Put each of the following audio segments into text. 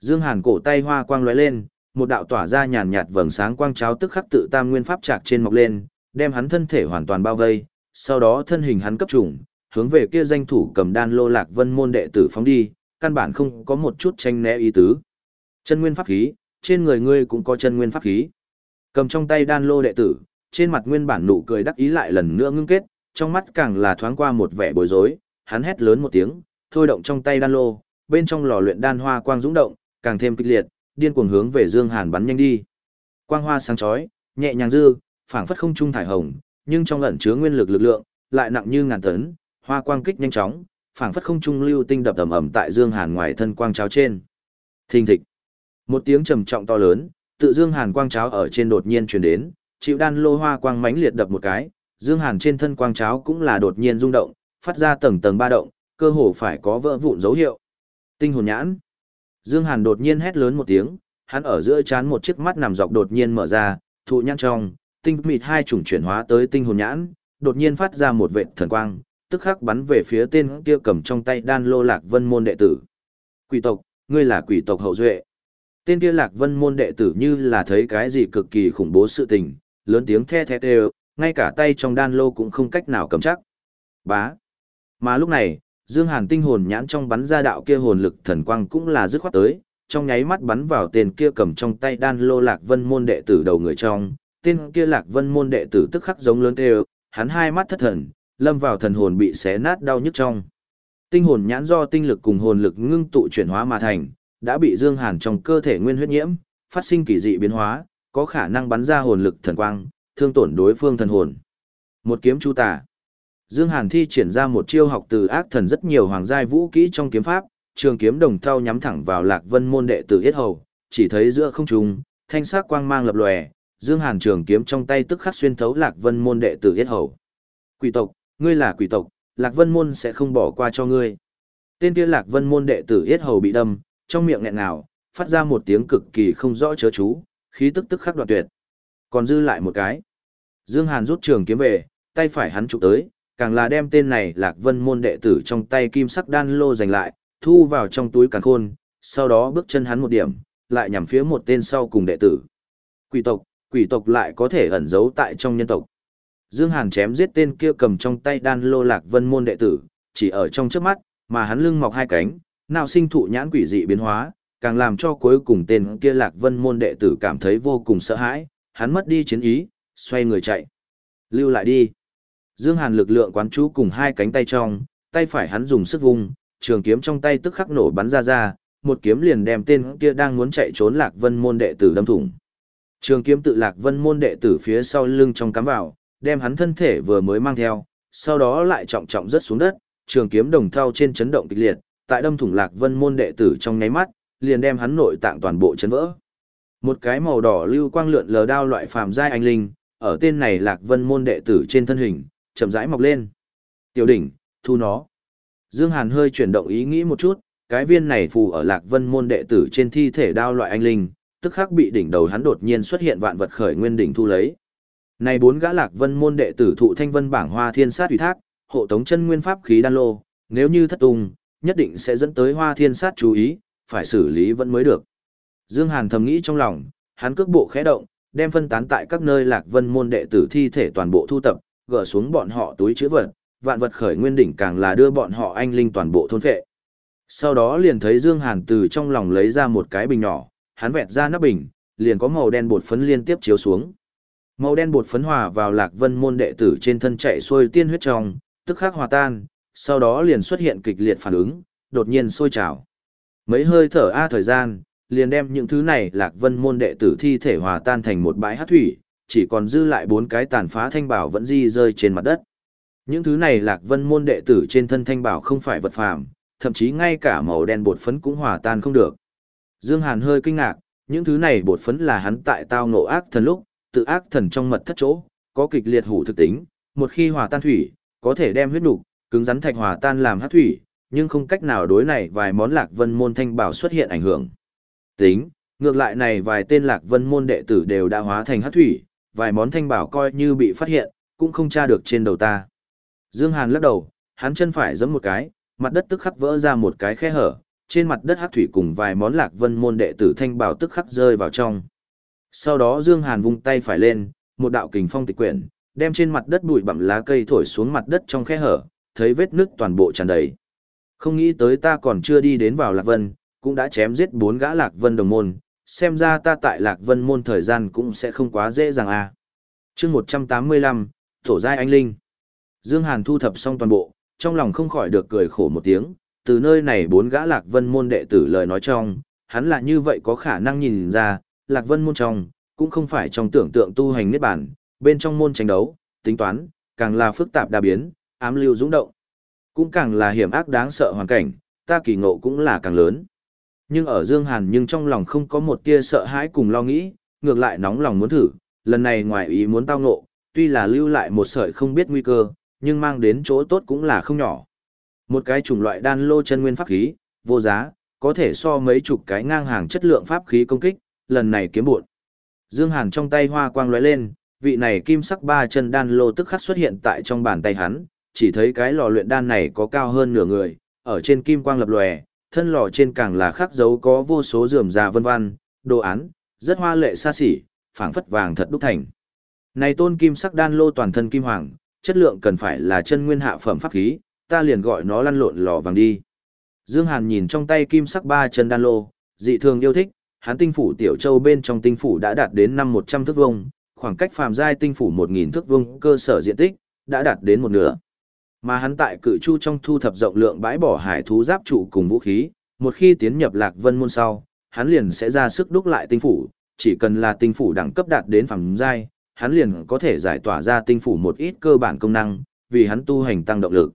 Dương Hàn cổ tay hoa quang lóe lên, một đạo tỏa ra nhàn nhạt vầng sáng quang cháo tức khắc tự tam nguyên pháp trạc trên mọc lên, đem hắn thân thể hoàn toàn bao vây, sau đó thân hình hắn cấp trùng, hướng về kia danh thủ cầm đan lô lạc vân môn đệ tử phóng đi, căn bản không có một chút tranh né ý tứ. Chân nguyên pháp khí, trên người ngươi cũng có chân nguyên pháp khí. Cầm trong tay đan lô đệ tử, trên mặt nguyên bản nụ cười đắc ý lại lần nữa ngưng kết, trong mắt càng là thoáng qua một vẻ bối rối, hắn hét lớn một tiếng, thôi động trong tay đan lô, bên trong lò luyện đan hoa quang dũng động, càng thêm kịch liệt, điên cuồng hướng về Dương Hàn bắn nhanh đi. Quang hoa sáng chói, nhẹ nhàng dư, phảng phất không trung thải hồng, nhưng trong ẩn chứa nguyên lực lực lượng, lại nặng như ngàn tấn, hoa quang kích nhanh chóng, phảng phất không trung lưu tinh đập ầm ầm tại Dương Hàn ngoài thân quang cháo trên. Thình thịch. Một tiếng trầm trọng to lớn, tự Dương Hàn quang cháo ở trên đột nhiên truyền đến, chịu đan lô hoa quang mãnh liệt đập một cái, Dương Hàn trên thân quang cháo cũng là đột nhiên rung động, phát ra tầng tầng ba động, cơ hồ phải có vỡ vụn dấu hiệu. Tinh hồn nhãn. Dương Hàn đột nhiên hét lớn một tiếng, hắn ở giữa chán một chiếc mắt nằm dọc đột nhiên mở ra, thụ nhãn trong, tinh mịt hai chủng chuyển hóa tới tinh hồn nhãn, đột nhiên phát ra một vệt thần quang, tức khắc bắn về phía tên kia cầm trong tay đan lô lạc vân môn đệ tử. Quỷ tộc, ngươi là quỷ tộc hậu duệ. Tên kia lạc vân môn đệ tử như là thấy cái gì cực kỳ khủng bố sự tình, lớn tiếng the the đều, ngay cả tay trong đan lô cũng không cách nào cầm chắc. Bá. Mà lúc này, Dương Hàn tinh hồn nhãn trong bắn ra đạo kia hồn lực thần quang cũng là dứt khoát tới, trong nháy mắt bắn vào tên kia cầm trong tay đan lô lạc vân môn đệ tử đầu người trong, tên kia lạc vân môn đệ tử tức khắc giống lớn kêu, hắn hai mắt thất thần, lâm vào thần hồn bị xé nát đau nhức trong. Tinh hồn nhãn do tinh lực cùng hồn lực ngưng tụ chuyển hóa mà thành, đã bị Dương Hàn trong cơ thể nguyên huyết nhiễm, phát sinh kỳ dị biến hóa, có khả năng bắn ra hồn lực thần quang, thương tổn đối phương thần hồn. Một kiếm chu tà. Dương Hàn thi triển ra một chiêu học từ ác thần rất nhiều hoàng giai vũ kỹ trong kiếm pháp, trường kiếm đồng thau nhắm thẳng vào Lạc Vân môn đệ tử Yết Hầu, chỉ thấy giữa không trung, thanh sắc quang mang lập lòe, Dương Hàn trường kiếm trong tay tức khắc xuyên thấu Lạc Vân môn đệ tử Yết Hầu. Quỷ tộc, ngươi là quỷ tộc, Lạc Vân môn sẽ không bỏ qua cho ngươi. Tên kia Lạc Vân môn đệ tử Yết Hầu bị đâm, trong miệng nghẹn ngào, phát ra một tiếng cực kỳ không rõ chớ chú, khí tức tức khắc đoạn tuyệt. Còn dư lại một cái. Dương Hàn rút trường kiếm về, tay phải hắn chụp tới, càng là đem tên này Lạc Vân môn đệ tử trong tay kim sắc đan lô giành lại, thu vào trong túi càng khôn, sau đó bước chân hắn một điểm, lại nhằm phía một tên sau cùng đệ tử. Quỷ tộc, quỷ tộc lại có thể ẩn giấu tại trong nhân tộc. Dương Hàn chém giết tên kia cầm trong tay đan lô Lạc Vân môn đệ tử, chỉ ở trong trước mắt, mà hắn lưng mọc hai cánh, nào sinh thụ nhãn quỷ dị biến hóa, càng làm cho cuối cùng tên kia Lạc Vân môn đệ tử cảm thấy vô cùng sợ hãi, hắn mất đi chiến ý, xoay người chạy. Lưu lại đi. Dương Hàn lực lượng quán chú cùng hai cánh tay trong, tay phải hắn dùng sức vung, trường kiếm trong tay tức khắc nổ bắn ra ra, một kiếm liền đem tên kia đang muốn chạy trốn Lạc Vân môn đệ tử đâm thủng. Trường kiếm tự Lạc Vân môn đệ tử phía sau lưng trong cắm vào, đem hắn thân thể vừa mới mang theo, sau đó lại trọng trọng rớt xuống đất, trường kiếm đồng thau trên chấn động kịch liệt, tại đâm thủng Lạc Vân môn đệ tử trong nháy mắt, liền đem hắn nội tạng toàn bộ chấn vỡ. Một cái màu đỏ lưu quang lượn lờ đao loại phàm giai anh linh, ở tên này Lạc Vân môn đệ tử trên thân hình, chậm rãi mọc lên. Tiểu đỉnh, thu nó. Dương Hàn hơi chuyển động ý nghĩ một chút, cái viên này phù ở Lạc Vân môn đệ tử trên thi thể đao loại anh linh, tức khắc bị đỉnh đầu hắn đột nhiên xuất hiện vạn vật khởi nguyên đỉnh thu lấy. Này bốn gã Lạc Vân môn đệ tử thụ thanh vân bảng hoa thiên sát ủy thác, hộ tống chân nguyên pháp khí đan lô, nếu như thất tung, nhất định sẽ dẫn tới hoa thiên sát chú ý, phải xử lý vẫn mới được. Dương Hàn thầm nghĩ trong lòng, hắn cước bộ khẽ động, đem phân tán tại các nơi Lạc Vân môn đệ tử thi thể toàn bộ thu tập, gỡ xuống bọn họ túi chứa vật, vạn vật khởi nguyên đỉnh càng là đưa bọn họ anh linh toàn bộ thôn phệ. Sau đó liền thấy Dương Hàn từ trong lòng lấy ra một cái bình nhỏ, hắn vẹt ra nắp bình, liền có màu đen bột phấn liên tiếp chiếu xuống. Màu đen bột phấn hòa vào Lạc Vân môn đệ tử trên thân chạy xuôi tiên huyết trong, tức khắc hòa tan, sau đó liền xuất hiện kịch liệt phản ứng, đột nhiên sôi trào. Mấy hơi thở a thời gian, liền đem những thứ này Lạc Vân môn đệ tử thi thể hòa tan thành một bãi hát thủy, chỉ còn dư lại bốn cái tàn phá thanh bảo vẫn di rơi trên mặt đất. Những thứ này Lạc Vân môn đệ tử trên thân thanh bảo không phải vật phàm, thậm chí ngay cả màu đen bột phấn cũng hòa tan không được. Dương Hàn hơi kinh ngạc, những thứ này bột phấn là hắn tại tao ngộ ác thần lúc, tự ác thần trong mật thất chỗ, có kịch liệt hủ thực tính, một khi hòa tan thủy, có thể đem huyết nục, cứng rắn thạch hòa tan làm hắc thủy, nhưng không cách nào đối này vài món Lạc Vân môn thanh bảo xuất hiện ảnh hưởng. Tính, ngược lại này vài tên Lạc Vân môn đệ tử đều đã hóa thành hắc thủy, vài món thanh bảo coi như bị phát hiện, cũng không tra được trên đầu ta. Dương Hàn lắc đầu, hắn chân phải giẫm một cái, mặt đất tức khắc vỡ ra một cái khe hở, trên mặt đất hắc thủy cùng vài món lạc vân môn đệ tử thanh bảo tức khắc rơi vào trong. Sau đó Dương Hàn vung tay phải lên, một đạo kình phong tịch quyển, đem trên mặt đất bụi bặm lá cây thổi xuống mặt đất trong khe hở, thấy vết nứt toàn bộ tràn đầy. Không nghĩ tới ta còn chưa đi đến vào Lạc Vân, cũng đã chém giết bốn gã Lạc Vân đồng môn, xem ra ta tại Lạc Vân môn thời gian cũng sẽ không quá dễ dàng à. Chương 185, Tổ giai anh linh. Dương Hàn thu thập xong toàn bộ, trong lòng không khỏi được cười khổ một tiếng, từ nơi này bốn gã Lạc Vân môn đệ tử lời nói trong, hắn là như vậy có khả năng nhìn ra, Lạc Vân môn trong, cũng không phải trong tưởng tượng tu hành niết bản, bên trong môn tranh đấu, tính toán, càng là phức tạp đa biến, ám lưu dũng động. Cũng càng là hiểm ác đáng sợ hoàn cảnh, ta kỳ ngộ cũng là càng lớn. Nhưng ở Dương Hàn nhưng trong lòng không có một tia sợ hãi cùng lo nghĩ, ngược lại nóng lòng muốn thử, lần này ngoài ý muốn tao ngộ, tuy là lưu lại một sợi không biết nguy cơ, nhưng mang đến chỗ tốt cũng là không nhỏ. Một cái chủng loại đan lô chân nguyên pháp khí, vô giá, có thể so mấy chục cái ngang hàng chất lượng pháp khí công kích, lần này kiếm buồn. Dương Hàn trong tay hoa quang lóe lên, vị này kim sắc ba chân đan lô tức khắc xuất hiện tại trong bàn tay hắn, chỉ thấy cái lò luyện đan này có cao hơn nửa người, ở trên kim quang lập lòe, thân lò trên càng là khắc dấu có vô số rườm rà vân vân, đồ án, rất hoa lệ xa xỉ, phảng phất vàng thật đúc thành. Này tôn kim sắc đan lô toàn thân kim hoàng, chất lượng cần phải là chân nguyên hạ phẩm pháp khí, ta liền gọi nó lăn lộn lò vàng đi. Dương Hàn nhìn trong tay kim sắc ba chân đan lô, dị thường yêu thích, hắn tinh phủ tiểu châu bên trong tinh phủ đã đạt đến năm 100 thước vuông, khoảng cách phàm giai tinh phủ 1000 thước vuông cơ sở diện tích đã đạt đến một nửa. Mà hắn tại cự chu trong thu thập rộng lượng bãi bỏ hải thú giáp trụ cùng vũ khí, một khi tiến nhập Lạc Vân môn sau, hắn liền sẽ ra sức đúc lại tinh phủ, chỉ cần là tinh phủ đẳng cấp đạt đến phẩm giai, hắn liền có thể giải tỏa ra tinh phủ một ít cơ bản công năng, vì hắn tu hành tăng động lực.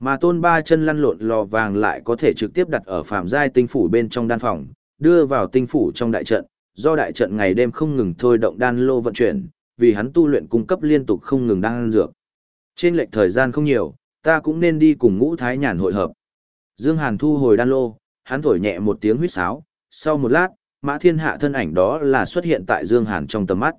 Mà tôn ba chân lăn lộn lò vàng lại có thể trực tiếp đặt ở phạm giai tinh phủ bên trong đan phòng, đưa vào tinh phủ trong đại trận, do đại trận ngày đêm không ngừng thôi động đan lô vận chuyển, vì hắn tu luyện cung cấp liên tục không ngừng đan dược. Trên lệch thời gian không nhiều, ta cũng nên đi cùng ngũ thái nhàn hội hợp. Dương Hàn thu hồi đan lô, hắn thổi nhẹ một tiếng huýt sáo, sau một lát, Mã Thiên Hạ thân ảnh đó là xuất hiện tại Dương Hàn trong tầm mắt.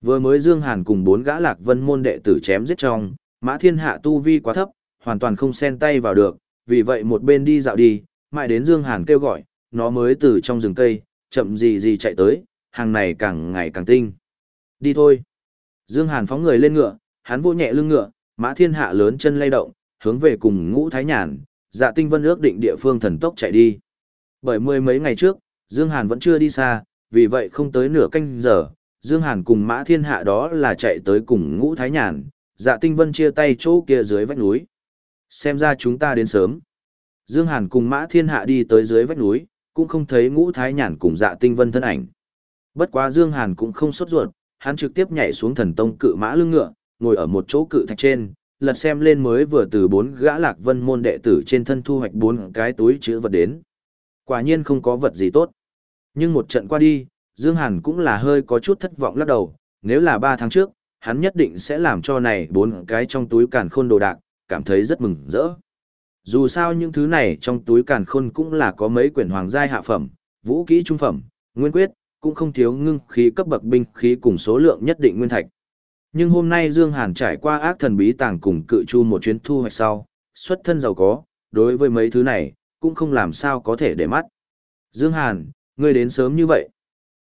Vừa mới Dương Hàn cùng bốn gã lạc vân môn đệ tử chém giết trong, Mã Thiên Hạ tu vi quá thấp, hoàn toàn không xen tay vào được, vì vậy một bên đi dạo đi, mãi đến Dương Hàn kêu gọi, nó mới từ trong rừng cây, chậm gì gì chạy tới, hàng này càng ngày càng tinh. Đi thôi. Dương Hàn phóng người lên ngựa, hắn vô nhẹ lưng ngựa, Mã Thiên Hạ lớn chân lay động, hướng về cùng Ngũ Thái Nhàn, Dạ Tinh Vân ước định địa phương thần tốc chạy đi. Bởi mười mấy ngày trước, Dương Hàn vẫn chưa đi xa, vì vậy không tới nửa canh giờ, Dương Hàn cùng Mã Thiên Hạ đó là chạy tới cùng Ngũ Thái Nhàn, Dạ Tinh Vân chia tay chỗ kia dưới vách núi. Xem ra chúng ta đến sớm. Dương Hàn cùng Mã Thiên Hạ đi tới dưới vách núi, cũng không thấy Ngũ Thái Nhàn cùng Dạ Tinh Vân thân ảnh. Bất quá Dương Hàn cũng không sốt ruột, hắn trực tiếp nhảy xuống thần tông cự mã lưng ngựa, ngồi ở một chỗ cự thạch trên, lật xem lên mới vừa từ bốn gã lạc vân môn đệ tử trên thân thu hoạch bốn cái túi chữ vật đến. Quả nhiên không có vật gì tốt. Nhưng một trận qua đi, Dương Hàn cũng là hơi có chút thất vọng lắc đầu, nếu là ba tháng trước, hắn nhất định sẽ làm cho này bốn cái trong túi càn khôn đồ đạc, cảm thấy rất mừng rỡ. Dù sao những thứ này trong túi càn khôn cũng là có mấy quyển hoàng giai hạ phẩm, vũ kỹ trung phẩm, nguyên quyết, cũng không thiếu ngưng khí cấp bậc binh khí cùng số lượng nhất định nguyên thạch. Nhưng hôm nay Dương Hàn trải qua ác thần bí tàng cùng cự chu một chuyến thu hoạch sau, xuất thân giàu có, đối với mấy thứ này, cũng không làm sao có thể để mắt. Dương Hàn, ngươi đến sớm như vậy.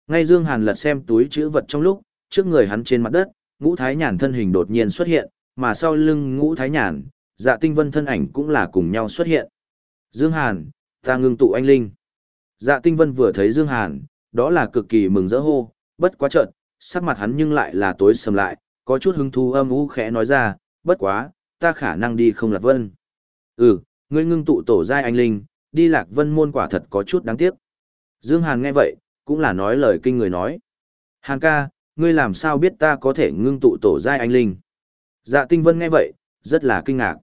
Ngay Dương Hàn lật xem túi chữ vật trong lúc, trước người hắn trên mặt đất, ngũ thái nhàn thân hình đột nhiên xuất hiện, mà sau lưng ngũ thái nhàn, dạ tinh vân thân ảnh cũng là cùng nhau xuất hiện. Dương Hàn, ta ngưng tụ anh linh. Dạ tinh vân vừa thấy Dương Hàn, đó là cực kỳ mừng rỡ hô, bất quá chợt, sắc mặt hắn nhưng lại là tối sầm lại, có chút hứng thú âm u khẽ nói ra, bất quá, ta khả năng đi không lạc vân. Ừ, ngươi ngưng tụ tổ giai anh linh, đi lạc vân môn quả thật có chút đáng tiếc. Dương Hàn nghe vậy, cũng là nói lời kinh người nói. Hàn ca, ngươi làm sao biết ta có thể ngưng tụ tổ giai anh linh? Dạ tinh vân nghe vậy, rất là kinh ngạc.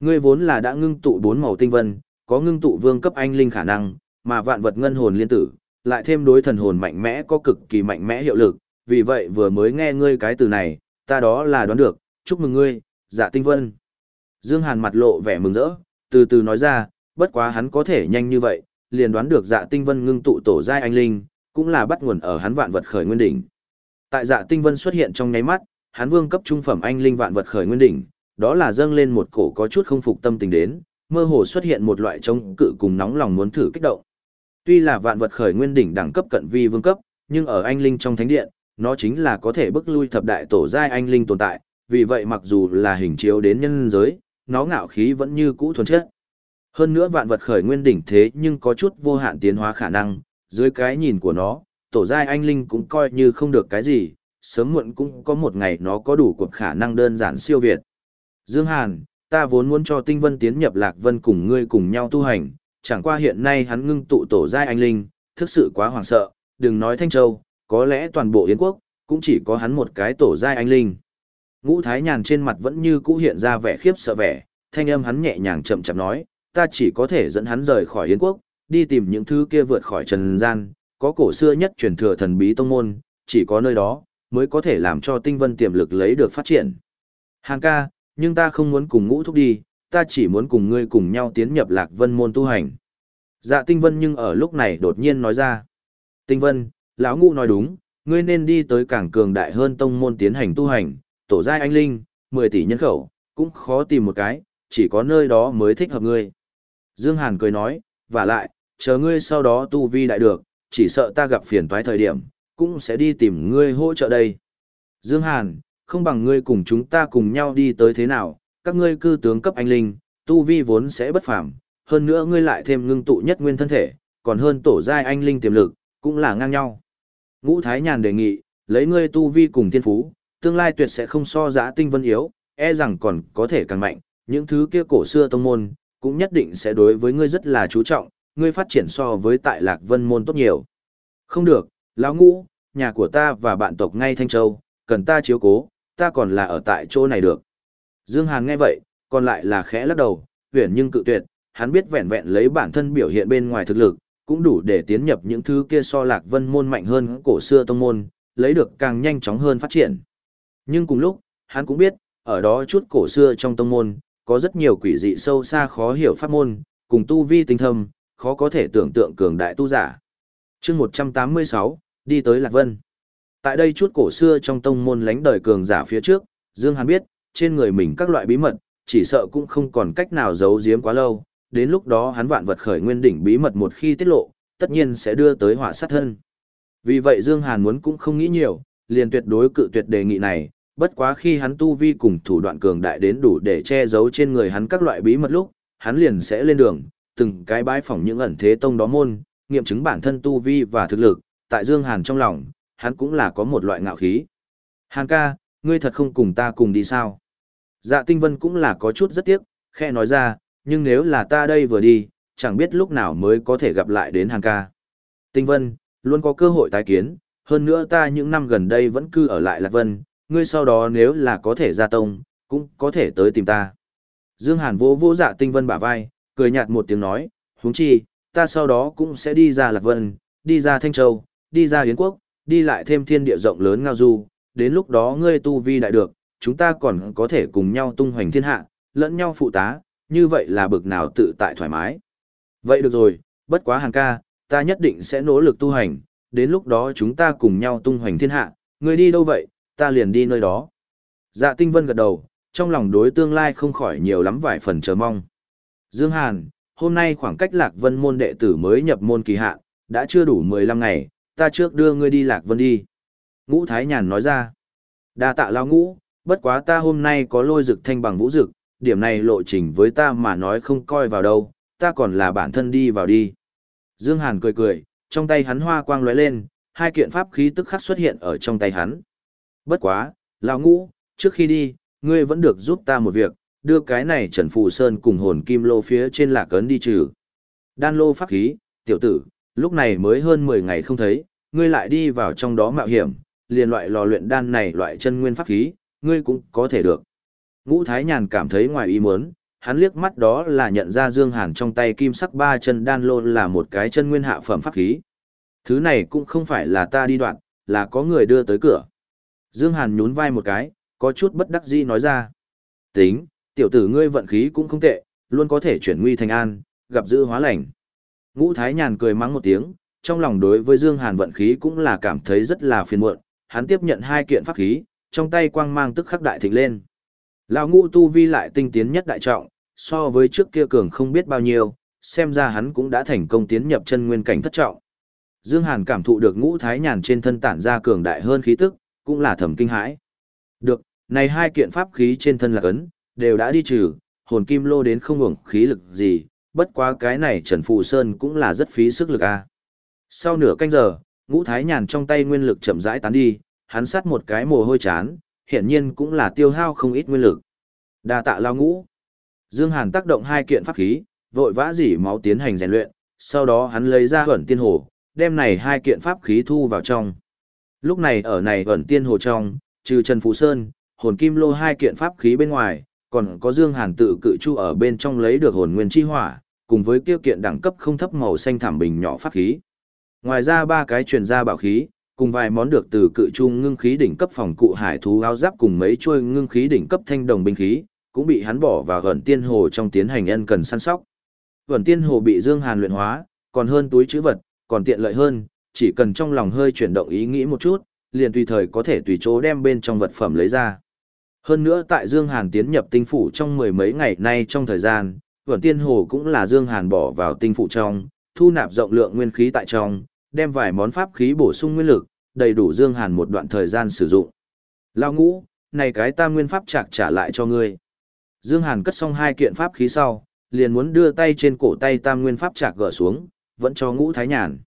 Ngươi vốn là đã ngưng tụ bốn màu tinh vân, có ngưng tụ vương cấp anh linh khả năng, mà vạn vật ngân hồn liên tử, lại thêm đối thần hồn mạnh mẽ có cực kỳ mạnh mẽ hiệu lực, vì vậy vừa mới nghe ngươi cái từ này, ta đó là đoán được, chúc mừng ngươi, dạ tinh vân. Dương Hàn mặt lộ vẻ mừng rỡ, từ từ nói ra, bất quá hắn có thể nhanh như vậy, liền đoán được dạ tinh vân ngưng tụ tổ giai anh linh, cũng là bắt nguồn ở hắn vạn vật khởi nguyên đỉnh. Tại dạ tinh vân xuất hiện trong nháy mắt, hắn vương cấp trung phẩm anh linh vạn vật khởi nguyên đỉnh, đó là dâng lên một cổ có chút không phục tâm tình đến, mơ hồ xuất hiện một loại chống cự cùng nóng lòng muốn thử kích động. Tuy là vạn vật khởi nguyên đỉnh đẳng cấp cận vi vương cấp, nhưng ở anh linh trong thánh điện, nó chính là có thể bức lui thập đại tổ giai anh linh tồn tại, vì vậy mặc dù là hình chiếu đến nhân giới, nó ngạo khí vẫn như cũ thuần chất. Hơn nữa vạn vật khởi nguyên đỉnh thế nhưng có chút vô hạn tiến hóa khả năng, dưới cái nhìn của nó, tổ giai anh linh cũng coi như không được cái gì, sớm muộn cũng có một ngày nó có đủ cuộc khả năng đơn giản siêu việt. Dương Hàn, ta vốn muốn cho Tinh Vân tiến nhập Lạc Vân cùng ngươi cùng nhau tu hành, chẳng qua hiện nay hắn ngưng tụ tổ giai anh linh, thực sự quá hoảng sợ, đừng nói Thanh Châu, có lẽ toàn bộ Yến quốc, cũng chỉ có hắn một cái tổ giai anh linh. Ngũ Thái Nhàn trên mặt vẫn như cũ hiện ra vẻ khiếp sợ vẻ, thanh âm hắn nhẹ nhàng chậm chậm nói, ta chỉ có thể dẫn hắn rời khỏi Yến quốc, đi tìm những thứ kia vượt khỏi trần gian, có cổ xưa nhất truyền thừa thần bí tông môn, chỉ có nơi đó mới có thể làm cho tinh vân tiềm lực lấy được phát triển. Hàng ca, nhưng ta không muốn cùng ngũ thúc đi, ta chỉ muốn cùng ngươi cùng nhau tiến nhập lạc vân môn tu hành. Dạ tinh vân nhưng ở lúc này đột nhiên nói ra. Tinh vân, lão ngũ nói đúng, ngươi nên đi tới cảng cường đại hơn tông môn tiến hành tu hành, tổ giai anh linh, 10 tỷ nhân khẩu, cũng khó tìm một cái, chỉ có nơi đó mới thích hợp ngươi. Dương Hàn cười nói, và lại, chờ ngươi sau đó tu vi đại được, chỉ sợ ta gặp phiền toái thời điểm, cũng sẽ đi tìm ngươi hỗ trợ đây. Dương Hàn, không bằng ngươi cùng chúng ta cùng nhau đi tới thế nào, các ngươi cư tướng cấp anh linh, tu vi vốn sẽ bất phàm, hơn nữa ngươi lại thêm ngưng tụ nhất nguyên thân thể, còn hơn tổ giai anh linh tiềm lực, cũng là ngang nhau. Ngũ Thái Nhàn đề nghị, lấy ngươi tu vi cùng thiên phú, tương lai tuyệt sẽ không so giá tinh vân yếu, e rằng còn có thể càng mạnh, những thứ kia cổ xưa tông môn, cũng nhất định sẽ đối với ngươi rất là chú trọng, ngươi phát triển so với tại Lạc Vân môn tốt nhiều. Không được, lão ngũ, nhà của ta và bạn tộc ngay Thanh Châu, cần ta chiếu cố, ta còn là ở tại chỗ này được. Dương Hàn nghe vậy, còn lại là khẽ lắc đầu, huyền nhưng cự tuyệt, hắn biết vẹn vẹn lấy bản thân biểu hiện bên ngoài thực lực, cũng đủ để tiến nhập những thứ kia so lạc vân môn mạnh hơn cổ xưa tông môn, lấy được càng nhanh chóng hơn phát triển. Nhưng cùng lúc, hắn cũng biết, ở đó chút cổ xưa trong tông môn, có rất nhiều quỷ dị sâu xa khó hiểu pháp môn, cùng tu vi tinh thâm, khó có thể tưởng tượng cường đại tu giả. chương 186, đi tới Lạc Vân. Tại đây chút cổ xưa trong tông môn lánh đời cường giả phía trước, Dương Hàn biết, trên người mình các loại bí mật, chỉ sợ cũng không còn cách nào giấu giếm quá lâu, đến lúc đó hắn vạn vật khởi nguyên đỉnh bí mật một khi tiết lộ, tất nhiên sẽ đưa tới họa sát thân. Vì vậy Dương Hàn muốn cũng không nghĩ nhiều, liền tuyệt đối cự tuyệt đề nghị này, bất quá khi hắn tu vi cùng thủ đoạn cường đại đến đủ để che giấu trên người hắn các loại bí mật lúc, hắn liền sẽ lên đường, từng cái bái phỏng những ẩn thế tông đó môn, nghiệm chứng bản thân tu vi và thực lực, tại Dương Hàn trong lòng, hắn cũng là có một loại ngạo khí. Hàn ca, ngươi thật không cùng ta cùng đi sao? Dạ tinh vân cũng là có chút rất tiếc, khe nói ra, nhưng nếu là ta đây vừa đi, chẳng biết lúc nào mới có thể gặp lại đến hàng ca. Tinh vân, luôn có cơ hội tái kiến, hơn nữa ta những năm gần đây vẫn cư ở lại Lạc Vân, ngươi sau đó nếu là có thể ra tông, cũng có thể tới tìm ta. Dương Hàn vô vô dạ tinh vân bả vai, cười nhạt một tiếng nói, huống chi, ta sau đó cũng sẽ đi ra Lạc Vân, đi ra Thanh Châu, đi ra Yến Quốc, đi lại thêm thiên địa rộng lớn ngao du, đến lúc đó ngươi tu vi đại được, chúng ta còn có thể cùng nhau tung hoành thiên hạ, lẫn nhau phụ tá, như vậy là bực nào tự tại thoải mái. Vậy được rồi, bất quá hàng ca, ta nhất định sẽ nỗ lực tu hành, đến lúc đó chúng ta cùng nhau tung hoành thiên hạ, người đi đâu vậy, ta liền đi nơi đó. Dạ tinh vân gật đầu, trong lòng đối tương lai không khỏi nhiều lắm vài phần chờ mong. Dương Hàn, hôm nay khoảng cách lạc vân môn đệ tử mới nhập môn kỳ hạn, đã chưa đủ 15 ngày, ta trước đưa ngươi đi lạc vân đi. Ngũ Thái Nhàn nói ra, đa tạ lao ngũ, bất quá ta hôm nay có lôi dực thanh bằng vũ dực, điểm này lộ trình với ta mà nói không coi vào đâu, ta còn là bản thân đi vào đi. Dương Hàn cười cười, trong tay hắn hoa quang lóe lên, hai kiện pháp khí tức khắc xuất hiện ở trong tay hắn. Bất quá, lão ngũ, trước khi đi, ngươi vẫn được giúp ta một việc, đưa cái này Trần Phù Sơn cùng hồn kim lô phía trên lạc cấn đi trừ. Đan lô pháp khí, tiểu tử, lúc này mới hơn 10 ngày không thấy, ngươi lại đi vào trong đó mạo hiểm, liền loại lò luyện đan này loại chân nguyên pháp khí, ngươi cũng có thể được. Ngũ Thái Nhàn cảm thấy ngoài ý muốn, hắn liếc mắt đó là nhận ra Dương Hàn trong tay kim sắc ba chân đan lô là một cái chân nguyên hạ phẩm pháp khí. Thứ này cũng không phải là ta đi đoạn, là có người đưa tới cửa. Dương Hàn nhún vai một cái, có chút bất đắc dĩ nói ra. Tính, tiểu tử ngươi vận khí cũng không tệ, luôn có thể chuyển nguy thành an, gặp dữ hóa lành. Ngũ Thái Nhàn cười mắng một tiếng, trong lòng đối với Dương Hàn vận khí cũng là cảm thấy rất là phiền muộn, hắn tiếp nhận hai kiện pháp khí, trong tay quang mang tức khắc đại thịnh lên. Lão ngũ tu vi lại tinh tiến nhất đại trọng, so với trước kia cường không biết bao nhiêu, xem ra hắn cũng đã thành công tiến nhập chân nguyên cảnh thất trọng. Dương Hàn cảm thụ được ngũ thái nhàn trên thân tản ra cường đại hơn khí tức, cũng là thầm kinh hãi. Được, này hai kiện pháp khí trên thân là ấn, đều đã đi trừ, hồn kim lô đến không ngủng khí lực gì, bất quá cái này Trần Phù Sơn cũng là rất phí sức lực a. Sau nửa canh giờ, ngũ thái nhàn trong tay nguyên lực chậm rãi tán đi, hắn sát một cái mồ hôi chán, hiển nhiên cũng là tiêu hao không ít nguyên lực. Đa tạ lao ngũ. Dương Hàn tác động hai kiện pháp khí, vội vã dỉ máu tiến hành rèn luyện, sau đó hắn lấy ra ẩn tiên hồ, đem này hai kiện pháp khí thu vào trong. Lúc này ở này ẩn tiên hồ trong, trừ Trần Phú Sơn, hồn kim lô hai kiện pháp khí bên ngoài, còn có Dương Hàn tự cự chu ở bên trong lấy được hồn nguyên chi hỏa, cùng với tiêu kiện đẳng cấp không thấp màu xanh thảm bình nhỏ pháp khí. Ngoài ra ba cái truyền gia bảo khí, cùng vài món được từ cự trung ngưng khí đỉnh cấp phòng cụ hải thú áo giáp cùng mấy chuôi ngưng khí đỉnh cấp thanh đồng binh khí, cũng bị hắn bỏ vào gần tiên hồ trong tiến hành ân cần săn sóc. Gần tiên hồ bị Dương Hàn luyện hóa, còn hơn túi chữ vật, còn tiện lợi hơn, chỉ cần trong lòng hơi chuyển động ý nghĩ một chút, liền tùy thời có thể tùy chỗ đem bên trong vật phẩm lấy ra. Hơn nữa tại Dương Hàn tiến nhập tinh phủ trong mười mấy ngày nay trong thời gian, Vẩn Tiên Hồ cũng là Dương Hàn bỏ vào tinh phủ trong, thu nạp rộng lượng nguyên khí tại trong, đem vài món pháp khí bổ sung nguyên lực, đầy đủ Dương Hàn một đoạn thời gian sử dụng. Lao ngũ, này cái tam nguyên pháp chạc trả lại cho ngươi. Dương Hàn cất xong hai kiện pháp khí sau, liền muốn đưa tay trên cổ tay tam nguyên pháp chạc gỡ xuống, vẫn cho ngũ thái nhàn.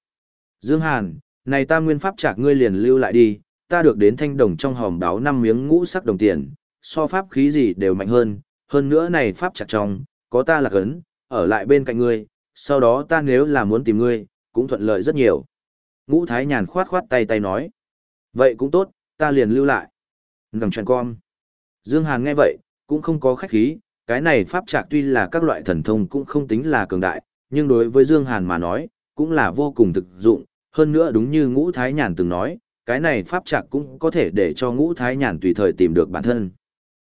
Dương Hàn, này tam nguyên pháp chạc ngươi liền lưu lại đi, ta được đến thanh đồng trong hòm đáo năm miếng ngũ sắc đồng tiền, so pháp khí gì đều mạnh hơn, hơn nữa này pháp chạc trong, có ta là gấn, ở lại bên cạnh ngươi, sau đó ta nếu là muốn tìm ngươi, cũng thuận lợi rất nhiều. Ngũ thái nhàn khoát khoát tay tay nói. Vậy cũng tốt, ta liền lưu lại. Ngầm truyền con. Dương Hàn nghe vậy, cũng không có khách khí, cái này pháp trạc tuy là các loại thần thông cũng không tính là cường đại, nhưng đối với Dương Hàn mà nói, cũng là vô cùng thực dụng, hơn nữa đúng như ngũ thái nhàn từng nói, cái này pháp trạc cũng có thể để cho ngũ thái nhàn tùy thời tìm được bản thân.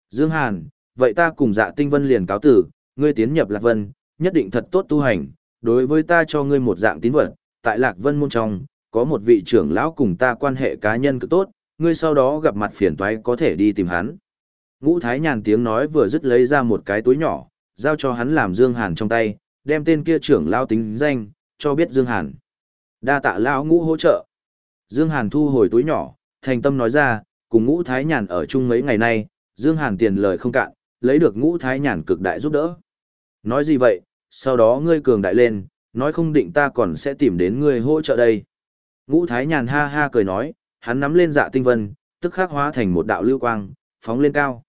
Dương Hàn, vậy ta cùng dạ tinh vân liền cáo tử, ngươi tiến nhập Lạc Vân, nhất định thật tốt tu hành, đối với ta cho ngươi một dạng tín vật, tại Lạc Vân môn trong, có một vị trưởng lão cùng ta quan hệ cá nhân cực tốt, ngươi sau đó gặp mặt phiền toái có thể đi tìm hắn. Ngũ Thái Nhàn tiếng nói vừa dứt lấy ra một cái túi nhỏ, giao cho hắn làm Dương Hàn trong tay, đem tên kia trưởng lão tính danh, cho biết Dương Hàn. Đa tạ lão ngũ hỗ trợ. Dương Hàn thu hồi túi nhỏ, thành tâm nói ra, cùng ngũ Thái Nhàn ở chung mấy ngày nay, Dương Hàn tiền lời không cạn, lấy được ngũ Thái Nhàn cực đại giúp đỡ. Nói gì vậy, sau đó ngươi cường đại lên, nói không định ta còn sẽ tìm đến ngươi hỗ trợ đây. Ngũ Thái Nhàn ha ha cười nói, hắn nắm lên dạ tinh vân, tức khắc hóa thành một đạo lưu quang, phóng lên cao.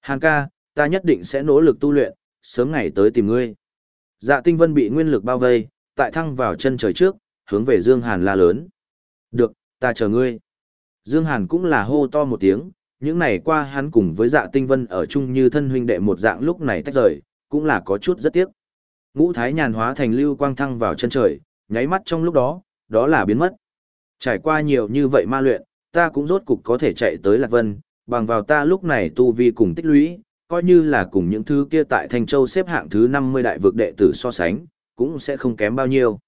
Hàn ca, ta nhất định sẽ nỗ lực tu luyện, sớm ngày tới tìm ngươi. Dạ tinh vân bị nguyên lực bao vây, tại thăng vào chân trời trước, hướng về Dương Hàn la lớn. Được, ta chờ ngươi. Dương Hàn cũng là hô to một tiếng, những ngày qua hắn cùng với dạ tinh vân ở chung như thân huynh đệ một dạng lúc này tách rời, cũng là có chút rất tiếc. Ngũ thái nhàn hóa thành lưu quang thăng vào chân trời, nháy mắt trong lúc đó, đó là biến mất. Trải qua nhiều như vậy ma luyện, ta cũng rốt cục có thể chạy tới Lạc Vân, bằng vào ta lúc này tu vi cùng tích lũy, coi như là cùng những thứ kia tại Thanh Châu xếp hạng thứ 50 đại vực đệ tử so sánh, cũng sẽ không kém bao nhiêu.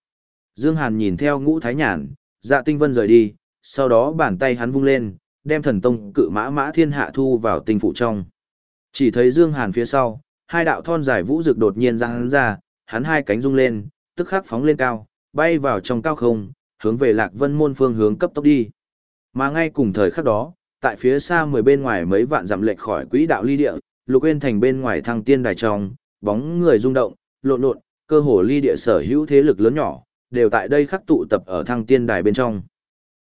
Dương Hàn nhìn theo ngũ thái nhàn, dạ tinh vân rời đi, sau đó bàn tay hắn vung lên, đem thần tông cự mã mã thiên hạ thu vào tinh phụ trong. Chỉ thấy Dương Hàn phía sau, hai đạo thon dài vũ rực đột nhiên ra hắn ra, hắn hai cánh rung lên, tức khắc phóng lên cao, bay vào trong cao không, hướng về Lạc Vân môn phương hướng cấp tốc đi. Mà ngay cùng thời khắc đó, tại phía xa mười bên ngoài mấy vạn dặm lệch khỏi quỹ đạo ly địa, Lục Uyên thành bên ngoài thăng tiên đài trong, bóng người rung động, lộn lộn, cơ hồ ly địa sở hữu thế lực lớn nhỏ, đều tại đây khắc tụ tập ở thăng tiên đài bên trong.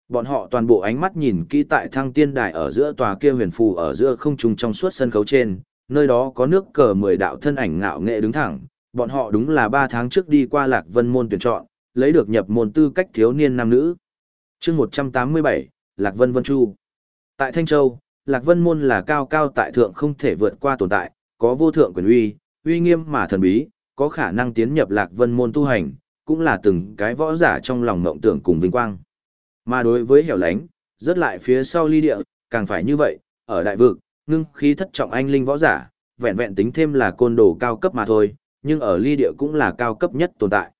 Bọn họ toàn bộ ánh mắt nhìn kỹ tại thăng tiên đài ở giữa tòa kia huyền phù ở giữa không trung trong suốt sân khấu trên, nơi đó có nước cờ mười đạo thân ảnh ngạo nghệ đứng thẳng, bọn họ đúng là ba tháng trước đi qua Lạc Vân môn tuyển chọn, lấy được nhập môn tư cách thiếu niên nam nữ. chương 187, Lạc Vân Vân Chu. Tại Thanh Châu, Lạc Vân Môn là cao cao tại thượng không thể vượt qua tồn tại, có vô thượng quyền uy, uy nghiêm mà thần bí, có khả năng tiến nhập Lạc Vân Môn tu hành, cũng là từng cái võ giả trong lòng mộng tưởng cùng vinh quang. Mà đối với hẻo lánh, rất lại phía sau ly địa, càng phải như vậy, ở đại vực, ngưng khí thất trọng anh linh võ giả, vẹn vẹn tính thêm là côn đồ cao cấp mà thôi, nhưng ở ly địa cũng là cao cấp nhất tồn tại.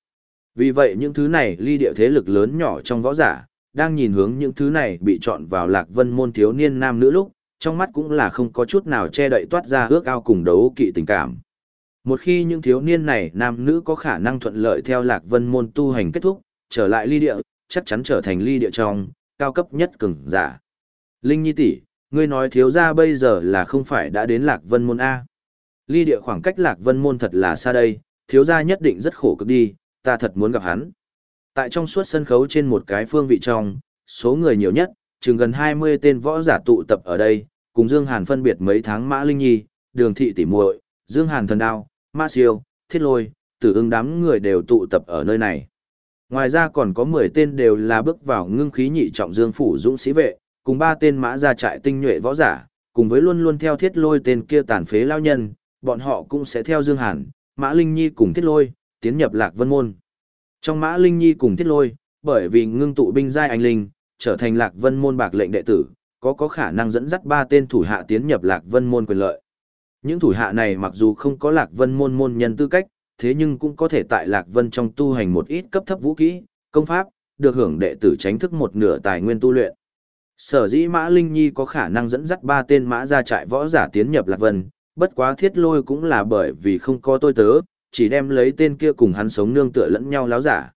Vì vậy những thứ này ly địa thế lực lớn nhỏ trong võ giả, đang nhìn hướng những thứ này bị chọn vào lạc vân môn thiếu niên nam nữ lúc, trong mắt cũng là không có chút nào che đậy toát ra ước ao cùng đấu kỵ tình cảm. Một khi những thiếu niên này nam nữ có khả năng thuận lợi theo lạc vân môn tu hành kết thúc, trở lại ly địa, chắc chắn trở thành ly địa trong, cao cấp nhất cường giả. Linh Nhi tỷ, ngươi nói thiếu gia bây giờ là không phải đã đến lạc vân môn A. Ly địa khoảng cách lạc vân môn thật là xa đây, thiếu gia nhất định rất khổ cực đi, ta thật muốn gặp hắn. Tại trong suốt sân khấu trên một cái phương vị trong, số người nhiều nhất, chừng gần 20 tên võ giả tụ tập ở đây, cùng Dương Hàn phân biệt mấy tháng Mã Linh Nhi, Đường Thị Tỷ muội, Dương Hàn Thần Đao, Ma Siêu, Thiết Lôi, Tử ưng đám người đều tụ tập ở nơi này. Ngoài ra còn có 10 tên đều là bước vào ngưng khí nhị trọng Dương Phủ Dũng Sĩ Vệ, cùng ba tên mã gia trại tinh nhuệ võ giả, cùng với luôn luôn theo Thiết Lôi tên kia tàn phế lao nhân, bọn họ cũng sẽ theo Dương Hàn, Mã Linh Nhi cùng Thiết Lôi, tiến nhập Lạc Vân Môn. Trong Mã Linh Nhi cùng Thiết Lôi, bởi vì ngưng tụ binh giai anh linh, trở thành Lạc Vân Môn bạc lệnh đệ tử, có có khả năng dẫn dắt ba tên thủ hạ tiến nhập Lạc Vân Môn quyền lợi. Những thủ hạ này mặc dù không có Lạc Vân Môn môn nhân tư cách, thế nhưng cũng có thể tại Lạc Vân trong tu hành một ít cấp thấp vũ kỹ, công pháp, được hưởng đệ tử tránh thức một nửa tài nguyên tu luyện. Sở dĩ Mã Linh Nhi có khả năng dẫn dắt ba tên mã ra trại võ giả tiến nhập Lạc Vân, bất quá thiết lôi cũng là bởi vì không có tôi tớ, chỉ đem lấy tên kia cùng hắn sống nương tựa lẫn nhau láo giả.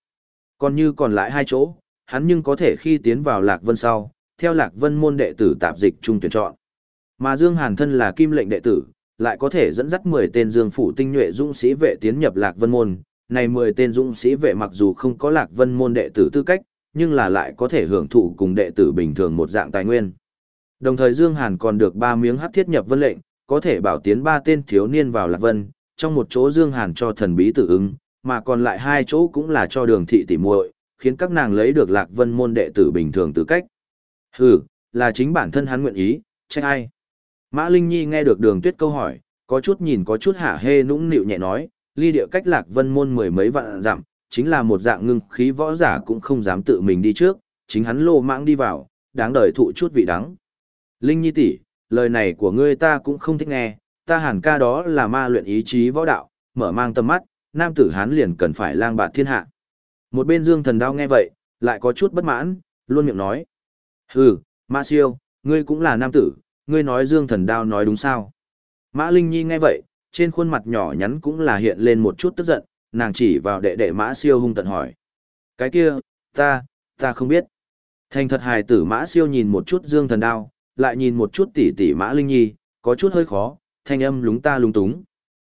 Còn như còn lại hai chỗ, hắn nhưng có thể khi tiến vào Lạc Vân sau, theo Lạc Vân môn đệ tử tạp dịch trung tuyển chọn. Mà Dương Hàn thân là kim lệnh đệ tử, lại có thể dẫn dắt 10 tên Dương phủ tinh nhuệ dũng sĩ vệ tiến nhập Lạc Vân môn. Này 10 tên dũng sĩ vệ mặc dù không có Lạc Vân môn đệ tử tư cách, nhưng là lại có thể hưởng thụ cùng đệ tử bình thường một dạng tài nguyên. Đồng thời Dương Hàn còn được ba miếng hắc thiết nhập vân lệnh, có thể bảo tiến ba tên thiếu niên vào Lạc Vân, trong một chỗ Dương Hàn cho thần bí tử ứng, mà còn lại hai chỗ cũng là cho đường thị tỷ muội, khiến các nàng lấy được Lạc Vân môn đệ tử bình thường tư cách. Hừ, là chính bản thân hắn nguyện ý, trách ai? Mã Linh Nhi nghe được đường tuyết câu hỏi, có chút nhìn có chút hả hê nũng nịu nhẹ nói, ly địa cách Lạc Vân môn mười mấy vạn dặm, chính là một dạng ngưng khí võ giả cũng không dám tự mình đi trước, chính hắn lô mãng đi vào, đáng đời thụ chút vị đắng. Linh Nhi tỷ, lời này của ngươi ta cũng không thích nghe, ta hàn ca đó là ma luyện ý chí võ đạo, mở mang tầm mắt, nam tử hán liền cần phải lang bạt thiên hạ. Một bên dương thần đao nghe vậy, lại có chút bất mãn, luôn miệng nói. Hừ, ma siêu, ngươi cũng là nam tử, ngươi nói dương thần đao nói đúng sao. Mã Linh Nhi nghe vậy, trên khuôn mặt nhỏ nhắn cũng là hiện lên một chút tức giận, nàng chỉ vào đệ đệ mã siêu hung tận hỏi. Cái kia, ta, ta không biết. Thành thật hài tử mã siêu nhìn một chút dương thần đao, lại nhìn một chút tỷ tỷ mã linh nhi, có chút hơi khó, thanh âm lúng ta lúng túng.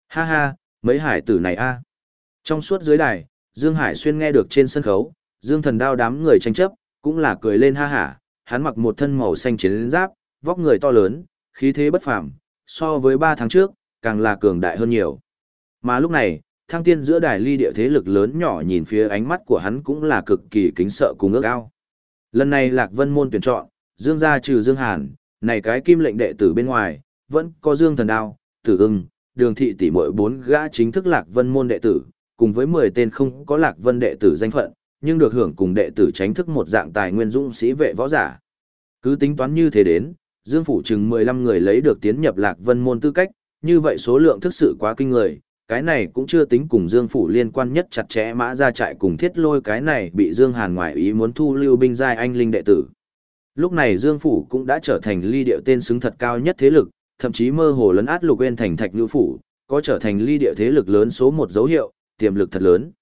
Ha ha, mấy hải tử này a. Trong suốt dưới đài, Dương Hải Xuyên nghe được trên sân khấu, Dương thần đao đám người tranh chấp, cũng là cười lên ha hả, hắn mặc một thân màu xanh chiến giáp, vóc người to lớn, khí thế bất phàm, so với ba tháng trước, càng là cường đại hơn nhiều. Mà lúc này, thăng tiên giữa đài ly địa thế lực lớn nhỏ nhìn phía ánh mắt của hắn cũng là cực kỳ kính sợ cùng ước ao. Lần này Lạc Vân môn tuyển chọn, Dương gia trừ Dương Hàn, này cái kim lệnh đệ tử bên ngoài, vẫn có Dương Thần Đao, Tử Ưng, Đường Thị tỷ muội bốn gã chính thức Lạc Vân môn đệ tử, cùng với 10 tên không có Lạc Vân đệ tử danh phận, nhưng được hưởng cùng đệ tử tránh thức một dạng tài nguyên dũng sĩ vệ võ giả. Cứ tính toán như thế đến, Dương phủ chừng 15 người lấy được tiến nhập Lạc Vân môn tư cách, như vậy số lượng thực sự quá kinh người, cái này cũng chưa tính cùng Dương Phủ liên quan nhất chặt chẽ mã ra trại cùng thiết lôi cái này bị Dương Hàn ngoại ý muốn thu lưu binh giai anh linh đệ tử. Lúc này Dương Phủ cũng đã trở thành ly điệu tên xứng thật cao nhất thế lực, thậm chí mơ hồ lấn át lục Uyên thành thạch lưu phủ, có trở thành ly địa thế lực lớn số một dấu hiệu, tiềm lực thật lớn.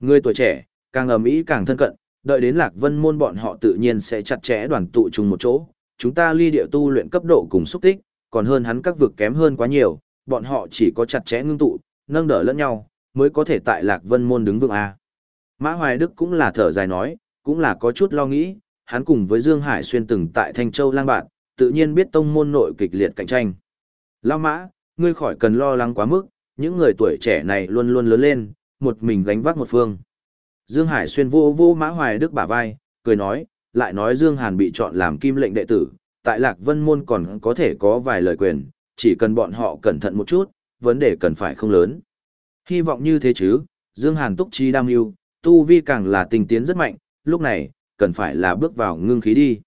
Người tuổi trẻ, càng ầm ĩ càng thân cận, đợi đến lạc vân môn bọn họ tự nhiên sẽ chặt chẽ đoàn tụ chung một chỗ. Chúng ta ly địa tu luyện cấp độ cùng xúc tích, còn hơn hắn các vực kém hơn quá nhiều, bọn họ chỉ có chặt chẽ ngưng tụ, nâng đỡ lẫn nhau, mới có thể tại Lạc Vân Môn đứng vững A. Mã Hoài Đức cũng là thở dài nói, cũng là có chút lo nghĩ, hắn cùng với Dương Hải Xuyên từng tại Thanh Châu lang bạn, tự nhiên biết tông môn nội kịch liệt cạnh tranh. Lao mã, ngươi khỏi cần lo lắng quá mức, những người tuổi trẻ này luôn luôn lớn lên, một mình gánh vác một phương. Dương Hải Xuyên vô vô Mã Hoài Đức bả vai, cười nói, lại nói Dương Hàn bị chọn làm kim lệnh đệ tử, tại Lạc Vân Môn còn có thể có vài lời quyền, chỉ cần bọn họ cẩn thận một chút, vấn đề cần phải không lớn. Hy vọng như thế chứ, Dương Hàn túc chi đam yêu, tu vi càng là tình tiến rất mạnh, lúc này, cần phải là bước vào ngưng khí đi.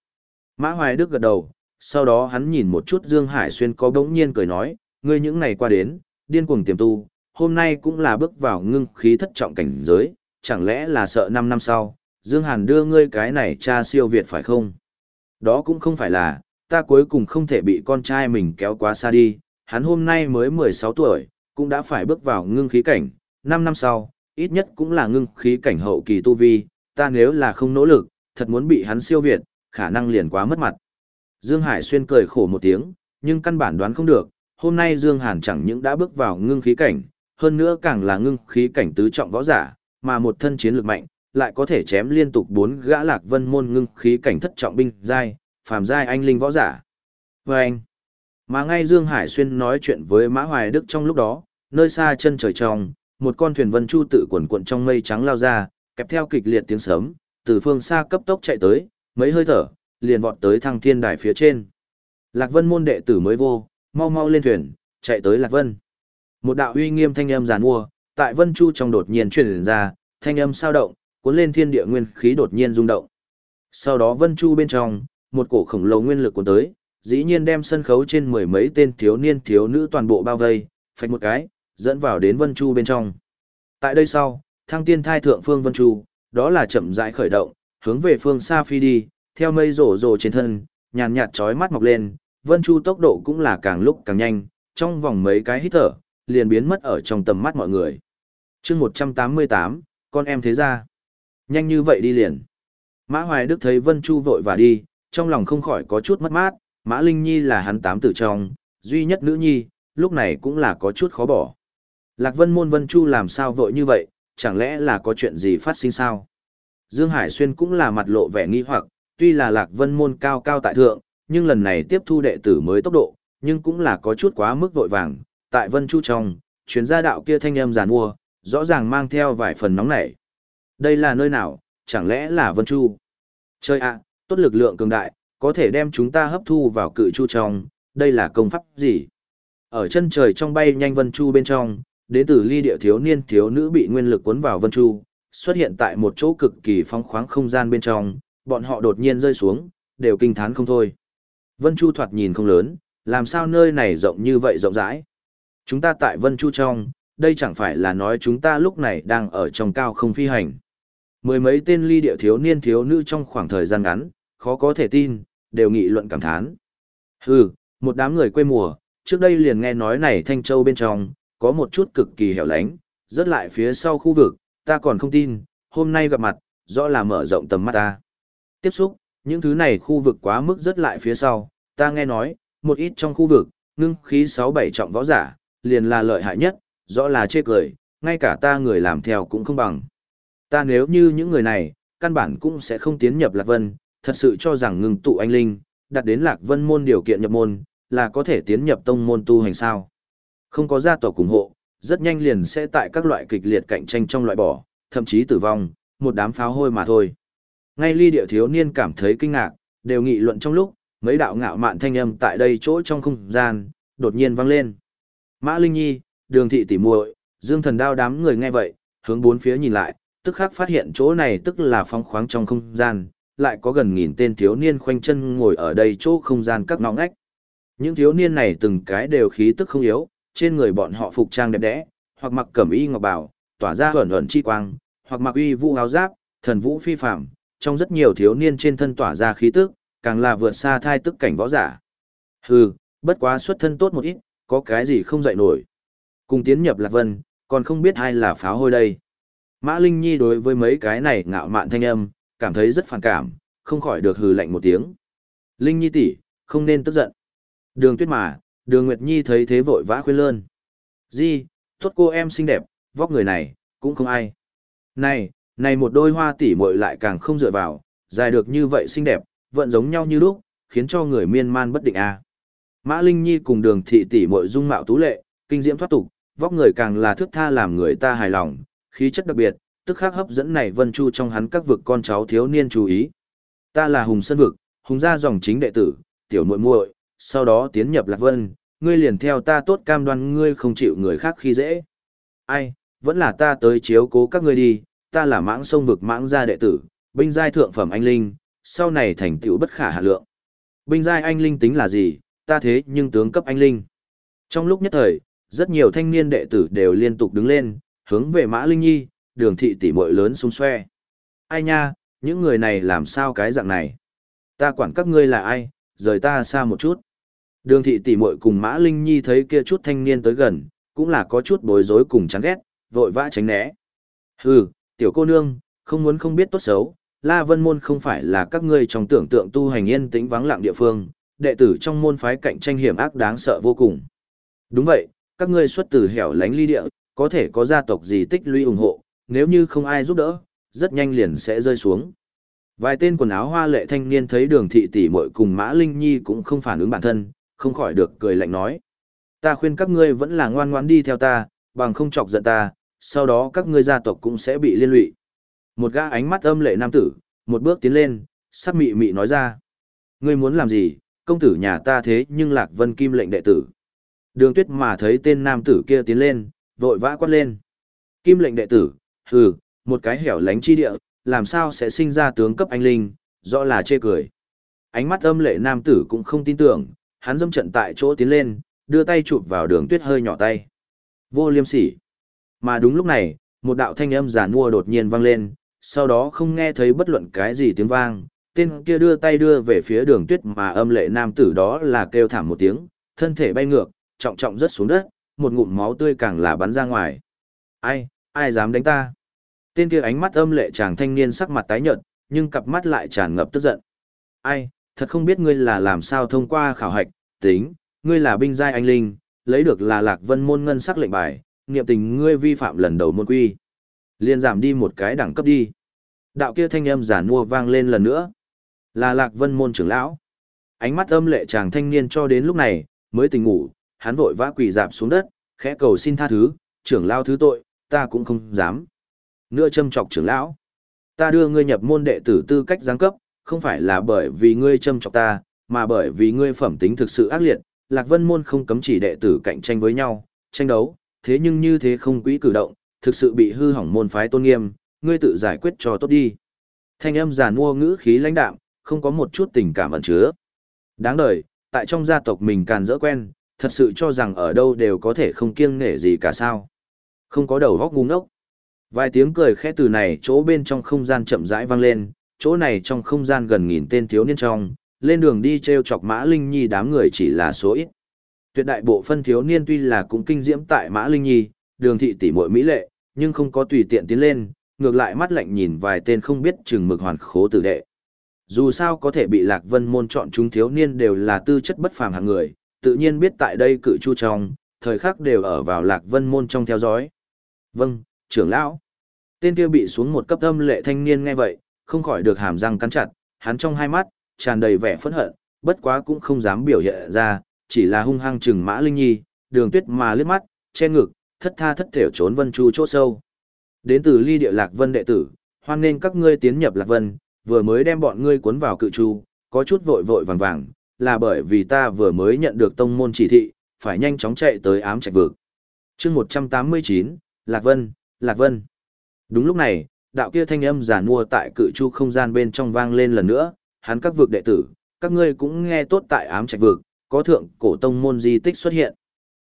Mã Hoài Đức gật đầu, sau đó hắn nhìn một chút Dương Hải Xuyên có đống nhiên cười nói, ngươi những ngày qua đến, điên cuồng tiềm tu, hôm nay cũng là bước vào ngưng khí thất trọng cảnh giới, chẳng lẽ là sợ 5 năm sau, Dương Hàn đưa ngươi cái này cha siêu việt phải không? Đó cũng không phải là, ta cuối cùng không thể bị con trai mình kéo quá xa đi, hắn hôm nay mới 16 tuổi, cũng đã phải bước vào ngưng khí cảnh, 5 năm sau, ít nhất cũng là ngưng khí cảnh hậu kỳ tu vi, ta nếu là không nỗ lực, thật muốn bị hắn siêu việt, khả năng liền quá mất mặt. Dương Hải Xuyên cười khổ một tiếng, nhưng căn bản đoán không được, hôm nay Dương Hàn chẳng những đã bước vào ngưng khí cảnh, hơn nữa càng là ngưng khí cảnh tứ trọng võ giả, mà một thân chiến lược mạnh, lại có thể chém liên tục bốn gã lạc vân môn ngưng khí cảnh thất trọng binh giai, phàm giai anh linh võ giả. Và anh, mà ngay Dương Hải Xuyên nói chuyện với Mã Hoài Đức trong lúc đó, nơi xa chân trời trong, một con thuyền vân chu tự quần cuộn trong mây trắng lao ra, kẹp theo kịch liệt tiếng sấm, từ phương xa cấp tốc chạy tới, mấy hơi thở, liền vọt tới thăng thiên đài phía trên. Lạc Vân môn đệ tử mới vô, mau mau lên thuyền, chạy tới Lạc Vân. Một đạo uy nghiêm thanh âm giàn mua, tại Vân Chu trong đột nhiên truyền ra, thanh âm sao động, cuốn lên thiên địa nguyên khí đột nhiên rung động. Sau đó Vân Chu bên trong, một cổ khổng lồ nguyên lực cuốn tới, dĩ nhiên đem sân khấu trên mười mấy tên thiếu niên thiếu nữ toàn bộ bao vây, phạch một cái, dẫn vào đến Vân Chu bên trong. Tại đây sau, thăng tiên thai thượng phương Vân Chu, đó là chậm rãi khởi động, hướng về phương xa phi đi, theo mây rổ rổ trên thân, nhàn nhạt chói mắt mọc lên, Vân Chu tốc độ cũng là càng lúc càng nhanh, trong vòng mấy cái hít thở, liền biến mất ở trong tầm mắt mọi người. chương 188, con em thế ra. Nhanh như vậy đi liền. Mã Hoài Đức thấy Vân Chu vội và đi, trong lòng không khỏi có chút mất mát, Mã Linh Nhi là hắn tám tử trong, duy nhất nữ nhi, lúc này cũng là có chút khó bỏ. Lạc Vân Môn Vân Chu làm sao vội như vậy, chẳng lẽ là có chuyện gì phát sinh sao? Dương Hải Xuyên cũng là mặt lộ vẻ nghi hoặc, tuy là Lạc Vân Môn cao cao tại thượng, nhưng lần này tiếp thu đệ tử mới tốc độ, nhưng cũng là có chút quá mức vội vàng, tại Vân Chu trong, chuyến gia đạo kia thanh âm giàn mua, rõ ràng mang theo vài phần nóng nảy. Đây là nơi nào, chẳng lẽ là Vân Chu? Chơi ạ, tốt lực lượng cường đại, có thể đem chúng ta hấp thu vào cự chu trong, đây là công pháp gì? Ở chân trời trong bay nhanh Vân Chu bên trong, đến từ ly địa thiếu niên thiếu nữ bị nguyên lực cuốn vào Vân Chu, xuất hiện tại một chỗ cực kỳ phong khoáng không gian bên trong, bọn họ đột nhiên rơi xuống, đều kinh thán không thôi. Vân Chu thoạt nhìn không lớn, làm sao nơi này rộng như vậy rộng rãi? Chúng ta tại Vân Chu trong, đây chẳng phải là nói chúng ta lúc này đang ở trong cao không phi hành. Mười mấy tên ly địa thiếu niên thiếu nữ trong khoảng thời gian ngắn, khó có thể tin, đều nghị luận cảm thán. Hừ, một đám người quê mùa, trước đây liền nghe nói này Thanh Châu bên trong, có một chút cực kỳ hẻo lánh, rớt lại phía sau khu vực, ta còn không tin, hôm nay gặp mặt, rõ là mở rộng tầm mắt ta. Tiếp xúc, những thứ này khu vực quá mức rất lại phía sau, ta nghe nói, một ít trong khu vực, ngưng khí 6-7 trọng võ giả, liền là lợi hại nhất, rõ là chê cười, ngay cả ta người làm theo cũng không bằng. Ta nếu như những người này, căn bản cũng sẽ không tiến nhập Lạc Vân, thật sự cho rằng ngừng tụ anh linh, đặt đến Lạc Vân môn điều kiện nhập môn, là có thể tiến nhập tông môn tu hành sao. Không có gia tộc ủng hộ, rất nhanh liền sẽ tại các loại kịch liệt cạnh tranh trong loại bỏ, thậm chí tử vong, một đám pháo hôi mà thôi. Ngay ly điệu thiếu niên cảm thấy kinh ngạc, đều nghị luận trong lúc, mấy đạo ngạo mạn thanh âm tại đây chỗ trong không gian, đột nhiên vang lên. Mã Linh Nhi, đường thị tỉ muội, dương thần đao đám người nghe vậy, hướng bốn phía nhìn lại, tức khắc phát hiện chỗ này tức là phong khoáng trong không gian, lại có gần nghìn tên thiếu niên khoanh chân ngồi ở đây chỗ không gian các ngõ ngách. Những thiếu niên này từng cái đều khí tức không yếu, trên người bọn họ phục trang đẹp đẽ, hoặc mặc cẩm y ngọc bào, tỏa ra hởn hởn chi quang, hoặc mặc uy vũ áo giáp, thần vũ phi phàm, trong rất nhiều thiếu niên trên thân tỏa ra khí tức, càng là vượt xa thai tức cảnh võ giả. Hừ, bất quá xuất thân tốt một ít, có cái gì không dậy nổi. Cùng tiến nhập Lạc Vân, còn không biết ai là pháo hôi đây. Mã Linh Nhi đối với mấy cái này ngạo mạn thanh âm, cảm thấy rất phản cảm, không khỏi được hừ lạnh một tiếng. Linh Nhi tỷ, không nên tức giận. Đường Tuyết mà, Đường Nguyệt Nhi thấy thế vội vã khuyên lơn. Di, tốt cô em xinh đẹp, vóc người này, cũng không ai. Này, này một đôi hoa tỷ muội lại càng không dựa vào, dài được như vậy xinh đẹp, vẫn giống nhau như lúc, khiến cho người miên man bất định a. À. Mã Linh Nhi cùng đường thị tỷ muội dung mạo tú lệ, kinh diễm thoát tục, vóc người càng là thước tha làm người ta hài lòng, khí chất đặc biệt, tức khắc hấp dẫn này Vân Chu trong hắn các vực con cháu thiếu niên chú ý. Ta là Hùng Sơn vực, Hùng gia dòng chính đệ tử, tiểu muội muội, sau đó tiến nhập Lạc Vân, ngươi liền theo ta tốt cam đoan ngươi không chịu người khác khi dễ. Ai, vẫn là ta tới chiếu cố các ngươi đi, ta là mãng sông vực mãng gia đệ tử, binh giai thượng phẩm anh linh, sau này thành tựu bất khả hạ lượng. Binh giai anh linh tính là gì, ta thế nhưng tướng cấp anh linh. Trong lúc nhất thời, rất nhiều thanh niên đệ tử đều liên tục đứng lên, hướng về Mã Linh Nhi, đường thị tỷ muội lớn xung xoe. Ai nha, những người này làm sao cái dạng này? Ta quản các ngươi là ai, rời ta xa một chút. Đường thị tỷ muội cùng Mã Linh Nhi thấy kia chút thanh niên tới gần, cũng là có chút bối rối cùng chán ghét, vội vã tránh né. Hừ, tiểu cô nương, không muốn không biết tốt xấu, La Vân Môn không phải là các ngươi trong tưởng tượng tu hành yên tĩnh vắng lặng địa phương, đệ tử trong môn phái cạnh tranh hiểm ác đáng sợ vô cùng. Đúng vậy, các ngươi xuất từ hẻo lánh ly địa, có thể có gia tộc gì tích lũy ủng hộ, nếu như không ai giúp đỡ, rất nhanh liền sẽ rơi xuống. Vài tên quần áo hoa lệ thanh niên thấy đường thị tỷ muội cùng Mã Linh Nhi cũng không phản ứng bản thân, không khỏi được cười lạnh nói. Ta khuyên các ngươi vẫn là ngoan ngoãn đi theo ta, bằng không chọc giận ta, sau đó các ngươi gia tộc cũng sẽ bị liên lụy. Một gã ánh mắt âm lệ nam tử, một bước tiến lên, sắc mị mị nói ra. Ngươi muốn làm gì, công tử nhà ta thế nhưng lạc vân kim lệnh đệ tử. Đường tuyết mà thấy tên nam tử kia tiến lên, vội vã quát lên. Kim lệnh đệ tử, hừ, một cái hẻo lánh chi địa, làm sao sẽ sinh ra tướng cấp anh linh, rõ là chê cười. Ánh mắt âm lệ nam tử cũng không tin tưởng, hắn dâm trận tại chỗ tiến lên, đưa tay chụp vào đường tuyết hơi nhỏ tay. Vô liêm sỉ. Mà đúng lúc này, một đạo thanh âm giả nua đột nhiên vang lên, sau đó không nghe thấy bất luận cái gì tiếng vang, tên kia đưa tay đưa về phía đường tuyết mà âm lệ nam tử đó là kêu thảm một tiếng, thân thể bay ngược, trọng trọng rớt xuống đất, một ngụm máu tươi càng là bắn ra ngoài. Ai, ai dám đánh ta? Tên kia ánh mắt âm lệ chàng thanh niên sắc mặt tái nhợt, nhưng cặp mắt lại tràn ngập tức giận. Ai, thật không biết ngươi là làm sao thông qua khảo hạch, tính, ngươi là binh giai anh linh, lấy được là lạc vân môn ngân sắc lệnh bài, niệm tình ngươi vi phạm lần đầu môn quy. Liên giảm đi một cái đẳng cấp đi. Đạo kia thanh âm giả mua vang lên lần nữa. Là lạc vân môn trưởng lão. Ánh mắt âm lệ chàng thanh niên cho đến lúc này, mới tỉnh ngủ, hắn vội vã quỳ dạp xuống đất, khẽ cầu xin tha thứ, trưởng lão thứ tội, ta cũng không dám. Nữa châm chọc trưởng lão. Ta đưa ngươi nhập môn đệ tử tư cách giáng cấp, không phải là bởi vì ngươi châm chọc ta, mà bởi vì ngươi phẩm tính thực sự ác liệt, Lạc Vân môn không cấm chỉ đệ tử cạnh tranh với nhau, tranh đấu, thế nhưng như thế không quỹ cử động, thực sự bị hư hỏng môn phái tôn nghiêm, ngươi tự giải quyết cho tốt đi. Thanh âm giàn mua ngữ khí lãnh đạm, không có một chút tình cảm ẩn chứa. Đáng đời, tại trong gia tộc mình càn dỡ quen, thật sự cho rằng ở đâu đều có thể không kiêng nể gì cả sao. Không có đầu góc ngu ngốc. Vài tiếng cười khẽ từ này chỗ bên trong không gian chậm rãi vang lên, chỗ này trong không gian gần nghìn tên thiếu niên trong, lên đường đi treo chọc Mã Linh Nhi đám người chỉ là số ít. Tuyệt đại bộ phân thiếu niên tuy là cũng kinh diễm tại Mã Linh Nhi, đường thị tỷ muội mỹ lệ, nhưng không có tùy tiện tiến lên, ngược lại mắt lạnh nhìn vài tên không biết chừng mực hoàn khố tử đệ. Dù sao có thể bị Lạc Vân môn chọn chúng thiếu niên đều là tư chất bất phàm hạng người, tự nhiên biết tại đây cự chu trong, thời khắc đều ở vào Lạc Vân môn trong theo dõi. Vâng, trưởng lão. Tên kia bị xuống một cấp âm lệ thanh niên nghe vậy, không khỏi được hàm răng cắn chặt, hắn trong hai mắt, tràn đầy vẻ phẫn hận, bất quá cũng không dám biểu hiện ra, chỉ là hung hăng chừng Mã Linh Nhi, đường tuyết mà liếc mắt, che ngực, thất tha thất thểu trốn vân chu chỗ sâu. Đến từ ly địa lạc vân đệ tử, hoan nên các ngươi tiến nhập lạc vân, vừa mới đem bọn ngươi cuốn vào cự chu, có chút vội vội vàng vàng, là bởi vì ta vừa mới nhận được tông môn chỉ thị, phải nhanh chóng chạy tới ám trạch vực. chương 189, Lạc Vân, Lạc Vân. Đúng lúc này, đạo kia thanh âm giả mua tại cự chu không gian bên trong vang lên lần nữa, hắn các vực đệ tử, các ngươi cũng nghe tốt tại ám trạch vực, có thượng cổ tông môn di tích xuất hiện.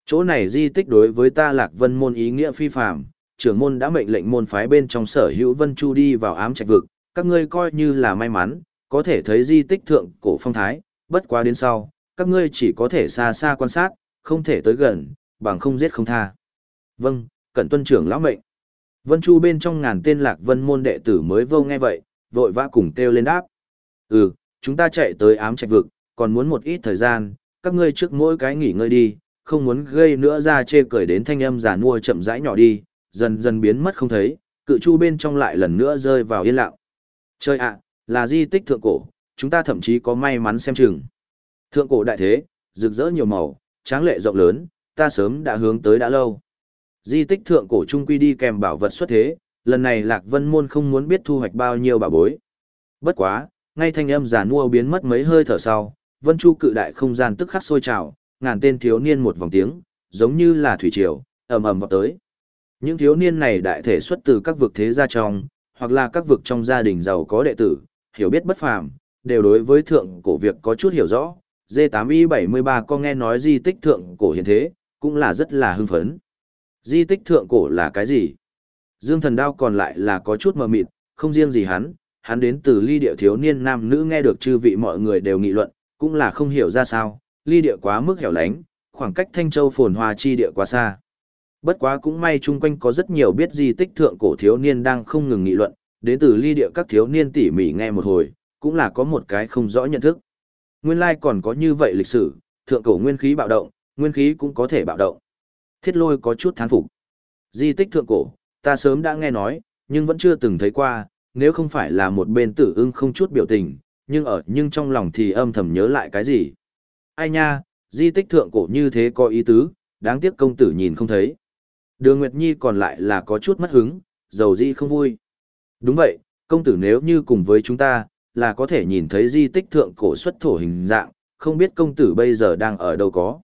Chỗ này di tích đối với ta lạc vân môn ý nghĩa phi phạm, trưởng môn đã mệnh lệnh môn phái bên trong sở hữu vân chu đi vào ám trạch vực, các ngươi coi như là may mắn, có thể thấy di tích thượng cổ phong thái, bất quá đến sau, các ngươi chỉ có thể xa xa quan sát, không thể tới gần, bằng không giết không tha. Vâng, cẩn tuân trưởng lão mệnh. Vân Chu bên trong ngàn tên lạc vân môn đệ tử mới vô nghe vậy, vội vã cùng kêu lên đáp. Ừ, chúng ta chạy tới ám trạch vực, còn muốn một ít thời gian, các ngươi trước mỗi cái nghỉ ngơi đi, không muốn gây nữa ra chê cười đến thanh âm giả mua chậm rãi nhỏ đi, dần dần biến mất không thấy, cự chu bên trong lại lần nữa rơi vào yên lặng. Chơi ạ, là di tích thượng cổ, chúng ta thậm chí có may mắn xem chừng. Thượng cổ đại thế, rực rỡ nhiều màu, tráng lệ rộng lớn, ta sớm đã hướng tới đã lâu. Di tích thượng cổ trung quy đi kèm bảo vật xuất thế, lần này Lạc Vân Môn không muốn biết thu hoạch bao nhiêu bảo bối. Bất quá, ngay thanh âm giả mua biến mất mấy hơi thở sau, Vân Chu cự đại không gian tức khắc sôi trào, ngàn tên thiếu niên một vòng tiếng, giống như là thủy triều, ầm ầm vào tới. Những thiếu niên này đại thể xuất từ các vực thế gia trong, hoặc là các vực trong gia đình giàu có đệ tử, hiểu biết bất phàm, đều đối với thượng cổ việc có chút hiểu rõ. D8Y73 có nghe nói di tích thượng cổ hiện thế, cũng là rất là hưng phấn. Di tích thượng cổ là cái gì? Dương thần đao còn lại là có chút mờ mịt, không riêng gì hắn, hắn đến từ ly địa thiếu niên nam nữ nghe được chư vị mọi người đều nghị luận, cũng là không hiểu ra sao, ly địa quá mức hẻo lánh, khoảng cách Thanh Châu phồn hoa chi địa quá xa. Bất quá cũng may chung quanh có rất nhiều biết di tích thượng cổ thiếu niên đang không ngừng nghị luận, đến từ ly địa các thiếu niên tỉ mỉ nghe một hồi, cũng là có một cái không rõ nhận thức. Nguyên lai còn có như vậy lịch sử, thượng cổ nguyên khí bạo động, nguyên khí cũng có thể bạo động. Thiết lôi có chút thán phục. Di tích thượng cổ, ta sớm đã nghe nói, nhưng vẫn chưa từng thấy qua, nếu không phải là một bên tử ưng không chút biểu tình, nhưng ở nhưng trong lòng thì âm thầm nhớ lại cái gì. Ai nha, di tích thượng cổ như thế có ý tứ, đáng tiếc công tử nhìn không thấy. Đường Nguyệt Nhi còn lại là có chút mất hứng, dầu di không vui. Đúng vậy, công tử nếu như cùng với chúng ta, là có thể nhìn thấy di tích thượng cổ xuất thổ hình dạng, không biết công tử bây giờ đang ở đâu có.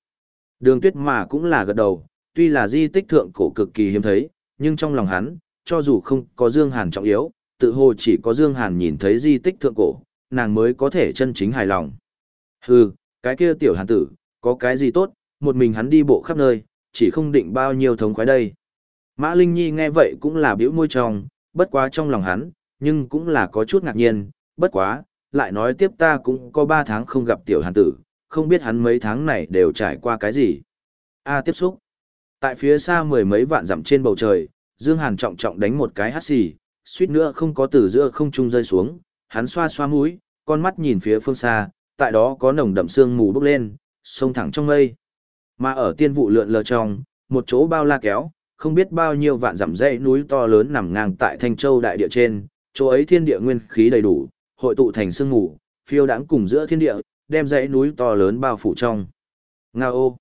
Đường tuyết mà cũng là gật đầu, tuy là di tích thượng cổ cực kỳ hiếm thấy, nhưng trong lòng hắn, cho dù không có Dương Hàn trọng yếu, tự hồ chỉ có Dương Hàn nhìn thấy di tích thượng cổ, nàng mới có thể chân chính hài lòng. Hừ, cái kia tiểu hàn tử, có cái gì tốt, một mình hắn đi bộ khắp nơi, chỉ không định bao nhiêu thống khoái đây. Mã Linh Nhi nghe vậy cũng là biểu môi trong, bất quá trong lòng hắn, nhưng cũng là có chút ngạc nhiên, bất quá, lại nói tiếp ta cũng có 3 tháng không gặp tiểu hàn tử, không biết hắn mấy tháng này đều trải qua cái gì. A tiếp xúc. Tại phía xa mười mấy vạn dặm trên bầu trời, Dương Hàn trọng trọng đánh một cái hắt xì, suýt nữa không có từ giữa không trung rơi xuống, hắn xoa xoa mũi, con mắt nhìn phía phương xa, tại đó có nồng đậm sương mù bốc lên, sông thẳng trong mây. Mà ở tiên vụ lượn lờ trong, một chỗ bao la kéo, không biết bao nhiêu vạn dặm dãy núi to lớn nằm ngang tại Thanh Châu đại địa trên, chỗ ấy thiên địa nguyên khí đầy đủ, hội tụ thành sương mù, phiêu đãng cùng giữa thiên địa, đem dãy núi to lớn bao phủ trong. Ngao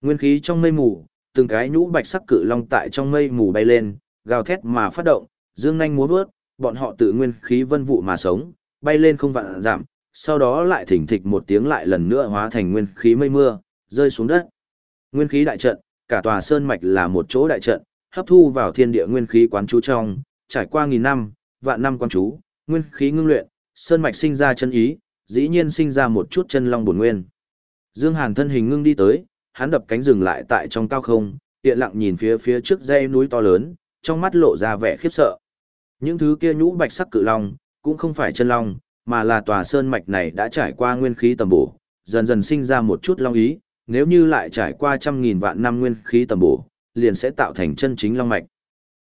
Nguyên khí trong mây mù, từng cái nhũ bạch sắc cự long tại trong mây mù bay lên, gào thét mà phát động, dương nhanh múa vớt, bọn họ tự nguyên khí vân vụ mà sống, bay lên không vạn giảm, sau đó lại thỉnh thịch một tiếng lại lần nữa hóa thành nguyên khí mây mưa, rơi xuống đất. Nguyên khí đại trận, cả tòa sơn mạch là một chỗ đại trận, hấp thu vào thiên địa nguyên khí quán chú trong, trải qua nghìn năm, vạn năm quán chú, nguyên khí ngưng luyện, sơn mạch sinh ra chân ý, dĩ nhiên sinh ra một chút chân long bổn nguyên. Dương Hàn thân hình ngưng đi tới, hắn đập cánh dừng lại tại trong cao không, tiện lặng nhìn phía phía trước dãy núi to lớn, trong mắt lộ ra vẻ khiếp sợ. Những thứ kia nhũ bạch sắc cự long, cũng không phải chân long, mà là tòa sơn mạch này đã trải qua nguyên khí tầm bổ, dần dần sinh ra một chút long ý, nếu như lại trải qua trăm nghìn vạn năm nguyên khí tầm bổ, liền sẽ tạo thành chân chính long mạch.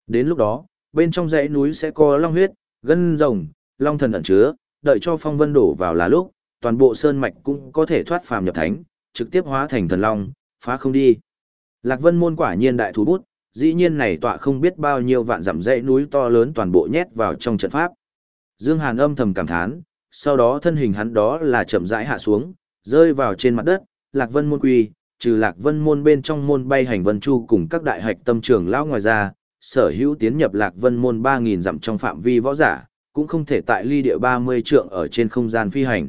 Đến lúc đó, bên trong dãy núi sẽ có long huyết, gân rồng, long thần ẩn chứa, đợi cho phong vân đổ vào là lúc, toàn bộ sơn mạch cũng có thể thoát phàm nhập thánh, trực tiếp hóa thành thần long, phá không đi. Lạc Vân môn quả nhiên đại thú bút, dĩ nhiên này tọa không biết bao nhiêu vạn dặm dãy núi to lớn toàn bộ nhét vào trong trận pháp. Dương Hàn âm thầm cảm thán, sau đó thân hình hắn đó là chậm rãi hạ xuống, rơi vào trên mặt đất, Lạc Vân môn quy, trừ Lạc Vân môn bên trong môn bay hành vân chu cùng các đại hạch tâm trưởng lão ngoài ra, sở hữu tiến nhập Lạc Vân môn 3000 dặm trong phạm vi võ giả, cũng không thể tại ly địa 30 trượng ở trên không gian phi hành.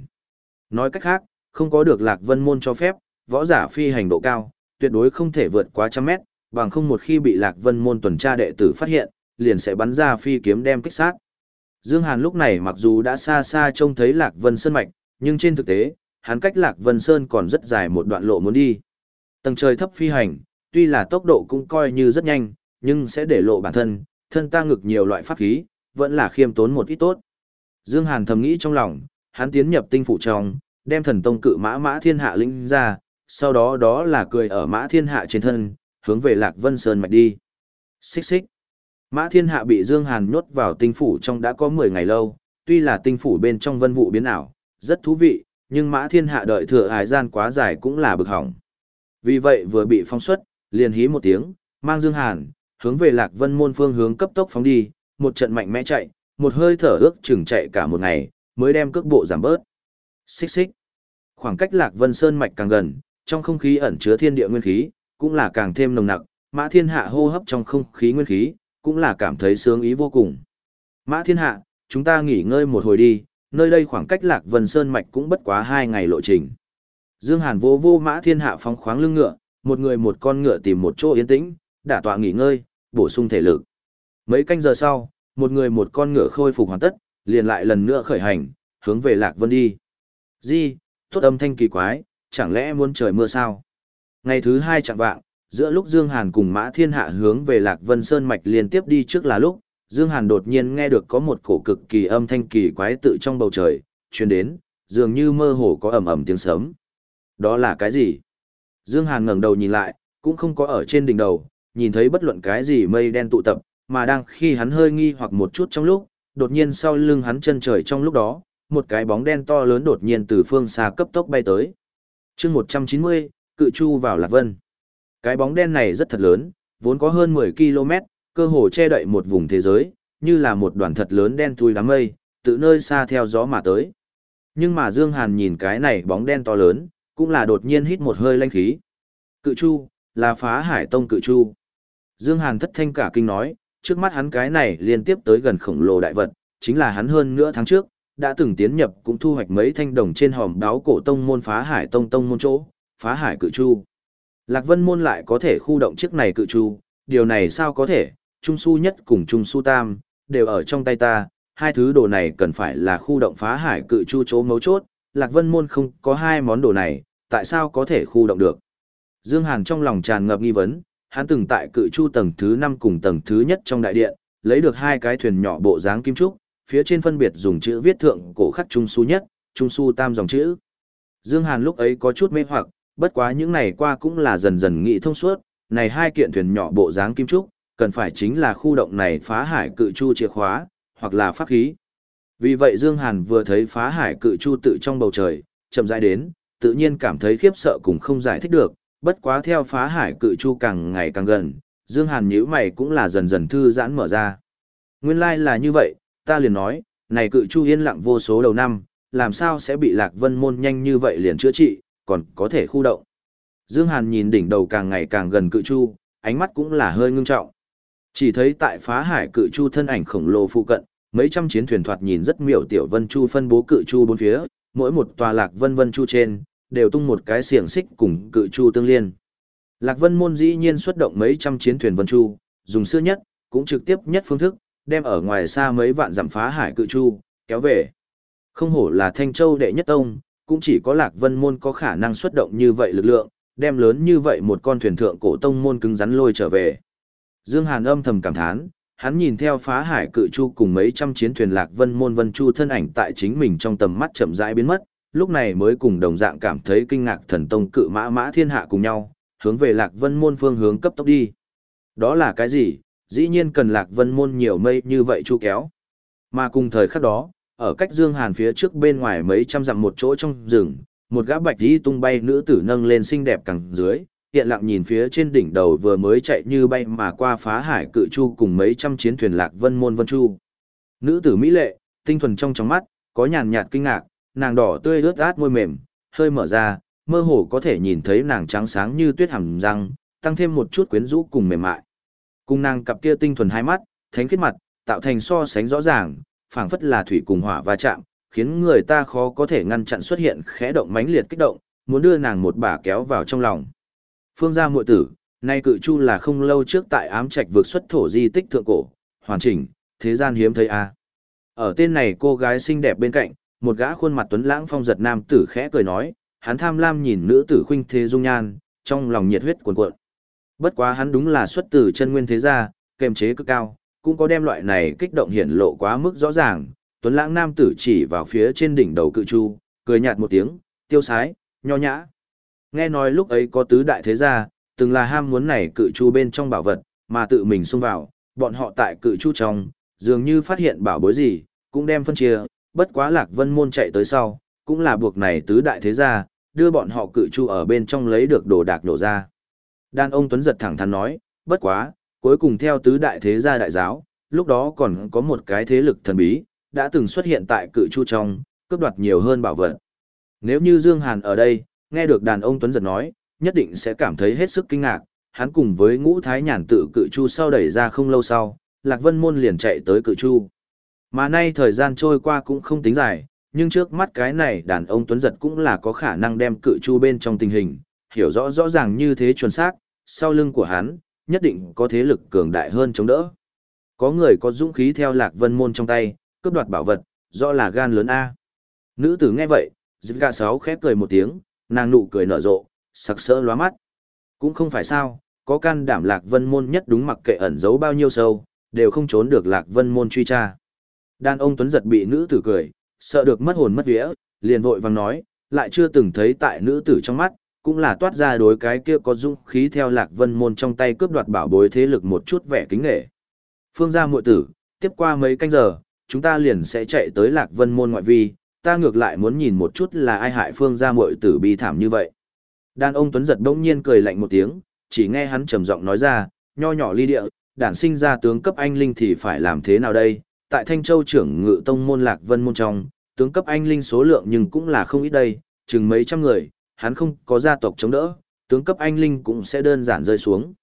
Nói cách khác, không có được Lạc Vân môn cho phép, võ giả phi hành độ cao, tuyệt đối không thể vượt quá trăm mét, bằng không một khi bị Lạc Vân môn tuần tra đệ tử phát hiện, liền sẽ bắn ra phi kiếm đem kích sát. Dương Hàn lúc này mặc dù đã xa xa trông thấy Lạc Vân Sơn Mạch, nhưng trên thực tế, hắn cách Lạc Vân Sơn còn rất dài một đoạn lộ muốn đi. Tầng trời thấp phi hành, tuy là tốc độ cũng coi như rất nhanh, nhưng sẽ để lộ bản thân, thân ta ngực nhiều loại pháp khí, vẫn là khiêm tốn một ít tốt. Dương Hàn thầm nghĩ trong lòng, hắn tiến nhập tinh phủ trong, đem thần tông cự mã mã thiên hạ linh ra, sau đó đó là cười ở mã thiên hạ trên thân, hướng về Lạc Vân Sơn mạch đi. Xích xích. Mã thiên hạ bị Dương Hàn nhốt vào tinh phủ trong đã có 10 ngày lâu, tuy là tinh phủ bên trong vân vụ biến ảo, rất thú vị, nhưng mã thiên hạ đợi thừa hải gian quá dài cũng là bực hỏng. Vì vậy vừa bị phong xuất, liền hí một tiếng, mang Dương Hàn, hướng về Lạc Vân môn phương hướng cấp tốc phóng đi, một trận mạnh mẽ chạy, một hơi thở ước chừng chạy cả một ngày, mới đem cước bộ giảm bớt. Xích xích. Khoảng cách Lạc Vân Sơn mạch càng gần, trong không khí ẩn chứa thiên địa nguyên khí, cũng là càng thêm nồng nặc, Mã Thiên Hạ hô hấp trong không khí nguyên khí, cũng là cảm thấy sướng ý vô cùng. Mã Thiên Hạ, chúng ta nghỉ ngơi một hồi đi, nơi đây khoảng cách Lạc Vân Sơn mạch cũng bất quá hai ngày lộ trình. Dương Hàn vô vô Mã Thiên Hạ phóng khoáng lưng ngựa, một người một con ngựa tìm một chỗ yên tĩnh, đả tọa nghỉ ngơi, bổ sung thể lực. Mấy canh giờ sau, một người một con ngựa khôi phục hoàn tất, liền lại lần nữa khởi hành, hướng về Lạc Vân đi. Di, tốt âm thanh kỳ quái, chẳng lẽ muốn trời mưa sao? Ngày thứ hai chạm vạng, giữa lúc Dương Hàn cùng Mã Thiên Hạ hướng về Lạc Vân Sơn Mạch liên tiếp đi trước là lúc, Dương Hàn đột nhiên nghe được có một cổ cực kỳ âm thanh kỳ quái tự trong bầu trời, truyền đến, dường như mơ hồ có ầm ầm tiếng sấm. Đó là cái gì? Dương Hàn ngẩng đầu nhìn lại, cũng không có ở trên đỉnh đầu, nhìn thấy bất luận cái gì mây đen tụ tập, mà đang khi hắn hơi nghi hoặc một chút trong lúc, đột nhiên sau lưng hắn chân trời trong lúc đó, một cái bóng đen to lớn đột nhiên từ phương xa cấp tốc bay tới. chương 190, cự chu vào Lạc Vân. Cái bóng đen này rất thật lớn, vốn có hơn 10 km, cơ hồ che đậy một vùng thế giới, như là một đoàn thật lớn đen thui đám mây, tự nơi xa theo gió mà tới. Nhưng mà Dương Hàn nhìn cái này bóng đen to lớn, cũng là đột nhiên hít một hơi lanh khí. Cự chu, là phá hải tông cự chu. Dương Hàn thất thanh cả kinh nói, trước mắt hắn cái này liên tiếp tới gần khổng lồ đại vật, chính là hắn hơn nửa tháng trước, đã từng tiến nhập cũng thu hoạch mấy thanh đồng trên hòm đáo cổ tông môn phá hải tông tông môn chỗ, phá hải cự chu. Lạc Vân môn lại có thể khu động chiếc này cự chu, điều này sao có thể, trung su nhất cùng trung su tam, đều ở trong tay ta, hai thứ đồ này cần phải là khu động phá hải cự chu chỗ mấu chốt, Lạc Vân môn không có hai món đồ này, tại sao có thể khu động được. Dương Hàn trong lòng tràn ngập nghi vấn, hắn từng tại cự chu tầng thứ 5 cùng tầng thứ nhất trong đại điện, lấy được hai cái thuyền nhỏ bộ dáng kim trúc, phía trên phân biệt dùng chữ viết thượng cổ khắc trung su nhất, trung su tam dòng chữ. Dương Hàn lúc ấy có chút mê hoặc, bất quá những này qua cũng là dần dần nghĩ thông suốt, này hai kiện thuyền nhỏ bộ dáng kim trúc, cần phải chính là khu động này phá hải cự chu chìa khóa, hoặc là pháp khí. Vì vậy Dương Hàn vừa thấy phá hải cự chu tự trong bầu trời, chậm rãi đến, tự nhiên cảm thấy khiếp sợ cũng không giải thích được, bất quá theo phá hải cự chu càng ngày càng gần, Dương Hàn nhíu mày cũng là dần dần thư giãn mở ra. Nguyên lai like là như vậy, ta liền nói, này cự chu yên lặng vô số đầu năm, làm sao sẽ bị lạc vân môn nhanh như vậy liền chữa trị, còn có thể khu động. Dương Hàn nhìn đỉnh đầu càng ngày càng gần cự chu, ánh mắt cũng là hơi ngưng trọng. Chỉ thấy tại phá hải cự chu thân ảnh khổng lồ phụ cận, mấy trăm chiến thuyền thoạt nhìn rất miểu tiểu vân chu phân bố cự chu bốn phía, mỗi một tòa lạc vân vân chu trên, đều tung một cái xiềng xích cùng cự chu tương liên. Lạc vân môn dĩ nhiên xuất động mấy trăm chiến thuyền vân chu, dùng xưa nhất, cũng trực tiếp nhất phương thức, đem ở ngoài xa mấy vạn dặm phá hải cự chu, kéo về. Không hổ là Thanh Châu đệ nhất tông, cũng chỉ có Lạc Vân môn có khả năng xuất động như vậy lực lượng, đem lớn như vậy một con thuyền thượng cổ tông môn cứng rắn lôi trở về. Dương Hàn âm thầm cảm thán, hắn nhìn theo phá hải cự chu cùng mấy trăm chiến thuyền Lạc Vân môn vân chu thân ảnh tại chính mình trong tầm mắt chậm rãi biến mất, lúc này mới cùng đồng dạng cảm thấy kinh ngạc thần tông cự mã mã thiên hạ cùng nhau, hướng về Lạc Vân môn phương hướng cấp tốc đi. Đó là cái gì? Dĩ nhiên cần Lạc Vân môn nhiều mây như vậy chu kéo. Mà cùng thời khắc đó, ở cách Dương Hàn phía trước bên ngoài mấy trăm dặm một chỗ trong rừng, một gã bạch y tung bay nữ tử nâng lên xinh đẹp càng dưới, hiện lặng nhìn phía trên đỉnh đầu vừa mới chạy như bay mà qua phá hải cự chu cùng mấy trăm chiến thuyền lạc vân môn vân chu. Nữ tử mỹ lệ, tinh thuần trong trong mắt, có nhàn nhạt kinh ngạc, nàng đỏ tươi rớt át môi mềm, hơi mở ra, mơ hồ có thể nhìn thấy nàng trắng sáng như tuyết hàm răng, tăng thêm một chút quyến rũ cùng mềm mại. Cùng nàng cặp kia tinh thuần hai mắt, thánh khiết mặt, tạo thành so sánh rõ ràng, phảng phất là thủy cùng hỏa va chạm, khiến người ta khó có thể ngăn chặn xuất hiện khẽ động mãnh liệt kích động, muốn đưa nàng một bà kéo vào trong lòng. Phương gia muội tử, nay cự chu là không lâu trước tại ám trạch vượt xuất thổ di tích thượng cổ, hoàn chỉnh, thế gian hiếm thấy a. À. Ở tên này cô gái xinh đẹp bên cạnh, một gã khuôn mặt tuấn lãng phong giật nam tử khẽ cười nói, hắn tham lam nhìn nữ tử khuynh thế dung nhan, trong lòng nhiệt huyết cuồn cuộn. Bất quá hắn đúng là xuất từ chân nguyên thế gia, kềm chế cực cao, cũng có đem loại này kích động hiển lộ quá mức rõ ràng. Tuấn lãng nam tử chỉ vào phía trên đỉnh đầu cự chu, cười nhạt một tiếng, tiêu sái, nho nhã. Nghe nói lúc ấy có tứ đại thế gia, từng là ham muốn này cự chu bên trong bảo vật, mà tự mình xông vào, bọn họ tại cự chu trong, dường như phát hiện bảo bối gì, cũng đem phân chia, bất quá lạc vân môn chạy tới sau, cũng là buộc này tứ đại thế gia, đưa bọn họ cự chu ở bên trong lấy được đồ đạc đổ ra. Đàn ông Tuấn giật thẳng thắn nói, bất quá, cuối cùng theo tứ đại thế gia đại giáo, lúc đó còn có một cái thế lực thần bí, đã từng xuất hiện tại cự chu trong, cướp đoạt nhiều hơn bảo vật. Nếu như Dương Hàn ở đây, nghe được đàn ông Tuấn giật nói, nhất định sẽ cảm thấy hết sức kinh ngạc, hắn cùng với ngũ thái nhàn tự cự chu sau đẩy ra không lâu sau, Lạc Vân Môn liền chạy tới cự chu. Mà nay thời gian trôi qua cũng không tính dài, nhưng trước mắt cái này đàn ông Tuấn giật cũng là có khả năng đem cự chu bên trong tình hình, hiểu rõ rõ ràng như thế chuẩn xác, sau lưng của hắn, nhất định có thế lực cường đại hơn chống đỡ. Có người có dũng khí theo lạc vân môn trong tay, cướp đoạt bảo vật, rõ là gan lớn A. Nữ tử nghe vậy, dịp gà sáu khép cười một tiếng, nàng nụ cười nở rộ, sặc sỡ lóa mắt. Cũng không phải sao, có can đảm lạc vân môn nhất đúng mặc kệ ẩn giấu bao nhiêu sâu, đều không trốn được lạc vân môn truy tra. Đàn ông tuấn giật bị nữ tử cười, sợ được mất hồn mất vía, liền vội vàng nói, lại chưa từng thấy tại nữ tử trong mắt, cũng là toát ra đối cái kia có dũng khí theo lạc vân môn trong tay cướp đoạt bảo bối thế lực một chút vẻ kính nghệ. Phương gia muội tử, tiếp qua mấy canh giờ, chúng ta liền sẽ chạy tới lạc vân môn ngoại vi, ta ngược lại muốn nhìn một chút là ai hại phương gia muội tử bi thảm như vậy. Đàn ông Tuấn giật bỗng nhiên cười lạnh một tiếng, chỉ nghe hắn trầm giọng nói ra, nho nhỏ ly địa, đản sinh ra tướng cấp anh linh thì phải làm thế nào đây? Tại Thanh Châu trưởng ngự tông môn lạc vân môn trong, tướng cấp anh linh số lượng nhưng cũng là không ít đây, chừng mấy trăm người, hắn không có gia tộc chống đỡ, tướng cấp anh linh cũng sẽ đơn giản rơi xuống.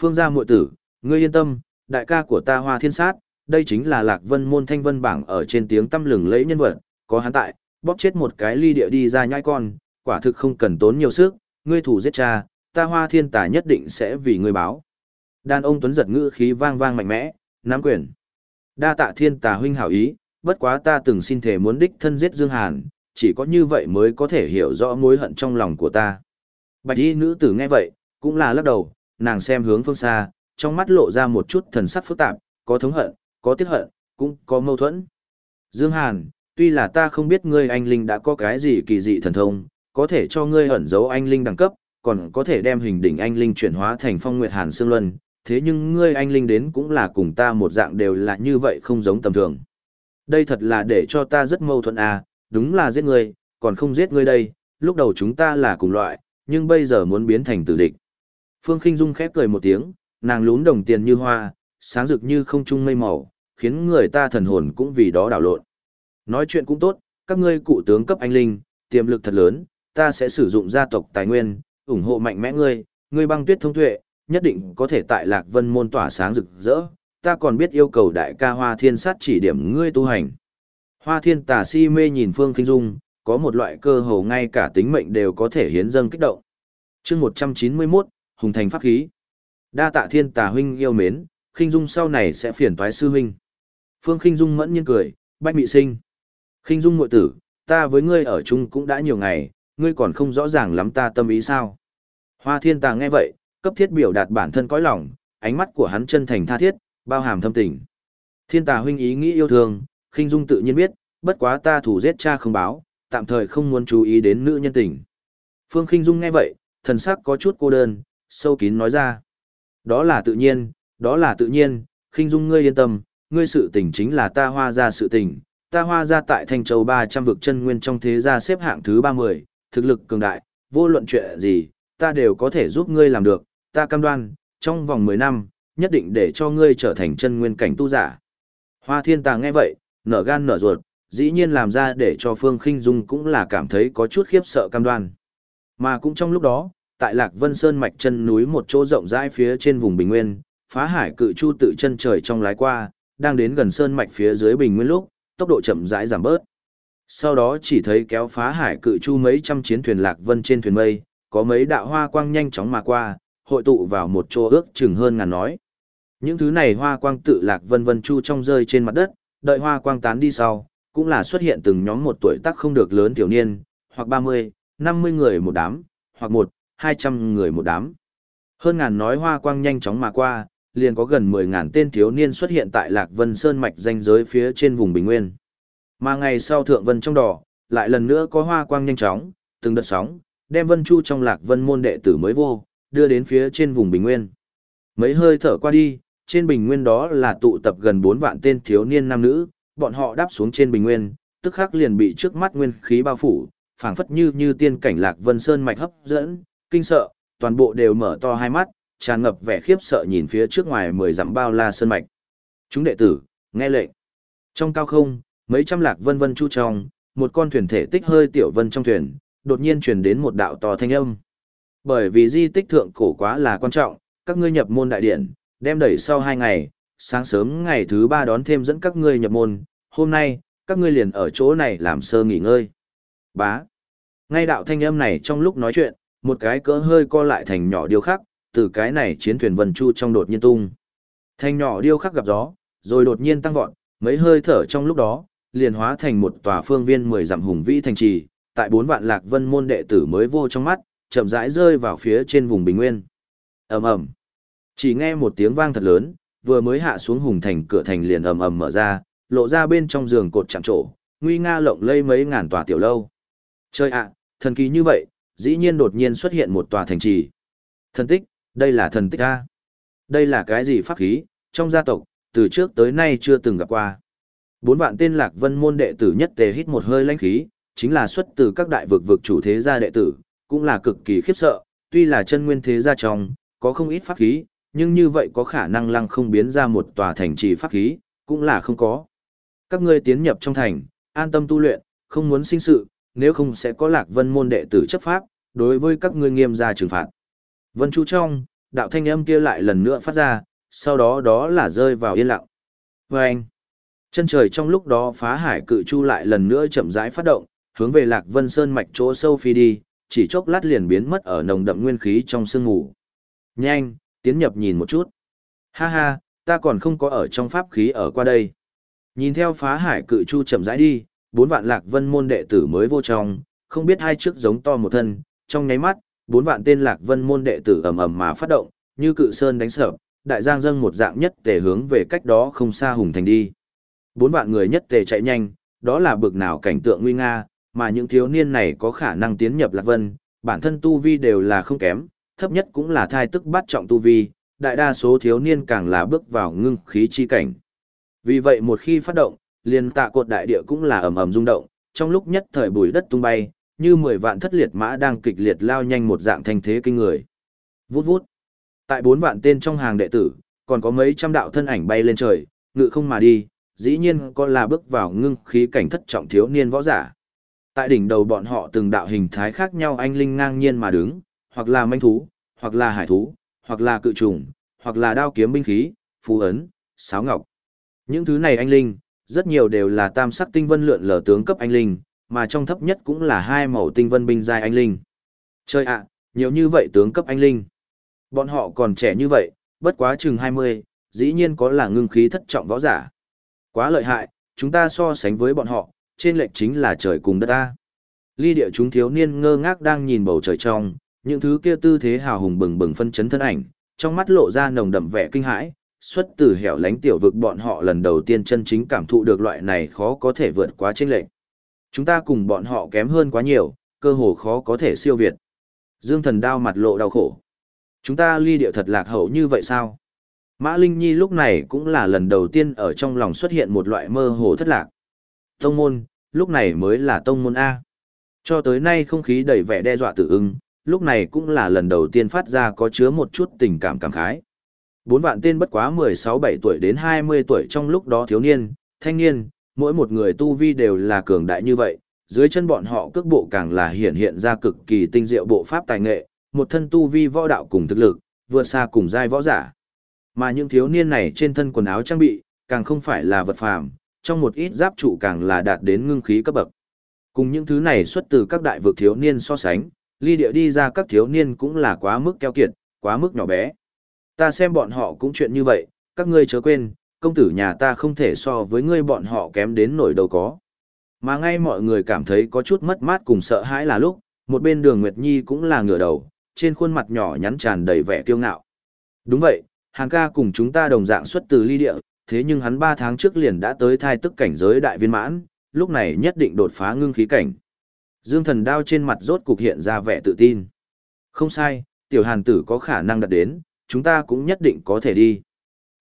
Phương gia muội tử, ngươi yên tâm, đại ca của ta Hoa Thiên Sát, đây chính là Lạc Vân môn thanh vân bảng ở trên tiếng tâm lừng lẫy nhân vật, có hắn tại, bóp chết một cái ly địa đi ra nhai con, quả thực không cần tốn nhiều sức, ngươi thủ giết cha, ta Hoa Thiên Tà nhất định sẽ vì ngươi báo. Đàn ông tuấn giật ngữ khí vang vang mạnh mẽ, nắm quyền. Đa tạ Thiên Tà huynh hảo ý, bất quá ta từng xin thể muốn đích thân giết Dương Hàn, chỉ có như vậy mới có thể hiểu rõ mối hận trong lòng của ta. Bạch y nữ tử nghe vậy, cũng là lắc đầu, nàng xem hướng phương xa, trong mắt lộ ra một chút thần sắc phức tạp, có thống hận, có tiếc hận, cũng có mâu thuẫn. Dương Hàn, tuy là ta không biết ngươi anh linh đã có cái gì kỳ dị thần thông, có thể cho ngươi ẩn giấu anh linh đẳng cấp, còn có thể đem hình đỉnh anh linh chuyển hóa thành phong nguyệt hàn xương luân, thế nhưng ngươi anh linh đến cũng là cùng ta một dạng đều là như vậy không giống tầm thường. Đây thật là để cho ta rất mâu thuẫn à, đúng là giết ngươi, còn không giết ngươi đây, lúc đầu chúng ta là cùng loại, nhưng bây giờ muốn biến thành tử địch. Phương Kinh Dung khép cười một tiếng, nàng lún đồng tiền như hoa, sáng rực như không trung mây màu, khiến người ta thần hồn cũng vì đó đảo lộn. Nói chuyện cũng tốt, các ngươi cụ tướng cấp anh linh, tiềm lực thật lớn, ta sẽ sử dụng gia tộc tài nguyên, ủng hộ mạnh mẽ ngươi, ngươi băng tuyết thông tuệ, nhất định có thể tại Lạc Vân môn tỏa sáng rực rỡ, ta còn biết yêu cầu đại ca Hoa Thiên sát chỉ điểm ngươi tu hành. Hoa Thiên tà si mê nhìn Phương Kinh Dung, có một loại cơ hồ ngay cả tính mệnh đều có thể hiến dâng kích động. Chương 191, Hùng thành pháp khí. Đa tạ Thiên tà huynh yêu mến, Kinh Dung sau này sẽ phiền toái sư huynh. Phương Kinh Dung mẫn nhiên cười, bách mị sinh. Kinh Dung muội tử, ta với ngươi ở chung cũng đã nhiều ngày, ngươi còn không rõ ràng lắm ta tâm ý sao. Hoa Thiên tà nghe vậy, cấp thiết biểu đạt bản thân cõi lòng, ánh mắt của hắn chân thành tha thiết, bao hàm thâm tình. Thiên tà huynh ý nghĩ yêu thương, Kinh Dung tự nhiên biết, bất quá ta thủ giết cha không báo, tạm thời không muốn chú ý đến nữ nhân tình. Phương Kinh Dung nghe vậy, thần sắc có chút cô đơn, sâu kín nói ra. Đó là tự nhiên, đó là tự nhiên, Kinh Dung ngươi yên tâm, ngươi sự tình chính là ta hoa ra sự tình, ta hoa ra tại Thanh Châu 300 vực chân nguyên trong thế gia xếp hạng thứ 30, thực lực cường đại, vô luận chuyện gì, ta đều có thể giúp ngươi làm được, ta cam đoan, trong vòng 10 năm, nhất định để cho ngươi trở thành chân nguyên cảnh tu giả. Hoa thiên tàng nghe vậy, nở gan nở ruột, dĩ nhiên làm ra để cho Phương Khinh Dung cũng là cảm thấy có chút khiếp sợ cam đoan. Mà cũng trong lúc đó, tại Lạc Vân Sơn mạch chân núi một chỗ rộng rãi phía trên vùng Bình Nguyên, phá hải cự chu tự chân trời trong lái qua, đang đến gần sơn mạch phía dưới Bình Nguyên lúc, tốc độ chậm rãi giảm bớt. Sau đó chỉ thấy kéo phá hải cự chu mấy trăm chiến thuyền Lạc Vân trên thuyền mây, có mấy đạo hoa quang nhanh chóng mà qua, hội tụ vào một chỗ ước chừng hơn ngàn nói. Những thứ này hoa quang tự Lạc Vân Vân Chu trong rơi trên mặt đất, đợi hoa quang tán đi sau, cũng là xuất hiện từng nhóm một tuổi tác không được lớn tiểu niên, hoặc 30, 50 người một đám, hoặc một, 200 người một đám. Hơn ngàn nói hoa quang nhanh chóng mà qua, liền có gần 10 ngàn tên thiếu niên xuất hiện tại Lạc Vân Sơn mạch danh giới phía trên vùng Bình Nguyên. Mà ngày sau Thượng Vân trong đỏ, lại lần nữa có hoa quang nhanh chóng, từng đợt sóng, đem Vân Chu trong Lạc Vân môn đệ tử mới vô, đưa đến phía trên vùng Bình Nguyên. Mấy hơi thở qua đi, trên Bình Nguyên đó là tụ tập gần 4 vạn tên thiếu niên nam nữ, bọn họ đáp xuống trên bình nguyên, tức khắc liền bị trước mắt nguyên khí bao phủ, phảng phất như như tiên cảnh lạc vân sơn mạch hấp dẫn, kinh sợ, toàn bộ đều mở to hai mắt, tràn ngập vẻ khiếp sợ nhìn phía trước ngoài mười dặm bao la sơn mạch. Chúng đệ tử, nghe lệnh. Trong cao không, mấy trăm lạc vân vân chu trong, một con thuyền thể tích hơi tiểu vân trong thuyền, đột nhiên truyền đến một đạo to thanh âm. Bởi vì di tích thượng cổ quá là quan trọng, các ngươi nhập môn đại điện, đem đẩy sau hai ngày, sáng sớm ngày thứ ba đón thêm dẫn các ngươi nhập môn, hôm nay, các ngươi liền ở chỗ này làm sơ nghỉ ngơi. Bá. Ngay đạo thanh âm này trong lúc nói chuyện, một cái cỡ hơi co lại thành nhỏ điêu khắc, từ cái này chiến thuyền vần chu trong đột nhiên tung. Thành nhỏ điêu khắc gặp gió, rồi đột nhiên tăng vọt, mấy hơi thở trong lúc đó, liền hóa thành một tòa phương viên mười dặm hùng vĩ thành trì, tại bốn vạn lạc vân môn đệ tử mới vô trong mắt, chậm rãi rơi vào phía trên vùng bình nguyên. ầm ầm, chỉ nghe một tiếng vang thật lớn, vừa mới hạ xuống hùng thành cửa thành liền ầm ầm mở ra, lộ ra bên trong giường cột chạm trổ, nguy nga lộng lây mấy ngàn tòa tiểu lâu. Chơi ạ, thần kỳ như vậy, dĩ nhiên đột nhiên xuất hiện một tòa thành trì. Thần tích, đây là thần tích A. Đây là cái gì pháp khí, trong gia tộc, từ trước tới nay chưa từng gặp qua. Bốn vạn tên lạc vân môn đệ tử nhất tề hít một hơi lãnh khí, chính là xuất từ các đại vực vực chủ thế gia đệ tử, cũng là cực kỳ khiếp sợ, tuy là chân nguyên thế gia trong, có không ít pháp khí, nhưng như vậy có khả năng lăng không biến ra một tòa thành trì pháp khí, cũng là không có. Các ngươi tiến nhập trong thành, an tâm tu luyện, không muốn sinh sự, nếu không sẽ có lạc vân môn đệ tử chấp pháp, đối với các ngươi nghiêm ra trừng phạt. Vân Chu trong, đạo thanh âm kia lại lần nữa phát ra, sau đó đó là rơi vào yên lặng. Và anh, chân trời trong lúc đó phá hải cự chu lại lần nữa chậm rãi phát động, hướng về lạc vân sơn mạch chỗ sâu phi đi, chỉ chốc lát liền biến mất ở nồng đậm nguyên khí trong sương ngủ. Nhanh, tiến nhập nhìn một chút. Ha ha, ta còn không có ở trong pháp khí ở qua đây. Nhìn theo phá hải cự chu chậm rãi đi, bốn vạn lạc vân môn đệ tử mới vô trong, không biết hai trước giống to một thân, trong nháy mắt, bốn vạn tên lạc vân môn đệ tử ầm ầm mà phát động, như cự sơn đánh sập, đại giang dâng một dạng nhất tề hướng về cách đó không xa hùng thành đi. Bốn vạn người nhất tề chạy nhanh, đó là bực nào cảnh tượng nguy nga, mà những thiếu niên này có khả năng tiến nhập lạc vân, bản thân tu vi đều là không kém, thấp nhất cũng là thai tức bắt trọng tu vi, đại đa số thiếu niên càng là bước vào ngưng khí chi cảnh. Vì vậy một khi phát động, liền tạ cột đại địa cũng là ầm ầm rung động, trong lúc nhất thời bùi đất tung bay, như mười vạn thất liệt mã đang kịch liệt lao nhanh một dạng thanh thế kinh người. Vút vút. Tại bốn vạn tên trong hàng đệ tử, còn có mấy trăm đạo thân ảnh bay lên trời, ngự không mà đi, dĩ nhiên có là bước vào ngưng khí cảnh thất trọng thiếu niên võ giả. Tại đỉnh đầu bọn họ từng đạo hình thái khác nhau anh linh ngang nhiên mà đứng, hoặc là manh thú, hoặc là hải thú, hoặc là cự trùng, hoặc là đao kiếm binh khí, phù ấn, sáo ngọc. Những thứ này anh linh, rất nhiều đều là tam sắc tinh vân lượn lờ tướng cấp anh linh, mà trong thấp nhất cũng là hai màu tinh vân binh giai anh linh. Chơi ạ, nhiều như vậy tướng cấp anh linh. Bọn họ còn trẻ như vậy, bất quá chừng 20, dĩ nhiên có là ngưng khí thất trọng võ giả. Quá lợi hại, chúng ta so sánh với bọn họ, trên lệch chính là trời cùng đất ta. Ly địa chúng thiếu niên ngơ ngác đang nhìn bầu trời trong, những thứ kia tư thế hào hùng bừng bừng phân chấn thân ảnh, trong mắt lộ ra nồng đậm vẻ kinh hãi, xuất từ hẻo lánh tiểu vực bọn họ lần đầu tiên chân chính cảm thụ được loại này khó có thể vượt quá chênh lệch. Chúng ta cùng bọn họ kém hơn quá nhiều, cơ hồ khó có thể siêu việt. Dương thần đao mặt lộ đau khổ. Chúng ta ly điệu thật lạc hậu như vậy sao? Mã Linh Nhi lúc này cũng là lần đầu tiên ở trong lòng xuất hiện một loại mơ hồ thất lạc. Tông môn, lúc này mới là tông môn A. Cho tới nay không khí đầy vẻ đe dọa tự ưng, lúc này cũng là lần đầu tiên phát ra có chứa một chút tình cảm cảm khái. Bốn vạn tên bất quá 16-17 tuổi đến 20 tuổi trong lúc đó thiếu niên, thanh niên, mỗi một người tu vi đều là cường đại như vậy, dưới chân bọn họ cước bộ càng là hiện hiện ra cực kỳ tinh diệu bộ pháp tài nghệ, một thân tu vi võ đạo cùng thực lực, vượt xa cùng giai võ giả. Mà những thiếu niên này trên thân quần áo trang bị, càng không phải là vật phàm, trong một ít giáp trụ càng là đạt đến ngưng khí cấp bậc. Cùng những thứ này xuất từ các đại vực thiếu niên so sánh, ly địa đi ra các thiếu niên cũng là quá mức keo kiệt, quá mức nhỏ bé. Ta xem bọn họ cũng chuyện như vậy, các ngươi chớ quên, công tử nhà ta không thể so với ngươi bọn họ kém đến nổi đâu có. Mà ngay mọi người cảm thấy có chút mất mát cùng sợ hãi là lúc, một bên đường Nguyệt Nhi cũng là ngửa đầu, trên khuôn mặt nhỏ nhắn tràn đầy vẻ kiêu ngạo. Đúng vậy, hàng ca cùng chúng ta đồng dạng xuất từ ly địa, thế nhưng hắn 3 tháng trước liền đã tới thai tức cảnh giới đại viên mãn, lúc này nhất định đột phá ngưng khí cảnh. Dương thần đao trên mặt rốt cục hiện ra vẻ tự tin. Không sai, tiểu hàn tử có khả năng đạt đến, chúng ta cũng nhất định có thể đi.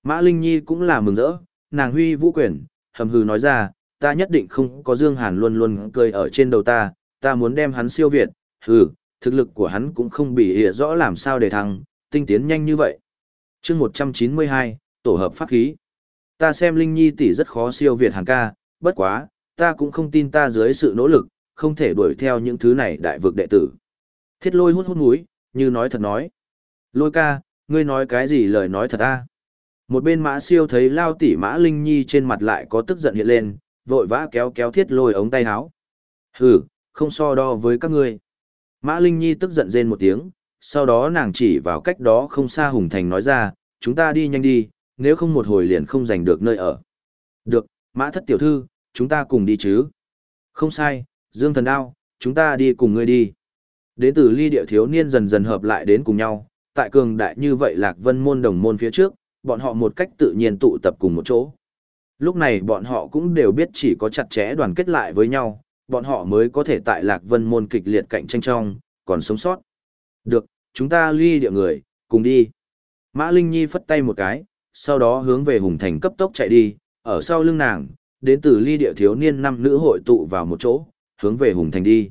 Mã Linh Nhi cũng là mừng rỡ, nàng huy vũ quyền, hầm hừ nói ra, ta nhất định không có Dương Hàn luôn luôn cười ở trên đầu ta, ta muốn đem hắn siêu việt, hừ, thực lực của hắn cũng không bị hiểu rõ làm sao để thăng, tinh tiến nhanh như vậy. chương 192, tổ hợp pháp khí. Ta xem Linh Nhi tỷ rất khó siêu việt Hàn ca, bất quá, ta cũng không tin ta dưới sự nỗ lực, không thể đuổi theo những thứ này đại vực đệ tử. Thiết lôi hút hút mũi, như nói thật nói. Lôi ca, ngươi nói cái gì lời nói thật a? Một bên mã siêu thấy lao tỷ mã Linh Nhi trên mặt lại có tức giận hiện lên, vội vã kéo kéo thiết lôi ống tay áo. Hừ, không so đo với các ngươi. Mã Linh Nhi tức giận rên một tiếng, sau đó nàng chỉ vào cách đó không xa Hùng Thành nói ra, chúng ta đi nhanh đi, nếu không một hồi liền không giành được nơi ở. Được, mã thất tiểu thư, chúng ta cùng đi chứ. Không sai, Dương thần đao, chúng ta đi cùng ngươi đi. Đến từ ly địa thiếu niên dần dần hợp lại đến cùng nhau, tại cường đại như vậy lạc vân môn đồng môn phía trước, bọn họ một cách tự nhiên tụ tập cùng một chỗ. Lúc này bọn họ cũng đều biết chỉ có chặt chẽ đoàn kết lại với nhau, bọn họ mới có thể tại lạc vân môn kịch liệt cạnh tranh trong, còn sống sót. Được, chúng ta ly địa người, cùng đi. Mã Linh Nhi phất tay một cái, sau đó hướng về Hùng Thành cấp tốc chạy đi, ở sau lưng nàng, đến từ ly địa thiếu niên năm nữ hội tụ vào một chỗ, hướng về Hùng Thành đi.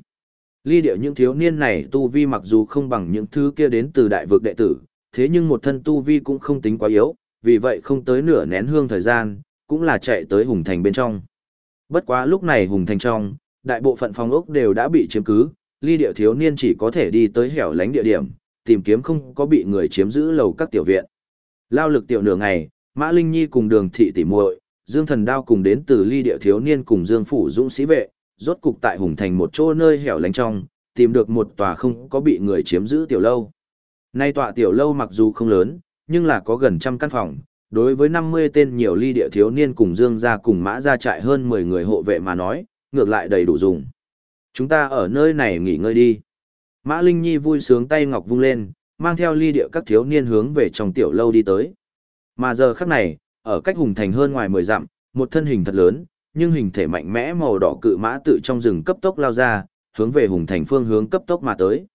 Ly địa những thiếu niên này tu vi mặc dù không bằng những thứ kia đến từ đại vực đệ tử, thế nhưng một thân tu vi cũng không tính quá yếu, vì vậy không tới nửa nén hương thời gian, cũng là chạy tới Hùng Thành bên trong. Bất quá lúc này Hùng Thành trong, đại bộ phận phòng ốc đều đã bị chiếm cứ, ly địa thiếu niên chỉ có thể đi tới hẻo lánh địa điểm, tìm kiếm không có bị người chiếm giữ lầu các tiểu viện. Lao lực tiểu nửa ngày, Mã Linh Nhi cùng đường thị tỷ muội, Dương Thần Đao cùng đến từ ly địa thiếu niên cùng Dương Phủ Dũng sĩ vệ, rốt cục tại Hùng Thành một chỗ nơi hẻo lánh trong, tìm được một tòa không có bị người chiếm giữ tiểu lâu. Nay tòa tiểu lâu mặc dù không lớn, nhưng là có gần trăm căn phòng, đối với 50 tên nhiều ly địa thiếu niên cùng Dương gia cùng Mã gia trại hơn 10 người hộ vệ mà nói, ngược lại đầy đủ dùng. Chúng ta ở nơi này nghỉ ngơi đi. Mã Linh Nhi vui sướng tay ngọc vung lên, mang theo ly địa các thiếu niên hướng về trong tiểu lâu đi tới. Mà giờ khắc này, ở cách hùng thành hơn ngoài 10 dặm, một thân hình thật lớn, nhưng hình thể mạnh mẽ màu đỏ cự mã tự trong rừng cấp tốc lao ra, hướng về hùng thành phương hướng cấp tốc mà tới.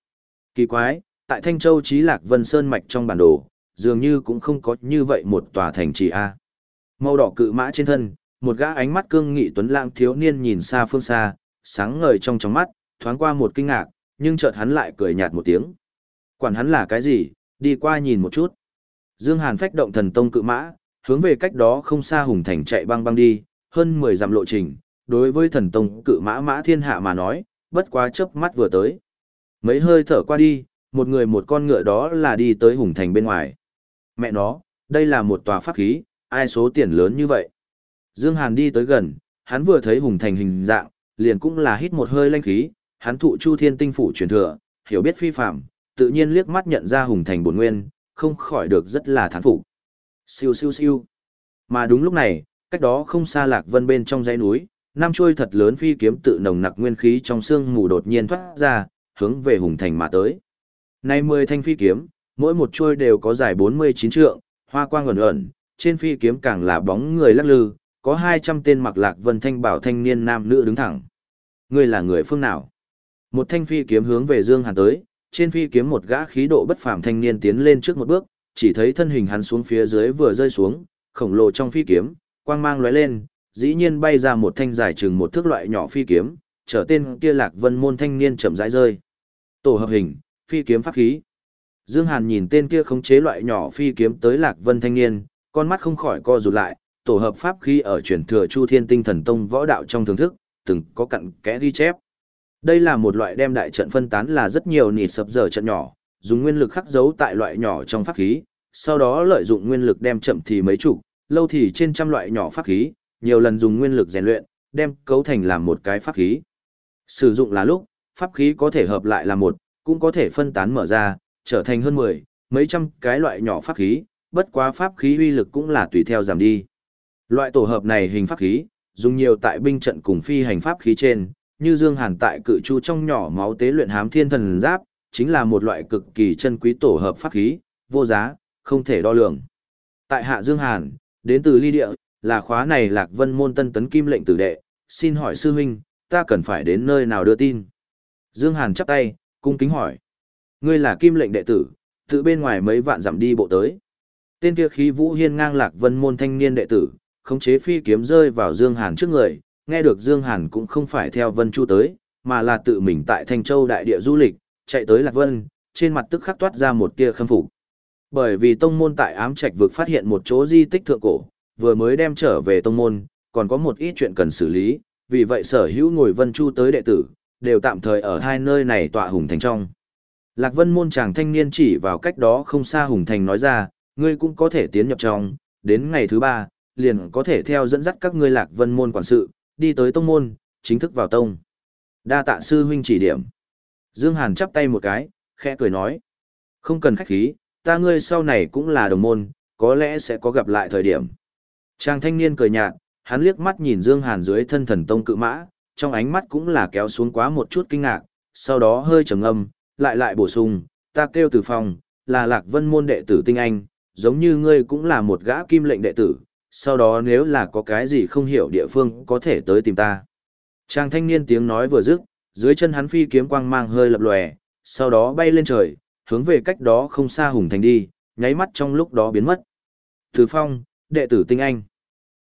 Kỳ quái, tại Thanh Châu Chí Lạc Vân Sơn mạch trong bản đồ, dường như cũng không có như vậy một tòa thành trì a. Màu đỏ cự mã trên thân, một gã ánh mắt cương nghị tuấn lãng thiếu niên nhìn xa phương xa, sáng ngời trong trong mắt, thoáng qua một kinh ngạc, nhưng chợt hắn lại cười nhạt một tiếng. Quản hắn là cái gì, đi qua nhìn một chút. Dương Hàn phách động thần tông cự mã, hướng về cách đó không xa hùng thành chạy băng băng đi, hơn 10 dặm lộ trình, đối với thần tông cự mã mã thiên hạ mà nói, bất quá chớp mắt vừa tới. Mấy hơi thở qua đi, một người một con ngựa đó là đi tới hùng thành bên ngoài. Mẹ nó, đây là một tòa pháp khí, ai số tiền lớn như vậy? Dương Hàn đi tới gần, hắn vừa thấy hùng thành hình dạng, liền cũng là hít một hơi lanh khí, hắn thụ Chu Thiên Tinh phủ truyền thừa, hiểu biết phi phạm, tự nhiên liếc mắt nhận ra hùng thành bổn nguyên, không khỏi được rất là thán phục. Siêu siêu siêu. Mà đúng lúc này, cách đó không xa Lạc Vân bên trong dãy núi, năm chuôi thật lớn phi kiếm tự nồng nặc nguyên khí trong xương mù đột nhiên thoát ra, hướng về hùng thành mà tới. Nay mười thanh phi kiếm, mỗi một chuôi đều có dài 49 trượng, hoa quang ẩn ẩn, trên phi kiếm càng là bóng người lắc lư, có 200 tên mặc lạc vân thanh bảo thanh niên nam nữ đứng thẳng. Ngươi là người phương nào? Một thanh phi kiếm hướng về Dương Hàn tới, trên phi kiếm một gã khí độ bất phàm thanh niên tiến lên trước một bước, chỉ thấy thân hình hắn xuống phía dưới vừa rơi xuống, khổng lồ trong phi kiếm, quang mang lóe lên, dĩ nhiên bay ra một thanh dài chừng một thước loại nhỏ phi kiếm, trở tên kia lạc vân môn thanh niên chậm rãi rơi. Tổ hợp hình, phi kiếm pháp khí. Dương Hàn nhìn tên kia khống chế loại nhỏ phi kiếm tới lạc vân thanh niên, con mắt không khỏi co rụt lại, tổ hợp pháp khí ở truyền thừa Chu Thiên Tinh Thần Tông võ đạo trong thưởng thức, từng có cặn kẽ ghi chép. Đây là một loại đem đại trận phân tán là rất nhiều nịt sập dở trận nhỏ, dùng nguyên lực khắc dấu tại loại nhỏ trong pháp khí, sau đó lợi dụng nguyên lực đem chậm thì mấy chục, lâu thì trên trăm loại nhỏ pháp khí, nhiều lần dùng nguyên lực rèn luyện, đem cấu thành làm một cái pháp khí. Sử dụng là lúc, pháp khí có thể hợp lại là một, cũng có thể phân tán mở ra, trở thành hơn 10, mấy trăm cái loại nhỏ pháp khí, bất quá pháp khí uy lực cũng là tùy theo giảm đi. Loại tổ hợp này hình pháp khí, dùng nhiều tại binh trận cùng phi hành pháp khí trên, như Dương Hàn tại cự chu trong nhỏ máu tế luyện hám thiên thần giáp, chính là một loại cực kỳ chân quý tổ hợp pháp khí, vô giá, không thể đo lường. Tại hạ Dương Hàn, đến từ ly địa, là khóa này lạc vân môn tân tấn kim lệnh tử đệ, xin hỏi sư huynh, ta cần phải đến nơi nào đưa tin? Dương Hàn chắp tay, cung kính hỏi. Ngươi là kim lệnh đệ tử, tự bên ngoài mấy vạn dặm đi bộ tới. Tên kia khí vũ hiên ngang lạc vân môn thanh niên đệ tử, khống chế phi kiếm rơi vào Dương Hàn trước người, nghe được Dương Hàn cũng không phải theo Vân Chu tới, mà là tự mình tại Thanh Châu đại địa du lịch, chạy tới Lạc Vân, trên mặt tức khắc toát ra một tia khâm phục. Bởi vì tông môn tại ám trạch vực phát hiện một chỗ di tích thượng cổ, vừa mới đem trở về tông môn, còn có một ít chuyện cần xử lý, vì vậy sở hữu ngồi Vân Chu tới đệ tử, đều tạm thời ở hai nơi này tọa hùng thành trong. Lạc Vân môn chàng thanh niên chỉ vào cách đó không xa hùng thành nói ra, ngươi cũng có thể tiến nhập trong, đến ngày thứ ba, liền có thể theo dẫn dắt các ngươi Lạc Vân môn quản sự, đi tới tông môn, chính thức vào tông. Đa tạ sư huynh chỉ điểm. Dương Hàn chắp tay một cái, khẽ cười nói. Không cần khách khí, ta ngươi sau này cũng là đồng môn, có lẽ sẽ có gặp lại thời điểm. Trang thanh niên cười nhạt, hắn liếc mắt nhìn Dương Hàn dưới thân thần tông cự mã, trong ánh mắt cũng là kéo xuống quá một chút kinh ngạc, sau đó hơi trầm ngâm, lại lại bổ sung, ta kêu từ phòng, là lạc vân môn đệ tử tinh anh, giống như ngươi cũng là một gã kim lệnh đệ tử, sau đó nếu là có cái gì không hiểu địa phương có thể tới tìm ta. Trang thanh niên tiếng nói vừa dứt, dưới chân hắn phi kiếm quang mang hơi lập lòe, sau đó bay lên trời, hướng về cách đó không xa Hùng Thành đi, nháy mắt trong lúc đó biến mất. Từ Phong, đệ tử tinh anh.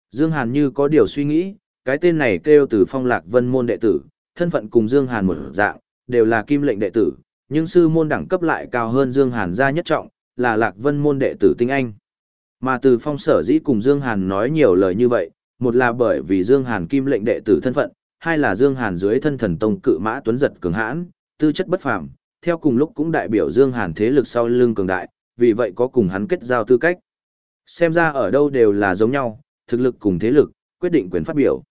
Dương Hàn như có điều suy nghĩ, cái tên này kêu từ Phong Lạc Vân môn đệ tử, thân phận cùng Dương Hàn một dạng, đều là kim lệnh đệ tử, nhưng sư môn đẳng cấp lại cao hơn Dương Hàn gia nhất trọng, là Lạc Vân môn đệ tử tinh anh. Mà từ Phong sở dĩ cùng Dương Hàn nói nhiều lời như vậy, một là bởi vì Dương Hàn kim lệnh đệ tử thân phận, hai là Dương Hàn dưới thân thần tông cự mã tuấn giật cường hãn, tư chất bất phàm, theo cùng lúc cũng đại biểu Dương Hàn thế lực sau lưng cường đại, vì vậy có cùng hắn kết giao tư cách. Xem ra ở đâu đều là giống nhau, thực lực cùng thế lực, quyết định quyền phát biểu.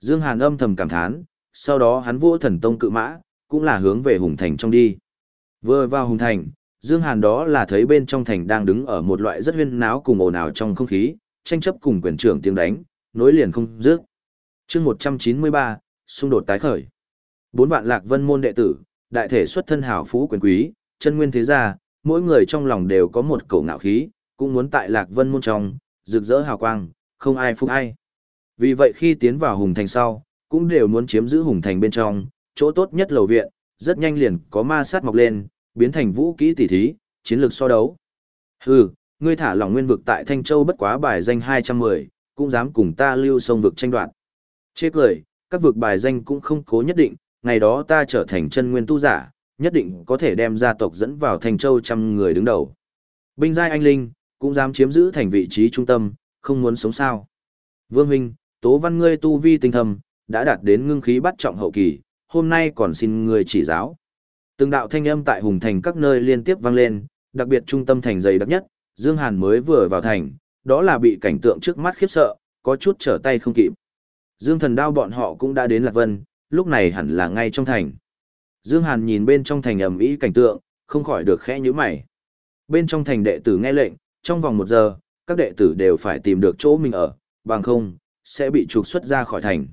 Dương Hàn âm thầm cảm thán, sau đó hắn vỗ thần tông cự mã, cũng là hướng về Hùng Thành trong đi. Vừa vào Hùng Thành, Dương Hàn đó là thấy bên trong thành đang đứng ở một loại rất huyên náo cùng ồn ào trong không khí, tranh chấp cùng quyền trưởng tiếng đánh, nối liền không dứt. Chương 193, xung đột tái khởi. Bốn vạn Lạc Vân môn đệ tử, đại thể xuất thân hảo phú quyền quý, chân nguyên thế gia, mỗi người trong lòng đều có một cổ ngạo khí, cũng muốn tại Lạc Vân môn trong, rực rỡ hào quang, không ai phục ai. Vì vậy khi tiến vào Hùng Thành sau, cũng đều muốn chiếm giữ Hùng Thành bên trong, chỗ tốt nhất lầu viện, rất nhanh liền có ma sát mọc lên, biến thành vũ kỹ tỷ thí, chiến lược so đấu. Hừ, ngươi thả lòng nguyên vực tại Thanh Châu bất quá bài danh 210, cũng dám cùng ta lưu sông vực tranh đoạt. Chê cười, các vực bài danh cũng không cố nhất định, ngày đó ta trở thành chân nguyên tu giả, nhất định có thể đem gia tộc dẫn vào thành Châu trăm người đứng đầu. Binh giai anh linh, cũng dám chiếm giữ thành vị trí trung tâm, không muốn sống sao. Vương huynh, tố văn ngươi tu vi tinh thầm, đã đạt đến ngưng khí bắt trọng hậu kỳ, hôm nay còn xin ngươi chỉ giáo. Từng đạo thanh âm tại hùng thành các nơi liên tiếp vang lên, đặc biệt trung tâm thành dày đặc nhất, Dương Hàn mới vừa vào thành, đó là bị cảnh tượng trước mắt khiếp sợ, có chút trở tay không kịp. Dương thần đao bọn họ cũng đã đến Lạc Vân, lúc này hẳn là ngay trong thành. Dương Hàn nhìn bên trong thành ầm ĩ cảnh tượng, không khỏi được khẽ nhíu mày. Bên trong thành đệ tử nghe lệnh, trong vòng một giờ, các đệ tử đều phải tìm được chỗ mình ở, bằng không, sẽ bị trục xuất ra khỏi thành.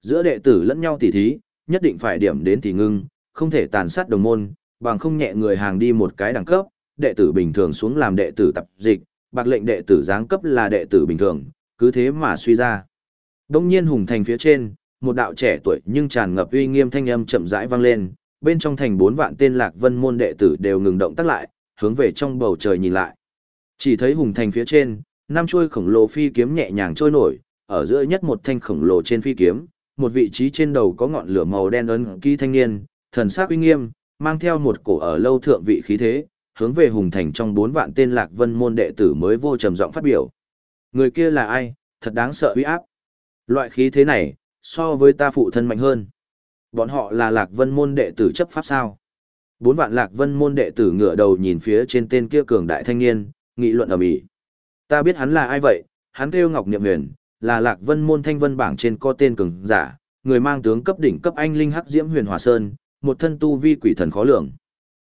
Giữa đệ tử lẫn nhau tỉ thí, nhất định phải điểm đến thì ngưng, không thể tàn sát đồng môn, bằng không nhẹ người hàng đi một cái đẳng cấp, đệ tử bình thường xuống làm đệ tử tập dịch, bạc lệnh đệ tử giáng cấp là đệ tử bình thường, cứ thế mà suy ra. Đông nhiên hùng thành phía trên, một đạo trẻ tuổi nhưng tràn ngập uy nghiêm thanh âm chậm rãi vang lên, bên trong thành bốn vạn tên lạc vân môn đệ tử đều ngừng động tác lại, hướng về trong bầu trời nhìn lại. Chỉ thấy hùng thành phía trên, năm chuôi khổng lồ phi kiếm nhẹ nhàng trôi nổi, ở giữa nhất một thanh khổng lồ trên phi kiếm, một vị trí trên đầu có ngọn lửa màu đen ấn ký thanh niên, thần sắc uy nghiêm, mang theo một cổ ở lâu thượng vị khí thế, hướng về hùng thành trong bốn vạn tên lạc vân môn đệ tử mới vô trầm giọng phát biểu. Người kia là ai, thật đáng sợ uy áp. Loại khí thế này, so với ta phụ thân mạnh hơn. Bọn họ là lạc vân môn đệ tử chấp pháp sao. Bốn vạn lạc vân môn đệ tử ngửa đầu nhìn phía trên tên kia cường đại thanh niên, nghị luận ở mỹ. Ta biết hắn là ai vậy, hắn kêu Ngọc Niệm Huyền, là lạc vân môn thanh vân bảng trên có tên cường giả, người mang tướng cấp đỉnh cấp anh linh hắc diễm huyền hòa sơn, một thân tu vi quỷ thần khó lường.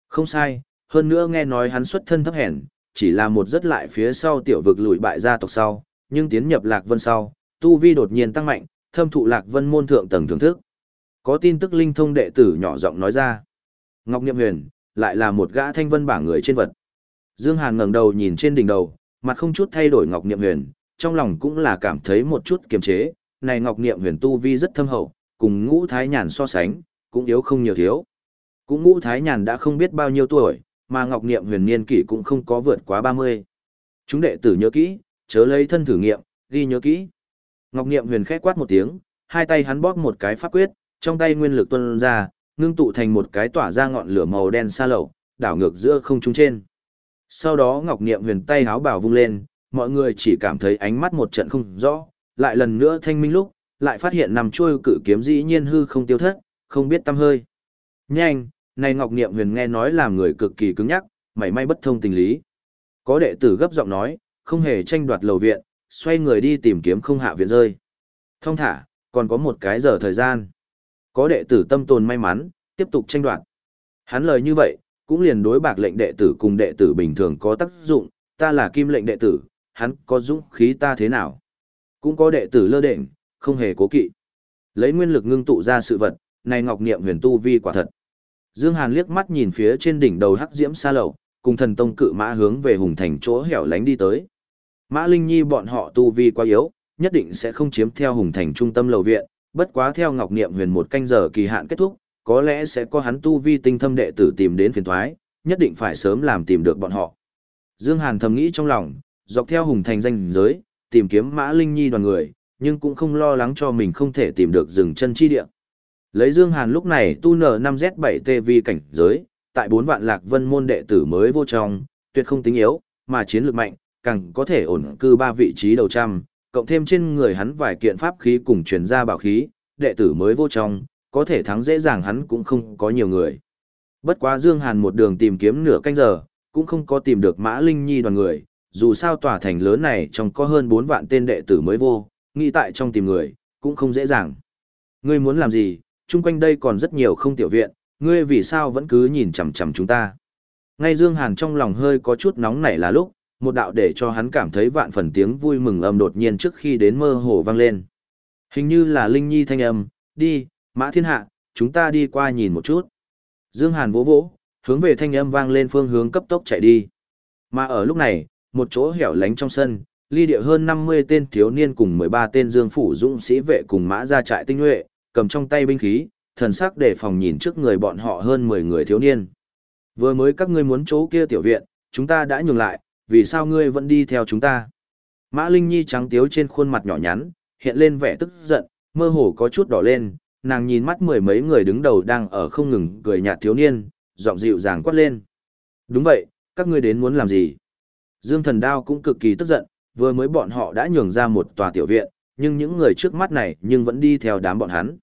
Không sai, hơn nữa nghe nói hắn xuất thân thấp hèn, chỉ là một rất lại phía sau tiểu vực lùi bại gia tộc sau, nhưng tiến nhập Lạc Vân sau, tu vi đột nhiên tăng mạnh, thâm thụ Lạc Vân môn thượng tầng thưởng thức. Có tin tức linh thông đệ tử nhỏ giọng nói ra. Ngọc Niệm Huyền, lại là một gã thanh vân bảng người trên vật. Dương Hàn ngẩng đầu nhìn trên đỉnh đầu, mặt không chút thay đổi Ngọc Niệm Huyền, trong lòng cũng là cảm thấy một chút kiềm chế, này Ngọc Niệm Huyền tu vi rất thâm hậu, cùng Ngũ Thái Nhàn so sánh, cũng yếu không nhiều thiếu. Cũng Ngũ Thái Nhàn đã không biết bao nhiêu tuổi, mà Ngọc Niệm Huyền niên kỷ cũng không có vượt quá 30. Chúng đệ tử nhớ kỹ, chớ lấy thân thử nghiệm, ghi nhớ kỹ. Ngọc Niệm Huyền khẽ quát một tiếng, hai tay hắn bóp một cái pháp quyết, trong tay nguyên lực tuôn ra, ngưng tụ thành một cái tỏa ra ngọn lửa màu đen xa lậu, đảo ngược giữa không trung trên. Sau đó Ngọc Niệm Huyền tay háo bảo vung lên, mọi người chỉ cảm thấy ánh mắt một trận không rõ, lại lần nữa thanh minh lúc, lại phát hiện nằm chui cự kiếm dĩ nhiên hư không tiêu thất, không biết tâm hơi. Nhanh, này Ngọc Niệm Huyền nghe nói làm người cực kỳ cứng nhắc, mảy may bất thông tình lý. Có đệ tử gấp giọng nói, không hề tranh đoạt lầu viện, xoay người đi tìm kiếm không hạ viện rơi. Thông thả, còn có một cái giờ thời gian. Có đệ tử tâm tồn may mắn, tiếp tục tranh đoạt. Hắn lời như vậy, cũng liền đối bạc lệnh đệ tử cùng đệ tử bình thường có tác dụng, ta là kim lệnh đệ tử, hắn có dũng khí ta thế nào. Cũng có đệ tử lơ đệnh, không hề cố kỵ. Lấy nguyên lực ngưng tụ ra sự vật, này ngọc niệm huyền tu vi quả thật. Dương Hàn liếc mắt nhìn phía trên đỉnh đầu hắc diễm xa lầu, cùng thần tông cự mã hướng về hùng thành chỗ hẻo lánh đi tới. Mã Linh Nhi bọn họ tu vi quá yếu, nhất định sẽ không chiếm theo hùng thành trung tâm lầu viện, bất quá theo Ngọc Niệm Huyền một canh giờ kỳ hạn kết thúc, có lẽ sẽ có hắn tu vi tinh thâm đệ tử tìm đến phiền toái, nhất định phải sớm làm tìm được bọn họ. Dương Hàn thầm nghĩ trong lòng, dọc theo hùng thành danh giới, tìm kiếm Mã Linh Nhi đoàn người, nhưng cũng không lo lắng cho mình không thể tìm được rừng chân chi địa. Lấy Dương Hàn lúc này tu nở 5Z7 TV cảnh giới, tại bốn vạn lạc vân môn đệ tử mới vô trong, tuyệt không tính yếu, mà chiến lược mạnh, càng có thể ổn cư ba vị trí đầu trăm, cộng thêm trên người hắn vài kiện pháp khí cùng truyền ra bảo khí, đệ tử mới vô trong, có thể thắng dễ dàng hắn cũng không có nhiều người. Bất quá Dương Hàn một đường tìm kiếm nửa canh giờ, cũng không có tìm được Mã Linh Nhi đoàn người, dù sao tòa thành lớn này trong có hơn 4 vạn tên đệ tử mới vô, nghĩ tại trong tìm người, cũng không dễ dàng. Ngươi muốn làm gì, chung quanh đây còn rất nhiều không tiểu viện, ngươi vì sao vẫn cứ nhìn chằm chằm chúng ta. Ngay Dương Hàn trong lòng hơi có chút nóng nảy là lúc, một đạo để cho hắn cảm thấy vạn phần tiếng vui mừng âm đột nhiên trước khi đến mơ hồ vang lên. Hình như là Linh Nhi thanh âm, đi, Mã Thiên Hạ, chúng ta đi qua nhìn một chút. Dương Hàn vỗ vỗ, hướng về thanh âm vang lên phương hướng cấp tốc chạy đi. Mà ở lúc này, một chỗ hẻo lánh trong sân, ly địa hơn 50 tên thiếu niên cùng 13 tên dương phủ dũng sĩ vệ cùng mã ra trại tinh nhuệ, cầm trong tay binh khí, thần sắc để phòng nhìn trước người bọn họ hơn 10 người thiếu niên. Vừa mới các ngươi muốn chỗ kia tiểu viện, chúng ta đã nhường lại, vì sao ngươi vẫn đi theo chúng ta? Mã Linh Nhi trắng tiếu trên khuôn mặt nhỏ nhắn, hiện lên vẻ tức giận, mơ hồ có chút đỏ lên, nàng nhìn mắt mười mấy người đứng đầu đang ở không ngừng cười nhạt thiếu niên, giọng dịu dàng quát lên. Đúng vậy, các ngươi đến muốn làm gì? Dương thần đao cũng cực kỳ tức giận, vừa mới bọn họ đã nhường ra một tòa tiểu viện, nhưng những người trước mắt này nhưng vẫn đi theo đám bọn hắn.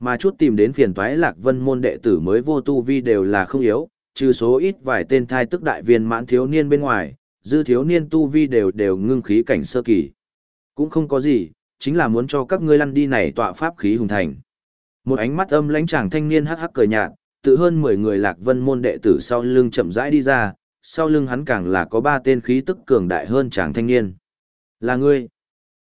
Mà chút tìm đến phiền toái lạc vân môn đệ tử mới vô tu vi đều là không yếu, trừ số ít vài tên thai tức đại viên mãn thiếu niên bên ngoài, dư thiếu niên tu vi đều đều ngưng khí cảnh sơ kỳ. Cũng không có gì, chính là muốn cho các ngươi lăn đi này tọa pháp khí hùng thành. Một ánh mắt âm lãnh chàng thanh niên hắc hắc cười nhạt, tự hơn 10 người lạc vân môn đệ tử sau lưng chậm rãi đi ra, sau lưng hắn càng là có ba tên khí tức cường đại hơn chàng thanh niên. Là ngươi.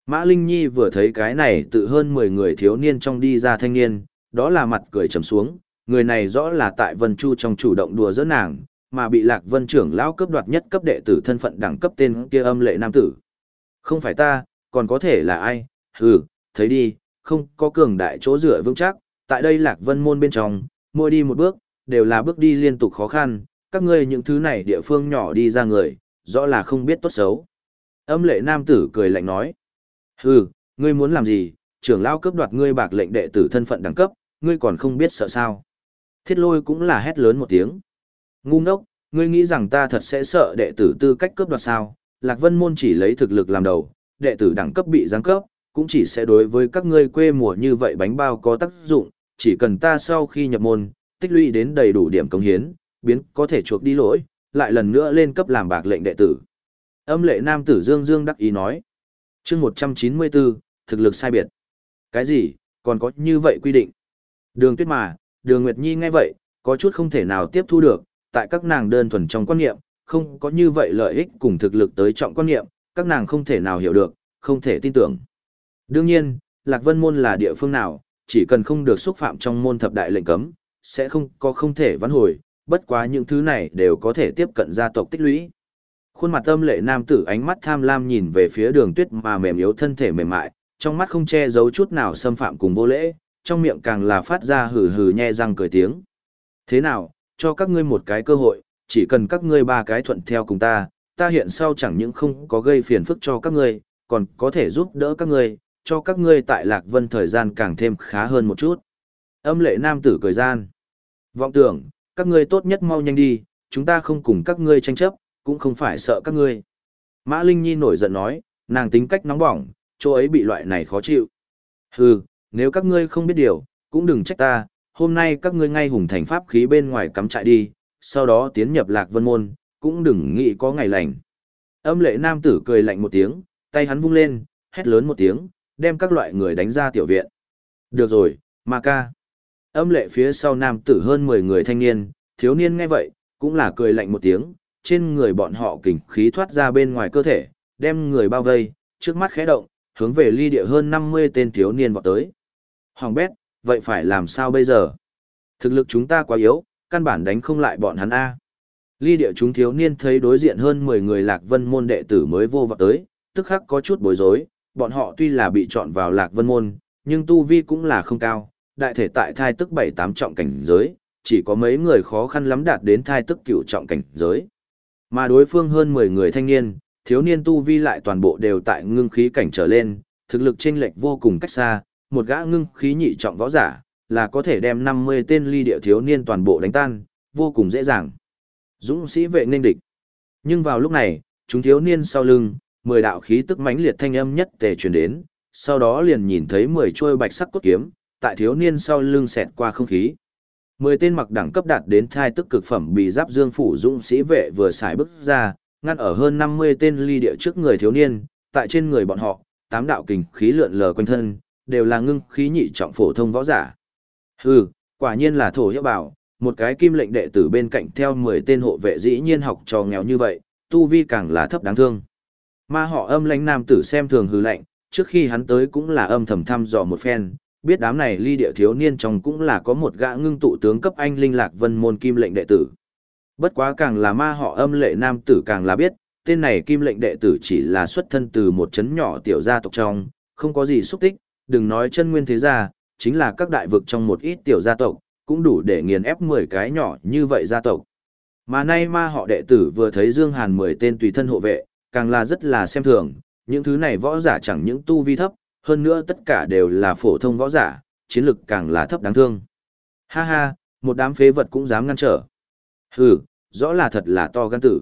Mã Linh Nhi vừa thấy cái này tự hơn 10 người thiếu niên trong đi ra thanh niên, đó là mặt cười trầm xuống, người này rõ là tại Vân Chu trong chủ động đùa giỡn nàng, mà bị Lạc Vân trưởng lão cấp đoạt nhất cấp đệ tử thân phận đẳng cấp tên kia âm lệ nam tử. Không phải ta, còn có thể là ai? Hừ, thấy đi, không có cường đại chỗ dựa vững chắc, tại đây Lạc Vân môn bên trong, mỗi đi một bước, đều là bước đi liên tục khó khăn, các ngươi những thứ này địa phương nhỏ đi ra người, rõ là không biết tốt xấu. Âm lệ nam tử cười lạnh nói. Hừ, ngươi muốn làm gì, trưởng lao cấp đoạt ngươi bạc lệnh đệ tử thân phận đẳng cấp, ngươi còn không biết sợ sao. Thiết lôi cũng là hét lớn một tiếng. Ngu ngốc, ngươi nghĩ rằng ta thật sẽ sợ đệ tử tư cách cướp đoạt sao, Lạc Vân Môn chỉ lấy thực lực làm đầu, đệ tử đẳng cấp bị giáng cấp, cũng chỉ sẽ đối với các ngươi quê mùa như vậy bánh bao có tác dụng, chỉ cần ta sau khi nhập môn, tích lũy đến đầy đủ điểm công hiến, biến có thể chuộc đi lỗi, lại lần nữa lên cấp làm bạc lệnh đệ tử. Âm lệ nam tử Dương Dương đắc ý nói. chương 194, thực lực sai biệt. Cái gì, còn có như vậy quy định? Đường tuyết mà, đường Nguyệt Nhi nghe vậy, có chút không thể nào tiếp thu được, tại các nàng đơn thuần trong quan niệm, không có như vậy lợi ích cùng thực lực tới trọng quan niệm, các nàng không thể nào hiểu được, không thể tin tưởng. Đương nhiên, Lạc Vân Môn là địa phương nào, chỉ cần không được xúc phạm trong môn thập đại lệnh cấm, sẽ không có không thể vãn hồi, bất quá những thứ này đều có thể tiếp cận gia tộc tích lũy. Khuôn mặt âm lệ nam tử ánh mắt tham lam nhìn về phía đường tuyết mà mềm yếu thân thể mềm mại, trong mắt không che giấu chút nào xâm phạm cùng vô lễ, trong miệng càng là phát ra hừ hừ nhe răng cười tiếng. Thế nào, cho các ngươi một cái cơ hội, chỉ cần các ngươi ba cái thuận theo cùng ta, ta hiện sau chẳng những không có gây phiền phức cho các ngươi, còn có thể giúp đỡ các ngươi, cho các ngươi tại Lạc Vân thời gian càng thêm khá hơn một chút. Âm lệ nam tử cười gian. Vọng tưởng, các ngươi tốt nhất mau nhanh đi, chúng ta không cùng các ngươi tranh chấp, cũng không phải sợ các ngươi. Mã Linh Nhi nổi giận nói, nàng tính cách nóng bỏng, chỗ ấy bị loại này khó chịu. Hừ, nếu các ngươi không biết điều, cũng đừng trách ta, hôm nay các ngươi ngay hùng thành pháp khí bên ngoài cắm trại đi, sau đó tiến nhập lạc vân môn, cũng đừng nghĩ có ngày lành. Âm lệ nam tử cười lạnh một tiếng, tay hắn vung lên, hét lớn một tiếng, đem các loại người đánh ra tiểu viện. Được rồi, ma ca. Âm lệ phía sau nam tử hơn 10 người thanh niên, thiếu niên nghe vậy, cũng là cười lạnh một tiếng, trên người bọn họ kình khí thoát ra bên ngoài cơ thể, đem người bao vây, trước mắt khẽ động, hướng về ly địa hơn 50 tên thiếu niên vọt tới. Hoàng bét, vậy phải làm sao bây giờ? Thực lực chúng ta quá yếu, căn bản đánh không lại bọn hắn A. Ly địa chúng thiếu niên thấy đối diện hơn 10 người lạc vân môn đệ tử mới vô vọng tới, tức khắc có chút bối rối, bọn họ tuy là bị chọn vào lạc vân môn, nhưng tu vi cũng là không cao, đại thể tại thai tức 7-8 trọng cảnh giới, chỉ có mấy người khó khăn lắm đạt đến thai tức cửu trọng cảnh giới. Mà đối phương hơn 10 người thanh niên, thiếu niên tu vi lại toàn bộ đều tại ngưng khí cảnh trở lên, thực lực chênh lệch vô cùng cách xa, một gã ngưng khí nhị trọng võ giả, là có thể đem 50 tên ly địa thiếu niên toàn bộ đánh tan, vô cùng dễ dàng. Dũng sĩ vệ nên địch. Nhưng vào lúc này, chúng thiếu niên sau lưng, 10 đạo khí tức mãnh liệt thanh âm nhất tề truyền đến, sau đó liền nhìn thấy 10 chuôi bạch sắc cốt kiếm, tại thiếu niên sau lưng xẹt qua không khí. 10 tên mặc đẳng cấp đạt đến thai tức cực phẩm bị giáp dương phủ dũng sĩ vệ vừa xài bước ra, ngăn ở hơn 50 tên ly địa trước người thiếu niên, tại trên người bọn họ, tám đạo kình khí lượn lờ quanh thân, đều là ngưng khí nhị trọng phổ thông võ giả. Hừ, quả nhiên là thổ hiệu bảo, một cái kim lệnh đệ tử bên cạnh theo 10 tên hộ vệ dĩ nhiên học trò nghèo như vậy, tu vi càng là thấp đáng thương. Ma họ âm lãnh nam tử xem thường hừ lạnh, trước khi hắn tới cũng là âm thầm thăm dò một phen, biết đám này ly địa thiếu niên trong cũng là có một gã ngưng tụ tướng cấp anh linh lạc vân môn kim lệnh đệ tử. Bất quá càng là ma họ âm lệ nam tử càng là biết, tên này kim lệnh đệ tử chỉ là xuất thân từ một chấn nhỏ tiểu gia tộc trong, không có gì xúc tích, đừng nói chân nguyên thế gia, chính là các đại vực trong một ít tiểu gia tộc, cũng đủ để nghiền ép 10 cái nhỏ như vậy gia tộc. Mà nay ma họ đệ tử vừa thấy Dương Hàn 10 tên tùy thân hộ vệ, càng là rất là xem thường, những thứ này võ giả chẳng những tu vi thấp, hơn nữa tất cả đều là phổ thông võ giả, chiến lực càng là thấp đáng thương. Ha ha, một đám phế vật cũng dám ngăn trở. Hừ, rõ là thật là to gan tử.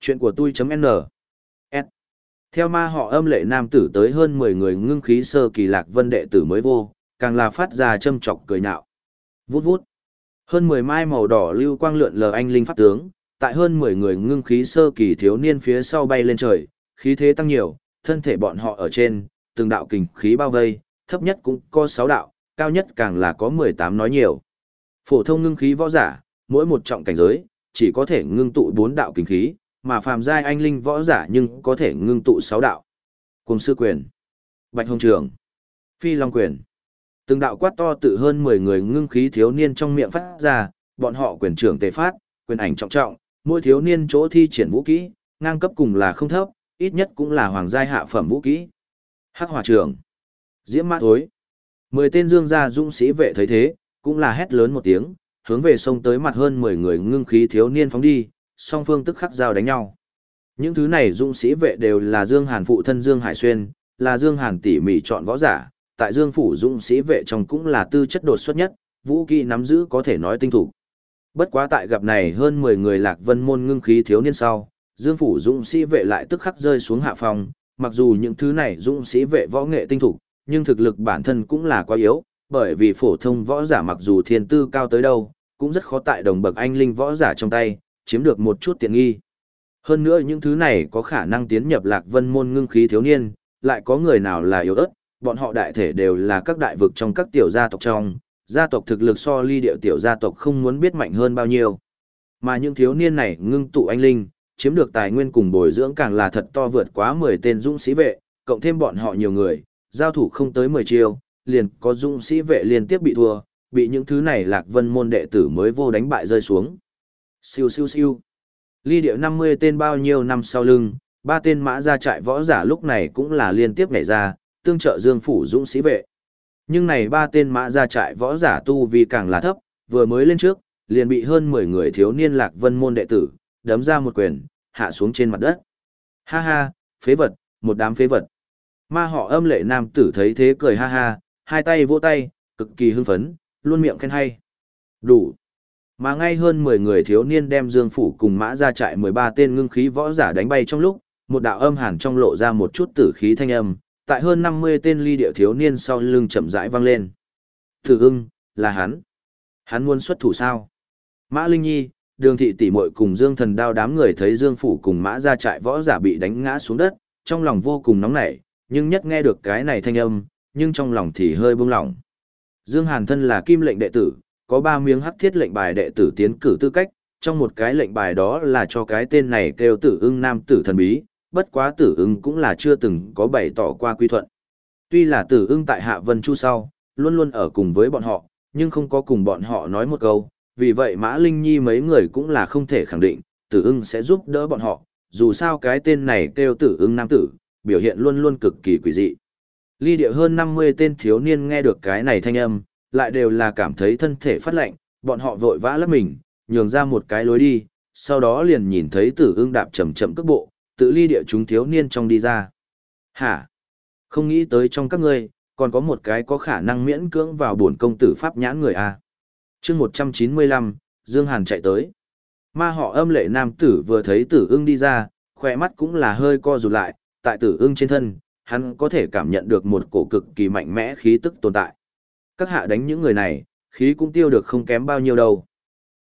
Chuyện của tôi.n theo ma họ âm lệ nam tử tới hơn 10 người ngưng khí sơ kỳ lạc vân đệ tử mới vô, càng là phát ra châm chọc cười nhạo. Vút vút. Hơn 10 mai màu đỏ lưu quang lượn lờ anh linh pháp tướng, tại hơn 10 người ngưng khí sơ kỳ thiếu niên phía sau bay lên trời, khí thế tăng nhiều, thân thể bọn họ ở trên, từng đạo kình khí bao vây, thấp nhất cũng có 6 đạo, cao nhất càng là có 18 nói nhiều. Phổ thông ngưng khí võ giả, mỗi một trọng cảnh giới, chỉ có thể ngưng tụ 4 đạo kình khí, mà phàm giai anh linh võ giả nhưng có thể ngưng tụ sáu đạo. Cùng sư quyền, Bạch Hồng Trường, Phi Long Quyền. Từng đạo quát to tự hơn 10 người ngưng khí thiếu niên trong miệng phát ra, bọn họ quyền trưởng tề phát, quyền ảnh trọng trọng, mỗi thiếu niên chỗ thi triển vũ kỹ, ngang cấp cùng là không thấp, ít nhất cũng là hoàng giai hạ phẩm vũ kỹ. Hắc hỏa trường, Diễm mã thối. Mười tên dương gia dũng sĩ vệ thấy thế, cũng là hét lớn một tiếng, hướng về sông tới mặt hơn 10 người ngưng khí thiếu niên phóng đi, song phương tức khắc giao đánh nhau. Những thứ này dũng sĩ vệ đều là Dương Hàn phụ thân Dương Hải Xuyên, là Dương Hàn tỉ mỉ chọn võ giả, tại Dương phủ dũng sĩ vệ trong cũng là tư chất đột xuất nhất, vũ kỹ nắm giữ có thể nói tinh thủ. Bất quá tại gặp này hơn 10 người lạc vân môn ngưng khí thiếu niên sau, Dương phủ dũng sĩ vệ lại tức khắc rơi xuống hạ phòng, mặc dù những thứ này dũng sĩ vệ võ nghệ tinh thủ, nhưng thực lực bản thân cũng là quá yếu, bởi vì phổ thông võ giả mặc dù thiên tư cao tới đâu, cũng rất khó tại đồng bậc anh linh võ giả trong tay, chiếm được một chút tiện nghi. Hơn nữa những thứ này có khả năng tiến nhập lạc vân môn ngưng khí thiếu niên, lại có người nào là yếu ớt, bọn họ đại thể đều là các đại vực trong các tiểu gia tộc trong, gia tộc thực lực so ly điệu tiểu gia tộc không muốn biết mạnh hơn bao nhiêu. Mà những thiếu niên này ngưng tụ anh linh, chiếm được tài nguyên cùng bồi dưỡng càng là thật to vượt quá 10 tên dũng sĩ vệ, cộng thêm bọn họ nhiều người, giao thủ không tới 10 chiêu, liền có dũng sĩ vệ liên tiếp bị thua, bị những thứ này lạc vân môn đệ tử mới vô đánh bại rơi xuống. Siêu siêu siêu. Ly điệu 50 tên bao nhiêu năm sau lưng, ba tên mã ra trại võ giả lúc này cũng là liên tiếp nhảy ra, tương trợ Dương phủ dũng sĩ vệ. Nhưng này ba tên mã ra trại võ giả tu vì càng là thấp, vừa mới lên trước, liền bị hơn 10 người thiếu niên lạc vân môn đệ tử, đấm ra một quyền, hạ xuống trên mặt đất. Ha ha, phế vật, một đám phế vật. Ma họ âm lệ nam tử thấy thế cười ha ha, hai tay vỗ tay, cực kỳ hưng phấn, luôn miệng khen hay. Đủ. Mà ngay hơn 10 người thiếu niên đem Dương Phủ cùng mã ra trại 13 tên ngưng khí võ giả đánh bay trong lúc, một đạo âm hàn trong lộ ra một chút tử khí thanh âm, tại hơn 50 tên ly điệu thiếu niên sau lưng chậm rãi vang lên. Tử ưng, là hắn. Hắn muốn xuất thủ sao? Mã Linh Nhi, đường thị tỷ muội cùng Dương thần đao đám người thấy Dương Phủ cùng mã ra trại võ giả bị đánh ngã xuống đất, trong lòng vô cùng nóng nảy, nhưng nhất nghe được cái này thanh âm, nhưng trong lòng thì hơi buông lỏng. Dương Hàn thân là kim lệnh đệ tử, có ba miếng hắc thiết lệnh bài đệ tử tiến cử tư cách, trong một cái lệnh bài đó là cho cái tên này kêu tử ưng nam tử thần bí, bất quá tử ưng cũng là chưa từng có bày tỏ qua quy thuận. Tuy là tử ưng tại Hạ Vân Chu sau, luôn luôn ở cùng với bọn họ, nhưng không có cùng bọn họ nói một câu, vì vậy Mã Linh Nhi mấy người cũng là không thể khẳng định, tử ưng sẽ giúp đỡ bọn họ, dù sao cái tên này kêu tử ưng nam tử, biểu hiện luôn luôn cực kỳ quỷ dị. Ly địa hơn 50 tên thiếu niên nghe được cái này thanh âm, lại đều là cảm thấy thân thể phát lạnh, bọn họ vội vã lấp mình, nhường ra một cái lối đi, sau đó liền nhìn thấy tử ưng đạp chậm chậm cước bộ, tự ly địa chúng thiếu niên trong đi ra. Hả? Không nghĩ tới trong các ngươi, còn có một cái có khả năng miễn cưỡng vào bổn công tử pháp nhãn người a. Chương 195, Dương Hàn chạy tới. Ma họ âm lệ nam tử vừa thấy tử ưng đi ra, khỏe mắt cũng là hơi co rụt lại, tại tử ưng trên thân, hắn có thể cảm nhận được một cổ cực kỳ mạnh mẽ khí tức tồn tại. Các hạ đánh những người này, khí cũng tiêu được không kém bao nhiêu đâu.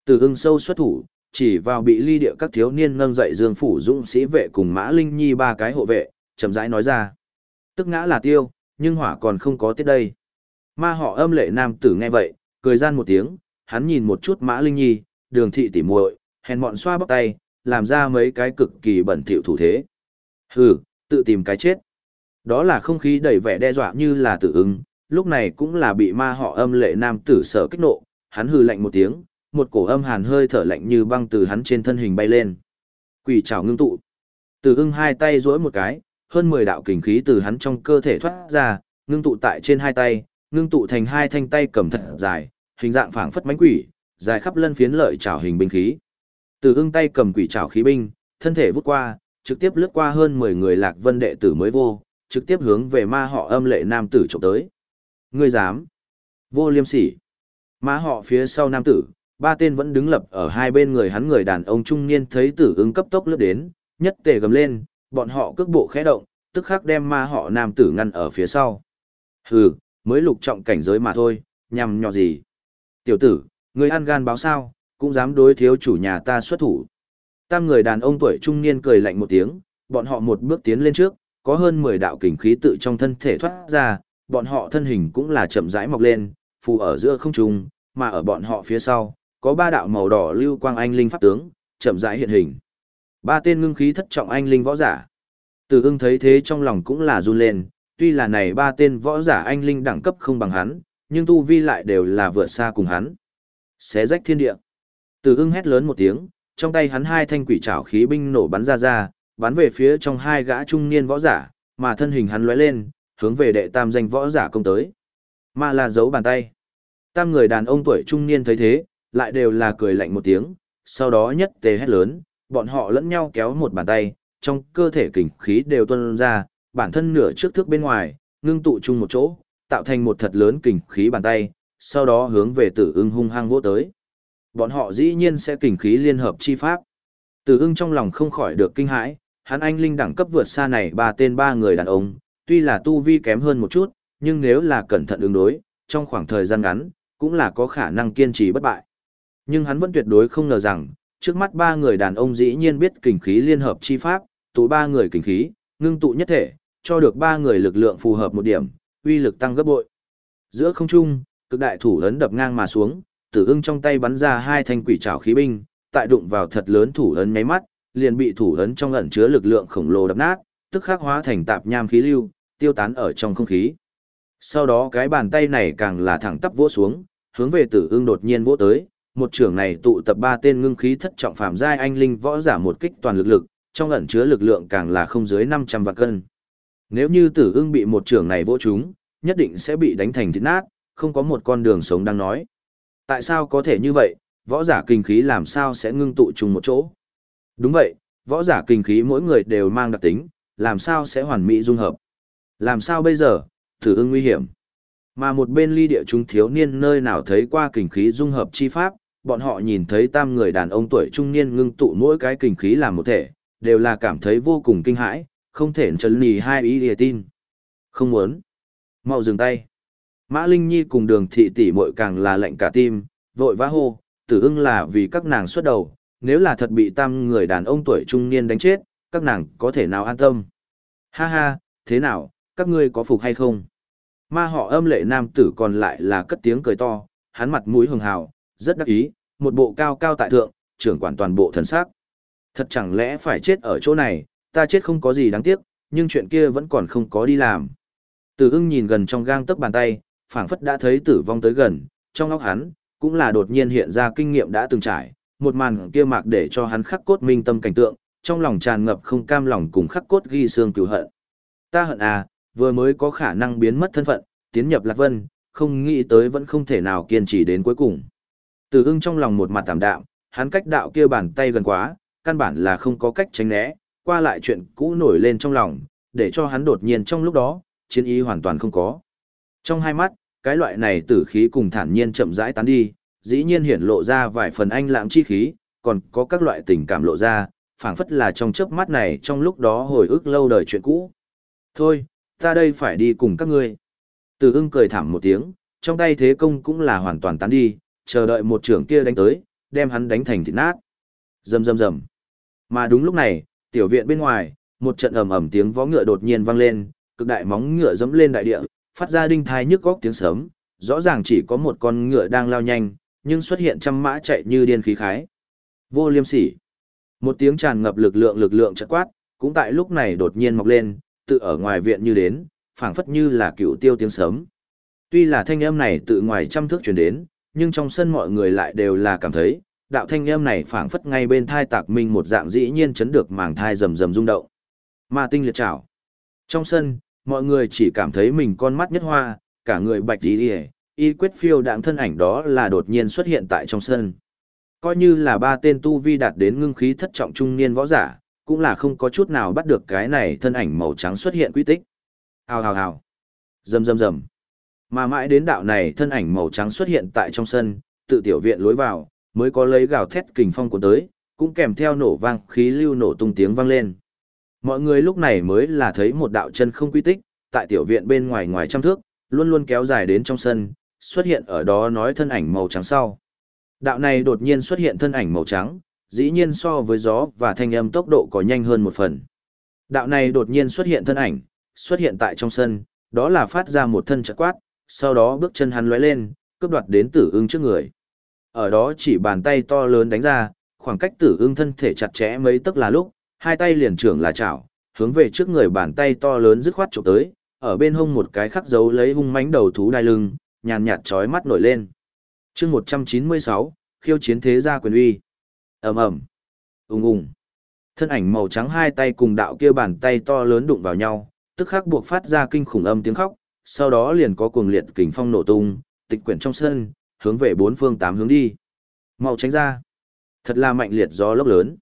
từ ưng sâu xuất thủ, chỉ vào bị ly địa các thiếu niên nâng dậy dương phủ dũng sĩ vệ cùng mã linh nhi ba cái hộ vệ, chậm rãi nói ra. Tức ngã là tiêu, nhưng hỏa còn không có tiết đây. Ma họ âm lệ nam tử nghe vậy, cười gian một tiếng, hắn nhìn một chút mã linh nhi, đường thị tỉ muội, hèn mọn xoa bóc tay, làm ra mấy cái cực kỳ bẩn thỉu thủ thế. Hừ, tự tìm cái chết. Đó là không khí đầy vẻ đe dọa như là tự ứng, lúc này cũng là bị ma họ âm lệ nam tử sở kích nộ, hắn hừ lạnh một tiếng, một cổ âm hàn hơi thở lạnh như băng từ hắn trên thân hình bay lên. Quỷ trảo ngưng tụ. Từ ưng hai tay duỗi một cái, hơn 10 đạo kình khí từ hắn trong cơ thể thoát ra, ngưng tụ tại trên hai tay, ngưng tụ thành hai thanh tay cầm thật dài, hình dạng phảng phất mãnh quỷ, dài khắp lân phiến lợi trảo hình binh khí. Từ ưng tay cầm quỷ trảo khí binh, thân thể vút qua, trực tiếp lướt qua hơn 10 người lạc vân đệ tử mới vô, trực tiếp hướng về ma họ âm lệ nam tử chụp tới. Ngươi dám? Vô liêm sỉ. Ma họ phía sau nam tử, ba tên vẫn đứng lập ở hai bên người hắn người đàn ông trung niên thấy tử ứng cấp tốc lướt đến, nhất tề gầm lên, bọn họ cước bộ khẽ động, tức khắc đem ma họ nam tử ngăn ở phía sau. Hừ, mới lục trọng cảnh giới mà thôi, nhằm nhò gì. Tiểu tử, ngươi ăn gan báo sao, cũng dám đối thiếu chủ nhà ta xuất thủ. Tam người đàn ông tuổi trung niên cười lạnh một tiếng, bọn họ một bước tiến lên trước, có hơn 10 đạo kình khí tự trong thân thể thoát ra, bọn họ thân hình cũng là chậm rãi mọc lên, phù ở giữa không trung, mà ở bọn họ phía sau, có ba đạo màu đỏ lưu quang anh linh pháp tướng, chậm rãi hiện hình. Ba tên ngưng khí thất trọng anh linh võ giả. Từ ưng thấy thế trong lòng cũng là run lên, tuy là này ba tên võ giả anh linh đẳng cấp không bằng hắn, nhưng tu vi lại đều là vượt xa cùng hắn. Xé rách thiên địa. Từ ưng hét lớn một tiếng, trong tay hắn hai thanh quỷ trảo khí binh nổ bắn ra ra, bắn về phía trong hai gã trung niên võ giả, mà thân hình hắn lóe lên, hướng về đệ tam danh võ giả công tới. Mà là giấu bàn tay. Tam người đàn ông tuổi trung niên thấy thế, lại đều là cười lạnh một tiếng, sau đó nhất tề hét lớn, bọn họ lẫn nhau kéo một bàn tay, trong cơ thể kình khí đều tuôn ra, bản thân nửa trước thước bên ngoài, ngưng tụ chung một chỗ, tạo thành một thật lớn kình khí bàn tay, sau đó hướng về tử ưng hung hăng vỗ tới. Bọn họ dĩ nhiên sẽ kình khí liên hợp chi pháp. Tử ưng trong lòng không khỏi được kinh hãi, hắn anh linh đẳng cấp vượt xa này ba tên ba người đàn ông, tuy là tu vi kém hơn một chút, nhưng nếu là cẩn thận ứng đối, trong khoảng thời gian ngắn, cũng là có khả năng kiên trì bất bại. Nhưng hắn vẫn tuyệt đối không ngờ rằng, trước mắt ba người đàn ông dĩ nhiên biết kình khí liên hợp chi pháp, tụ ba người kình khí, ngưng tụ nhất thể, cho được ba người lực lượng phù hợp một điểm, uy lực tăng gấp bội. Giữa không trung, cực đại thủ ấn đập ngang mà xuống, tử ưng trong tay bắn ra hai thanh quỷ trảo khí binh, tại đụng vào thật lớn thủ ấn nháy mắt, liền bị thủ ấn trong ẩn chứa lực lượng khổng lồ đập nát, tức khắc hóa thành tạp nham khí lưu, tiêu tán ở trong không khí. Sau đó cái bàn tay này càng là thẳng tắp vỗ xuống, hướng về tử ưng đột nhiên vỗ tới, một trưởng này tụ tập ba tên ngưng khí thất trọng phạm giai anh linh võ giả một kích toàn lực lực, trong ẩn chứa lực lượng càng là không dưới 500 vạn cân. Nếu như tử ưng bị một trưởng này vỗ trúng, nhất định sẽ bị đánh thành thịt nát, không có một con đường sống đang nói. Tại sao có thể như vậy, võ giả kinh khí làm sao sẽ ngưng tụ chung một chỗ? Đúng vậy, võ giả kinh khí mỗi người đều mang đặc tính, làm sao sẽ hoàn mỹ dung hợp? Làm sao bây giờ, tử ưng nguy hiểm. Mà một bên ly địa chúng thiếu niên nơi nào thấy qua kinh khí dung hợp chi pháp, bọn họ nhìn thấy tam người đàn ông tuổi trung niên ngưng tụ mỗi cái kinh khí làm một thể, đều là cảm thấy vô cùng kinh hãi, không thể chấn lì hai ý địa tin. Không muốn. mau dừng tay. Mã Linh Nhi cùng đường thị tỷ muội càng là lệnh cả tim, vội vã hô, tử ưng là vì các nàng xuất đầu, nếu là thật bị tam người đàn ông tuổi trung niên đánh chết, các nàng có thể nào an tâm. Ha ha, thế nào, các ngươi có phục hay không? Ma họ âm lệ nam tử còn lại là cất tiếng cười to, hắn mặt mũi hường hào, rất đắc ý, một bộ cao cao tại thượng, trưởng quản toàn bộ thần sắc. Thật chẳng lẽ phải chết ở chỗ này, ta chết không có gì đáng tiếc, nhưng chuyện kia vẫn còn không có đi làm. Tử ưng nhìn gần trong gang tấc bàn tay, phảng phất đã thấy tử vong tới gần, trong óc hắn, cũng là đột nhiên hiện ra kinh nghiệm đã từng trải, một màn kia mạc để cho hắn khắc cốt minh tâm cảnh tượng, trong lòng tràn ngập không cam lòng cùng khắc cốt ghi xương cứu hận. Ta hận à, vừa mới có khả năng biến mất thân phận, tiến nhập Lạc Vân, không nghĩ tới vẫn không thể nào kiên trì đến cuối cùng. từ ưng trong lòng một mặt tạm đạm, hắn cách đạo kia bàn tay gần quá, căn bản là không có cách tránh né, qua lại chuyện cũ nổi lên trong lòng, để cho hắn đột nhiên trong lúc đó, chiến ý hoàn toàn không có. Trong hai mắt, cái loại này tử khí cùng thản nhiên chậm rãi tán đi, dĩ nhiên hiển lộ ra vài phần anh lãng chi khí, còn có các loại tình cảm lộ ra, phảng phất là trong chớp mắt này trong lúc đó hồi ức lâu đời chuyện cũ. Thôi, ta đây phải đi cùng các ngươi. Từ ưng cười thảm một tiếng, trong tay thế công cũng là hoàn toàn tán đi, chờ đợi một trưởng kia đánh tới, đem hắn đánh thành thịt nát. Rầm rầm rầm. Mà đúng lúc này, tiểu viện bên ngoài, một trận ầm ầm tiếng vó ngựa đột nhiên vang lên, cực đại móng ngựa dẫm lên đại địa, phát ra đinh thai nhức góc tiếng sớm, rõ ràng chỉ có một con ngựa đang lao nhanh, nhưng xuất hiện trăm mã chạy như điên khí khái. Vô liêm sỉ. Một tiếng tràn ngập lực lượng lực lượng chợt quát, cũng tại lúc này đột nhiên mọc lên, tự ở ngoài viện như đến, phảng phất như là cựu tiêu tiếng sớm. Tuy là thanh âm này tự ngoài trăm thước truyền đến, nhưng trong sân mọi người lại đều là cảm thấy, đạo thanh âm này phảng phất ngay bên thai tạc minh một dạng dĩ nhiên chấn được màng thai rầm rầm rung động. Ma tinh liệt trảo. Trong sân, mọi người chỉ cảm thấy mình con mắt nhất hoa, cả người bạch đi đi y quyết phiêu đạm thân ảnh đó là đột nhiên xuất hiện tại trong sân. Coi như là ba tên tu vi đạt đến ngưng khí thất trọng trung niên võ giả, cũng là không có chút nào bắt được cái này thân ảnh màu trắng xuất hiện quy tích. Hào hào hào. Rầm rầm rầm. Mà mãi đến đạo này thân ảnh màu trắng xuất hiện tại trong sân, tự tiểu viện lối vào, mới có lấy gào thét kình phong của tới, cũng kèm theo nổ vang khí lưu nổ tung tiếng vang lên. Mọi người lúc này mới là thấy một đạo chân không quy tích, tại tiểu viện bên ngoài ngoài trăm thước, luôn luôn kéo dài đến trong sân, xuất hiện ở đó nói thân ảnh màu trắng sau. Đạo này đột nhiên xuất hiện thân ảnh màu trắng, dĩ nhiên so với gió và thanh âm tốc độ có nhanh hơn một phần. Đạo này đột nhiên xuất hiện thân ảnh, xuất hiện tại trong sân, đó là phát ra một thân chật quát, sau đó bước chân hắn lóe lên, cướp đoạt đến tử ưng trước người. Ở đó chỉ bàn tay to lớn đánh ra, khoảng cách tử ưng thân thể chặt chẽ mấy tức là lúc, hai tay liền trưởng là chảo, hướng về trước người bàn tay to lớn dứt khoát chụp tới, ở bên hông một cái khắc dấu lấy hung mãnh đầu thú đai lưng, nhàn nhạt chói mắt nổi lên. Chương 196, khiêu chiến thế gia quyền uy. Ầm ầm. Ùng ùng. Thân ảnh màu trắng hai tay cùng đạo kia bàn tay to lớn đụng vào nhau, tức khắc buộc phát ra kinh khủng âm tiếng khóc, sau đó liền có cuồng liệt kình phong nổ tung, tịch quyển trong sân, hướng về bốn phương tám hướng đi. Mau tránh ra. Thật là mạnh liệt gió lốc lớn.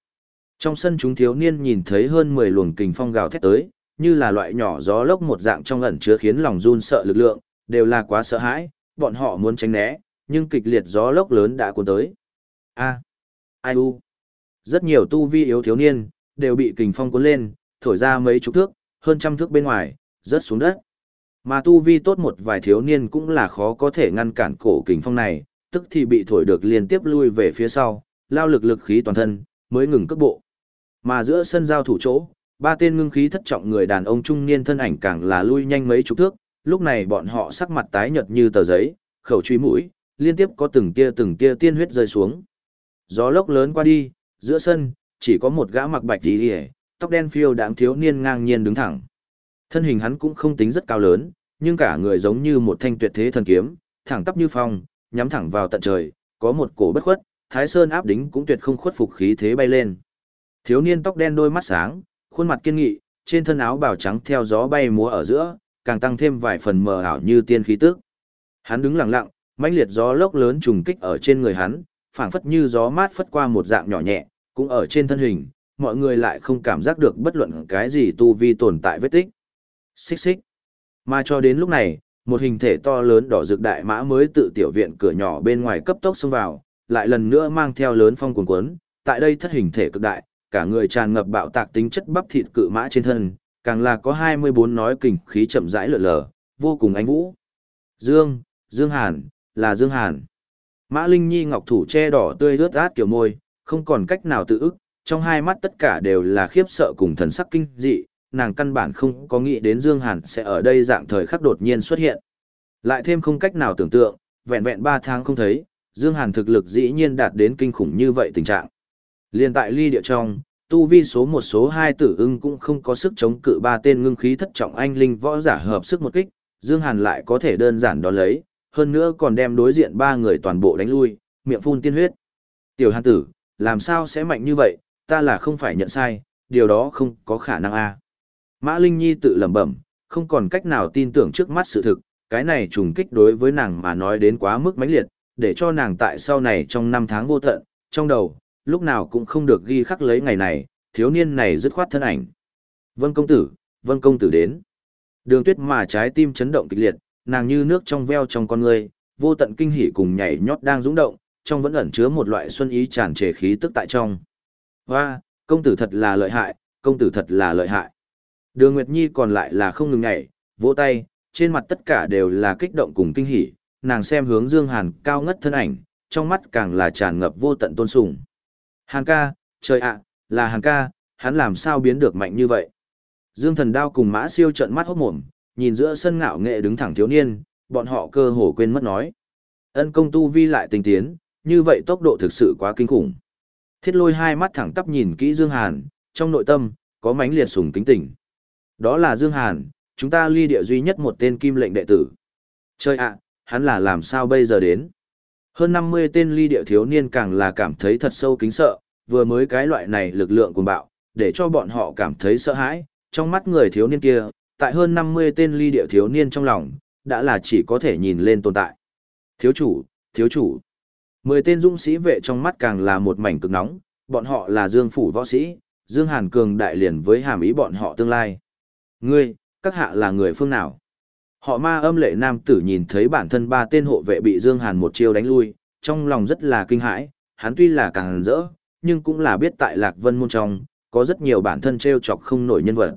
Trong sân chúng thiếu niên nhìn thấy hơn 10 luồng kình phong gào thét tới, như là loại nhỏ gió lốc một dạng trong ẩn chứa khiến lòng run sợ lực lượng, đều là quá sợ hãi, bọn họ muốn tránh né, nhưng kịch liệt gió lốc lớn đã cuốn tới. A. Ai u. Rất nhiều tu vi yếu thiếu niên, đều bị kình phong cuốn lên, thổi ra mấy chục thước, hơn trăm thước bên ngoài, rớt xuống đất. Mà tu vi tốt một vài thiếu niên cũng là khó có thể ngăn cản cổ kình phong này, tức thì bị thổi được liên tiếp lui về phía sau, lao lực lực khí toàn thân, mới ngừng cước bộ. Mà giữa sân giao thủ chỗ, ba tên ngưng khí thất trọng người đàn ông trung niên thân ảnh càng là lui nhanh mấy chục thước, lúc này bọn họ sắc mặt tái nhợt như tờ giấy, khẩu truy mũi, liên tiếp có từng tia từng tia tiên huyết rơi xuống. Gió lốc lớn qua đi, giữa sân, chỉ có một gã mặc bạch tỉ ỉa tóc đen phiêu đáng thiếu niên ngang nhiên đứng thẳng. Thân hình hắn cũng không tính rất cao lớn, nhưng cả người giống như một thanh tuyệt thế thần kiếm, thẳng tắp như phong, nhắm thẳng vào tận trời, có một cổ bất khuất, Thái Sơn áp đính cũng tuyệt không khuất phục khí thế bay lên. Thiếu niên tóc đen đôi mắt sáng, khuôn mặt kiên nghị, trên thân áo bào trắng theo gió bay múa ở giữa, càng tăng thêm vài phần mờ ảo như tiên khí tức. Hắn đứng lặng lặng, mãnh liệt gió lốc lớn trùng kích ở trên người hắn, phảng phất như gió mát phất qua một dạng nhỏ nhẹ, cũng ở trên thân hình, mọi người lại không cảm giác được bất luận cái gì tu vi tồn tại vết tích. Xích xích. Mà cho đến lúc này, một hình thể to lớn đỏ rực đại mã mới tự tiểu viện cửa nhỏ bên ngoài cấp tốc xông vào, lại lần nữa mang theo lớn phong cuồn cuốn, tại đây thất hình thể cực đại, cả người tràn ngập bạo tạc tính chất bắp thịt cự mã trên thân, càng là có 24 nói kình khí chậm rãi lượn lờ, vô cùng ánh vũ. Dương, Dương Hàn, là Dương Hàn. Mã Linh Nhi ngọc thủ che đỏ tươi rớt át kiểu môi, không còn cách nào tự ức, trong hai mắt tất cả đều là khiếp sợ cùng thần sắc kinh dị, nàng căn bản không có nghĩ đến Dương Hàn sẽ ở đây dạng thời khắc đột nhiên xuất hiện. Lại thêm không cách nào tưởng tượng, vẹn vẹn 3 tháng không thấy, Dương Hàn thực lực dĩ nhiên đạt đến kinh khủng như vậy tình trạng. Liên tại ly địa trong, tu vi số một số hai tử ưng cũng không có sức chống cự ba tên ngưng khí thất trọng anh linh võ giả hợp sức một kích, Dương Hàn lại có thể đơn giản đón lấy, hơn nữa còn đem đối diện ba người toàn bộ đánh lui, miệng phun tiên huyết. Tiểu Hàn tử, làm sao sẽ mạnh như vậy, ta là không phải nhận sai, điều đó không có khả năng a. Mã Linh Nhi tự lẩm bẩm, không còn cách nào tin tưởng trước mắt sự thực, cái này trùng kích đối với nàng mà nói đến quá mức mãnh liệt, để cho nàng tại sau này trong năm tháng vô tận, trong đầu, lúc nào cũng không được ghi khắc lấy ngày này, thiếu niên này dứt khoát thân ảnh. Vân công tử, vân công tử đến. Đường tuyết mà trái tim chấn động kịch liệt, nàng như nước trong veo trong con người, vô tận kinh hỉ cùng nhảy nhót đang rung động, trong vẫn ẩn chứa một loại xuân ý tràn trề khí tức tại trong. Hoa, công tử thật là lợi hại, công tử thật là lợi hại. Đường Nguyệt Nhi còn lại là không ngừng nhảy, vỗ tay, trên mặt tất cả đều là kích động cùng kinh hỉ, nàng xem hướng Dương Hàn cao ngất thân ảnh, trong mắt càng là tràn ngập vô tận tôn sùng. Hàn ca, trời ạ, là Hàn ca, hắn làm sao biến được mạnh như vậy? Dương Thần Đao cùng Mã Siêu trợn mắt hốt mồm, nhìn giữa sân ngạo nghệ đứng thẳng thiếu niên, bọn họ cơ hồ quên mất nói. Ân công tu vi lại tinh tiến, như vậy tốc độ thực sự quá kinh khủng. Thiết lôi hai mắt thẳng tắp nhìn kỹ Dương Hàn, trong nội tâm, có mánh liệt sùng kính tỉnh. Đó là Dương Hàn, chúng ta ly địa duy nhất một tên kim lệnh đệ tử. Chơi ạ, hắn là làm sao bây giờ đến? Hơn 50 tên ly địa thiếu niên càng là cảm thấy thật sâu kính sợ, vừa mới cái loại này lực lượng cuồng bạo, để cho bọn họ cảm thấy sợ hãi, trong mắt người thiếu niên kia, tại hơn 50 tên ly địa thiếu niên trong lòng, đã là chỉ có thể nhìn lên tồn tại. Thiếu chủ, thiếu chủ. Mười tên dũng sĩ vệ trong mắt càng là một mảnh cực nóng, bọn họ là Dương phủ võ sĩ, Dương Hàn Cường đại liền với hàm ý bọn họ tương lai. Ngươi, các hạ là người phương nào? Họ ma âm lệ nam tử nhìn thấy bản thân ba tên hộ vệ bị Dương Hàn một chiêu đánh lui, trong lòng rất là kinh hãi, hắn tuy là càng rỡ, nhưng cũng là biết tại Lạc Vân môn trong, có rất nhiều bản thân treo chọc không nổi nhân vật.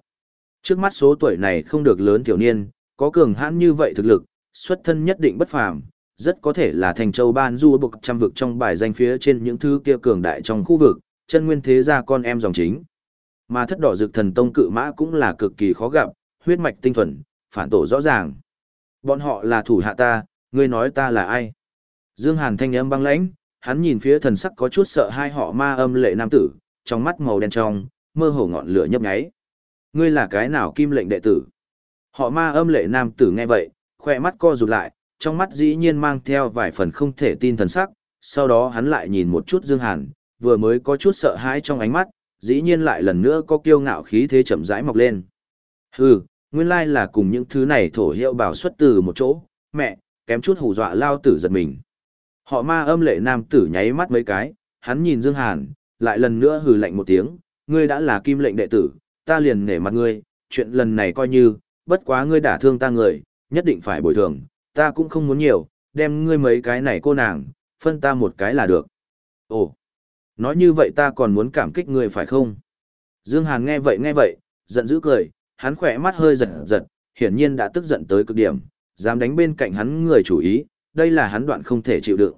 Trước mắt số tuổi này không được lớn tiểu niên, có cường hãn như vậy thực lực, xuất thân nhất định bất phàm, rất có thể là thành châu ban du bực trăm vực trong bài danh phía trên những thứ kia cường đại trong khu vực, chân nguyên thế gia con em dòng chính. Mà thất đỏ dược thần tông cự mã cũng là cực kỳ khó gặp, huyết mạch tinh thuần, phản tổ rõ ràng. Bọn họ là thủ hạ ta, ngươi nói ta là ai? Dương Hàn thanh âm băng lãnh, hắn nhìn phía thần sắc có chút sợ hai họ ma âm lệ nam tử, trong mắt màu đen trong, mơ hồ ngọn lửa nhấp nháy. Ngươi là cái nào kim lệnh đệ tử? Họ ma âm lệ nam tử nghe vậy, khỏe mắt co rụt lại, trong mắt dĩ nhiên mang theo vài phần không thể tin thần sắc, sau đó hắn lại nhìn một chút Dương Hàn, vừa mới có chút sợ hãi trong ánh mắt, dĩ nhiên lại lần nữa có kiêu ngạo khí thế chậm rãi mọc lên. Hừ, nguyên lai là cùng những thứ này thổ hiệu bảo xuất từ một chỗ, mẹ, kém chút hù dọa lao tử giật mình. Họ ma âm lệ nam tử nháy mắt mấy cái, hắn nhìn Dương Hàn, lại lần nữa hừ lạnh một tiếng, ngươi đã là kim lệnh đệ tử, ta liền nể mặt ngươi, chuyện lần này coi như, bất quá ngươi đả thương ta người, nhất định phải bồi thường, ta cũng không muốn nhiều, đem ngươi mấy cái này cô nàng, phân ta một cái là được. Ồ, nói như vậy ta còn muốn cảm kích ngươi phải không? Dương Hàn nghe vậy nghe vậy, giận dữ cười, hắn khỏe mắt hơi giật giật, hiển nhiên đã tức giận tới cực điểm, dám đánh bên cạnh hắn người chủ ý, đây là hắn đoạn không thể chịu đựng.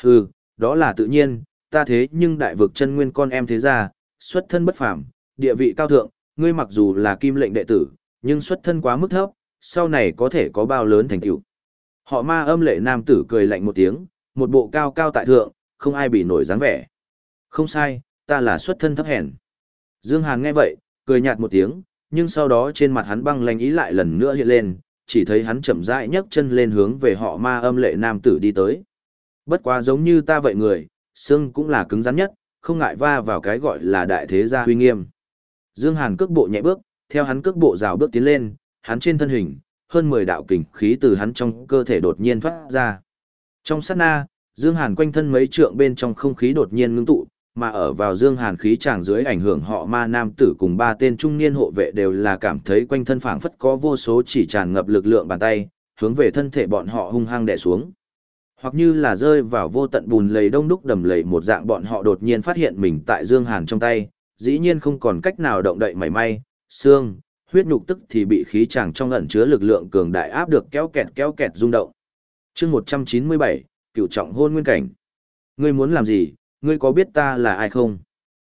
Hừ, đó là tự nhiên, ta thế nhưng đại vực chân nguyên con em thế gia, xuất thân bất phàm, địa vị cao thượng, ngươi mặc dù là kim lệnh đệ tử, nhưng xuất thân quá mức thấp, sau này có thể có bao lớn thành tựu. Họ ma âm lệ nam tử cười lạnh một tiếng, một bộ cao cao tại thượng, không ai bị nổi dáng vẻ. Không sai, ta là xuất thân thấp hèn. Dương Hàn nghe vậy, cười nhạt một tiếng, nhưng sau đó trên mặt hắn băng lạnh ý lại lần nữa hiện lên, chỉ thấy hắn chậm rãi nhấc chân lên hướng về họ ma âm lệ nam tử đi tới. Bất quá giống như ta vậy người, xương cũng là cứng rắn nhất, không ngại va vào cái gọi là đại thế gia huy nghiêm. Dương Hàn cước bộ nhẹ bước, theo hắn cước bộ rào bước tiến lên, hắn trên thân hình, hơn 10 đạo kình khí từ hắn trong cơ thể đột nhiên thoát ra. Trong sát na, Dương Hàn quanh thân mấy trượng bên trong không khí đột nhiên ngưng tụ, mà ở vào Dương Hàn khí tràng dưới ảnh hưởng họ ma nam tử cùng ba tên trung niên hộ vệ đều là cảm thấy quanh thân phảng phất có vô số chỉ tràn ngập lực lượng bàn tay, hướng về thân thể bọn họ hung hăng đè xuống. Hoặc như là rơi vào vô tận bùn lầy đông đúc đầm lầy một dạng bọn họ đột nhiên phát hiện mình tại Dương Hàn trong tay, dĩ nhiên không còn cách nào động đậy mảy may, xương, huyết nhục tức thì bị khí chàng trong ẩn chứa lực lượng cường đại áp được kéo kẹt kéo kẹt rung động. Chương 197, cựu trọng hôn nguyên cảnh. Ngươi muốn làm gì, ngươi có biết ta là ai không?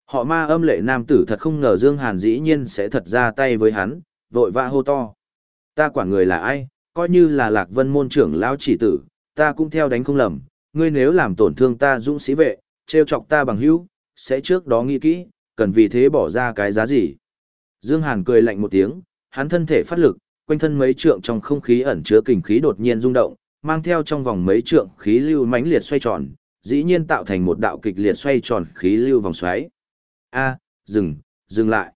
Họ ma âm lệ nam tử thật không ngờ Dương Hàn dĩ nhiên sẽ thật ra tay với hắn, vội vã hô to. Ta quản người là ai, coi như là lạc vân môn trưởng lão chỉ tử, ta cũng theo đánh không lầm, ngươi nếu làm tổn thương ta dũng sĩ vệ, trêu chọc ta bằng hữu, sẽ trước đó nghĩ kỹ, cần vì thế bỏ ra cái giá gì. Dương Hàn cười lạnh một tiếng, hắn thân thể phát lực, quanh thân mấy trượng trong không khí ẩn chứa kình khí đột nhiên rung động, mang theo trong vòng mấy trượng khí lưu mãnh liệt xoay tròn, dĩ nhiên tạo thành một đạo kịch liệt xoay tròn khí lưu vòng xoáy. A, dừng, dừng lại.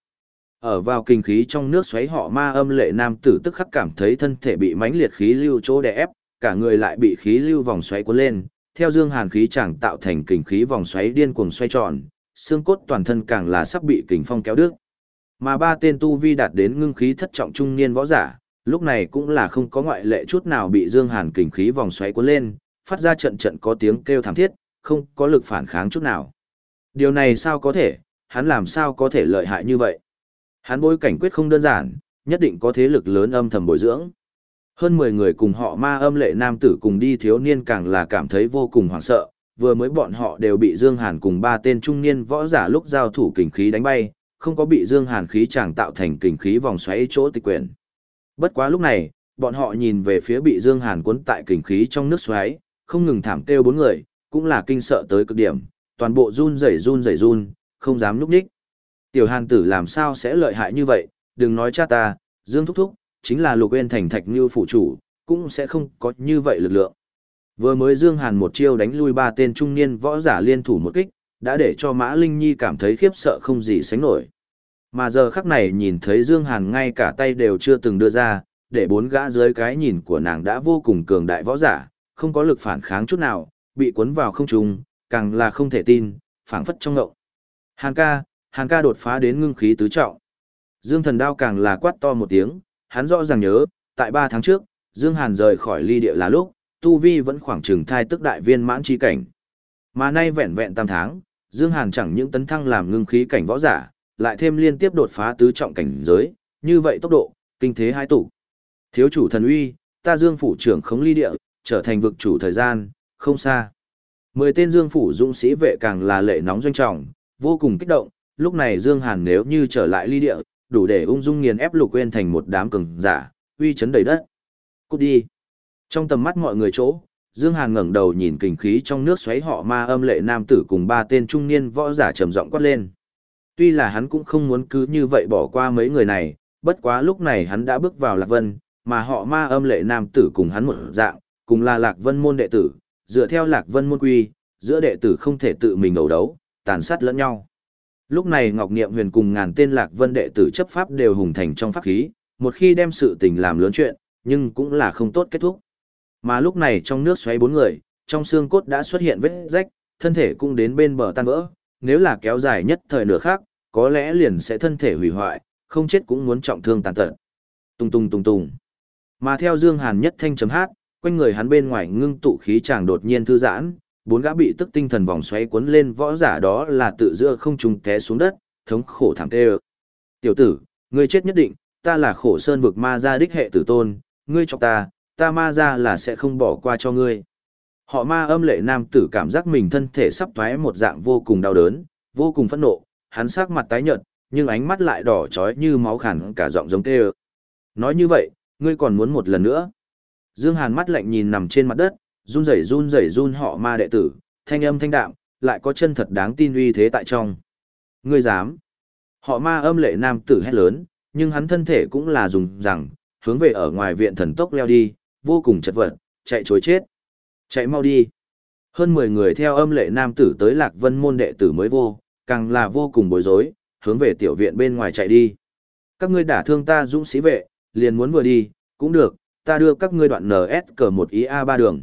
Ở vào kinh khí trong nước xoáy họ ma âm lệ nam tử tức khắc cảm thấy thân thể bị mãnh liệt khí lưu chỗ đè ép, cả người lại bị khí lưu vòng xoáy cuốn lên, theo dương hàn khí chẳng tạo thành kình khí vòng xoáy điên cuồng xoay tròn, xương cốt toàn thân càng là sắp bị kình phong kéo đứt. Mà ba tên tu vi đạt đến ngưng khí thất trọng trung niên võ giả, lúc này cũng là không có ngoại lệ chút nào bị dương hàn kình khí vòng xoáy cuốn lên, phát ra trận trận có tiếng kêu thảm thiết, không có lực phản kháng chút nào. Điều này sao có thể, hắn làm sao có thể lợi hại như vậy? Hắn bối cảnh quyết không đơn giản, nhất định có thế lực lớn âm thầm bồi dưỡng. Hơn 10 người cùng họ ma âm lệ nam tử cùng đi thiếu niên càng là cảm thấy vô cùng hoảng sợ, vừa mới bọn họ đều bị Dương Hàn cùng ba tên trung niên võ giả lúc giao thủ kình khí đánh bay, không có bị Dương Hàn khí chàng tạo thành kình khí vòng xoáy chỗ tịch quyển. Bất quá lúc này, bọn họ nhìn về phía bị Dương Hàn cuốn tại kình khí trong nước xoáy, không ngừng thảm kêu bốn người, cũng là kinh sợ tới cực điểm, toàn bộ run rẩy run rẩy run, không dám núp nhích. Tiểu Hàn tử làm sao sẽ lợi hại như vậy, đừng nói cha ta, Dương thúc thúc, chính là Lục Uyên thành thạch như phụ chủ, cũng sẽ không có như vậy lực lượng. Vừa mới Dương Hàn một chiêu đánh lui ba tên trung niên võ giả liên thủ một kích, đã để cho Mã Linh Nhi cảm thấy khiếp sợ không gì sánh nổi. Mà giờ khắc này nhìn thấy Dương Hàn ngay cả tay đều chưa từng đưa ra, để bốn gã dưới cái nhìn của nàng đã vô cùng cường đại võ giả, không có lực phản kháng chút nào, bị cuốn vào không trung, càng là không thể tin, phảng phất trong ngộng. Hàn ca, Hàn ca đột phá đến ngưng khí tứ trọng. Dương thần đao càng là quát to một tiếng, hắn rõ ràng nhớ, tại ba tháng trước, Dương Hàn rời khỏi ly địa là lúc, Tu Vi vẫn khoảng chừng thai tức đại viên mãn chi cảnh. Mà nay vẹn vẹn tam tháng, Dương Hàn chẳng những tấn thăng làm ngưng khí cảnh võ giả, lại thêm liên tiếp đột phá tứ trọng cảnh giới, như vậy tốc độ, kinh thế hai tụ. Thiếu chủ thần uy, ta Dương phủ trưởng khống ly địa, trở thành vực chủ thời gian, không xa. Mười tên Dương phủ dũng sĩ vệ càng là lệ nóng doanh trọng, vô cùng kích động, lúc này Dương Hàn nếu như trở lại ly địa, đủ để ung dung nghiền ép lục quên thành một đám cường giả, uy chấn đầy đất. Cút đi. Trong tầm mắt mọi người chỗ, Dương Hàn ngẩng đầu nhìn kình khí trong nước xoáy họ ma âm lệ nam tử cùng ba tên trung niên võ giả trầm giọng quát lên. Tuy là hắn cũng không muốn cứ như vậy bỏ qua mấy người này, bất quá lúc này hắn đã bước vào Lạc Vân, mà họ ma âm lệ nam tử cùng hắn một dạng, cùng là Lạc Vân môn đệ tử, dựa theo Lạc Vân môn quy, giữa đệ tử không thể tự mình ẩu đấu, tàn sát lẫn nhau. Lúc này Ngọc Niệm Huyền cùng ngàn tên Lạc Vân đệ tử chấp pháp đều hùng thành trong pháp khí, một khi đem sự tình làm lớn chuyện, nhưng cũng là không tốt kết thúc. Mà lúc này trong nước xoáy bốn người, trong xương cốt đã xuất hiện vết rách, thân thể cũng đến bên bờ tan vỡ, nếu là kéo dài nhất thời nửa khác, có lẽ liền sẽ thân thể hủy hoại, không chết cũng muốn trọng thương tàn tật. Tung tung tung tung. Mà theo Dương Hàn nhất thanh chấm hát, quanh người hắn bên ngoài ngưng tụ khí chàng đột nhiên thư giãn, bốn gã bị tức tinh thần vòng xoáy cuốn lên võ giả đó là tự giữa không trung té xuống đất, thống khổ thảm tê. Tiểu tử, ngươi chết nhất định, ta là khổ sơn vực ma gia đích hệ tử tôn, ngươi chọc ta, ta ma ra là sẽ không bỏ qua cho ngươi. Họ ma âm lệ nam tử cảm giác mình thân thể sắp thoái một dạng vô cùng đau đớn, vô cùng phẫn nộ, hắn sắc mặt tái nhợt, nhưng ánh mắt lại đỏ chói như máu khản cả giọng giống kêu. Nói như vậy, ngươi còn muốn một lần nữa. Dương Hàn mắt lạnh nhìn nằm trên mặt đất, run rẩy run rẩy run họ ma đệ tử, thanh âm thanh đạm, lại có chân thật đáng tin uy thế tại trong. Ngươi dám? Họ ma âm lệ nam tử hét lớn, nhưng hắn thân thể cũng là dùng rằng, hướng về ở ngoài viện thần tốc leo đi, vô cùng chật vật, chạy chối chết. Chạy mau đi. Hơn 10 người theo âm lệ nam tử tới lạc vân môn đệ tử mới vô, càng là vô cùng bối rối, hướng về tiểu viện bên ngoài chạy đi. Các ngươi đả thương ta dũng sĩ vệ, liền muốn vừa đi, cũng được, ta đưa các ngươi đoạn NS cờ một ý A ba đường.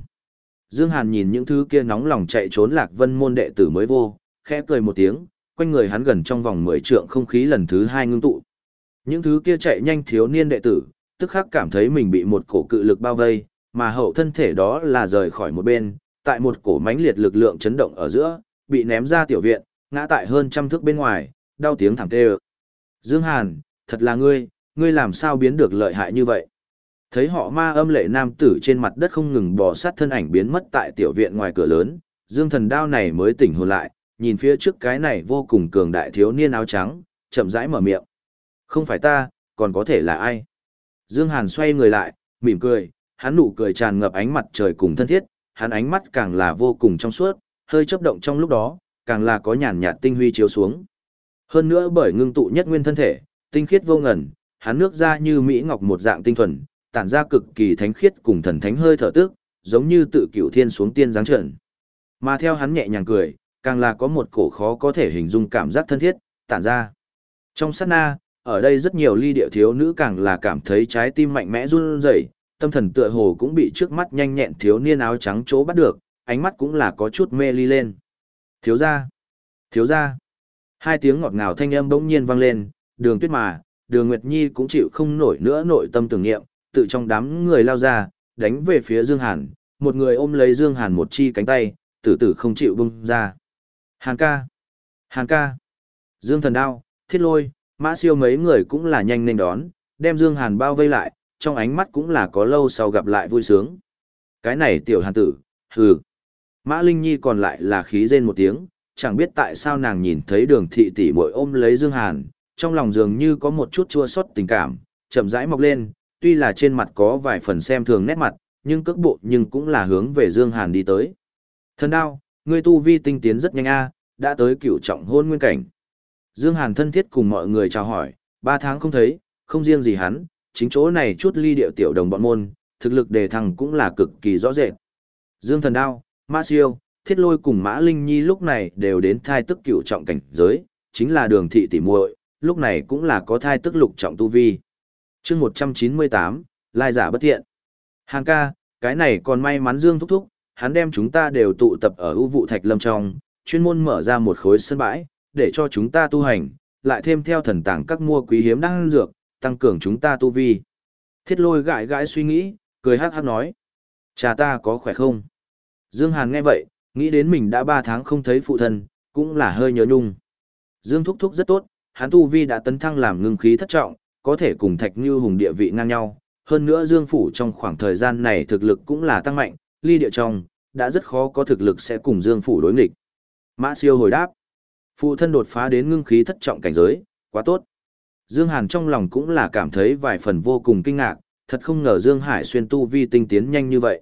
Dương Hàn nhìn những thứ kia nóng lòng chạy trốn lạc vân môn đệ tử mới vô, khẽ cười một tiếng, quanh người hắn gần trong vòng 10 trượng không khí lần thứ hai ngưng tụ. Những thứ kia chạy nhanh thiếu niên đệ tử, tức khắc cảm thấy mình bị một cổ cự lực bao vây, mà hậu thân thể đó là rời khỏi một bên, tại một cổ mãnh liệt lực lượng chấn động ở giữa, bị ném ra tiểu viện, ngã tại hơn trăm thước bên ngoài, đau tiếng thảm tê Dương Hàn, thật là ngươi, ngươi làm sao biến được lợi hại như vậy? Thấy họ ma âm lệ nam tử trên mặt đất không ngừng bò sát thân ảnh biến mất tại tiểu viện ngoài cửa lớn, Dương thần đao này mới tỉnh hồn lại, nhìn phía trước cái này vô cùng cường đại thiếu niên áo trắng, chậm rãi mở miệng. Không phải ta, còn có thể là ai? Dương Hàn xoay người lại, mỉm cười, hắn nụ cười tràn ngập ánh mặt trời cùng thân thiết, hắn ánh mắt càng là vô cùng trong suốt, hơi chớp động trong lúc đó, càng là có nhàn nhạt tinh huy chiếu xuống. Hơn nữa bởi ngưng tụ nhất nguyên thân thể, tinh khiết vô ngần, hắn nước ra như mỹ ngọc một dạng tinh thuần, tản ra cực kỳ thánh khiết cùng thần thánh hơi thở tức, giống như tự cửu thiên xuống tiên giáng trận. Mà theo hắn nhẹ nhàng cười, càng là có một cổ khó có thể hình dung cảm giác thân thiết, tản ra. Trong sát na, ở đây rất nhiều ly địa thiếu nữ càng là cảm thấy trái tim mạnh mẽ run rẩy, tâm thần tựa hồ cũng bị trước mắt nhanh nhẹn thiếu niên áo trắng chỗ bắt được, ánh mắt cũng là có chút mê ly lên. Thiếu gia, thiếu gia. Hai tiếng ngọt ngào thanh âm bỗng nhiên vang lên, đường tuyết mà, đường Nguyệt Nhi cũng chịu không nổi nữa nội tâm tưởng niệm, tự trong đám người lao ra, đánh về phía Dương Hàn, một người ôm lấy Dương Hàn một chi cánh tay, tử tử không chịu bung ra. Hàn ca, Hàn ca, Dương thần đao, thiết lôi, mã siêu mấy người cũng là nhanh nên đón, đem Dương Hàn bao vây lại, trong ánh mắt cũng là có lâu sau gặp lại vui sướng. Cái này tiểu hàn tử, hừ. Mã Linh Nhi còn lại là khí rên một tiếng, chẳng biết tại sao nàng nhìn thấy đường thị tỷ muội ôm lấy Dương Hàn, trong lòng dường như có một chút chua xót tình cảm, chậm rãi mọc lên, tuy là trên mặt có vài phần xem thường nét mặt, nhưng cước bộ nhưng cũng là hướng về Dương Hàn đi tới. Thần đao, ngươi tu vi tinh tiến rất nhanh a, đã tới cửu trọng hôn nguyên cảnh. Dương Hàn thân thiết cùng mọi người chào hỏi, ba tháng không thấy, không riêng gì hắn, chính chỗ này chút ly điệu tiểu đồng bọn môn, thực lực đề thăng cũng là cực kỳ rõ rệt. Dương Thần Đao, Mã Siêu, Thiết Lôi cùng Mã Linh Nhi lúc này đều đến thai tức cửu trọng cảnh giới, chính là đường thị tỷ muội, lúc này cũng là có thai tức lục trọng tu vi. chương 198, Lai giả bất thiện. Hàng ca, cái này còn may mắn Dương thúc thúc, hắn đem chúng ta đều tụ tập ở ưu vụ thạch lâm trong, chuyên môn mở ra một khối sân bãi, để cho chúng ta tu hành, lại thêm theo thần tàng các mua quý hiếm đan dược, tăng cường chúng ta tu vi. Thiết lôi gãi gãi suy nghĩ, cười hát hát nói. Cha ta có khỏe không? Dương Hàn nghe vậy, nghĩ đến mình đã 3 tháng không thấy phụ thân, cũng là hơi nhớ nhung. Dương Thúc Thúc rất tốt, hắn tu vi đã tấn thăng làm ngưng khí thất trọng, có thể cùng Thạch Như Hùng địa vị ngang nhau. Hơn nữa Dương Phủ trong khoảng thời gian này thực lực cũng là tăng mạnh, ly địa trong, đã rất khó có thực lực sẽ cùng Dương Phủ đối nghịch. Mã siêu hồi đáp. Phụ thân đột phá đến ngưng khí thất trọng cảnh giới, quá tốt. Dương Hàn trong lòng cũng là cảm thấy vài phần vô cùng kinh ngạc, thật không ngờ Dương Hải xuyên tu vi tinh tiến nhanh như vậy.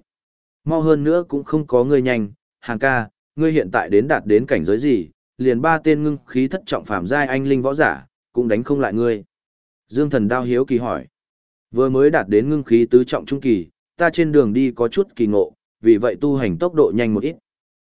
Mau hơn nữa cũng không có ngươi nhanh, Hàn ca, ngươi hiện tại đến đạt đến cảnh giới gì, liền ba tên ngưng khí thất trọng phạm giai anh linh võ giả, cũng đánh không lại ngươi. Dương thần đao hiếu kỳ hỏi. Vừa mới đạt đến ngưng khí tứ trọng trung kỳ, ta trên đường đi có chút kỳ ngộ, vì vậy tu hành tốc độ nhanh một ít.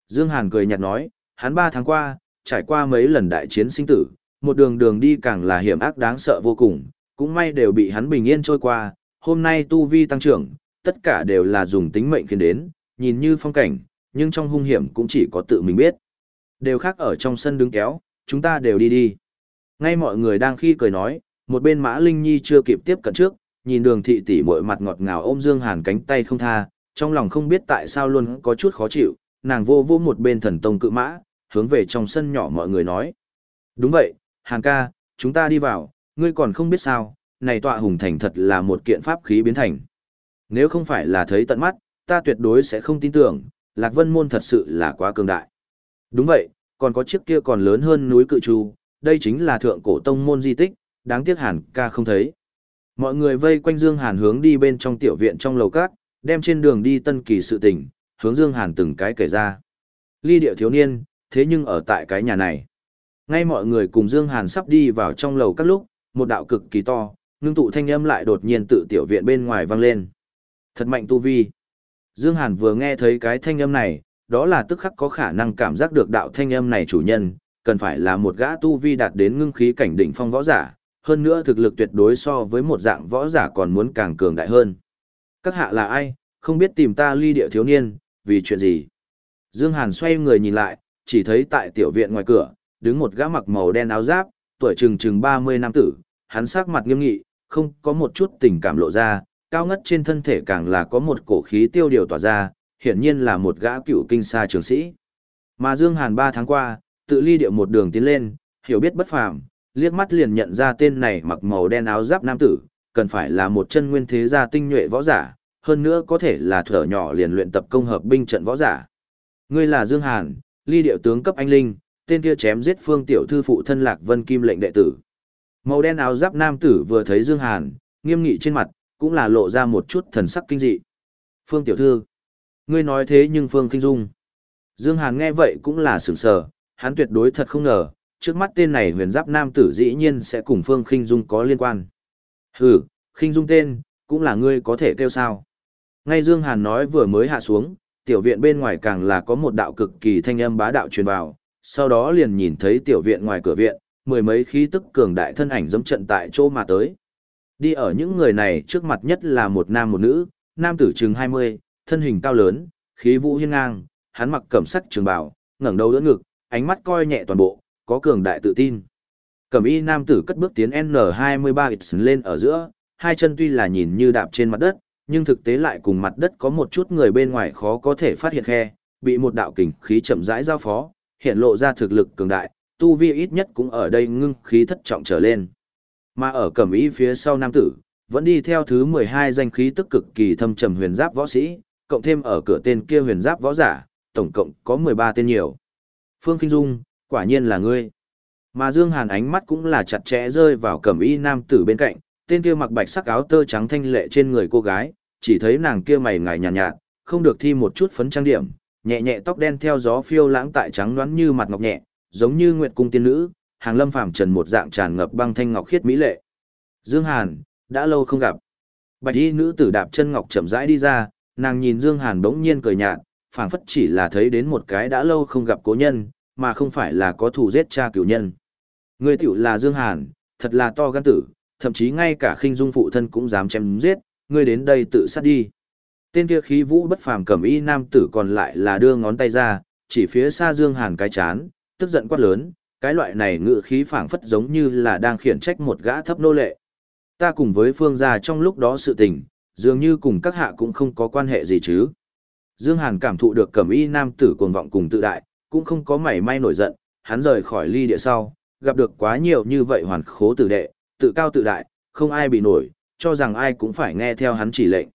Dương Hàn cười nhạt nói, hắn ba tháng qua, trải qua mấy lần đại chiến sinh tử, một đường đường đi càng là hiểm ác đáng sợ vô cùng, cũng may đều bị hắn bình yên trôi qua, hôm nay tu vi tăng trưởng, tất cả đều là dùng tính mệnh khiến đến, nhìn như phong cảnh, nhưng trong hung hiểm cũng chỉ có tự mình biết. Đều khác ở trong sân đứng kéo, chúng ta đều đi đi. Ngay mọi người đang khi cười nói, một bên Mã Linh Nhi chưa kịp tiếp cận trước, nhìn đường thị tỷ mội mặt ngọt ngào ôm Dương Hàn cánh tay không tha, trong lòng không biết tại sao luôn có chút khó chịu, nàng vô vô một bên thần tông cự mã, hướng về trong sân nhỏ mọi người nói. Đúng vậy, Hàn ca, chúng ta đi vào, ngươi còn không biết sao, này tọa hùng thành thật là một kiện pháp khí biến thành. Nếu không phải là thấy tận mắt, ta tuyệt đối sẽ không tin tưởng, Lạc Vân Môn thật sự là quá cường đại. Đúng vậy, còn có chiếc kia còn lớn hơn núi cự trù, đây chính là thượng cổ tông môn di tích, đáng tiếc Hàn ca không thấy. Mọi người vây quanh Dương Hàn hướng đi bên trong tiểu viện trong lầu cát, đem trên đường đi tân kỳ sự tình, hướng Dương Hàn từng cái kể ra. Ly địa thiếu niên, thế nhưng ở tại cái nhà này. Ngay mọi người cùng Dương Hàn sắp đi vào trong lầu các lúc, một đạo cực kỳ to, ngưng tụ thanh âm lại đột nhiên tự tiểu viện bên ngoài vang lên. Thật mạnh tu vi. Dương Hàn vừa nghe thấy cái thanh âm này, đó là tức khắc có khả năng cảm giác được đạo thanh âm này chủ nhân, cần phải là một gã tu vi đạt đến ngưng khí cảnh đỉnh phong võ giả, hơn nữa thực lực tuyệt đối so với một dạng võ giả còn muốn càng cường đại hơn. Các hạ là ai, không biết tìm ta ly địa thiếu niên, vì chuyện gì? Dương Hàn xoay người nhìn lại, chỉ thấy tại tiểu viện ngoài cửa, đứng một gã mặc màu đen áo giáp, tuổi chừng chừng 30 năm tử, hắn sắc mặt nghiêm nghị, không có một chút tình cảm lộ ra, cao ngất trên thân thể càng là có một cổ khí tiêu điều tỏa ra, hiển nhiên là một gã cựu kinh sa trường sĩ. Mà Dương Hàn 3 tháng qua, tự ly điệu một đường tiến lên, hiểu biết bất phàm, liếc mắt liền nhận ra tên này mặc màu đen áo giáp nam tử, cần phải là một chân nguyên thế gia tinh nhuệ võ giả, hơn nữa có thể là thở nhỏ liền luyện tập công hợp binh trận võ giả. Ngươi là Dương Hàn, ly điệu tướng cấp anh linh, tên kia chém giết phương tiểu thư phụ thân lạc vân kim lệnh đệ tử. Màu đen áo giáp nam tử vừa thấy Dương Hàn, nghiêm nghị trên mặt, cũng là lộ ra một chút thần sắc kinh dị. Phương tiểu thư, ngươi nói thế nhưng Phương Kinh Dung. Dương Hàn nghe vậy cũng là sửng sờ, hắn tuyệt đối thật không ngờ, trước mắt tên này huyền giáp nam tử dĩ nhiên sẽ cùng Phương Kinh Dung có liên quan. Hừ, Kinh Dung tên, cũng là ngươi có thể kêu sao. Ngay Dương Hàn nói vừa mới hạ xuống, tiểu viện bên ngoài càng là có một đạo cực kỳ thanh âm bá đạo truyền vào, sau đó liền nhìn thấy tiểu viện ngoài cửa viện, mười mấy khí tức cường đại thân ảnh giống trận tại chỗ mà tới. Đi ở những người này trước mặt nhất là một nam một nữ, nam tử chừng 20, thân hình cao lớn, khí vũ hiên ngang, hắn mặc cẩm sắt trường bào, ngẩng đầu đỡ ngực, ánh mắt coi nhẹ toàn bộ, có cường đại tự tin. Cẩm y nam tử cất bước tiến N23 lên ở giữa, hai chân tuy là nhìn như đạp trên mặt đất, nhưng thực tế lại cùng mặt đất có một chút người bên ngoài khó có thể phát hiện khe, bị một đạo kình khí chậm rãi giao phó, hiện lộ ra thực lực cường đại, tu vi ít nhất cũng ở đây ngưng khí thất trọng trở lên. Mà ở cẩm y phía sau nam tử, vẫn đi theo thứ 12 danh khí tức cực kỳ thâm trầm huyền giáp võ sĩ, cộng thêm ở cửa tên kia huyền giáp võ giả, tổng cộng có 13 tên nhiều. Phương Kinh Dung, quả nhiên là ngươi. Mà Dương Hàn ánh mắt cũng là chặt chẽ rơi vào cẩm y nam tử bên cạnh, tên kia mặc bạch sắc áo tơ trắng thanh lệ trên người cô gái, chỉ thấy nàng kia mày ngài nhàn nhạt, nhạt, không được thi một chút phấn trang điểm, nhẹ nhẹ tóc đen theo gió phiêu lãng tại trắng đoán như mặt ngọc nhẹ, giống như nguyệt cung tiên nữ, hàng lâm phàm trần một dạng tràn ngập băng thanh ngọc khiết mỹ lệ. Dương Hàn, đã lâu không gặp. Bạch y nữ tử đạp chân ngọc chậm rãi đi ra, nàng nhìn Dương Hàn bỗng nhiên cười nhạt, phảng phất chỉ là thấy đến một cái đã lâu không gặp cố nhân, mà không phải là có thù giết cha cửu nhân. Người tiểu là Dương Hàn, thật là to gan tử, thậm chí ngay cả khinh dung phụ thân cũng dám chém giết, ngươi đến đây tự sát đi. Tên kia khí vũ bất phàm cầm y nam tử còn lại là đưa ngón tay ra, chỉ phía xa Dương Hàn cái chán, tức giận quát lớn, cái loại này ngự khí phảng phất giống như là đang khiển trách một gã thấp nô lệ. Ta cùng với phương gia trong lúc đó sự tình, dường như cùng các hạ cũng không có quan hệ gì chứ. Dương Hàn cảm thụ được cẩm y nam tử cuồng vọng cùng tự đại, cũng không có mảy may nổi giận, hắn rời khỏi ly địa sau, gặp được quá nhiều như vậy hoàn khố tử đệ, tự cao tự đại, không ai bị nổi, cho rằng ai cũng phải nghe theo hắn chỉ lệnh.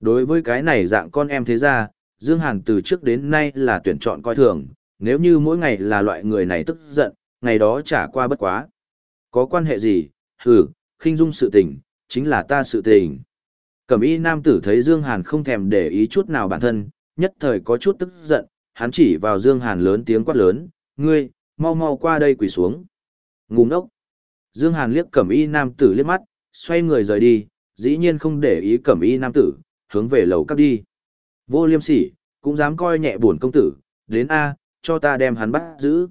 Đối với cái này dạng con em thế ra, Dương Hàn từ trước đến nay là tuyển chọn coi thường, nếu như mỗi ngày là loại người này tức giận, ngày đó trả qua bất quá. Có quan hệ gì, hừ, khinh dung sự tình, chính là ta sự tình. Cẩm y nam tử thấy Dương Hàn không thèm để ý chút nào bản thân, nhất thời có chút tức giận, hắn chỉ vào Dương Hàn lớn tiếng quát lớn, ngươi, mau mau qua đây quỳ xuống. Ngùng ốc. Dương Hàn liếc cẩm y nam tử liếc mắt, xoay người rời đi, dĩ nhiên không để ý cẩm y nam tử, hướng về lầu các đi. Vô liêm sỉ, cũng dám coi nhẹ buồn công tử, đến A, cho ta đem hắn bắt giữ.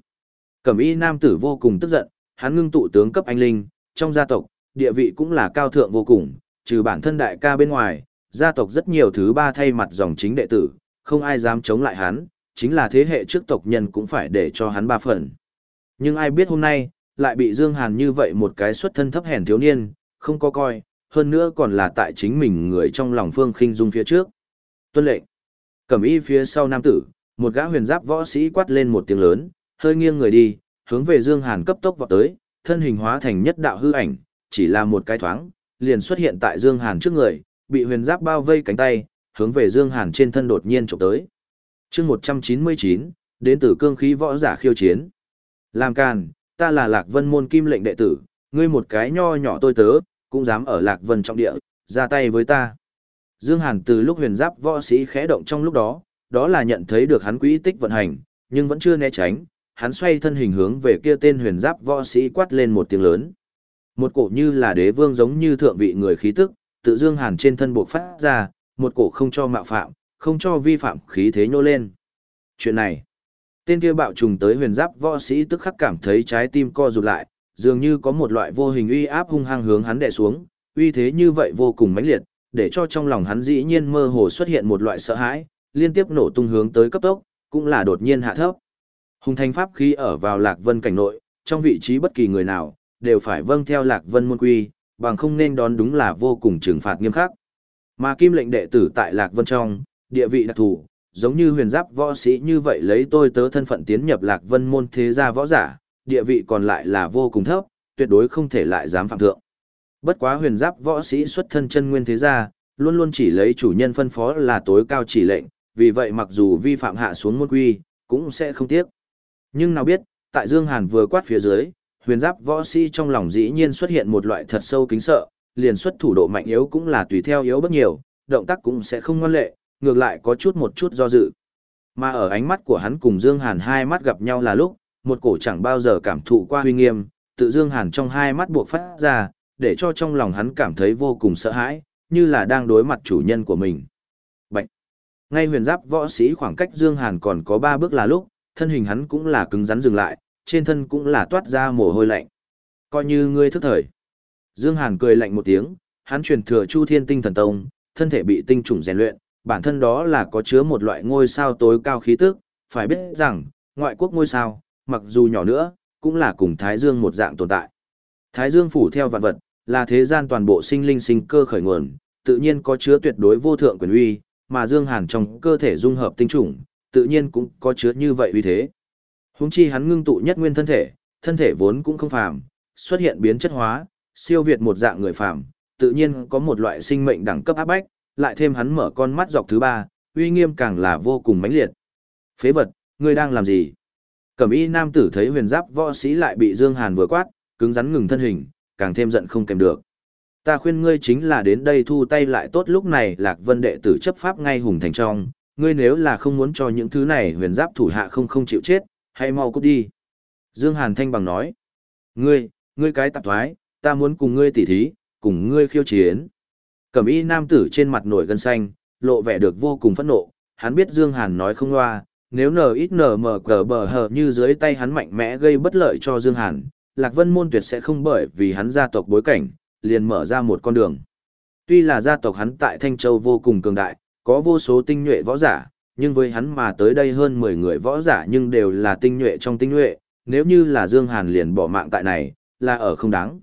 Cẩm y nam tử vô cùng tức giận, hắn ngưng tụ tướng cấp anh linh, trong gia tộc, địa vị cũng là cao thượng vô cùng, trừ bản thân đại ca bên ngoài, gia tộc rất nhiều thứ ba thay mặt dòng chính đệ tử, không ai dám chống lại hắn, chính là thế hệ trước tộc nhân cũng phải để cho hắn ba phần. Nhưng ai biết hôm nay, lại bị Dương Hàn như vậy một cái xuất thân thấp hèn thiếu niên, không có coi, hơn nữa còn là tại chính mình người trong lòng Phương Khinh Dung phía trước. Tuân lệnh. Cẩm y phía sau nam tử, một gã huyền giáp võ sĩ quát lên một tiếng lớn, hơi nghiêng người đi, hướng về Dương Hàn cấp tốc vọt tới, thân hình hóa thành nhất đạo hư ảnh, chỉ là một cái thoáng, liền xuất hiện tại Dương Hàn trước người, bị huyền giáp bao vây cánh tay, hướng về Dương Hàn trên thân đột nhiên chụp tới. Chương 199, đến từ cương khí võ giả khiêu chiến. Làm càn, ta là Lạc Vân môn kim lệnh đệ tử, ngươi một cái nho nhỏ tôi tớ, cũng dám ở Lạc Vân trong địa, ra tay với ta. Dương Hàn từ lúc huyền giáp võ sĩ khẽ động trong lúc đó, đó là nhận thấy được hắn quỹ tích vận hành, nhưng vẫn chưa né tránh, hắn xoay thân hình hướng về kia tên huyền giáp võ sĩ quát lên một tiếng lớn. Một cổ như là đế vương giống như thượng vị người khí tức, tự Dương Hàn trên thân bộ phát ra, một cổ không cho mạo phạm, không cho vi phạm khí thế nhô lên. Chuyện này, tên kia bạo trùng tới huyền giáp võ sĩ tức khắc cảm thấy trái tim co rụt lại, dường như có một loại vô hình uy áp hung hăng hướng hắn đè xuống, uy thế như vậy vô cùng mãnh liệt, để cho trong lòng hắn dĩ nhiên mơ hồ xuất hiện một loại sợ hãi, liên tiếp nổ tung hướng tới cấp tốc, cũng là đột nhiên hạ thấp. Hùng thanh pháp khí ở vào Lạc Vân cảnh nội, trong vị trí bất kỳ người nào, đều phải vâng theo Lạc Vân môn quy, bằng không nên đón đúng là vô cùng trừng phạt nghiêm khắc. Mà kim lệnh đệ tử tại Lạc Vân trong, địa vị đặc thù, giống như huyền giáp võ sĩ như vậy lấy tôi tớ thân phận tiến nhập Lạc Vân môn thế gia võ giả, địa vị còn lại là vô cùng thấp, tuyệt đối không thể lại dám phạm thượng. Bất quá huyền giáp võ sĩ xuất thân chân nguyên thế gia, luôn luôn chỉ lấy chủ nhân phân phó là tối cao chỉ lệnh, vì vậy mặc dù vi phạm hạ xuống môn quy, cũng sẽ không tiếc. Nhưng nào biết, tại Dương Hàn vừa quát phía dưới, huyền giáp võ sĩ trong lòng dĩ nhiên xuất hiện một loại thật sâu kính sợ, liền xuất thủ độ mạnh yếu cũng là tùy theo yếu bất nhiều, động tác cũng sẽ không ngoan lệ, ngược lại có chút một chút do dự. Mà ở ánh mắt của hắn cùng Dương Hàn hai mắt gặp nhau là lúc, một cổ chẳng bao giờ cảm thụ qua huy nghiêm, tự Dương Hàn trong hai mắt buộc phát ra, để cho trong lòng hắn cảm thấy vô cùng sợ hãi, như là đang đối mặt chủ nhân của mình. Bạch! Ngay huyền giáp võ sĩ khoảng cách Dương Hàn còn có ba bước là lúc, thân hình hắn cũng là cứng rắn dừng lại, trên thân cũng là toát ra mồ hôi lạnh. Coi như ngươi thức thời. Dương Hàn cười lạnh một tiếng, hắn truyền thừa Chu Thiên Tinh Thần Tông, thân thể bị tinh trùng rèn luyện, bản thân đó là có chứa một loại ngôi sao tối cao khí tức, phải biết rằng, ngoại quốc ngôi sao, mặc dù nhỏ nữa, cũng là cùng Thái Dương một dạng tồn tại. Thái Dương phủ theo vạn vật, là thế gian toàn bộ sinh linh sinh cơ khởi nguồn, tự nhiên có chứa tuyệt đối vô thượng quyền uy, mà Dương Hàn trong cơ thể dung hợp tinh trùng, tự nhiên cũng có chứa như vậy uy thế. Huống chi hắn ngưng tụ nhất nguyên thân thể, thân thể vốn cũng không phàm, xuất hiện biến chất hóa, siêu việt một dạng người phàm, tự nhiên có một loại sinh mệnh đẳng cấp áp bách, lại thêm hắn mở con mắt dọc thứ ba, uy nghiêm càng là vô cùng mãnh liệt. Phế vật, ngươi đang làm gì? Cẩm y nam tử thấy huyền giáp võ sĩ lại bị Dương Hàn vừa quát, cứng rắn ngừng thân hình, càng thêm giận không kèm được. Ta khuyên ngươi chính là đến đây thu tay lại tốt lúc này Lạc Vân đệ tử chấp pháp ngay hùng thành trong, ngươi nếu là không muốn cho những thứ này huyền giáp thủ hạ không không chịu chết, hãy mau cút đi. Dương Hàn thanh bằng nói, ngươi, ngươi cái tạp thoái, ta muốn cùng ngươi tỉ thí, cùng ngươi khiêu chiến. Cẩm y nam tử trên mặt nổi gân xanh, lộ vẻ được vô cùng phẫn nộ, hắn biết Dương Hàn nói không loa, nếu nở ít nở mở cờ bờ hờ như dưới tay hắn mạnh mẽ gây bất lợi cho Dương Hàn, Lạc Vân môn tuyệt sẽ không bởi vì hắn gia tộc bối cảnh, liền mở ra một con đường. Tuy là gia tộc hắn tại Thanh Châu vô cùng cường đại, có vô số tinh nhuệ võ giả, nhưng với hắn mà tới đây hơn 10 người võ giả nhưng đều là tinh nhuệ trong tinh nhuệ, nếu như là Dương Hàn liền bỏ mạng tại này, là ở không đáng.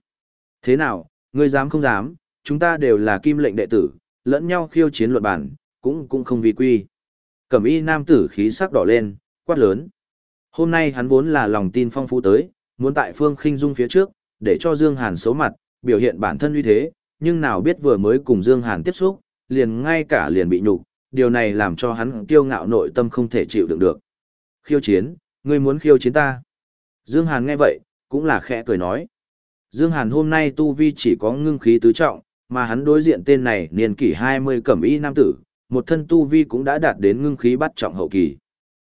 Thế nào, ngươi dám không dám, chúng ta đều là kim lệnh đệ tử, lẫn nhau khiêu chiến luật bản, cũng cũng không vi quy. Cẩm y nam tử khí sắc đỏ lên, quát lớn. Hôm nay hắn vốn là lòng tin phong phú tới, muốn tại phương khinh dung phía trước, để cho Dương Hàn xấu mặt, biểu hiện bản thân uy thế, nhưng nào biết vừa mới cùng Dương Hàn tiếp xúc, liền ngay cả liền bị nhục, điều này làm cho hắn kiêu ngạo nội tâm không thể chịu đựng được. Khiêu chiến, ngươi muốn khiêu chiến ta. Dương Hàn nghe vậy, cũng là khẽ cười nói. Dương Hàn hôm nay tu vi chỉ có ngưng khí tứ trọng, mà hắn đối diện tên này niên kỷ 20 cẩm y nam tử, một thân tu vi cũng đã đạt đến ngưng khí bắt trọng hậu kỳ.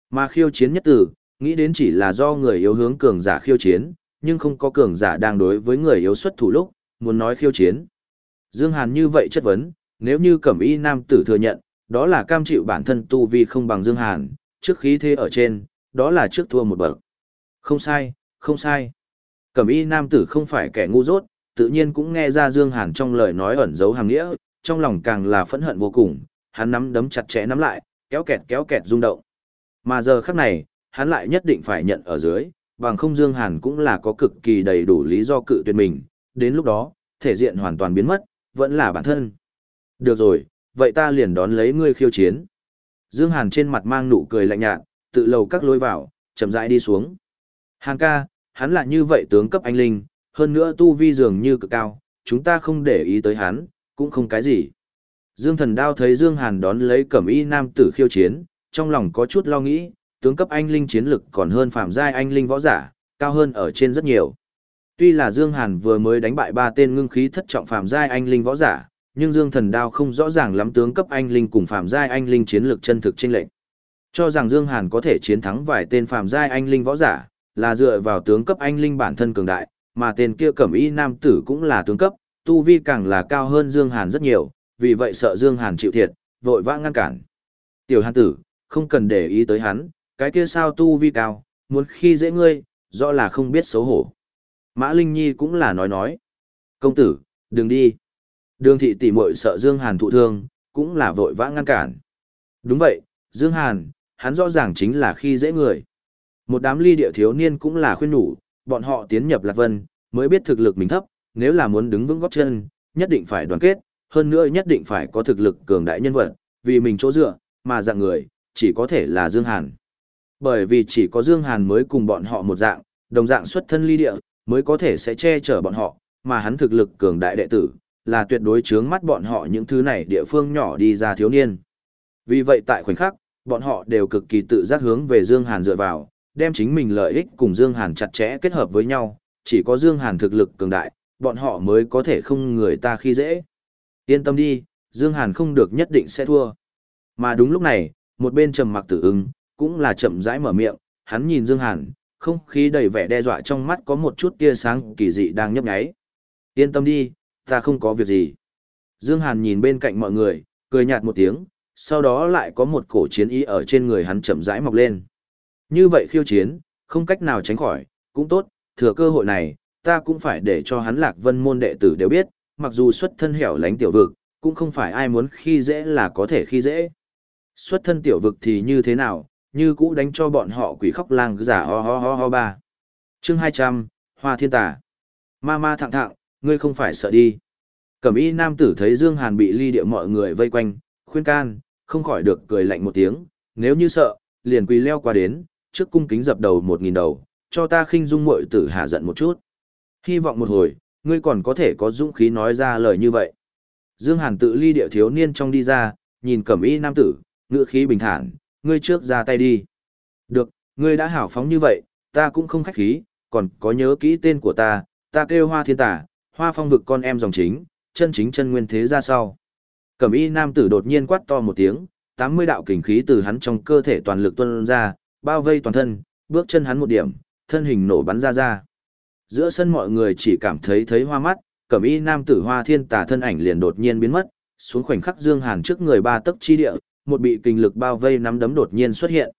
Mà khiêu chiến nhất tử, nghĩ đến chỉ là do người yếu hướng cường giả khiêu chiến, nhưng không có cường giả đang đối với người yếu xuất thủ lúc, muốn nói khiêu chiến. Dương Hàn như vậy chất vấn, nếu như cẩm y nam tử thừa nhận, đó là cam chịu bản thân tu vi không bằng Dương Hàn, trước khí thế ở trên, đó là trước thua một bậc. Không sai, không sai. Cẩm y nam tử không phải kẻ ngu dốt, tự nhiên cũng nghe ra Dương Hàn trong lời nói ẩn giấu hàng nghĩa, trong lòng càng là phẫn hận vô cùng, hắn nắm đấm chặt chẽ nắm lại, kéo kẹt kéo kẹt rung động. Mà giờ khắc này, hắn lại nhất định phải nhận ở dưới, bằng không Dương Hàn cũng là có cực kỳ đầy đủ lý do cự tuyệt mình, đến lúc đó, thể diện hoàn toàn biến mất, vẫn là bản thân. Được rồi, vậy ta liền đón lấy ngươi khiêu chiến. Dương Hàn trên mặt mang nụ cười lạnh nhạt, tự lầu các lối vào, chậm rãi đi xuống. Hàn ca, hắn là như vậy tướng cấp anh linh, hơn nữa tu vi dường như cực cao, chúng ta không để ý tới hắn, cũng không cái gì. Dương thần đao thấy Dương Hàn đón lấy cẩm y nam tử khiêu chiến, trong lòng có chút lo nghĩ, tướng cấp anh linh chiến lực còn hơn phạm giai anh linh võ giả, cao hơn ở trên rất nhiều. Tuy là Dương Hàn vừa mới đánh bại ba tên ngưng khí thất trọng phạm giai anh linh võ giả, nhưng Dương thần đao không rõ ràng lắm tướng cấp anh linh cùng phạm giai anh linh chiến lực chân thực trên lệnh. Cho rằng Dương Hàn có thể chiến thắng vài tên phạm giai anh linh võ giả, là dựa vào tướng cấp anh linh bản thân cường đại, mà tên kia cẩm y nam tử cũng là tướng cấp, tu vi càng là cao hơn Dương Hàn rất nhiều, vì vậy sợ Dương Hàn chịu thiệt, vội vã ngăn cản. Tiểu Hàn tử, không cần để ý tới hắn, cái kia sao tu vi cao, muốn khi dễ ngươi, rõ là không biết xấu hổ. Mã Linh Nhi cũng là nói nói. Công tử, đừng đi. Đường thị tỷ muội sợ Dương Hàn thụ thương, cũng là vội vã ngăn cản. Đúng vậy, Dương Hàn, hắn rõ ràng chính là khi dễ người. Một đám ly địa thiếu niên cũng là khuyên nhủ, bọn họ tiến nhập Lạc Vân, mới biết thực lực mình thấp, nếu là muốn đứng vững gót chân, nhất định phải đoàn kết, hơn nữa nhất định phải có thực lực cường đại nhân vật, vì mình chỗ dựa, mà dạng người, chỉ có thể là Dương Hàn. Bởi vì chỉ có Dương Hàn mới cùng bọn họ một dạng, đồng dạng xuất thân ly địa, mới có thể sẽ che chở bọn họ, mà hắn thực lực cường đại đệ tử, là tuyệt đối chướng mắt bọn họ những thứ này địa phương nhỏ đi ra thiếu niên. Vì vậy tại khoảnh khắc, bọn họ đều cực kỳ tự giác hướng về Dương Hàn dựa vào, đem chính mình lợi ích cùng Dương Hàn chặt chẽ kết hợp với nhau, chỉ có Dương Hàn thực lực cường đại, bọn họ mới có thể không người ta khi dễ. Yên tâm đi, Dương Hàn không được nhất định sẽ thua. Mà đúng lúc này, một bên trầm mặc tử ứng, cũng là chậm rãi mở miệng, hắn nhìn Dương Hàn, không khí đầy vẻ đe dọa trong mắt có một chút tia sáng kỳ dị đang nhấp nháy. Yên tâm đi, ta không có việc gì. Dương Hàn nhìn bên cạnh mọi người, cười nhạt một tiếng, sau đó lại có một cổ chiến ý ở trên người hắn chậm rãi mọc lên. Như vậy khiêu chiến, không cách nào tránh khỏi, cũng tốt, thừa cơ hội này, ta cũng phải để cho hắn lạc vân môn đệ tử đều biết, mặc dù xuất thân hẻo lánh tiểu vực, cũng không phải ai muốn khi dễ là có thể khi dễ. Xuất thân tiểu vực thì như thế nào, như cũ đánh cho bọn họ quỷ khóc lang giả ho ho ho ho ba. Chương 200, Hoa Thiên Tà. Ma ma thẳng thẳng, ngươi không phải sợ đi. Cẩm y nam tử thấy Dương Hàn bị ly địa mọi người vây quanh, khuyên can, không khỏi được cười lạnh một tiếng, nếu như sợ, liền quỳ leo qua đến, trước cung kính dập đầu một nghìn đầu, cho ta khinh dung muội tử hạ giận một chút. Hy vọng một hồi, ngươi còn có thể có dũng khí nói ra lời như vậy. Dương Hàn tự ly địa thiếu niên trong đi ra, nhìn cẩm y nam tử, ngựa khí bình thản, ngươi trước ra tay đi. Được, ngươi đã hảo phóng như vậy, ta cũng không khách khí, còn có nhớ kỹ tên của ta, ta kêu hoa thiên tả, hoa phong vực con em dòng chính, chân chính chân nguyên thế ra sau. Cẩm y nam tử đột nhiên quát to một tiếng, 80 đạo kình khí từ hắn trong cơ thể toàn lực tuôn ra, bao vây toàn thân, bước chân hắn một điểm, thân hình nổ bắn ra ra. Giữa sân mọi người chỉ cảm thấy thấy hoa mắt, cẩm y nam tử hoa thiên tà thân ảnh liền đột nhiên biến mất, xuống khoảnh khắc Dương Hàn trước người ba tấc chi địa, một bị kình lực bao vây nắm đấm đột nhiên xuất hiện.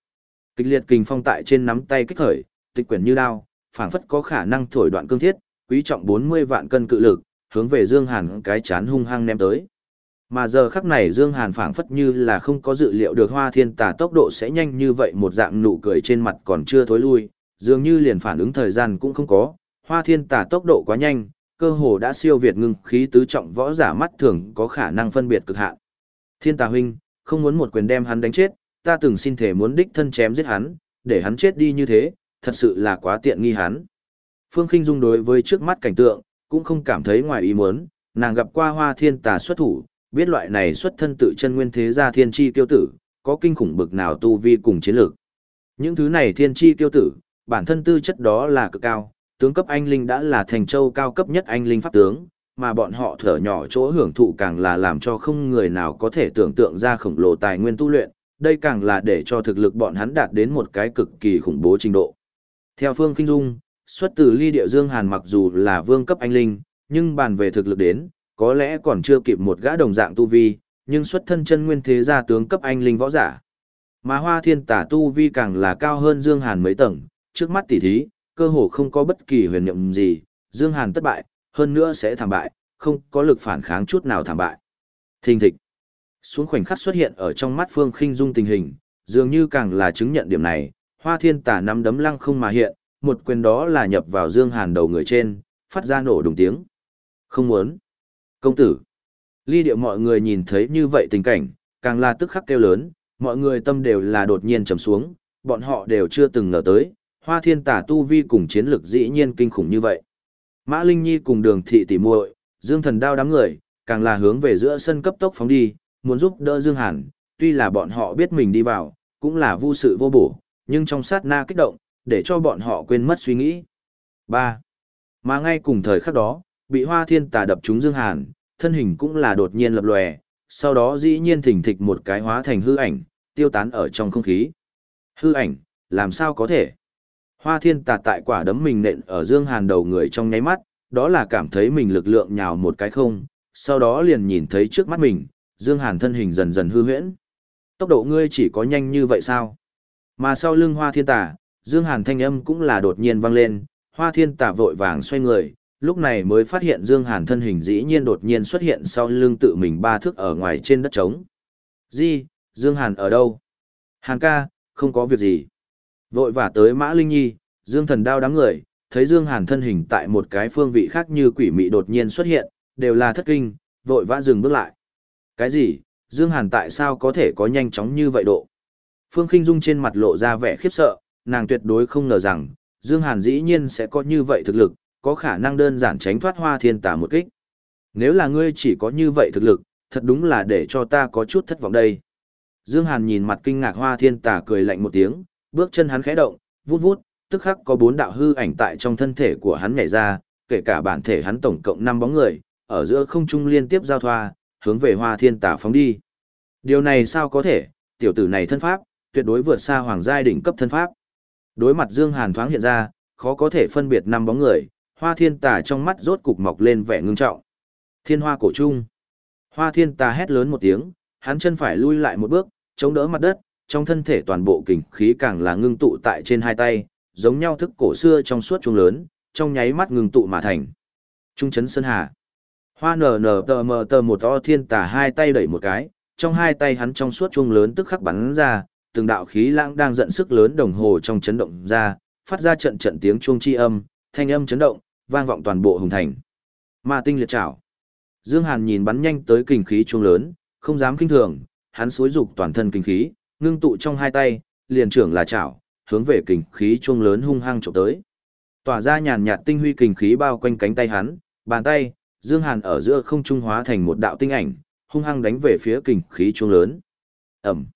Kịch liệt kình phong tại trên nắm tay kích khởi, tịch quyển như đao, phảng phất có khả năng thổi đoạn cương thiết, quý trọng 40 vạn cân cự lực, hướng về Dương Hàn cái chán hung hăng ném tới. Mà giờ khắc này Dương Hàn phảng phất như là không có dự liệu được Hoa Thiên Tà tốc độ sẽ nhanh như vậy một dạng nụ cười trên mặt còn chưa thối lui, dường như liền phản ứng thời gian cũng không có, Hoa Thiên Tà tốc độ quá nhanh, cơ hồ đã siêu việt ngưng khí tứ trọng võ giả mắt thường có khả năng phân biệt cực hạn. Thiên Tà huynh, không muốn một quyền đem hắn đánh chết, ta từng xin thể muốn đích thân chém giết hắn, để hắn chết đi như thế, thật sự là quá tiện nghi hắn. Phương Khinh Dung đối với trước mắt cảnh tượng, cũng không cảm thấy ngoài ý muốn, nàng gặp qua Hoa Thiên Tà xuất thủ, biết loại này xuất thân tự chân nguyên thế gia thiên chi tiêu tử, có kinh khủng bực nào tu vi cùng chiến lược. Những thứ này thiên chi tiêu tử, bản thân tư chất đó là cực cao, tướng cấp anh linh đã là thành châu cao cấp nhất anh linh pháp tướng, mà bọn họ thở nhỏ chỗ hưởng thụ càng là làm cho không người nào có thể tưởng tượng ra khổng lồ tài nguyên tu luyện, đây càng là để cho thực lực bọn hắn đạt đến một cái cực kỳ khủng bố trình độ. Theo Phương Kinh Dung, xuất từ ly địa Dương Hàn mặc dù là vương cấp anh linh, nhưng bàn về thực lực đến, có lẽ còn chưa kịp một gã đồng dạng tu vi, nhưng xuất thân chân nguyên thế gia tướng cấp anh linh võ giả. Mà Hoa Thiên Tả tu vi càng là cao hơn Dương Hàn mấy tầng, trước mắt tỉ thí, cơ hồ không có bất kỳ huyền niệm gì, Dương Hàn thất bại, hơn nữa sẽ thảm bại, không có lực phản kháng chút nào thảm bại. Thình thịch. Xuống khoảnh khắc xuất hiện ở trong mắt Phương Khinh Dung tình hình, dường như càng là chứng nhận điểm này, Hoa Thiên Tả nắm đấm lăng không mà hiện, một quyền đó là nhập vào Dương Hàn đầu người trên, phát ra nổ đùng tiếng. Không muốn. Công tử. Ly điệu mọi người nhìn thấy như vậy tình cảnh, càng là tức khắc kêu lớn, mọi người tâm đều là đột nhiên trầm xuống, bọn họ đều chưa từng ngờ tới, hoa thiên tả tu vi cùng chiến lực dĩ nhiên kinh khủng như vậy. Mã Linh Nhi cùng đường thị tỉ muội, Dương thần đao đám người, càng là hướng về giữa sân cấp tốc phóng đi, muốn giúp đỡ Dương Hàn, tuy là bọn họ biết mình đi vào, cũng là vô sự vô bổ, nhưng trong sát na kích động, để cho bọn họ quên mất suy nghĩ. 3. Mà ngay cùng thời khắc đó, bị hoa thiên tà đập trúng Dương Hàn, thân hình cũng là đột nhiên lập lòe, sau đó dĩ nhiên thỉnh thịch một cái hóa thành hư ảnh, tiêu tán ở trong không khí. Hư ảnh, làm sao có thể? Hoa thiên tà tại quả đấm mình nện ở Dương Hàn đầu người trong nháy mắt, đó là cảm thấy mình lực lượng nhào một cái không, sau đó liền nhìn thấy trước mắt mình, Dương Hàn thân hình dần dần hư huyễn. Tốc độ ngươi chỉ có nhanh như vậy sao? Mà sau lưng hoa thiên tà, Dương Hàn thanh âm cũng là đột nhiên vang lên, hoa thiên tà vội vàng xoay người, lúc này mới phát hiện Dương Hàn thân hình dĩ nhiên đột nhiên xuất hiện sau lưng tự mình ba thước ở ngoài trên đất trống. Di, Dương Hàn ở đâu? Hàn ca, không có việc gì. Vội vả tới Mã Linh Nhi, Dương thần đao đám người, thấy Dương Hàn thân hình tại một cái phương vị khác như quỷ mị đột nhiên xuất hiện, đều là thất kinh, vội vã dừng bước lại. Cái gì? Dương Hàn tại sao có thể có nhanh chóng như vậy độ? Phương Kinh Dung trên mặt lộ ra vẻ khiếp sợ, nàng tuyệt đối không ngờ rằng, Dương Hàn dĩ nhiên sẽ có như vậy thực lực, có khả năng đơn giản tránh thoát hoa thiên tà một kích. Nếu là ngươi chỉ có như vậy thực lực, thật đúng là để cho ta có chút thất vọng đây. Dương Hàn nhìn mặt kinh ngạc hoa thiên tà cười lạnh một tiếng, bước chân hắn khẽ động, vút vút, tức khắc có bốn đạo hư ảnh tại trong thân thể của hắn nhảy ra, kể cả bản thể hắn tổng cộng 5 bóng người, ở giữa không trung liên tiếp giao thoa, hướng về hoa thiên tà phóng đi. Điều này sao có thể, tiểu tử này thân pháp, tuyệt đối vượt xa hoàng giai đỉnh cấp thân pháp. Đối mặt Dương Hàn thoáng hiện ra, khó có thể phân biệt năm bóng người, hoa thiên tà trong mắt rốt cục mọc lên vẻ ngưng trọng. Thiên hoa cổ trung. Hoa thiên tà hét lớn một tiếng, hắn chân phải lui lại một bước, chống đỡ mặt đất, trong thân thể toàn bộ kình khí càng là ngưng tụ tại trên hai tay, giống nhau thức cổ xưa trong suốt chuông lớn, trong nháy mắt ngưng tụ mà thành. Trung chấn sơn hà. Hoa nở nở tờ mờ tờ một o thiên tà hai tay đẩy một cái, trong hai tay hắn trong suốt chuông lớn tức khắc bắn ra, từng đạo khí lãng đang giận sức lớn đồng hồ trong chấn động ra, phát ra trận trận tiếng chuông chi âm, thanh âm chấn động, vang vọng toàn bộ hùng thành. Ma tinh liệt trảo. Dương Hàn nhìn bắn nhanh tới kinh khí chuông lớn, không dám kinh thường, hắn xối dục toàn thân kinh khí, ngưng tụ trong hai tay, liền trưởng là chảo, hướng về kình khí chuông lớn hung hăng chụp tới. Tỏa ra nhàn nhạt tinh huy kình khí bao quanh cánh tay hắn, bàn tay, Dương Hàn ở giữa không trung hóa thành một đạo tinh ảnh, hung hăng đánh về phía kình khí chuông lớn. Ầm.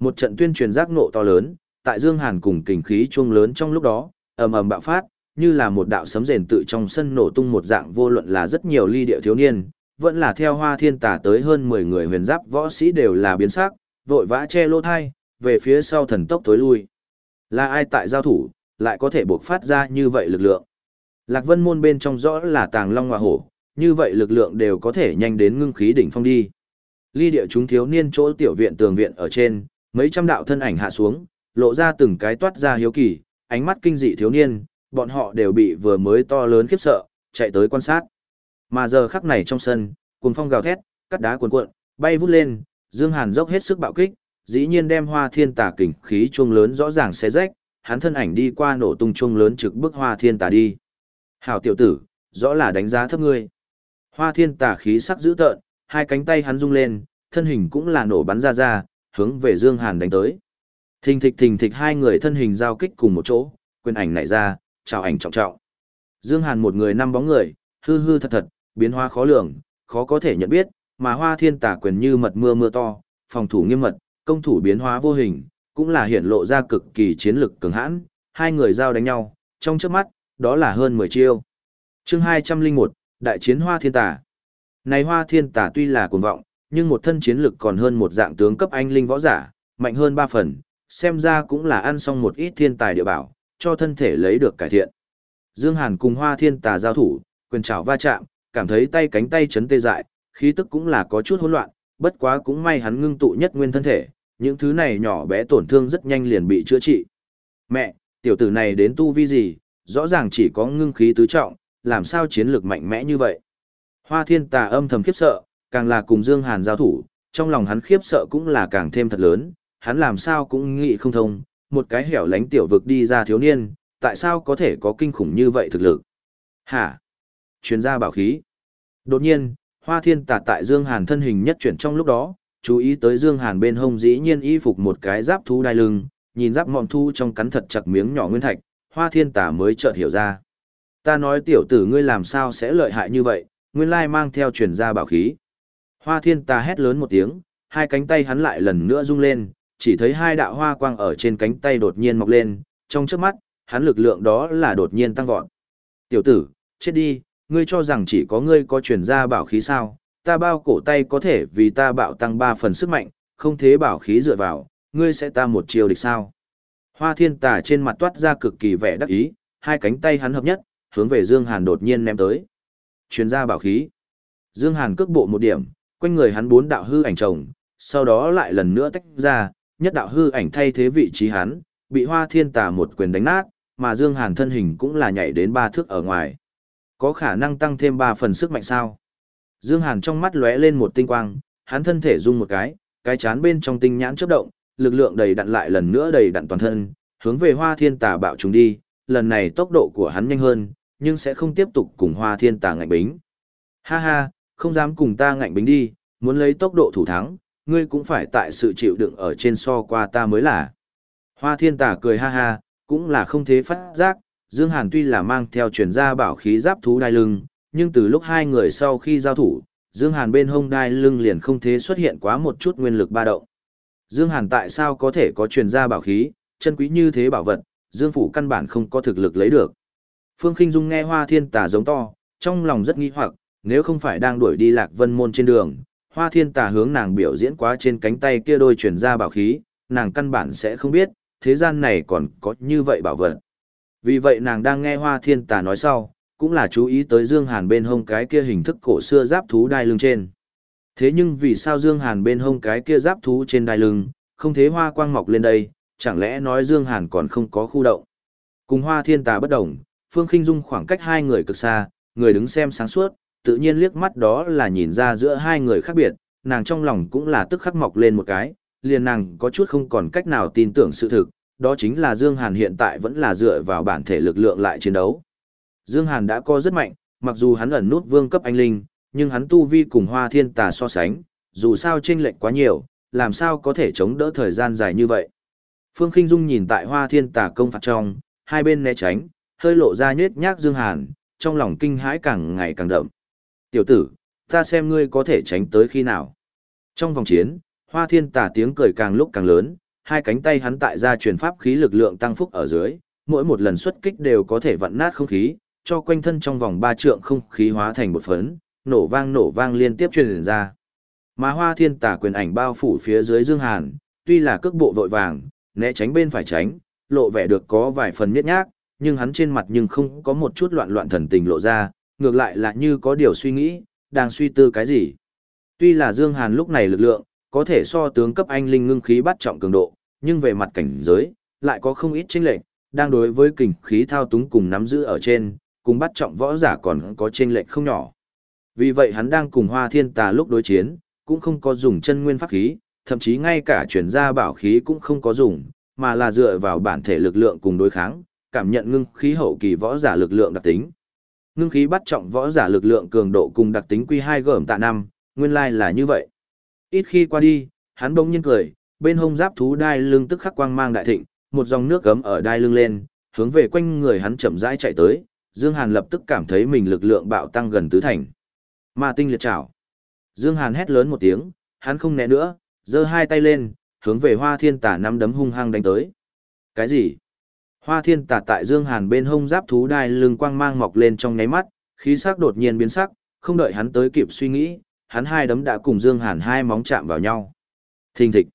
Một trận tuyên truyền giác nộ to lớn, tại Dương Hàn cùng kình khí chuông lớn trong lúc đó, ầm ầm bạo phát, như là một đạo sấm rền tự trong sân nổ tung một dạng vô luận là rất nhiều ly địa thiếu niên, vẫn là theo hoa thiên tà tới hơn 10 người huyền giáp võ sĩ đều là biến sắc, vội vã che lô thai, về phía sau thần tốc tối lui. Là ai tại giao thủ, lại có thể buộc phát ra như vậy lực lượng. Lạc vân môn bên trong rõ là tàng long hòa hổ, như vậy lực lượng đều có thể nhanh đến ngưng khí đỉnh phong đi. Ly địa chúng thiếu niên chỗ tiểu viện tường viện ở trên, mấy trăm đạo thân ảnh hạ xuống, lộ ra từng cái toát ra hiếu kỳ, ánh mắt kinh dị thiếu niên, bọn họ đều bị vừa mới to lớn khiếp sợ, chạy tới quan sát. Mà giờ khắc này trong sân, cuồng phong gào thét, cắt đá cuồn cuộn, bay vút lên, Dương Hàn dốc hết sức bạo kích, dĩ nhiên đem Hoa Thiên Tà kình khí chuông lớn rõ ràng xé rách, hắn thân ảnh đi qua nổ tung chuông lớn trực bức Hoa Thiên Tà đi. Hảo tiểu tử, rõ là đánh giá thấp ngươi. Hoa Thiên Tà khí sắc dữ tợn, hai cánh tay hắn rung lên, thân hình cũng là nổ bắn ra ra, hướng về Dương Hàn đánh tới. Thình thịch thình thịch hai người thân hình giao kích cùng một chỗ, quyền ảnh nảy ra, chào ảnh trọng trọng. Dương Hàn một người năm bóng người, hư hư thật thật, biến hóa khó lường, khó có thể nhận biết, mà hoa thiên tà quyền như mật mưa mưa to, phòng thủ nghiêm mật, công thủ biến hóa vô hình, cũng là hiện lộ ra cực kỳ chiến lực cường hãn, hai người giao đánh nhau, trong chớp mắt, đó là hơn 10 chiêu. Chương 201, Đại chiến Hoa Thiên Tà. Này Hoa Thiên Tà tuy là cuồng vọng, nhưng một thân chiến lực còn hơn một dạng tướng cấp anh linh võ giả, mạnh hơn ba phần, xem ra cũng là ăn xong một ít thiên tài địa bảo, cho thân thể lấy được cải thiện. Dương Hàn cùng Hoa Thiên Tà giao thủ, quyền trảo va chạm, cảm thấy tay cánh tay chấn tê dại, khí tức cũng là có chút hỗn loạn, bất quá cũng may hắn ngưng tụ nhất nguyên thân thể, những thứ này nhỏ bé tổn thương rất nhanh liền bị chữa trị. Mẹ, tiểu tử này đến tu vi gì, rõ ràng chỉ có ngưng khí tứ trọng, làm sao chiến lược mạnh mẽ như vậy. Hoa Thiên Tà âm thầm khiếp sợ, càng là cùng Dương Hàn giao thủ, trong lòng hắn khiếp sợ cũng là càng thêm thật lớn, hắn làm sao cũng nghĩ không thông, một cái hẻo lánh tiểu vực đi ra thiếu niên, tại sao có thể có kinh khủng như vậy thực lực? Hả? Chuyên gia bảo khí. Đột nhiên, Hoa Thiên Tà tại Dương Hàn thân hình nhất chuyển trong lúc đó, chú ý tới Dương Hàn bên hông dĩ nhiên y phục một cái giáp thú đai lưng, nhìn giáp mọn thu trong cắn thật chặt miếng nhỏ nguyên thạch, Hoa Thiên Tà mới chợt hiểu ra. Ta nói tiểu tử ngươi làm sao sẽ lợi hại như vậy, nguyên lai mang theo truyền gia bảo khí. Hoa Thiên Tà hét lớn một tiếng, hai cánh tay hắn lại lần nữa rung lên, chỉ thấy hai đạo hoa quang ở trên cánh tay đột nhiên mọc lên, trong trước mắt, hắn lực lượng đó là đột nhiên tăng vọt. Tiểu tử, chết đi, ngươi cho rằng chỉ có ngươi có truyền ra bảo khí sao, ta bao cổ tay có thể vì ta bạo tăng ba phần sức mạnh, không thế bảo khí dựa vào, ngươi sẽ ta một chiều địch sao. Hoa thiên tà trên mặt toát ra cực kỳ vẻ đắc ý, hai cánh tay hắn hợp nhất, hướng về Dương Hàn đột nhiên ném tới. Truyền ra bảo khí. Dương Hàn cước bộ một điểm, quanh người hắn bốn đạo hư ảnh chồng, sau đó lại lần nữa tách ra, nhất đạo hư ảnh thay thế vị trí hắn, bị Hoa Thiên Tà một quyền đánh nát, mà Dương Hàn thân hình cũng là nhảy đến ba thước ở ngoài. Có khả năng tăng thêm ba phần sức mạnh sao? Dương Hàn trong mắt lóe lên một tinh quang, hắn thân thể rung một cái, cái chán bên trong tinh nhãn chớp động, lực lượng đầy đặn lại lần nữa đầy đặn toàn thân, hướng về Hoa Thiên Tà bạo chúng đi, lần này tốc độ của hắn nhanh hơn, nhưng sẽ không tiếp tục cùng Hoa Thiên Tà ngạnh bính. Ha ha, không dám cùng ta ngạnh bính đi, muốn lấy tốc độ thủ thắng, ngươi cũng phải tại sự chịu đựng ở trên so qua ta mới là. Hoa thiên tả cười ha ha, cũng là không thế phát giác, Dương Hàn tuy là mang theo truyền gia bảo khí giáp thú đai lưng, nhưng từ lúc hai người sau khi giao thủ, Dương Hàn bên hông đai lưng liền không thế xuất hiện quá một chút nguyên lực ba động. Dương Hàn tại sao có thể có truyền gia bảo khí, chân quý như thế bảo vật, Dương Phủ căn bản không có thực lực lấy được. Phương Kinh Dung nghe Hoa Thiên Tà giống to, trong lòng rất nghi hoặc, nếu không phải đang đuổi đi Lạc Vân Môn trên đường, Hoa Thiên Tà hướng nàng biểu diễn quá trên cánh tay kia đôi truyền gia bảo khí, nàng căn bản sẽ không biết, thế gian này còn có như vậy bảo vật. Vì vậy nàng đang nghe Hoa Thiên Tà nói sau, cũng là chú ý tới Dương Hàn bên hông cái kia hình thức cổ xưa giáp thú đai lưng trên. Thế nhưng vì sao Dương Hàn bên hông cái kia giáp thú trên đai lưng, không thế hoa quang mọc lên đây, chẳng lẽ nói Dương Hàn còn không có khu động. Cùng Hoa Thiên Tà bất động, Phương Khinh Dung khoảng cách hai người cực xa, người đứng xem sáng suốt, tự nhiên liếc mắt đó là nhìn ra giữa hai người khác biệt, nàng trong lòng cũng là tức khắc mọc lên một cái, liền nàng có chút không còn cách nào tin tưởng sự thực, đó chính là Dương Hàn hiện tại vẫn là dựa vào bản thể lực lượng lại chiến đấu. Dương Hàn đã có rất mạnh, mặc dù hắn ẩn nút vương cấp anh linh, nhưng hắn tu vi cùng Hoa Thiên Tà so sánh, dù sao chênh lệch quá nhiều, làm sao có thể chống đỡ thời gian dài như vậy. Phương Khinh Dung nhìn tại Hoa Thiên Tà công phạt trong, hai bên né tránh, hơi lộ ra nhếch nhác Dương Hàn, trong lòng kinh hãi càng ngày càng đậm. Tiểu tử, ta xem ngươi có thể tránh tới khi nào. Trong vòng chiến, Hoa Thiên Tà tiếng cười càng lúc càng lớn, hai cánh tay hắn tại ra truyền pháp khí lực lượng tăng phúc ở dưới, mỗi một lần xuất kích đều có thể vặn nát không khí, cho quanh thân trong vòng ba trượng không khí hóa thành một phấn, nổ vang nổ vang liên tiếp truyền ra. Mà Hoa Thiên Tà quyền ảnh bao phủ phía dưới Dương Hàn, tuy là cước bộ vội vàng, né tránh bên phải tránh, lộ vẻ được có vài phần miết nhác, nhưng hắn trên mặt nhưng không có một chút loạn loạn thần tình lộ ra, ngược lại là như có điều suy nghĩ, đang suy tư cái gì. Tuy là Dương Hàn lúc này lực lượng, có thể so tướng cấp anh linh ngưng khí bắt trọng cường độ, nhưng về mặt cảnh giới, lại có không ít chênh lệch, đang đối với kình khí thao túng cùng nắm giữ ở trên, cùng bắt trọng võ giả còn có chênh lệch không nhỏ. Vì vậy hắn đang cùng Hoa Thiên Tà lúc đối chiến, cũng không có dùng chân nguyên pháp khí, thậm chí ngay cả chuyển ra bảo khí cũng không có dùng, mà là dựa vào bản thể lực lượng cùng đối kháng, cảm nhận ngưng khí hậu kỳ võ giả lực lượng đặc tính. Ngưng khí bắt trọng võ giả lực lượng cường độ cùng đặc tính quy 2 gởm tạ năm, nguyên lai là như vậy. Ít khi qua đi, hắn bỗng nhiên cười, bên hông giáp thú đai lưng tức khắc quang mang đại thịnh, một dòng nước cấm ở đai lưng lên, hướng về quanh người hắn chậm rãi chạy tới, Dương Hàn lập tức cảm thấy mình lực lượng bạo tăng gần tứ thành. Ma tinh liệt trảo. Dương Hàn hét lớn một tiếng, hắn không né nữa, giơ hai tay lên, hướng về Hoa Thiên Tả năm đấm hung hăng đánh tới. Cái gì? Hoa Thiên Tả tại Dương Hàn bên hông giáp thú đai lưng quang mang mọc lên trong nháy mắt, khí sắc đột nhiên biến sắc, không đợi hắn tới kịp suy nghĩ, hắn hai đấm đã cùng Dương Hàn hai móng chạm vào nhau. Thình thịch.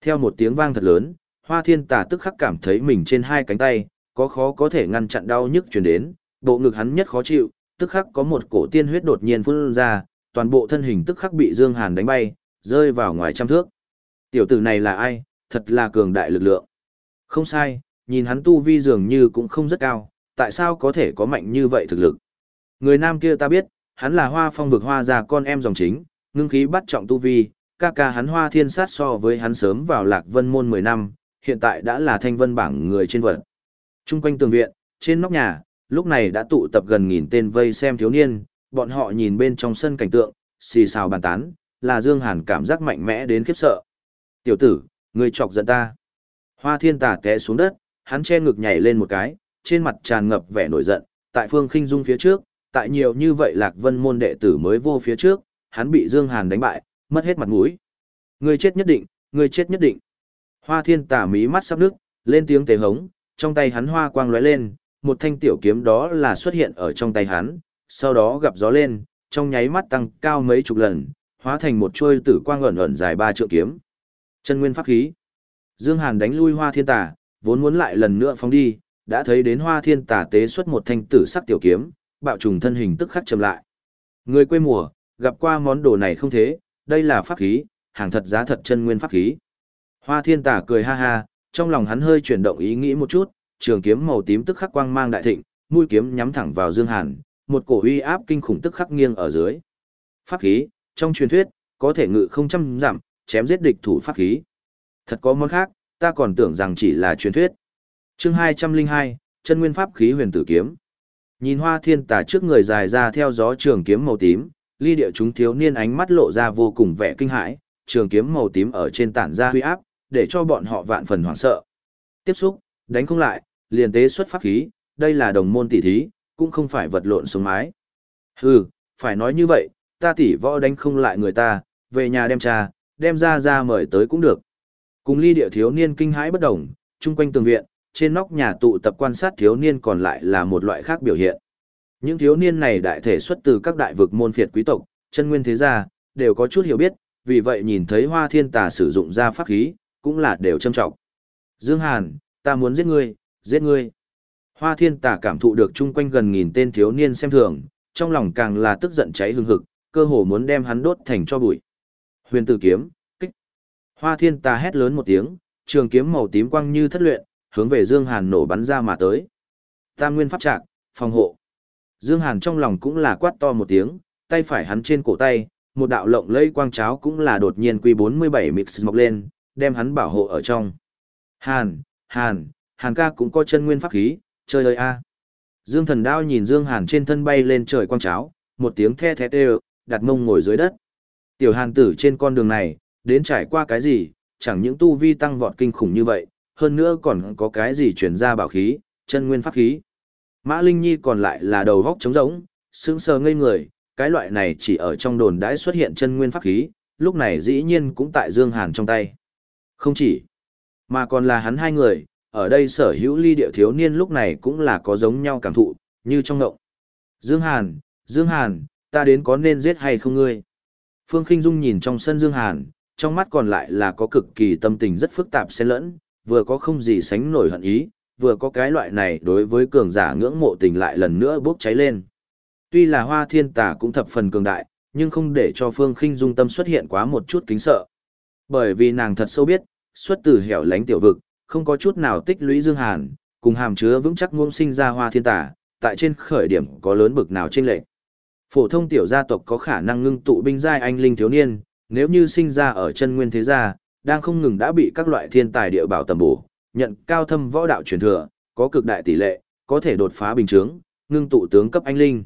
Theo một tiếng vang thật lớn, Hoa Thiên Tà tức khắc cảm thấy mình trên hai cánh tay, có khó có thể ngăn chặn đau nhức truyền đến, bộ ngực hắn nhất khó chịu, tức khắc có một cổ tiên huyết đột nhiên phun ra, toàn bộ thân hình tức khắc bị Dương Hàn đánh bay, rơi vào ngoài trăm thước. Tiểu tử này là ai, thật là cường đại lực lượng. Không sai, nhìn hắn tu vi dường như cũng không rất cao, tại sao có thể có mạnh như vậy thực lực. Người nam kia ta biết, hắn là hoa phong vực hoa già con em dòng chính, ngưng khí bắt trọng tu vi, ca ca hắn hoa thiên sát so với hắn sớm vào lạc vân môn 10 năm, hiện tại đã là thanh vân bảng người trên vật. Trung quanh tường viện, trên nóc nhà, lúc này đã tụ tập gần nghìn tên vây xem thiếu niên, bọn họ nhìn bên trong sân cảnh tượng, xì xào bàn tán, là Dương Hàn cảm giác mạnh mẽ đến khiếp sợ. Tiểu tử, ngươi chọc giận ta. Hoa thiên tà té xuống đất, hắn che ngực nhảy lên một cái, trên mặt tràn ngập vẻ nổi giận, tại phương khinh dung phía trước, tại nhiều như vậy lạc vân môn đệ tử mới vô phía trước, hắn bị Dương Hàn đánh bại, mất hết mặt mũi. Người chết nhất định, người chết nhất định. Hoa thiên tà mí mắt sắp nước, lên tiếng tế hống, trong tay hắn hoa quang lóe lên, một thanh tiểu kiếm đó là xuất hiện ở trong tay hắn, sau đó gặp gió lên, trong nháy mắt tăng cao mấy chục lần, hóa thành một chuôi tử quang ẩn ẩn dài ba trượng kiếm. Chân nguyên pháp khí. Dương Hàn đánh lui Hoa Thiên Tà, vốn muốn lại lần nữa phóng đi, đã thấy đến Hoa Thiên Tà tế xuất một thanh tử sắc tiểu kiếm, bạo trùng thân hình tức khắc chậm lại. Người quê mùa, gặp qua món đồ này không thế, đây là pháp khí, hàng thật giá thật chân nguyên pháp khí. Hoa Thiên tả cười ha ha, trong lòng hắn hơi chuyển động ý nghĩ một chút, trường kiếm màu tím tức khắc quang mang đại thịnh, mũi kiếm nhắm thẳng vào Dương Hàn, một cổ uy áp kinh khủng tức khắc nghiêng ở dưới. Pháp khí, trong truyền thuyết, có thể ngự không trăm giảm chém giết địch thủ pháp khí. Thật có món khác, ta còn tưởng rằng chỉ là truyền thuyết. Chương 202, chân nguyên pháp khí huyền tử kiếm. Nhìn Hoa Thiên Tà trước người dài ra theo gió trường kiếm màu tím, ly địa chúng thiếu niên ánh mắt lộ ra vô cùng vẻ kinh hãi, trường kiếm màu tím ở trên tản ra huy áp, để cho bọn họ vạn phần hoảng sợ. Tiếp xúc, đánh không lại, liền tế xuất pháp khí, đây là đồng môn tỷ thí, cũng không phải vật lộn sống mái. Hừ, phải nói như vậy, ta tỷ võ đánh không lại người ta, về nhà đem trà, đem ra ra mời tới cũng được. Cùng ly địa thiếu niên kinh hãi bất đồng, chung quanh tường viện, trên nóc nhà tụ tập quan sát thiếu niên còn lại là một loại khác biểu hiện. Những thiếu niên này đại thể xuất từ các đại vực môn phiệt quý tộc, chân nguyên thế gia, đều có chút hiểu biết, vì vậy nhìn thấy hoa thiên tà sử dụng ra pháp khí, cũng là đều châm trọng. Dương Hàn, ta muốn giết ngươi, giết ngươi. Hoa thiên tà cảm thụ được chung quanh gần nghìn tên thiếu niên xem thường, trong lòng càng là tức giận cháy hừng hực, cơ hồ muốn đem hắn đốt thành cho bụi. Huyền tử kiếm, kích. Hoa thiên tà hét lớn một tiếng, trường kiếm màu tím quang như thất luyện, hướng về Dương Hàn nổ bắn ra mà tới. tam nguyên pháp trạc, phòng hộ. Dương Hàn trong lòng cũng là quát to một tiếng, tay phải hắn trên cổ tay, một đạo lộng lây quang cháo cũng là đột nhiên quy 47 mix mọc lên, đem hắn bảo hộ ở trong. Hàn, Hàn, Hàn ca cũng có chân nguyên pháp khí, chơi ơi a. Dương thần đao nhìn Dương Hàn trên thân bay lên trời quang cháo, một tiếng the thét đều, đặt mông ngồi dưới đất. Tiểu Hàn tử trên con đường này, đến trải qua cái gì, chẳng những tu vi tăng vọt kinh khủng như vậy, hơn nữa còn có cái gì chuyển ra bảo khí, chân nguyên pháp khí. Mã Linh Nhi còn lại là đầu góc trống rỗng, sững sờ ngây người, cái loại này chỉ ở trong đồn đãi xuất hiện chân nguyên pháp khí, lúc này dĩ nhiên cũng tại Dương Hàn trong tay. Không chỉ, mà còn là hắn hai người, ở đây sở hữu ly điệu thiếu niên lúc này cũng là có giống nhau cảm thụ, như trong ngộng. Dương Hàn, Dương Hàn, ta đến có nên giết hay không ngươi? Phương Kinh Dung nhìn trong sân Dương Hàn, trong mắt còn lại là có cực kỳ tâm tình rất phức tạp xen lẫn, vừa có không gì sánh nổi hận ý, vừa có cái loại này đối với cường giả ngưỡng mộ tình lại lần nữa bốc cháy lên. Tuy là hoa thiên tà cũng thập phần cường đại, nhưng không để cho Phương Kinh Dung tâm xuất hiện quá một chút kính sợ. Bởi vì nàng thật sâu biết, xuất từ hẻo lánh tiểu vực, không có chút nào tích lũy Dương Hàn, cùng hàm chứa vững chắc muông sinh ra hoa thiên tà, tại trên khởi điểm có lớn bực nào trên lệnh. Phổ thông tiểu gia tộc có khả năng ngưng tụ binh giai anh linh thiếu niên, nếu như sinh ra ở chân nguyên thế gia, đang không ngừng đã bị các loại thiên tài địa bảo tầm bổ, nhận cao thâm võ đạo truyền thừa, có cực đại tỷ lệ, có thể đột phá bình chứng, ngưng tụ tướng cấp anh linh.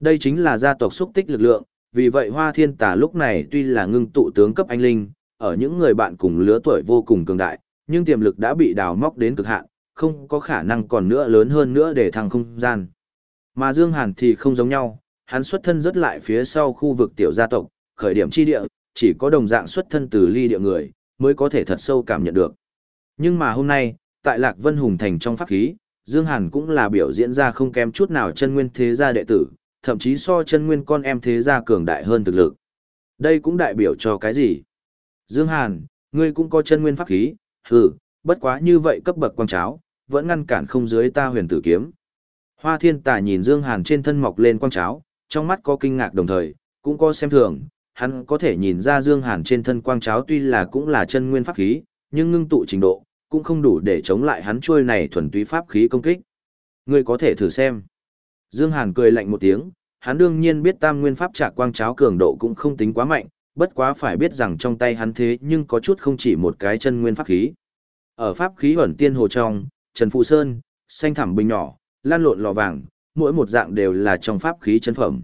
Đây chính là gia tộc xúc tích lực lượng, vì vậy Hoa Thiên Tà lúc này tuy là ngưng tụ tướng cấp anh linh, ở những người bạn cùng lứa tuổi vô cùng cường đại, nhưng tiềm lực đã bị đào móc đến cực hạn, không có khả năng còn nữa lớn hơn nữa để thăng không gian. Mà Dương Hàn thì không giống nhau, hắn xuất thân rất lại phía sau khu vực tiểu gia tộc, khởi điểm chi địa, chỉ có đồng dạng xuất thân từ ly địa người, mới có thể thật sâu cảm nhận được. Nhưng mà hôm nay, tại Lạc Vân Hùng Thành trong pháp khí, Dương Hàn cũng là biểu diễn ra không kém chút nào chân nguyên thế gia đệ tử, thậm chí so chân nguyên con em thế gia cường đại hơn thực lực. Đây cũng đại biểu cho cái gì? Dương Hàn, ngươi cũng có chân nguyên pháp khí, hừ, bất quá như vậy cấp bậc quang cháo, vẫn ngăn cản không dưới ta huyền tử kiếm. Hoa thiên tà nhìn Dương Hàn trên thân mọc lên quang cháo, trong mắt có kinh ngạc đồng thời, cũng có xem thường, hắn có thể nhìn ra Dương Hàn trên thân quang cháo tuy là cũng là chân nguyên pháp khí, nhưng ngưng tụ trình độ, cũng không đủ để chống lại hắn chuôi này thuần túy pháp khí công kích. Ngươi có thể thử xem. Dương Hàn cười lạnh một tiếng, hắn đương nhiên biết tam nguyên pháp trạc quang cháo cường độ cũng không tính quá mạnh, bất quá phải biết rằng trong tay hắn thế nhưng có chút không chỉ một cái chân nguyên pháp khí. Ở pháp khí ẩn tiên hồ trong, Trần Phụ Sơn, xanh thẳm bình nhỏ, lan lộn lò vàng, mỗi một dạng đều là trong pháp khí chân phẩm.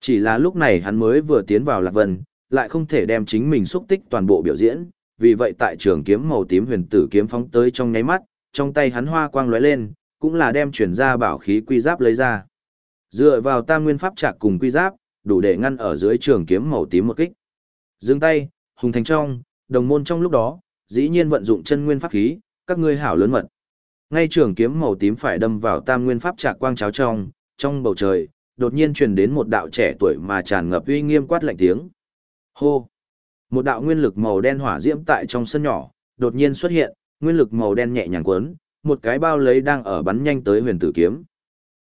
Chỉ là lúc này hắn mới vừa tiến vào Lạc Vân, lại không thể đem chính mình xúc tích toàn bộ biểu diễn, vì vậy tại trường kiếm màu tím huyền tử kiếm phóng tới trong nháy mắt, trong tay hắn hoa quang lóe lên, cũng là đem chuyển ra bảo khí quy giáp lấy ra. Dựa vào tam nguyên pháp trạc cùng quy giáp, đủ để ngăn ở dưới trường kiếm màu tím một kích. Dừng tay, hùng thành trong, đồng môn trong lúc đó, dĩ nhiên vận dụng chân nguyên pháp khí, các ngươi hảo lớn mật. Ngay trường kiếm màu tím phải đâm vào tam nguyên pháp trạc quang cháo trong, trong bầu trời, đột nhiên truyền đến một đạo trẻ tuổi mà tràn ngập uy nghiêm quát lạnh tiếng. Hô! Một đạo nguyên lực màu đen hỏa diễm tại trong sân nhỏ, đột nhiên xuất hiện, nguyên lực màu đen nhẹ nhàng cuốn, một cái bao lấy đang ở bắn nhanh tới huyền tử kiếm.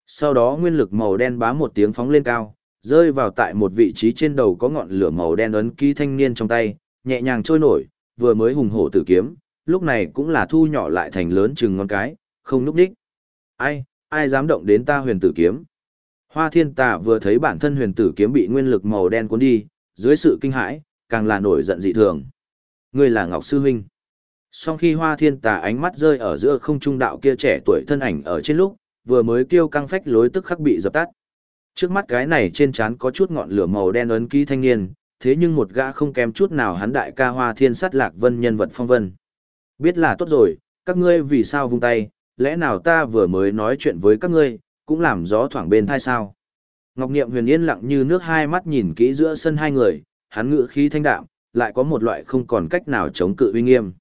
Sau đó nguyên lực màu đen bá một tiếng phóng lên cao, rơi vào tại một vị trí trên đầu có ngọn lửa màu đen ấn ký thanh niên trong tay, nhẹ nhàng trôi nổi, vừa mới hùng hổ tử kiếm, lúc này cũng là thu nhỏ lại thành lớn chừng ngón cái, không núp đích. Ai, ai dám động đến ta huyền tử kiếm? Hoa thiên tà vừa thấy bản thân huyền tử kiếm bị nguyên lực màu đen cuốn đi, dưới sự kinh hãi, càng là nổi giận dị thường. Ngươi là Ngọc Sư Huynh. Sau khi hoa thiên tà ánh mắt rơi ở giữa không trung đạo kia trẻ tuổi thân ảnh ở trên lúc, vừa mới kêu căng phách lối tức khắc bị dập tắt. Trước mắt cái này trên trán có chút ngọn lửa màu đen ấn ký thanh niên, thế nhưng một gã không kém chút nào hắn đại ca hoa thiên sát lạc vân nhân vật phong vân. Biết là tốt rồi, các ngươi vì sao vung tay, lẽ nào ta vừa mới nói chuyện với các ngươi, cũng làm gió thoảng bên thai sao. Ngọc Niệm huyền yên lặng như nước hai mắt nhìn kỹ giữa sân hai người, hắn ngự khí thanh đạm, lại có một loại không còn cách nào chống cự uy nghiêm.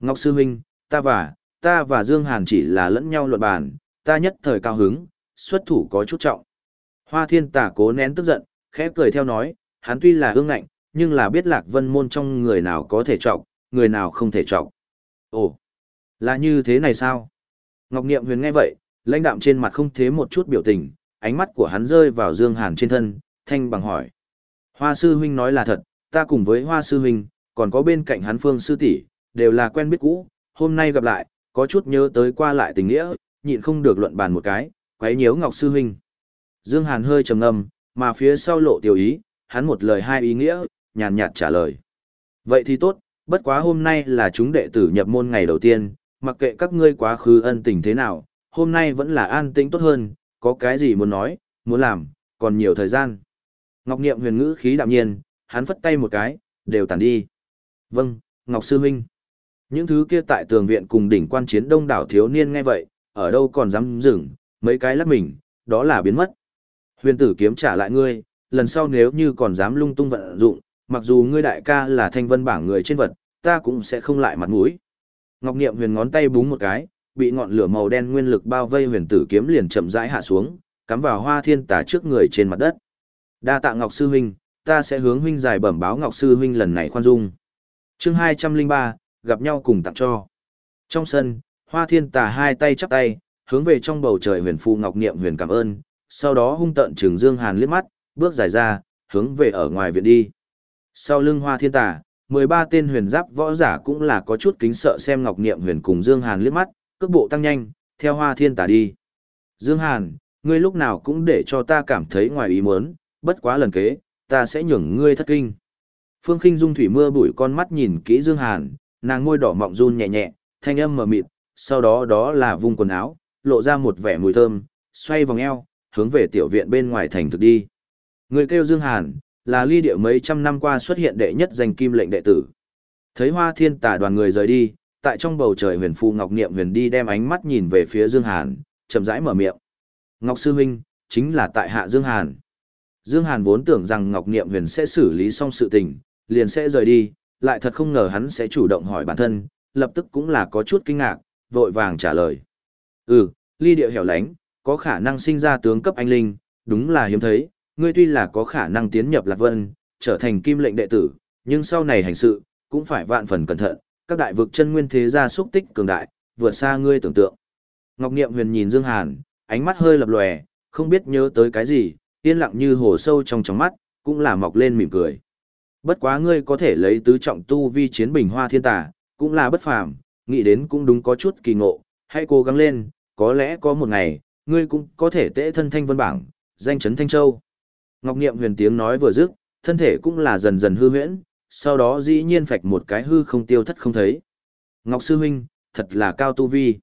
Ngọc Sư Huynh, ta và, ta và Dương Hàn chỉ là lẫn nhau luận bàn, ta nhất thời cao hứng, xuất thủ có chút trọng. Hoa thiên tả cố nén tức giận, khẽ cười theo nói, hắn tuy là ương ngạnh, nhưng là biết lạc vân môn trong người nào có thể trọng, người nào không thể trọng. Ồ, là như thế này sao? Ngọc Niệm huyền nghe vậy, lãnh đạm trên mặt không thế một chút biểu tình, ánh mắt của hắn rơi vào Dương Hàn trên thân, thanh bằng hỏi. Hoa sư huynh nói là thật, ta cùng với hoa sư huynh, còn có bên cạnh hắn phương sư tỷ đều là quen biết cũ, hôm nay gặp lại, có chút nhớ tới qua lại tình nghĩa, nhịn không được luận bàn một cái, quấy nhiễu Ngọc Sư Huynh. Dương Hàn hơi trầm ngâm, mà phía sau lộ tiểu ý, hắn một lời hai ý nghĩa, nhàn nhạt trả lời. Vậy thì tốt, bất quá hôm nay là chúng đệ tử nhập môn ngày đầu tiên, mặc kệ các ngươi quá khứ ân tình thế nào, hôm nay vẫn là an tĩnh tốt hơn, có cái gì muốn nói, muốn làm, còn nhiều thời gian. Ngọc Niệm huyền ngữ khí đạm nhiên, hắn phất tay một cái, đều tản đi. Vâng, Ngọc Sư Minh. Những thứ kia tại tường viện cùng đỉnh quan chiến đông đảo thiếu niên nghe vậy, ở đâu còn dám dừng, mấy cái lắc mình, đó là biến mất. Huyền tử kiếm trả lại ngươi, lần sau nếu như còn dám lung tung vận dụng, mặc dù ngươi đại ca là thanh vân bảng người trên vật, ta cũng sẽ không lại mặt mũi. Ngọc Niệm huyền ngón tay búng một cái, bị ngọn lửa màu đen nguyên lực bao vây huyền tử kiếm liền chậm rãi hạ xuống, cắm vào hoa thiên tả trước người trên mặt đất. Đa tạ Ngọc Sư Huynh, ta sẽ hướng huynh giải bẩm báo Ngọc Sư Huynh lần này khoan dung. chương 203, gặp nhau cùng tặng cho. Trong sân, hoa thiên tà hai tay chắp tay, hướng về trong bầu trời huyền phu Ngọc Niệm huyền cảm ơn, sau đó hung tận trường Dương Hàn liếc mắt, bước dài ra, hướng về ở ngoài viện đi. Sau lưng hoa thiên tà, 13 tên huyền giáp võ giả cũng là có chút kính sợ xem Ngọc Niệm huyền cùng Dương Hàn liếc mắt, cước bộ tăng nhanh, theo hoa thiên Tả đi. Dương Hàn, ngươi lúc nào cũng để cho ta cảm thấy ngoài ý muốn, bất quá lần kế, ta sẽ nhường ngươi thất kinh. Phương Kinh Dung thủy mưa bụi con mắt nhìn kỹ Dương Hàn, nàng môi đỏ mọng run nhẹ nhẹ, thanh âm mờ mịt, sau đó đó là vung quần áo, lộ ra một vẻ mùi thơm, xoay vòng eo, hướng về tiểu viện bên ngoài thành thực đi. Người kêu Dương Hàn, là ly địa mấy trăm năm qua xuất hiện đệ nhất danh kim lệnh đệ tử. Thấy hoa thiên Tả đoàn người rời đi, tại trong bầu trời huyền phu Ngọc Niệm huyền đi đem ánh mắt nhìn về phía Dương Hàn, chậm rãi mở miệng. Ngọc Sư Huynh, chính là tại hạ Dương Hàn. Dương Hàn vốn tưởng rằng Ngọc Niệm huyền sẽ xử lý xong sự tình, liền sẽ rời đi, lại thật không ngờ hắn sẽ chủ động hỏi bản thân, lập tức cũng là có chút kinh ngạc, vội vàng trả lời. Ừ, ly địa hẻo lánh, có khả năng sinh ra tướng cấp anh linh, đúng là hiếm thấy, ngươi tuy là có khả năng tiến nhập Lạc Vân, trở thành kim lệnh đệ tử, nhưng sau này hành sự, cũng phải vạn phần cẩn thận, các đại vực chân nguyên thế gia xúc tích cường đại, vượt xa ngươi tưởng tượng. Ngọc Niệm Huyền nhìn Dương Hàn, ánh mắt hơi lập lòe, không biết nhớ tới cái gì, yên lặng như hồ sâu trong tròng mắt, cũng là mọc lên mỉm cười. Bất quá ngươi có thể lấy tứ trọng tu vi chiến bình hoa thiên tà, cũng là bất phàm, nghĩ đến cũng đúng có chút kỳ ngộ, hãy cố gắng lên, có lẽ có một ngày, ngươi cũng có thể tễ thân thanh vân bảng, danh chấn thanh châu. Ngọc Niệm huyền tiếng nói vừa dứt, thân thể cũng là dần dần hư huyễn, sau đó dĩ nhiên phạch một cái hư không tiêu thất không thấy. Ngọc Sư Huynh, thật là cao tu vi.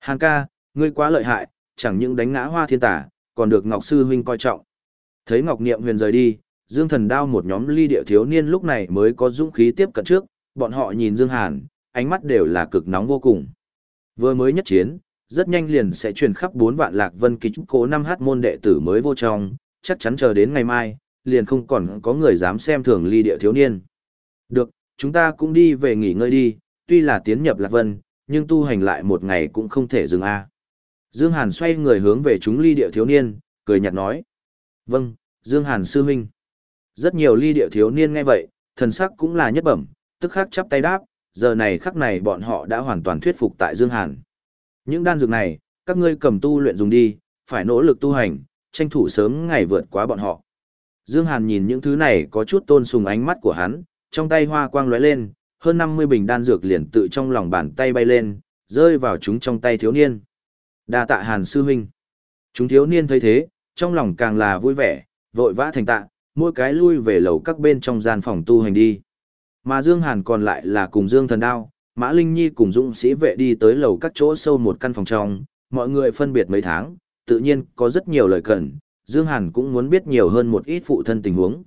Hàn ca, ngươi quá lợi hại, chẳng những đánh ngã hoa thiên tả, còn được Ngọc Sư Huynh coi trọng. Thấy Ngọc Niệm huyền rời đi, Dương Thần Đao một nhóm ly địa thiếu niên lúc này mới có dũng khí tiếp cận trước, bọn họ nhìn Dương Hàn, ánh mắt đều là cực nóng vô cùng. Vừa mới nhất chiến, rất nhanh liền sẽ truyền khắp bốn vạn lạc vân ký trúc cố năm h môn đệ tử mới vô trong, chắc chắn chờ đến ngày mai, liền không còn có người dám xem thường ly địa thiếu niên. Được, chúng ta cũng đi về nghỉ ngơi đi, tuy là tiến nhập lạc vân, nhưng tu hành lại một ngày cũng không thể dừng a. Dương Hàn xoay người hướng về chúng ly địa thiếu niên, cười nhạt nói. Vâng, Dương Hàn sư huynh. Rất nhiều ly địa thiếu niên nghe vậy, thần sắc cũng là nhất bẩm, tức khắc chắp tay đáp, giờ này khắc này bọn họ đã hoàn toàn thuyết phục tại Dương Hàn. Những đan dược này, các ngươi cầm tu luyện dùng đi, phải nỗ lực tu hành, tranh thủ sớm ngày vượt qua bọn họ. Dương Hàn nhìn những thứ này có chút tôn sùng ánh mắt của hắn, trong tay hoa quang lóe lên, hơn 50 bình đan dược liền tự trong lòng bàn tay bay lên, rơi vào chúng trong tay thiếu niên. Đa tạ Hàn sư huynh. Chúng thiếu niên thấy thế, trong lòng càng là vui vẻ, vội vã thành tạ, mỗi cái lui về lầu các bên trong gian phòng tu hành đi. Mà Dương Hàn còn lại là cùng Dương Thần Đao, Mã Linh Nhi cùng Dũng sĩ vệ đi tới lầu các chỗ sâu một căn phòng trong, mọi người phân biệt mấy tháng, tự nhiên có rất nhiều lời cần, Dương Hàn cũng muốn biết nhiều hơn một ít phụ thân tình huống.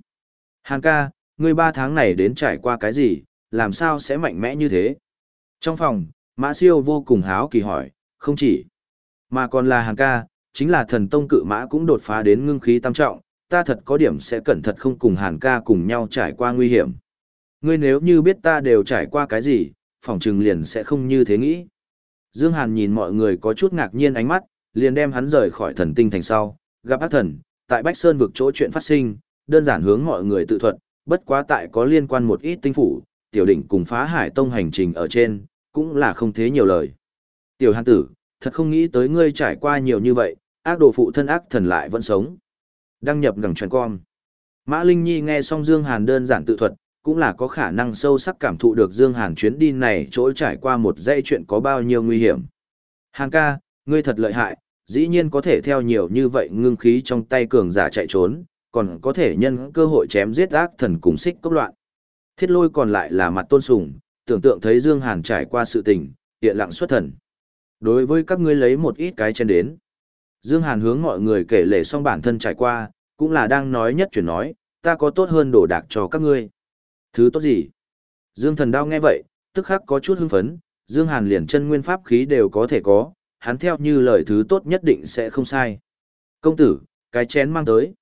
Hàn ca, ngươi ba tháng này đến trải qua cái gì, làm sao sẽ mạnh mẽ như thế? Trong phòng, Mã Siêu vô cùng háo kỳ hỏi, không chỉ, mà còn là Hàn ca, chính là thần tông cự mã cũng đột phá đến ngưng khí tam trọng, ta thật có điểm sẽ cẩn thận không cùng Hàn ca cùng nhau trải qua nguy hiểm. Ngươi nếu như biết ta đều trải qua cái gì, phỏng trừng liền sẽ không như thế nghĩ. Dương Hàn nhìn mọi người có chút ngạc nhiên ánh mắt, liền đem hắn rời khỏi thần tinh thành sau, gặp ác thần, tại Bách Sơn vực chỗ chuyện phát sinh, đơn giản hướng mọi người tự thuật, bất quá tại có liên quan một ít tinh phủ, tiểu đỉnh cùng phá hải tông hành trình ở trên, cũng là không thế nhiều lời. Tiểu Hàn tử, thật không nghĩ tới ngươi trải qua nhiều như vậy, ác đồ phụ thân ác thần lại vẫn sống. Đăng nhập ngẳng truyền con. Mã Linh Nhi nghe xong Dương Hàn đơn giản tự thuật, cũng là có khả năng sâu sắc cảm thụ được Dương Hàn chuyến đi này chỗ trải qua một dãy chuyện có bao nhiêu nguy hiểm. Hàn ca, ngươi thật lợi hại, dĩ nhiên có thể theo nhiều như vậy ngưng khí trong tay cường giả chạy trốn, còn có thể nhân cơ hội chém giết ác thần cùng xích cốc loạn. Thiết lôi còn lại là mặt tôn sùng, tưởng tượng thấy Dương Hàn trải qua sự tình, hiện lặng xuất thần. Đối với các ngươi lấy một ít cái chén đến. Dương Hàn hướng mọi người kể lể xong bản thân trải qua, cũng là đang nói nhất chuyển nói, ta có tốt hơn đồ đạc cho các ngươi. Thứ tốt gì? Dương Thần Đao nghe vậy, tức khắc có chút hưng phấn, Dương Hàn liền chân nguyên pháp khí đều có thể có, hắn theo như lời thứ tốt nhất định sẽ không sai. Công tử, cái chén mang tới.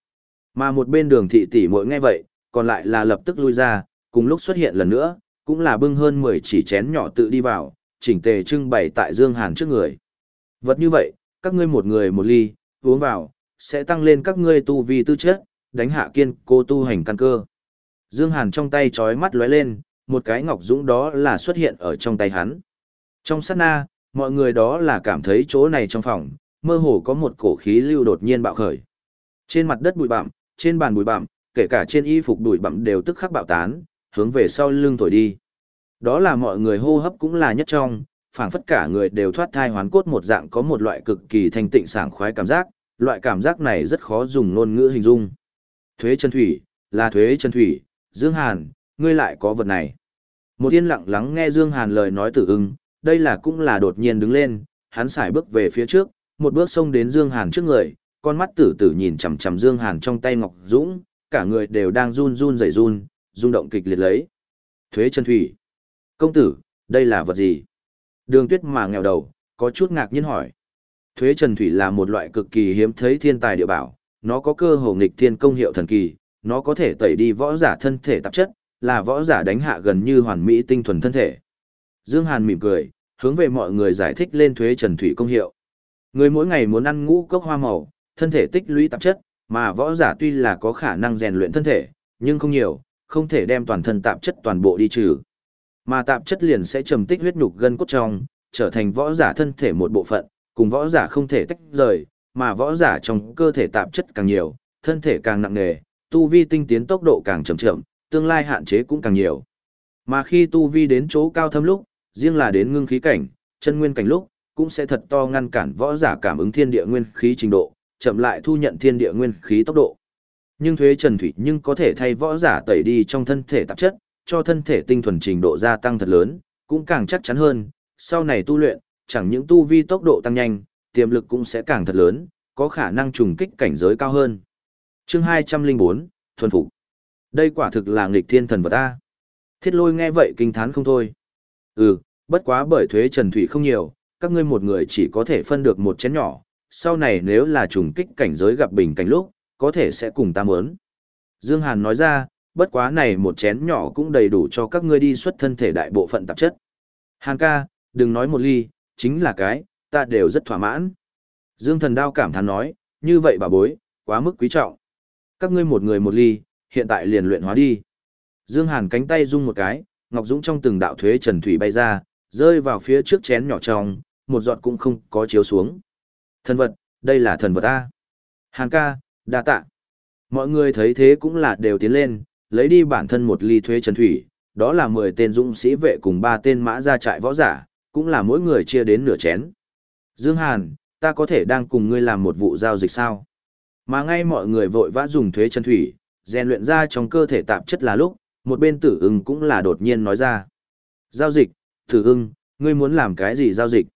Mà một bên đường thị tỷ muội nghe vậy, còn lại là lập tức lui ra, cùng lúc xuất hiện lần nữa, cũng là bưng hơn 10 chỉ chén nhỏ tự đi vào, chỉnh tề trưng bày tại Dương Hàn trước người. Vật như vậy, các ngươi một người một ly, uống vào, sẽ tăng lên các ngươi tu vi tư chất, đánh hạ kiên cô tu hành căn cơ. Dương Hàn trong tay chói mắt lóe lên, một cái ngọc dũng đó là xuất hiện ở trong tay hắn. Trong sát na, mọi người đó là cảm thấy chỗ này trong phòng, mơ hồ có một cổ khí lưu đột nhiên bạo khởi. Trên mặt đất bụi bặm, trên bàn bụi bặm, kể cả trên y phục bụi bặm đều tức khắc bạo tán, hướng về sau lưng thổi đi. Đó là mọi người hô hấp cũng là nhất trong, phảng phất cả người đều thoát thai hoán cốt một dạng có một loại cực kỳ thanh tịnh sảng khoái cảm giác, loại cảm giác này rất khó dùng ngôn ngữ hình dung. Thuế chân thủy, là thuế chân thủy, Dương Hàn, ngươi lại có vật này. Một yên lặng lắng nghe Dương Hàn lời nói tử ưng, đây là cũng là đột nhiên đứng lên, hắn xài bước về phía trước, một bước xông đến Dương Hàn trước người, con mắt tử tử nhìn chằm chằm Dương Hàn trong tay Ngọc Dũng, cả người đều đang run run rẩy run, rung động kịch liệt lấy. Thuế chân thủy. Công tử, đây là vật gì? Đường tuyết mà nghèo đầu, có chút ngạc nhiên hỏi. Thuế trần thủy là một loại cực kỳ hiếm thấy thiên tài địa bảo, nó có cơ hồ nghịch thiên công hiệu thần kỳ, nó có thể tẩy đi võ giả thân thể tạp chất, là võ giả đánh hạ gần như hoàn mỹ tinh thuần thân thể. Dương Hàn mỉm cười, hướng về mọi người giải thích lên thuế trần thủy công hiệu. Người mỗi ngày muốn ăn ngũ cốc hoa màu, thân thể tích lũy tạp chất, mà võ giả tuy là có khả năng rèn luyện thân thể, nhưng không nhiều, không thể đem toàn thân tạp chất toàn bộ đi trừ. Mà tạp chất liền sẽ trầm tích huyết nhục gân cốt trong, trở thành võ giả thân thể một bộ phận, cùng võ giả không thể tách rời, mà võ giả trong cơ thể tạp chất càng nhiều, thân thể càng nặng nề, tu vi tinh tiến tốc độ càng chậm chậm, tương lai hạn chế cũng càng nhiều. Mà khi tu vi đến chỗ cao thâm lúc, riêng là đến ngưng khí cảnh, chân nguyên cảnh lúc, cũng sẽ thật to ngăn cản võ giả cảm ứng thiên địa nguyên khí trình độ, chậm lại thu nhận thiên địa nguyên khí tốc độ. Nhưng thuế trần thủy nhưng có thể thay võ giả tẩy đi trong thân thể tạp chất, cho thân thể tinh thuần trình độ gia tăng thật lớn, cũng càng chắc chắn hơn, sau này tu luyện, chẳng những tu vi tốc độ tăng nhanh, tiềm lực cũng sẽ càng thật lớn, có khả năng trùng kích cảnh giới cao hơn. Chương 204, thuần phục. Đây quả thực là nghịch thiên thần vật ta. Thiết lôi nghe vậy kinh thán không thôi. Ừ, bất quá bởi thuế trần thủy không nhiều, các ngươi một người chỉ có thể phân được một chén nhỏ, sau này nếu là trùng kích cảnh giới gặp bình cảnh lúc, có thể sẽ cùng ta mớn. Dương Hàn nói ra, bất quá này một chén nhỏ cũng đầy đủ cho các ngươi đi xuất thân thể đại bộ phận tạp chất. Hàn ca, đừng nói một ly, chính là cái, ta đều rất thỏa mãn. Dương thần đao cảm thán nói, như vậy bà bối, quá mức quý trọng. Các ngươi một người một ly, hiện tại liền luyện hóa đi. Dương Hàn cánh tay rung một cái, Ngọc Dũng trong từng đạo thuế trần thủy bay ra, rơi vào phía trước chén nhỏ trong, một giọt cũng không có chiếu xuống. Thần vật, đây là thần vật A. Hàn ca, đa tạ. Mọi người thấy thế cũng là đều tiến lên, lấy đi bản thân một ly thuế trần thủy, đó là 10 tên dũng sĩ vệ cùng 3 tên mã ra trại võ giả, cũng là mỗi người chia đến nửa chén. Dương Hàn, ta có thể đang cùng ngươi làm một vụ giao dịch sao? Mà ngay mọi người vội vã dùng thuế chân thủy, rèn luyện ra trong cơ thể tạp chất là lúc, một bên tử ưng cũng là đột nhiên nói ra. Giao dịch, tử ưng, ngươi muốn làm cái gì giao dịch?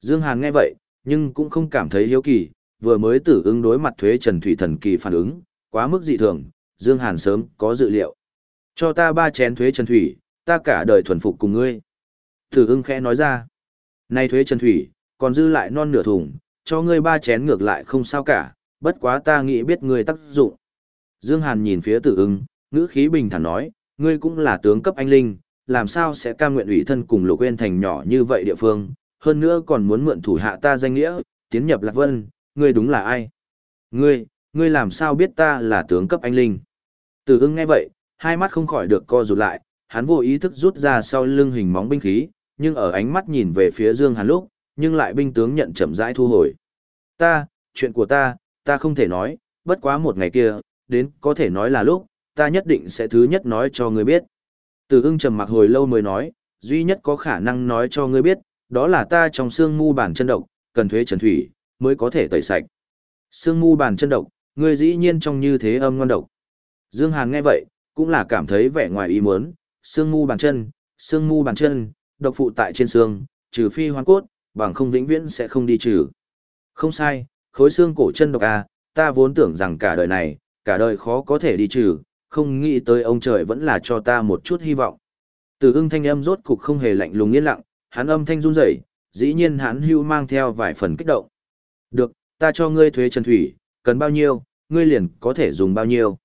Dương Hàn nghe vậy, nhưng cũng không cảm thấy hiếu kỳ, vừa mới tử ưng đối mặt thuế trần thủy thần kỳ phản ứng, quá mức dị thường, Dương Hàn sớm có dự liệu. Cho ta ba chén thuế trần thủy, ta cả đời thuần phục cùng ngươi. Tử ưng khẽ nói ra. Nay thuế trần thủy, còn dư lại non nửa thùng, cho ngươi ba chén ngược lại không sao cả, bất quá ta nghĩ biết ngươi tác dụng. Dương Hàn nhìn phía tử ưng, ngữ khí bình thản nói, ngươi cũng là tướng cấp anh linh, làm sao sẽ cam nguyện ủy thân cùng lục quên thành nhỏ như vậy địa phương, hơn nữa còn muốn mượn thủ hạ ta danh nghĩa, tiến nhập lạc vân, ngươi đúng là ai? Ngươi, ngươi làm sao biết ta là tướng cấp anh linh? Tử ưng nghe vậy, hai mắt không khỏi được co rụt lại, hắn vô ý thức rút ra sau lưng hình móng binh khí, nhưng ở ánh mắt nhìn về phía Dương Hàn lúc, nhưng lại binh tướng nhận chậm rãi thu hồi. Ta, chuyện của ta, ta không thể nói, bất quá một ngày kia, đến có thể nói là lúc, ta nhất định sẽ thứ nhất nói cho ngươi biết. Từ ưng trầm mặc hồi lâu mới nói, duy nhất có khả năng nói cho ngươi biết, đó là ta trong xương mu bản chân độc, cần thuế trần thủy, mới có thể tẩy sạch. xương mu bàn chân độc, ngươi dĩ nhiên trong như thế âm ngon độc. Dương Hàn nghe vậy, cũng là cảm thấy vẻ ngoài ý muốn, xương mu bàn chân, xương mu bàn chân, độc phụ tại trên xương, trừ phi hoang cốt, bằng không vĩnh viễn sẽ không đi trừ. Không sai, khối xương cổ chân độc à, ta vốn tưởng rằng cả đời này, cả đời khó có thể đi trừ, không nghĩ tới ông trời vẫn là cho ta một chút hy vọng. Từ ưng thanh âm rốt cục không hề lạnh lùng yên lặng, hắn âm thanh run rẩy, dĩ nhiên hắn hưu mang theo vài phần kích động. Được, ta cho ngươi thuế trần thủy, cần bao nhiêu, ngươi liền có thể dùng bao nhiêu.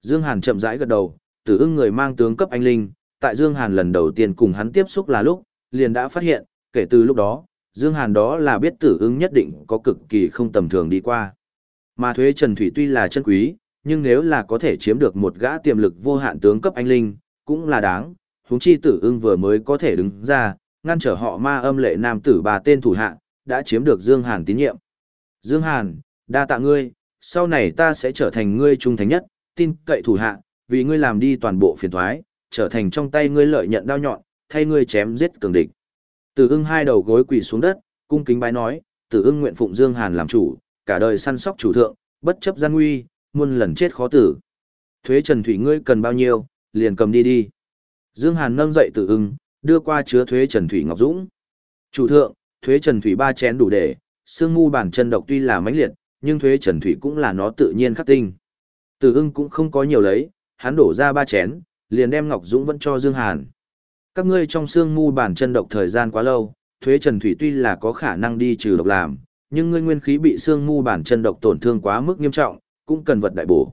Dương Hàn chậm rãi gật đầu, tử ưng người mang tướng cấp anh linh, tại Dương Hàn lần đầu tiên cùng hắn tiếp xúc là lúc, liền đã phát hiện, kể từ lúc đó, Dương Hàn đó là biết tử ưng nhất định có cực kỳ không tầm thường đi qua. Mà thuế trần thủy tuy là chân quý, nhưng nếu là có thể chiếm được một gã tiềm lực vô hạn tướng cấp anh linh, cũng là đáng, huống chi tử ưng vừa mới có thể đứng ra, ngăn trở họ ma âm lệ nam tử bà tên thủ hạ, đã chiếm được Dương Hàn tín nhiệm. Dương Hàn, đa tạ ngươi, sau này ta sẽ trở thành ngươi trung thành nhất, tin cậy thủ hạ, vì ngươi làm đi toàn bộ phiền toái trở thành trong tay ngươi lợi nhận đao nhọn, thay ngươi chém giết cường địch. Tử ưng hai đầu gối quỳ xuống đất, cung kính bái nói, tử ưng nguyện phụng Dương Hàn làm chủ, cả đời săn sóc chủ thượng, bất chấp gian nguy, muôn lần chết khó tử. Thuế Trần Thủy ngươi cần bao nhiêu, liền cầm đi đi. Dương Hàn nâng dậy tử ưng, đưa qua chứa thuế Trần Thủy Ngọc Dũng. Chủ thượng, thuế Trần Thủy ba chén đủ để, xương mu bản chân độc tuy là mãnh liệt, nhưng thuế Trần Thủy cũng là nó tự nhiên khắc tinh. Tử ưng cũng không có nhiều lấy, hắn đổ ra ba chén, liền đem Ngọc Dũng vẫn cho Dương Hàn. Các ngươi trong xương mu bản chân độc thời gian quá lâu, thuế Trần Thủy tuy là có khả năng đi trừ độc làm, nhưng ngươi nguyên khí bị xương mu bản chân độc tổn thương quá mức nghiêm trọng, cũng cần vật đại bổ.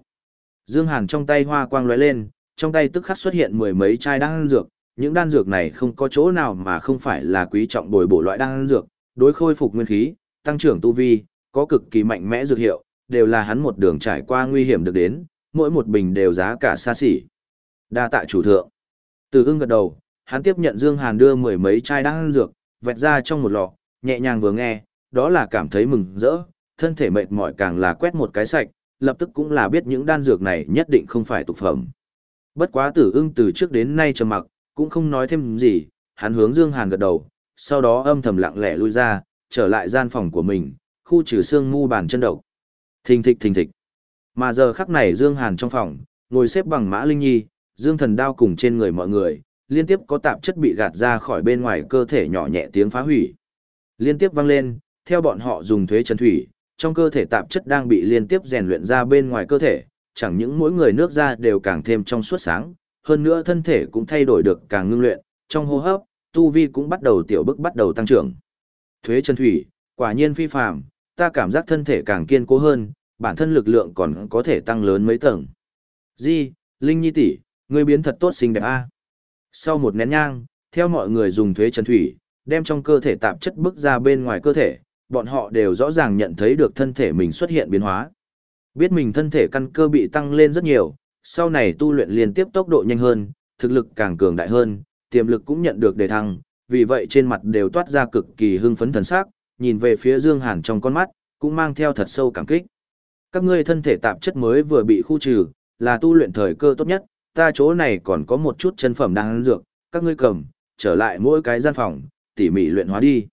Dương Hàn trong tay hoa quang lóe lên, trong tay tức khắc xuất hiện mười mấy chai đan dược, những đan dược này không có chỗ nào mà không phải là quý trọng bồi bổ loại đan dược, đối khôi phục nguyên khí, tăng trưởng tu vi, có cực kỳ mạnh mẽ dược hiệu, đều là hắn một đường trải qua nguy hiểm được đến, mỗi một bình đều giá cả xa xỉ. Đa tạ chủ thượng. Từ ưng gật đầu, hắn tiếp nhận Dương Hàn đưa mười mấy chai đan dược, vẹt ra trong một lọ, nhẹ nhàng vừa nghe, đó là cảm thấy mừng rỡ, thân thể mệt mỏi càng là quét một cái sạch, lập tức cũng là biết những đan dược này nhất định không phải tục phẩm. Bất quá tử ưng từ trước đến nay trầm mặc, cũng không nói thêm gì, hắn hướng Dương Hàn gật đầu, sau đó âm thầm lặng lẽ lui ra, trở lại gian phòng của mình, khu trừ xương mu bàn chân độc. Thình thịch thình thịch. Mà giờ khắc này Dương Hàn trong phòng, ngồi xếp bằng Mã Linh Nhi, Dương Thần đao cùng trên người mọi người, liên tiếp có tạp chất bị gạt ra khỏi bên ngoài cơ thể nhỏ nhẹ tiếng phá hủy. Liên tiếp vang lên, theo bọn họ dùng thuế chân thủy, trong cơ thể tạp chất đang bị liên tiếp rèn luyện ra bên ngoài cơ thể, chẳng những mỗi người nước ra đều càng thêm trong suốt sáng, hơn nữa thân thể cũng thay đổi được càng ngưng luyện, trong hô hấp, tu vi cũng bắt đầu tiểu bức bắt đầu tăng trưởng. Thuế chân thủy, quả nhiên phi phàm, ta cảm giác thân thể càng kiên cố hơn, bản thân lực lượng còn có thể tăng lớn mấy tầng. Di, Linh Nhi tỷ, ngươi biến thật tốt xinh đẹp a. Sau một nén nhang, theo mọi người dùng thuế chân thủy, đem trong cơ thể tạp chất bức ra bên ngoài cơ thể, bọn họ đều rõ ràng nhận thấy được thân thể mình xuất hiện biến hóa. Biết mình thân thể căn cơ bị tăng lên rất nhiều, sau này tu luyện liên tiếp tốc độ nhanh hơn, thực lực càng cường đại hơn, tiềm lực cũng nhận được đề thăng, vì vậy trên mặt đều toát ra cực kỳ hưng phấn thần sắc, nhìn về phía Dương Hàn trong con mắt, cũng mang theo thật sâu cảm kích. Các ngươi thân thể tạp chất mới vừa bị khu trừ, là tu luyện thời cơ tốt nhất, ta chỗ này còn có một chút chân phẩm đang ăn dược, các ngươi cầm, trở lại mỗi cái gian phòng, tỉ mỉ luyện hóa đi.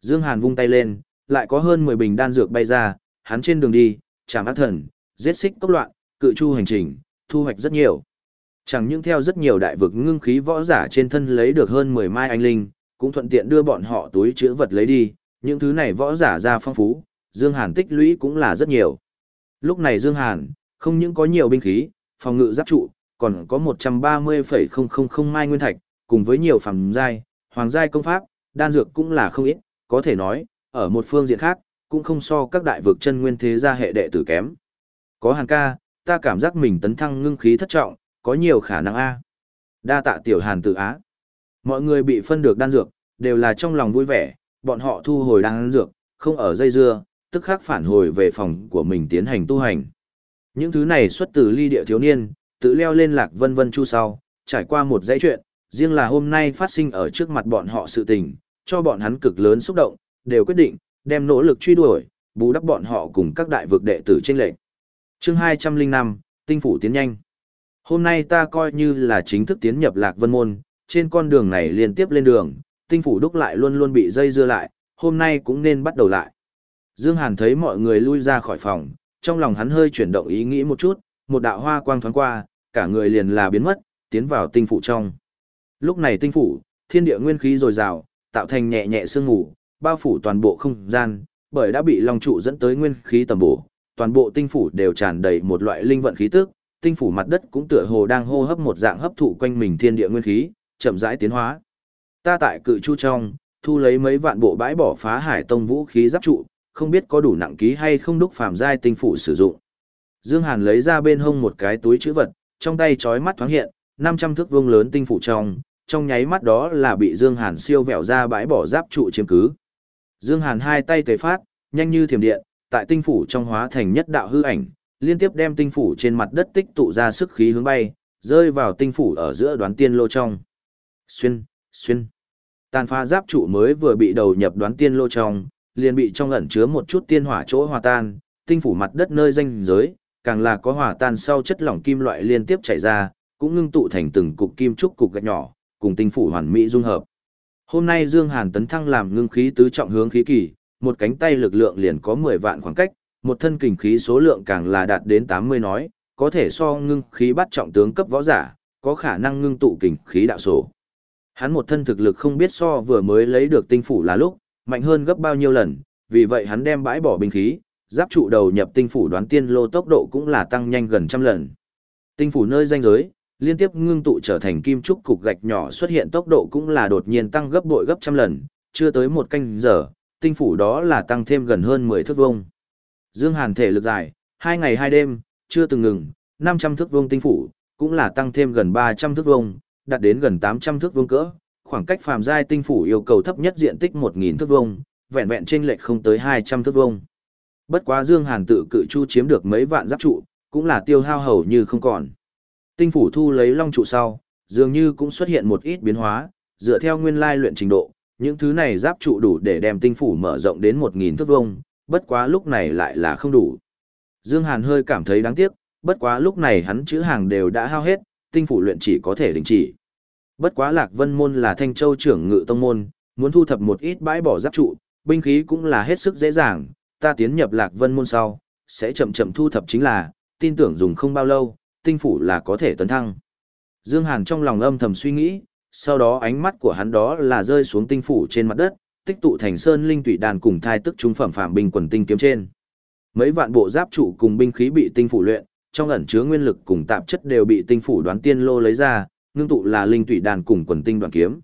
Dương Hàn vung tay lên, lại có hơn 10 bình đan dược bay ra, hắn trên đường đi, chạm ác thần, giết xích tốc loạn, cự chu hành trình, thu hoạch rất nhiều. Chẳng những theo rất nhiều đại vực ngưng khí võ giả trên thân lấy được hơn 10 mai anh linh, cũng thuận tiện đưa bọn họ túi chứa vật lấy đi, những thứ này võ giả ra phong phú, Dương Hàn tích lũy cũng là rất nhiều. Lúc này Dương Hàn, không những có nhiều binh khí, phòng ngự giáp trụ, còn có 130,000 mai nguyên thạch, cùng với nhiều phẩm giai, hoàng giai công pháp, đan dược cũng là không ít, có thể nói, ở một phương diện khác, cũng không so các đại vực chân nguyên thế gia hệ đệ tử kém. Có hàn ca, ta cảm giác mình tấn thăng ngưng khí thất trọng, có nhiều khả năng A. Đa tạ tiểu hàn tự á. Mọi người bị phân được đan dược, đều là trong lòng vui vẻ, bọn họ thu hồi đan dược, không ở dây dưa, tức khắc phản hồi về phòng của mình tiến hành tu hành. Những thứ này xuất từ ly địa thiếu niên, tự leo lên lạc vân vân chu sau, trải qua một dãy chuyện, riêng là hôm nay phát sinh ở trước mặt bọn họ sự tình, cho bọn hắn cực lớn xúc động, đều quyết định, đem nỗ lực truy đuổi, bù đắp bọn họ cùng các đại vực đệ tử trên lệnh. Chương 205, Tinh phủ tiến nhanh. Hôm nay ta coi như là chính thức tiến nhập Lạc Vân môn, trên con đường này liên tiếp lên đường, Tinh phủ đúc lại luôn luôn bị dây dưa lại, hôm nay cũng nên bắt đầu lại. Dương Hàn thấy mọi người lui ra khỏi phòng, trong lòng hắn hơi chuyển động ý nghĩ một chút, một đạo hoa quang thoáng qua, cả người liền là biến mất, tiến vào tinh phủ trong. Lúc này tinh phủ, thiên địa nguyên khí dồi dào, tạo thành nhẹ nhẹ sương mù, bao phủ toàn bộ không gian, bởi đã bị long trụ dẫn tới nguyên khí tầm bổ, toàn bộ tinh phủ đều tràn đầy một loại linh vận khí tức, tinh phủ mặt đất cũng tựa hồ đang hô hấp một dạng hấp thụ quanh mình thiên địa nguyên khí, chậm rãi tiến hóa. Ta tại cự chu trong, thu lấy mấy vạn bộ bãi bỏ phá hải tông vũ khí giáp trụ, không biết có đủ nặng ký hay không đúc phàm giai tinh phủ sử dụng. Dương Hàn lấy ra bên hông một cái túi chữ vật, trong tay chói mắt thoáng hiện, 500 thước vuông lớn tinh phủ trong, trong nháy mắt đó là bị Dương Hàn siêu vẹo ra bãi bỏ giáp trụ chiếm cứ. Dương Hàn hai tay tề phát, nhanh như thiểm điện, tại tinh phủ trong hóa thành nhất đạo hư ảnh, liên tiếp đem tinh phủ trên mặt đất tích tụ ra sức khí hướng bay, rơi vào tinh phủ ở giữa đoán tiên lô trong. Xuyên, xuyên. Tàn phá giáp trụ mới vừa bị đầu nhập đoán tiên lô trong, liền bị trong ẩn chứa một chút tiên hỏa chỗ hòa tan, tinh phủ mặt đất nơi danh giới, càng là có hòa tan sau chất lỏng kim loại liên tiếp chảy ra, cũng ngưng tụ thành từng cục kim trúc cục gạch nhỏ, cùng tinh phủ hoàn mỹ dung hợp. Hôm nay Dương Hàn tấn thăng làm ngưng khí tứ trọng hướng khí kỳ, một cánh tay lực lượng liền có 10 vạn khoảng cách, một thân kình khí số lượng càng là đạt đến 80 nói, có thể so ngưng khí bắt trọng tướng cấp võ giả, có khả năng ngưng tụ kình khí đạo sổ. Hắn một thân thực lực không biết so vừa mới lấy được tinh phủ là lúc, mạnh hơn gấp bao nhiêu lần, vì vậy hắn đem bãi bỏ binh khí, giáp trụ đầu nhập tinh phủ đoán tiên lô tốc độ cũng là tăng nhanh gần trăm lần. Tinh phủ nơi danh giới, liên tiếp ngưng tụ trở thành kim trúc cục gạch nhỏ xuất hiện tốc độ cũng là đột nhiên tăng gấp bội gấp trăm lần, chưa tới một canh giờ, tinh phủ đó là tăng thêm gần hơn 10 thước vuông. Dương Hàn thể lực dài, hai ngày hai đêm, chưa từng ngừng, 500 thước vuông tinh phủ, cũng là tăng thêm gần 300 thước vuông, đạt đến gần 800 thước vuông cỡ. Khoảng cách phàm giai tinh phủ yêu cầu thấp nhất diện tích 1000 thước vuông, vẹn vẹn trên lệch không tới 200 thước vuông. Bất quá Dương Hàn tự cự chu chiếm được mấy vạn giáp trụ, cũng là tiêu hao hầu như không còn. Tinh phủ thu lấy long trụ sau, dường như cũng xuất hiện một ít biến hóa, dựa theo nguyên lai luyện trình độ, những thứ này giáp trụ đủ để đem tinh phủ mở rộng đến 1000 thước vuông, bất quá lúc này lại là không đủ. Dương Hàn hơi cảm thấy đáng tiếc, bất quá lúc này hắn chữ hàng đều đã hao hết, tinh phủ luyện chỉ có thể đình chỉ. Bất quá Lạc Vân môn là Thanh Châu trưởng ngự tông môn, muốn thu thập một ít bãi bỏ giáp trụ, binh khí cũng là hết sức dễ dàng, ta tiến nhập Lạc Vân môn sau, sẽ chậm chậm thu thập chính là, tin tưởng dùng không bao lâu, tinh phủ là có thể tấn thăng. Dương Hàn trong lòng âm thầm suy nghĩ, sau đó ánh mắt của hắn đó là rơi xuống tinh phủ trên mặt đất, tích tụ thành sơn linh tụy đàn cùng thai tức trung phẩm phạm binh quần tinh kiếm trên. Mấy vạn bộ giáp trụ cùng binh khí bị tinh phủ luyện, trong ẩn chứa nguyên lực cùng tạp chất đều bị tinh phủ đoán tiên lô lấy ra, ngưng tụ là linh tụy đàn cùng quần tinh đoạn kiếm.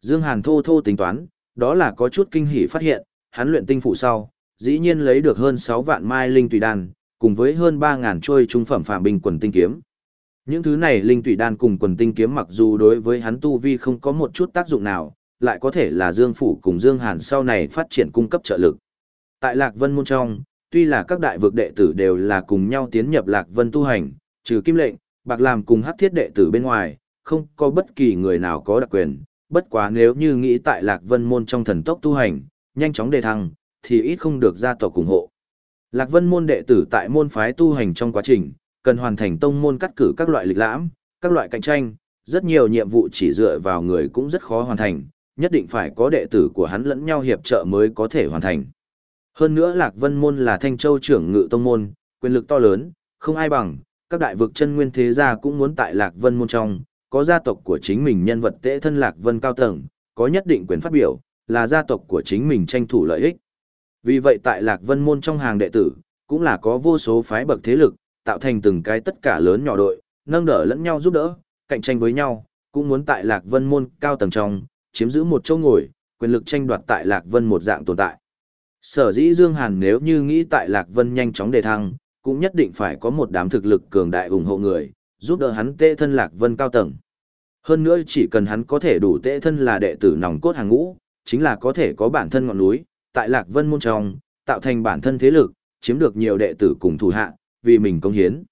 Dương Hàn thô thô tính toán, đó là có chút kinh hỉ phát hiện, hắn luyện tinh phủ sau, dĩ nhiên lấy được hơn 6 vạn mai linh tụy đàn, cùng với hơn 3000 trôi trung phẩm phạm binh quần tinh kiếm. Những thứ này linh tụy đan cùng quần tinh kiếm mặc dù đối với hắn tu vi không có một chút tác dụng nào, lại có thể là Dương Phủ cùng Dương Hàn sau này phát triển cung cấp trợ lực. Tại Lạc Vân môn trong, tuy là các đại vực đệ tử đều là cùng nhau tiến nhập Lạc Vân tu hành, trừ Kim Lệnh, Bạc Làm cùng Hắc Thiết đệ tử bên ngoài, không có bất kỳ người nào có đặc quyền, bất quá nếu như nghĩ tại Lạc Vân môn trong thần tốc tu hành, nhanh chóng đề thăng, thì ít không được gia tộc ủng hộ. Lạc Vân môn đệ tử tại môn phái tu hành trong quá trình, cần hoàn thành tông môn cắt cử các loại lịch lãm, các loại cạnh tranh, rất nhiều nhiệm vụ chỉ dựa vào người cũng rất khó hoàn thành, nhất định phải có đệ tử của hắn lẫn nhau hiệp trợ mới có thể hoàn thành. Hơn nữa Lạc Vân môn là Thanh Châu trưởng ngự tông môn, quyền lực to lớn, không ai bằng, các đại vực chân nguyên thế gia cũng muốn tại Lạc Vân môn trong, có gia tộc của chính mình nhân vật tệ thân Lạc Vân cao tầng, có nhất định quyền phát biểu, là gia tộc của chính mình tranh thủ lợi ích. Vì vậy tại Lạc Vân môn trong hàng đệ tử, cũng là có vô số phái bậc thế lực, tạo thành từng cái tất cả lớn nhỏ đội, nâng đỡ lẫn nhau giúp đỡ, cạnh tranh với nhau, cũng muốn tại Lạc Vân môn cao tầng trong, chiếm giữ một chỗ ngồi, quyền lực tranh đoạt tại Lạc Vân một dạng tồn tại. Sở dĩ Dương Hàn nếu như nghĩ tại Lạc Vân nhanh chóng đề thăng, cũng nhất định phải có một đám thực lực cường đại ủng hộ người, giúp đỡ hắn tệ thân Lạc Vân cao tầng. Hơn nữa chỉ cần hắn có thể đủ tệ thân là đệ tử nòng cốt hàng ngũ, chính là có thể có bản thân ngọn núi, tại Lạc Vân môn trong, tạo thành bản thân thế lực, chiếm được nhiều đệ tử cùng thủ hạ, vì mình công hiến.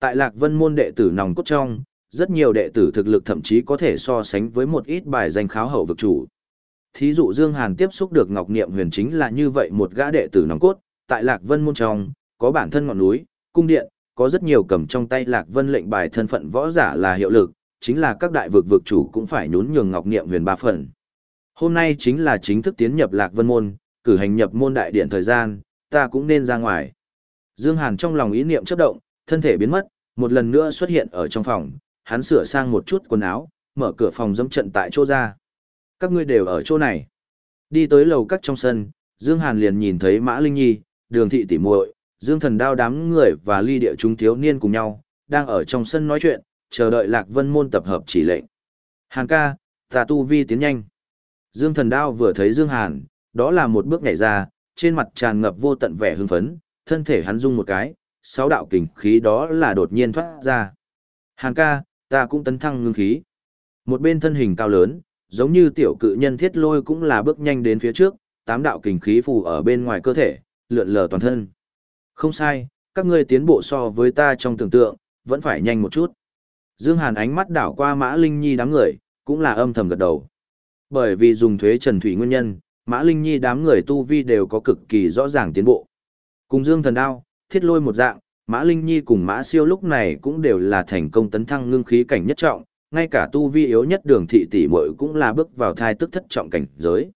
Tại Lạc Vân môn đệ tử nòng cốt trong, rất nhiều đệ tử thực lực thậm chí có thể so sánh với một ít bài danh kháo hậu vực chủ. Thí dụ Dương Hàn tiếp xúc được Ngọc Niệm Huyền chính là như vậy một gã đệ tử nòng cốt, tại Lạc Vân môn trong, có bản thân ngọn núi, cung điện, có rất nhiều cầm trong tay Lạc Vân lệnh bài thân phận võ giả là hiệu lực, chính là các đại vực vực chủ cũng phải nhún nhường Ngọc Niệm Huyền ba phần. Hôm nay chính là chính thức tiến nhập Lạc Vân Môn, cử hành nhập môn đại điện thời gian, ta cũng nên ra ngoài. Dương Hàn trong lòng ý niệm chớp động, thân thể biến mất, một lần nữa xuất hiện ở trong phòng, hắn sửa sang một chút quần áo, mở cửa phòng dẫm trận tại chỗ ra. Các ngươi đều ở chỗ này. Đi tới lầu các trong sân, Dương Hàn liền nhìn thấy Mã Linh Nhi, Đường Thị tỷ muội, Dương Thần Đao đám người và ly địa chúng thiếu niên cùng nhau, đang ở trong sân nói chuyện, chờ đợi Lạc Vân môn tập hợp chỉ lệnh. Hàn ca, ta tu vi tiến nhanh. Dương Thần Đao vừa thấy Dương Hàn, đó là một bước nhảy ra, trên mặt tràn ngập vô tận vẻ hưng phấn, thân thể hắn rung một cái, sáu đạo kình khí đó là đột nhiên thoát ra. Hàn ca, ta cũng tấn thăng ngưng khí. Một bên thân hình cao lớn, giống như tiểu cự nhân thiết lôi cũng là bước nhanh đến phía trước, tám đạo kình khí phù ở bên ngoài cơ thể, lượn lờ toàn thân. Không sai, các ngươi tiến bộ so với ta trong tưởng tượng, vẫn phải nhanh một chút. Dương Hàn ánh mắt đảo qua Mã Linh Nhi đám người, cũng là âm thầm gật đầu. Bởi vì dùng thuế trần thủy nguyên nhân, Mã Linh Nhi đám người tu vi đều có cực kỳ rõ ràng tiến bộ. Cùng Dương Thần Đao, thiết lôi một dạng, Mã Linh Nhi cùng Mã Siêu lúc này cũng đều là thành công tấn thăng ngưng khí cảnh nhất trọng, ngay cả tu vi yếu nhất đường thị tỷ muội cũng là bước vào thai tức thất trọng cảnh giới.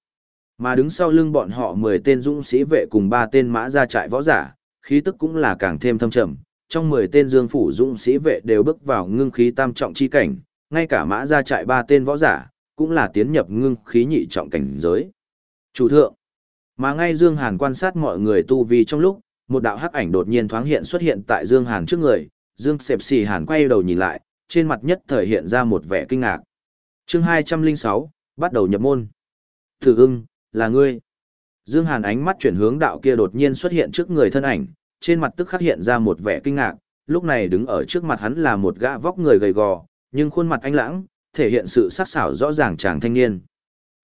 Mà đứng sau lưng bọn họ 10 tên dũng sĩ vệ cùng 3 tên mã gia trại võ giả, khí tức cũng là càng thêm thâm trầm, trong 10 tên dương phủ dũng sĩ vệ đều bước vào ngưng khí tam trọng chi cảnh, ngay cả mã gia trại 3 tên võ giả, cũng là tiến nhập ngưng khí nhị trọng cảnh giới. Chủ thượng, mà ngay Dương Hàn quan sát mọi người tu vi trong lúc, một đạo hắc ảnh đột nhiên thoáng hiện xuất hiện tại Dương Hàn trước người, Dương Sẹp Xì Hàn quay đầu nhìn lại, trên mặt nhất thời hiện ra một vẻ kinh ngạc. Chương 206, bắt đầu nhập môn. Thử ưng, là ngươi. Dương Hàn ánh mắt chuyển hướng đạo kia đột nhiên xuất hiện trước người thân ảnh, trên mặt tức khắc hiện ra một vẻ kinh ngạc, lúc này đứng ở trước mặt hắn là một gã vóc người gầy gò, nhưng khuôn mặt anh lãng, thể hiện sự sắc sảo rõ ràng chàng thanh niên.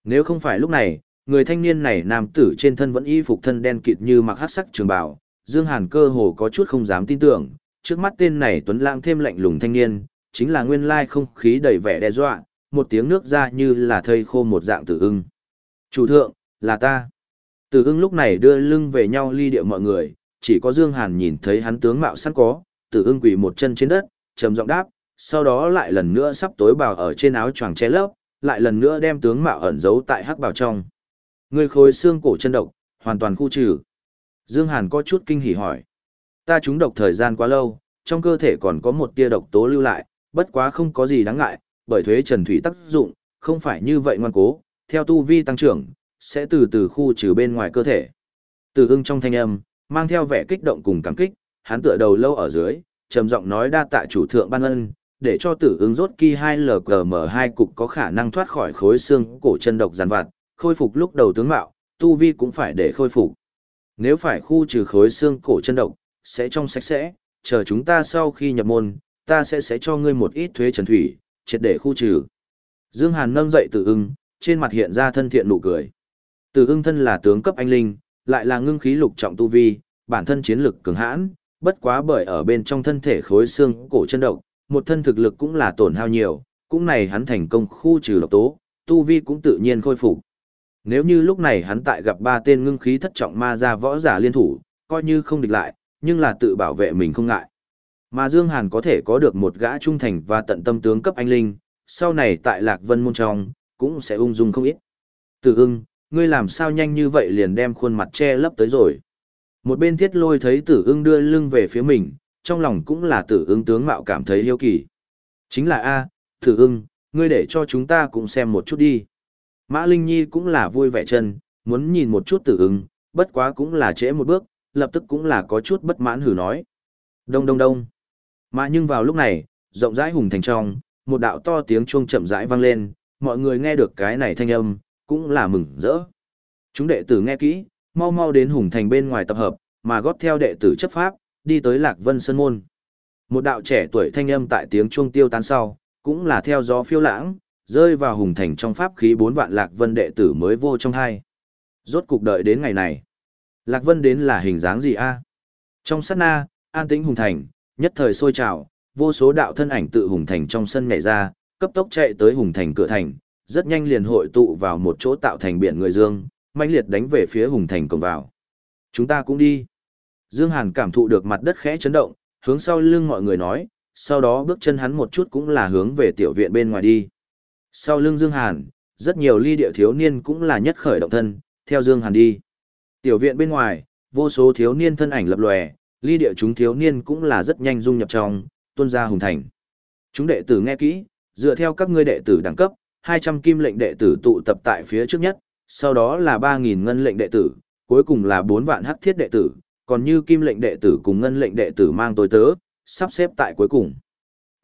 Nếu không phải lúc này, người thanh niên này nam tử trên thân vẫn y phục thân đen kịt như mặc hắc sắc trường bảo, Dương Hàn cơ hồ có chút không dám tin tưởng, trước mắt tên này tuấn lãng thêm lạnh lùng thanh niên, chính là nguyên lai không khí đầy vẻ đe dọa, một tiếng nước ra như là thây khô một dạng tử ưng. Chủ thượng, là ta. Tử ưng lúc này đưa lưng về nhau ly địa mọi người, chỉ có Dương Hàn nhìn thấy hắn tướng mạo sẵn có, tử ưng quỳ một chân trên đất, trầm giọng đáp, sau đó lại lần nữa sắp tối bào ở trên áo choàng che lấp, lại lần nữa đem tướng mạo ẩn giấu tại hắc bào trong. Người khối xương cổ chân độc, hoàn toàn khu trừ. Dương Hàn có chút kinh hỉ hỏi. Ta trúng độc thời gian quá lâu, trong cơ thể còn có một tia độc tố lưu lại, bất quá không có gì đáng ngại, bởi thuế trần thủy tác dụng, không phải như vậy ngoan cố, theo tu vi tăng trưởng, sẽ từ từ khu trừ bên ngoài cơ thể. Từ ưng trong thanh âm, mang theo vẻ kích động cùng cảm kích, hắn tựa đầu lâu ở dưới, trầm giọng nói đa tạ chủ thượng ban ân, để cho tử ứng rốt kỳ 2LGM2 cục có khả năng thoát khỏi khối xương cổ chân độc giàn vặt, khôi phục lúc đầu tướng mạo, tu vi cũng phải để khôi phục. Nếu phải khu trừ khối xương cổ chân độc, sẽ trong sạch sẽ, chờ chúng ta sau khi nhập môn, ta sẽ sẽ cho ngươi một ít thuế trần thủy, triệt để khu trừ. Dương Hàn nâng dậy tử ưng, trên mặt hiện ra thân thiện nụ cười. Tử ưng thân là tướng cấp anh linh, lại là ngưng khí lục trọng tu vi, bản thân chiến lực cường hãn, bất quá bởi ở bên trong thân thể khối xương cổ chân độc, một thân thực lực cũng là tổn hao nhiều, cũng này hắn thành công khu trừ độc tố, tu vi cũng tự nhiên khôi phục. Nếu như lúc này hắn tại gặp ba tên ngưng khí thất trọng ma ra võ giả liên thủ, coi như không địch lại, nhưng là tự bảo vệ mình không ngại. Mà Dương Hàn có thể có được một gã trung thành và tận tâm tướng cấp anh linh, sau này tại Lạc Vân môn trong, cũng sẽ ung dung không ít. Tử ưng, ngươi làm sao nhanh như vậy liền đem khuôn mặt che lấp tới rồi. Một bên thiết lôi thấy tử ưng đưa lưng về phía mình, trong lòng cũng là tử ưng tướng mạo cảm thấy yêu kỳ. Chính là A, tử ưng, ngươi để cho chúng ta cũng xem một chút đi. Mã Linh Nhi cũng là vui vẻ chân, muốn nhìn một chút tử ứng, bất quá cũng là trễ một bước, lập tức cũng là có chút bất mãn hử nói. Đông đông đông. Mà nhưng vào lúc này, rộng rãi hùng thành trong, một đạo to tiếng chuông chậm rãi vang lên, mọi người nghe được cái này thanh âm, cũng là mừng rỡ. Chúng đệ tử nghe kỹ, mau mau đến hùng thành bên ngoài tập hợp, mà góp theo đệ tử chấp pháp, đi tới Lạc Vân Sơn Môn. Một đạo trẻ tuổi thanh âm tại tiếng chuông tiêu tán sau, cũng là theo gió phiêu lãng, rơi vào hùng thành trong pháp khí bốn vạn Lạc Vân đệ tử mới vô trong hai. Rốt cục đợi đến ngày này. Lạc Vân đến là hình dáng gì a? Trong sát na, an tĩnh hùng thành, nhất thời sôi trào, vô số đạo thân ảnh tự hùng thành trong sân nhảy ra, cấp tốc chạy tới hùng thành cửa thành, rất nhanh liền hội tụ vào một chỗ tạo thành biển người dương, mãnh liệt đánh về phía hùng thành cổng vào. Chúng ta cũng đi. Dương Hàn cảm thụ được mặt đất khẽ chấn động, hướng sau lưng mọi người nói, sau đó bước chân hắn một chút cũng là hướng về tiểu viện bên ngoài đi. Sau lưng Dương Hàn, rất nhiều ly địa thiếu niên cũng là nhất khởi động thân, theo Dương Hàn đi. Tiểu viện bên ngoài, vô số thiếu niên thân ảnh lập lòe, ly địa chúng thiếu niên cũng là rất nhanh dung nhập trong, tuôn ra hùng thành. Chúng đệ tử nghe kỹ, dựa theo các ngươi đệ tử đẳng cấp, 200 kim lệnh đệ tử tụ tập tại phía trước nhất, sau đó là 3.000 ngân lệnh đệ tử, cuối cùng là 4 vạn hắc thiết đệ tử, còn như kim lệnh đệ tử cùng ngân lệnh đệ tử mang tối tớ, sắp xếp tại cuối cùng.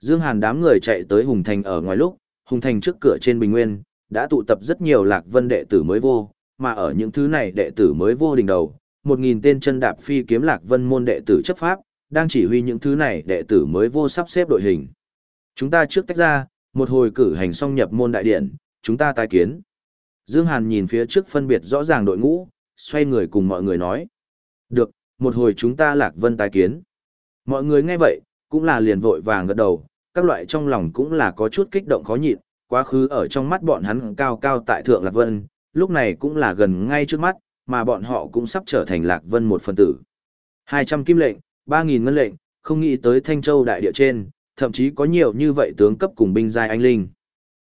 Dương Hàn đám người chạy tới Hùng Thành ở ngoài lúc, Hùng Thành trước cửa trên Bình Nguyên, đã tụ tập rất nhiều lạc vân đệ tử mới vô, mà ở những thứ này đệ tử mới vô đỉnh đầu, 1.000 tên chân đạp phi kiếm lạc vân môn đệ tử chấp pháp, đang chỉ huy những thứ này đệ tử mới vô sắp xếp đội hình. Chúng ta trước tách ra, một hồi cử hành xong nhập môn đại điện, chúng ta tái kiến. Dương Hàn nhìn phía trước phân biệt rõ ràng đội ngũ, xoay người cùng mọi người nói. Được, một hồi chúng ta lạc vân tái kiến. Mọi người nghe vậy, cũng là liền vội vàng gật đầu, các loại trong lòng cũng là có chút kích động khó nhịn, quá khứ ở trong mắt bọn hắn cao cao tại thượng lạc vân, lúc này cũng là gần ngay trước mắt, mà bọn họ cũng sắp trở thành lạc vân một phần tử. 200 kim lệnh, 3.000 ngân lệnh, không nghĩ tới Thanh Châu đại địa trên, thậm chí có nhiều như vậy tướng cấp cùng binh giai anh linh.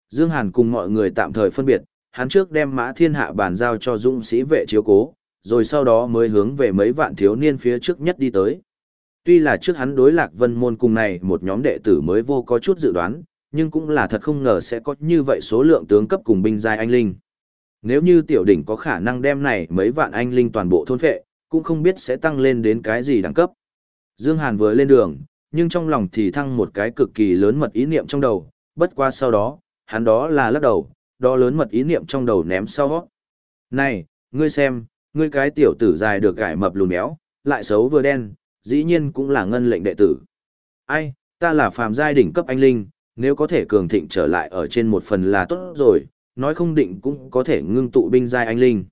Dương Hàn cùng mọi người tạm thời phân biệt, hắn trước đem mã thiên hạ bàn giao cho dũng sĩ vệ chiếu cố, rồi sau đó mới hướng về mấy vạn thiếu niên phía trước nhất đi tới. Tuy là trước hắn đối lạc vân môn cùng này một nhóm đệ tử mới vô có chút dự đoán, nhưng cũng là thật không ngờ sẽ có như vậy số lượng tướng cấp cùng binh giai anh linh. Nếu như tiểu đỉnh có khả năng đem này mấy vạn anh linh toàn bộ thôn phệ, cũng không biết sẽ tăng lên đến cái gì đẳng cấp. Dương Hàn vừa lên đường, nhưng trong lòng thì thăng một cái cực kỳ lớn mật ý niệm trong đầu, bất qua sau đó, hắn đó là lắc đầu, đó lớn mật ý niệm trong đầu ném sau. Này, ngươi xem, ngươi cái tiểu tử dài được gải mập lùn béo, lại xấu vừa đen, dĩ nhiên cũng là ngân lệnh đệ tử. Ai, ta là phàm giai đỉnh cấp anh linh, nếu có thể cường thịnh trở lại ở trên một phần là tốt rồi, nói không định cũng có thể ngưng tụ binh giai anh linh.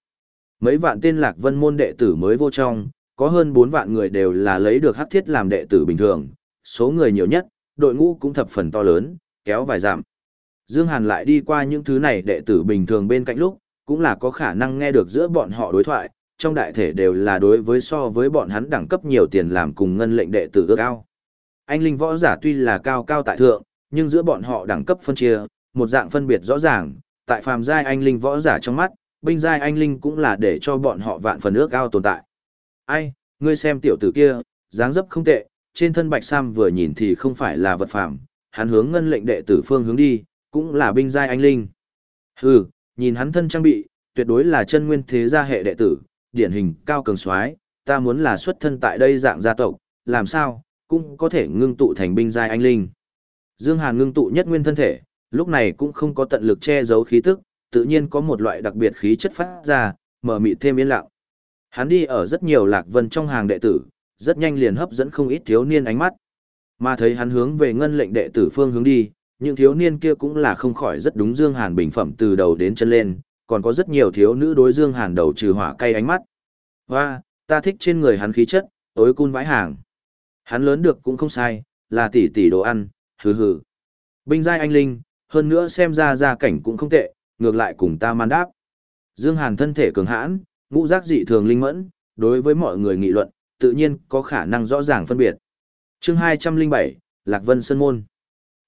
Mấy vạn tên lạc vân môn đệ tử mới vô trong, có hơn 4 vạn người đều là lấy được hắc thiết làm đệ tử bình thường, số người nhiều nhất, đội ngũ cũng thập phần to lớn, kéo vài giảm. Dương Hàn lại đi qua những thứ này đệ tử bình thường bên cạnh lúc, cũng là có khả năng nghe được giữa bọn họ đối thoại, trong đại thể đều là đối với so với bọn hắn đẳng cấp nhiều tiền làm cùng ngân lệnh đệ tử ước ao. Anh linh võ giả tuy là cao cao tại thượng, nhưng giữa bọn họ đẳng cấp phân chia, một dạng phân biệt rõ ràng, tại phàm giai anh linh võ giả trong mắt, binh giai anh linh cũng là để cho bọn họ vạn phần ước ao tồn tại. Ai, ngươi xem tiểu tử kia, dáng dấp không tệ, trên thân bạch sam vừa nhìn thì không phải là vật phàm, hắn hướng ngân lệnh đệ tử phương hướng đi, cũng là binh giai anh linh. Hừ, nhìn hắn thân trang bị, tuyệt đối là chân nguyên thế gia hệ đệ tử, điển hình cao cường soái, ta muốn là xuất thân tại đây dạng gia tộc, làm sao cũng có thể ngưng tụ thành binh giai anh linh. Dương Hàn ngưng tụ nhất nguyên thân thể, lúc này cũng không có tận lực che giấu khí tức, tự nhiên có một loại đặc biệt khí chất phát ra, mở mịt thêm yên lặng. Hắn đi ở rất nhiều lạc vân trong hàng đệ tử, rất nhanh liền hấp dẫn không ít thiếu niên ánh mắt. Mà thấy hắn hướng về ngân lệnh đệ tử phương hướng đi, những thiếu niên kia cũng là không khỏi rất đúng Dương Hàn bình phẩm từ đầu đến chân lên, còn có rất nhiều thiếu nữ đối Dương Hàn đầu trừ hỏa cay ánh mắt. Hoa, ta thích trên người hắn khí chất, tối cun vãi hàng. Hắn lớn được cũng không sai, là tỷ tỷ đồ ăn, hừ hừ. Binh giai anh linh, hơn nữa xem ra gia cảnh cũng không tệ, ngược lại cùng ta man đáp. Dương Hàn thân thể cường hãn, ngũ giác dị thường linh mẫn, đối với mọi người nghị luận, tự nhiên có khả năng rõ ràng phân biệt. Chương 207, Lạc Vân Sơn Môn.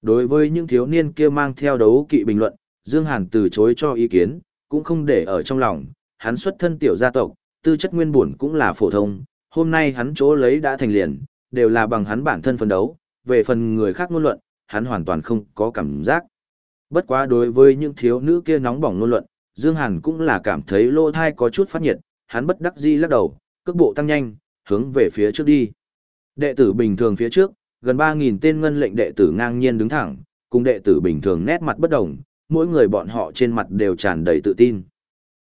Đối với những thiếu niên kia mang theo đấu kỵ bình luận, Dương Hàn từ chối cho ý kiến, cũng không để ở trong lòng, hắn xuất thân tiểu gia tộc, tư chất nguyên bổn cũng là phổ thông, hôm nay hắn chỗ lấy đã thành liền, đều là bằng hắn bản thân phấn đấu, về phần người khác ngôn luận, hắn hoàn toàn không có cảm giác. Bất quá đối với những thiếu nữ kia nóng bỏng ngôn luận, Dương Hàn cũng là cảm thấy lô thai có chút phát nhiệt, hắn bất đắc dĩ lắc đầu, cước bộ tăng nhanh, hướng về phía trước đi. Đệ tử bình thường phía trước, gần 3.000 tên ngân lệnh đệ tử ngang nhiên đứng thẳng, cùng đệ tử bình thường nét mặt bất đồng, mỗi người bọn họ trên mặt đều tràn đầy tự tin.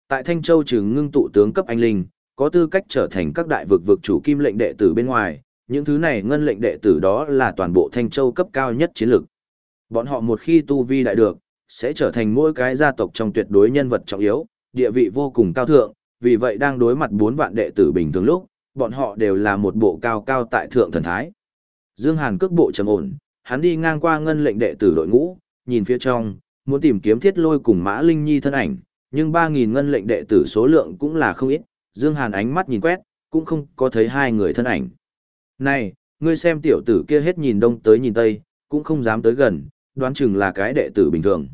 Tại Thanh Châu trừ ngưng tụ tướng cấp anh linh, có tư cách trở thành các đại vực vực chủ kim lệnh đệ tử bên ngoài, những thứ này ngân lệnh đệ tử đó là toàn bộ Thanh Châu cấp cao nhất chiến lược. Bọn họ một khi tu vi đại được, sẽ trở thành mỗi cái gia tộc trong tuyệt đối nhân vật trọng yếu, địa vị vô cùng cao thượng, vì vậy đang đối mặt 4 vạn đệ tử bình thường lúc, bọn họ đều là một bộ cao cao tại thượng thần thái. Dương Hàn cước bộ trầm ổn, hắn đi ngang qua ngân lệnh đệ tử đội ngũ, nhìn phía trong, muốn tìm kiếm thiết lôi cùng Mã Linh Nhi thân ảnh, nhưng ba nghìn ngân lệnh đệ tử số lượng cũng là không ít, Dương Hàn ánh mắt nhìn quét, cũng không có thấy hai người thân ảnh. Này, ngươi xem tiểu tử kia hết nhìn đông tới nhìn tây, cũng không dám tới gần, đoán chừng là cái đệ tử bình thường.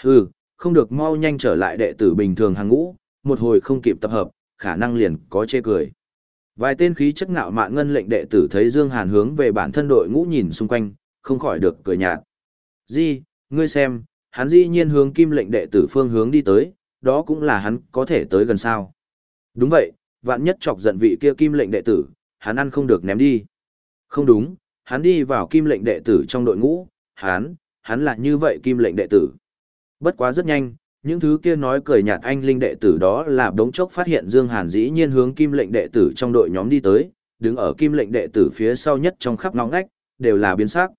Hừ, không được mau nhanh trở lại đệ tử bình thường hàng ngũ, một hồi không kịp tập hợp, khả năng liền có chê cười. Vài tên khí chất ngạo mạn ngân lệnh đệ tử thấy Dương Hàn hướng về bản thân đội ngũ nhìn xung quanh, không khỏi được cười nhạt. Di, ngươi xem, hắn dĩ nhiên hướng kim lệnh đệ tử phương hướng đi tới, đó cũng là hắn có thể tới gần sao. Đúng vậy, vạn nhất chọc giận vị kia kim lệnh đệ tử, hắn ăn không được ném đi. Không đúng, hắn đi vào kim lệnh đệ tử trong đội ngũ, hắn, hắn là như vậy kim lệnh đệ tử. Bất quá rất nhanh, những thứ kia nói cười nhạt anh linh đệ tử đó là đống chốc phát hiện Dương Hàn dĩ nhiên hướng kim lệnh đệ tử trong đội nhóm đi tới, đứng ở kim lệnh đệ tử phía sau nhất trong khắp ngõ ngách, đều là biến sắc.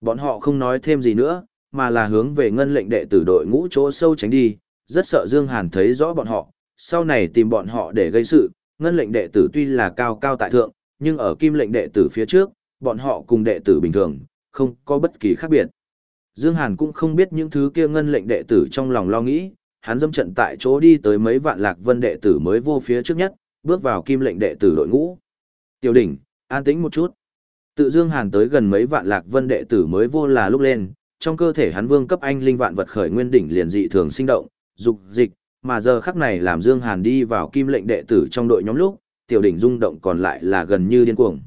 Bọn họ không nói thêm gì nữa, mà là hướng về ngân lệnh đệ tử đội ngũ chỗ sâu tránh đi, rất sợ Dương Hàn thấy rõ bọn họ, sau này tìm bọn họ để gây sự, ngân lệnh đệ tử tuy là cao cao tại thượng, nhưng ở kim lệnh đệ tử phía trước, bọn họ cùng đệ tử bình thường, không có bất kỳ khác biệt. Dương Hàn cũng không biết những thứ kia ngân lệnh đệ tử trong lòng lo nghĩ, hắn dâm trận tại chỗ đi tới mấy vạn lạc vân đệ tử mới vô phía trước nhất, bước vào kim lệnh đệ tử đội ngũ. Tiểu đỉnh, an tĩnh một chút. Tự Dương Hàn tới gần mấy vạn lạc vân đệ tử mới vô là lúc lên, trong cơ thể hắn vương cấp anh linh vạn vật khởi nguyên đỉnh liền dị thường sinh động, dục dịch, mà giờ khắc này làm Dương Hàn đi vào kim lệnh đệ tử trong đội nhóm lúc, tiểu đỉnh rung động còn lại là gần như điên cuồng.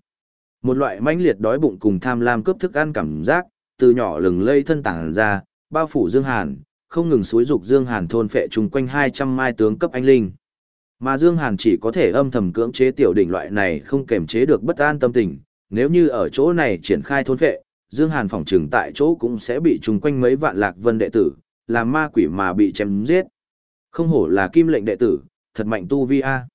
Một loại mãnh liệt đói bụng cùng tham lam cướp thức ăn cảm giác, từ nhỏ lừng lây thân tảng ra, bao phủ Dương Hàn, không ngừng suối dục Dương Hàn thôn phệ chung quanh 200 mai tướng cấp anh linh. Mà Dương Hàn chỉ có thể âm thầm cưỡng chế tiểu đỉnh loại này không kềm chế được bất an tâm tình, nếu như ở chỗ này triển khai thôn phệ, Dương Hàn phỏng trừng tại chỗ cũng sẽ bị trùng quanh mấy vạn lạc vân đệ tử, làm ma quỷ mà bị chém giết. Không hổ là kim lệnh đệ tử, thật mạnh tu vi a.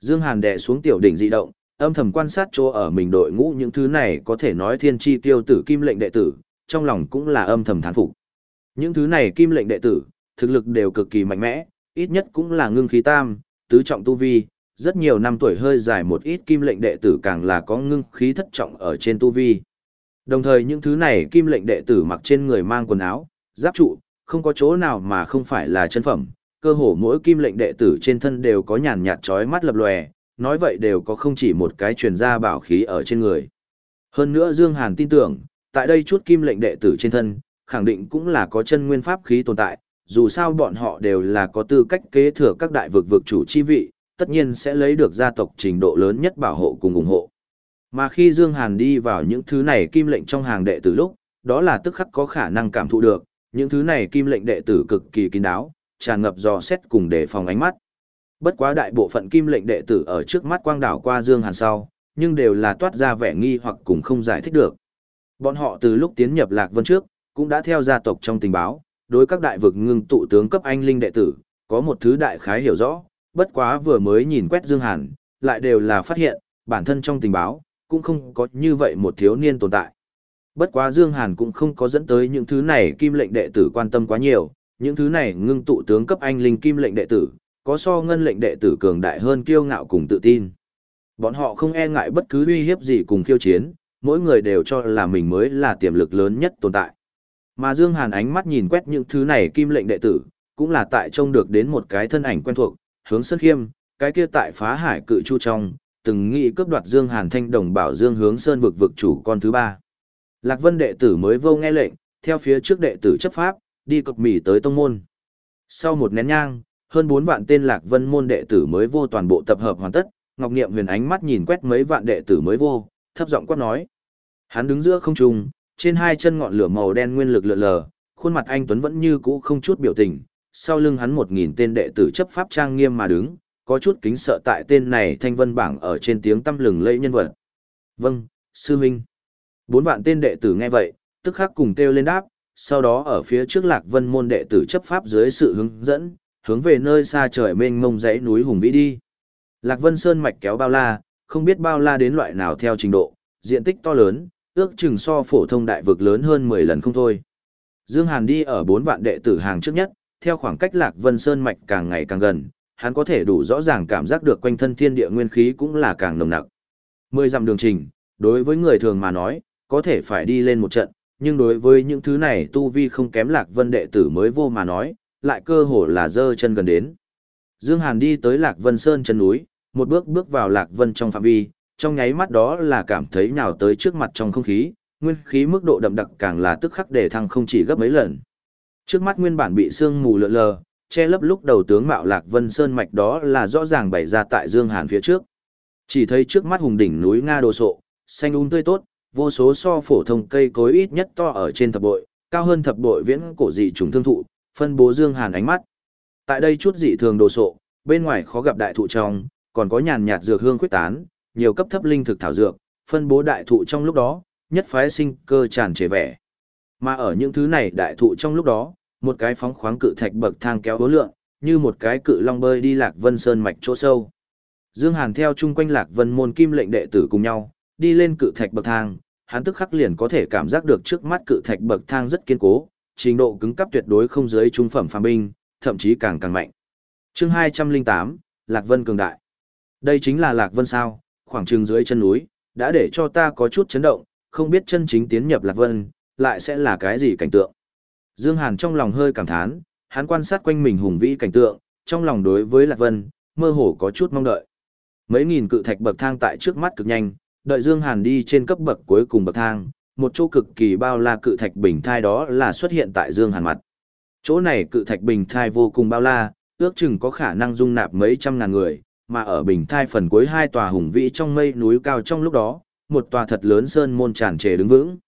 Dương Hàn đè xuống tiểu đỉnh dị động, âm thầm quan sát chỗ ở mình đội ngũ những thứ này có thể nói thiên chi tiêu tử kim lệnh đệ tử, trong lòng cũng là âm thầm thán phục. Những thứ này kim lệnh đệ tử, thực lực đều cực kỳ mạnh mẽ, ít nhất cũng là ngưng khí tam, tứ trọng tu vi, rất nhiều năm tuổi hơi dài một ít kim lệnh đệ tử càng là có ngưng khí thất trọng ở trên tu vi. Đồng thời những thứ này kim lệnh đệ tử mặc trên người mang quần áo, giáp trụ, không có chỗ nào mà không phải là chân phẩm, cơ hồ mỗi kim lệnh đệ tử trên thân đều có nhàn nhạt chói mắt lập lòe, nói vậy đều có không chỉ một cái truyền ra bảo khí ở trên người. Hơn nữa Dương Hàn tin tưởng, tại đây chút kim lệnh đệ tử trên thân, khẳng định cũng là có chân nguyên pháp khí tồn tại, dù sao bọn họ đều là có tư cách kế thừa các đại vực vực chủ chi vị, tất nhiên sẽ lấy được gia tộc trình độ lớn nhất bảo hộ cùng ủng hộ. Mà khi Dương Hàn đi vào những thứ này kim lệnh trong hàng đệ tử lúc, đó là tức khắc có khả năng cảm thụ được, những thứ này kim lệnh đệ tử cực kỳ kín đáo, tràn ngập dò xét cùng đề phòng ánh mắt. Bất quá đại bộ phận kim lệnh đệ tử ở trước mắt quang đảo qua Dương Hàn sau, nhưng đều là toát ra vẻ nghi hoặc cùng không giải thích được. Bọn họ từ lúc tiến nhập Lạc Vân trước, cũng đã theo gia tộc trong tình báo, đối các đại vực ngưng tụ tướng cấp anh linh đệ tử, có một thứ đại khái hiểu rõ, bất quá vừa mới nhìn quét Dương Hàn, lại đều là phát hiện, bản thân trong tình báo, cũng không có như vậy một thiếu niên tồn tại. Bất quá Dương Hàn cũng không có dẫn tới những thứ này kim lệnh đệ tử quan tâm quá nhiều, những thứ này ngưng tụ tướng cấp anh linh kim lệnh đệ tử, có so ngân lệnh đệ tử cường đại hơn kiêu ngạo cùng tự tin. Bọn họ không e ngại bất cứ uy hiếp gì cùng khiêu chiến, mỗi người đều cho là mình mới là tiềm lực lớn nhất tồn tại. Mà Dương Hàn ánh mắt nhìn quét những thứ này kim lệnh đệ tử, cũng là tại trông được đến một cái thân ảnh quen thuộc, hướng Sơn Khiêm, cái kia tại phá hải cự chu trong, từng nghĩ cướp đoạt Dương Hàn thanh đồng bảo Dương hướng Sơn vực vực chủ con thứ ba. Lạc Vân đệ tử mới vô nghe lệnh, theo phía trước đệ tử chấp pháp, đi cực mỉ tới tông môn. Sau một nén nhang, hơn 4 vạn tên Lạc Vân môn đệ tử mới vô toàn bộ tập hợp hoàn tất, Ngọc Niệm huyền ánh mắt nhìn quét mấy vạn đệ tử mới vô, thấp giọng quát nói. Hắn đứng giữa không trung, trên hai chân ngọn lửa màu đen nguyên lực lượn lờ, khuôn mặt anh Tuấn vẫn như cũ không chút biểu tình, sau lưng hắn một nghìn tên đệ tử chấp pháp trang nghiêm mà đứng, có chút kính sợ tại tên này thanh vân bảng ở trên tiếng tâm lừng lẫy nhân vật. Vâng, sư huynh. Bốn vạn tên đệ tử nghe vậy, tức khắc cùng kêu lên đáp, sau đó ở phía trước lạc vân môn đệ tử chấp pháp dưới sự hướng dẫn, hướng về nơi xa trời mênh mông dãy núi hùng vĩ đi. Lạc vân sơn mạch kéo bao la, không biết bao la đến loại nào theo trình độ, diện tích to lớn, ước chừng so phổ thông đại vực lớn hơn 10 lần không thôi. Dương Hàn đi ở bốn vạn đệ tử hàng trước nhất, theo khoảng cách Lạc Vân Sơn mạch càng ngày càng gần, hắn có thể đủ rõ ràng cảm giác được quanh thân thiên địa nguyên khí cũng là càng nồng nặc. Mười dặm đường trình, đối với người thường mà nói, có thể phải đi lên một trận, nhưng đối với những thứ này tu vi không kém Lạc Vân đệ tử mới vô mà nói, lại cơ hồ là dơ chân gần đến. Dương Hàn đi tới Lạc Vân Sơn chân núi, một bước bước vào Lạc Vân trong phạm vi, trong nháy mắt đó là cảm thấy nhào tới trước mặt trong không khí, nguyên khí mức độ đậm đặc càng là tức khắc để thăng không chỉ gấp mấy lần. Trước mắt nguyên bản bị sương mù lượn lờ, che lấp lúc đầu tướng mạo Lạc Vân Sơn mạch đó là rõ ràng bày ra tại Dương Hàn phía trước. Chỉ thấy trước mắt hùng đỉnh núi Nga đồ sộ, xanh um tươi tốt, vô số so phổ thông cây cối ít nhất to ở trên thập bội, cao hơn thập bội viễn cổ dị trùng thương thụ, phân bố Dương Hàn ánh mắt. Tại đây chút dị thường đồ sộ, bên ngoài khó gặp đại thụ trong, còn có nhàn nhạt dược hương quyết tán, nhiều cấp thấp linh thực thảo dược, phân bố đại thụ trong lúc đó, nhất phái sinh cơ tràn trề vẻ. Mà ở những thứ này đại thụ trong lúc đó, một cái phóng khoáng cự thạch bậc thang kéo hố lượng, như một cái cự long bơi đi lạc vân sơn mạch chỗ sâu. Dương Hàn theo chung quanh lạc vân môn kim lệnh đệ tử cùng nhau, đi lên cự thạch bậc thang, hắn tức khắc liền có thể cảm giác được trước mắt cự thạch bậc thang rất kiên cố, trình độ cứng cấp tuyệt đối không dưới trung phẩm phàm binh, thậm chí càng càng mạnh. Chương 208, Lạc Vân cường đại. Đây chính là Lạc Vân sao? Khoảng trường dưới chân núi, đã để cho ta có chút chấn động, không biết chân chính tiến nhập Lạc Vân, lại sẽ là cái gì cảnh tượng. Dương Hàn trong lòng hơi cảm thán, hắn quan sát quanh mình hùng vĩ cảnh tượng, trong lòng đối với Lạc Vân, mơ hồ có chút mong đợi. Mấy nghìn cự thạch bậc thang tại trước mắt cực nhanh, đợi Dương Hàn đi trên cấp bậc cuối cùng bậc thang, một chỗ cực kỳ bao la cự thạch bình thai đó là xuất hiện tại Dương Hàn mặt. Chỗ này cự thạch bình thai vô cùng bao la, ước chừng có khả năng dung nạp mấy trăm ngàn người, mà ở bình thai phần cuối hai tòa hùng vĩ trong mây núi cao trong lúc đó, một tòa thật lớn sơn môn tràn trề đứng vững.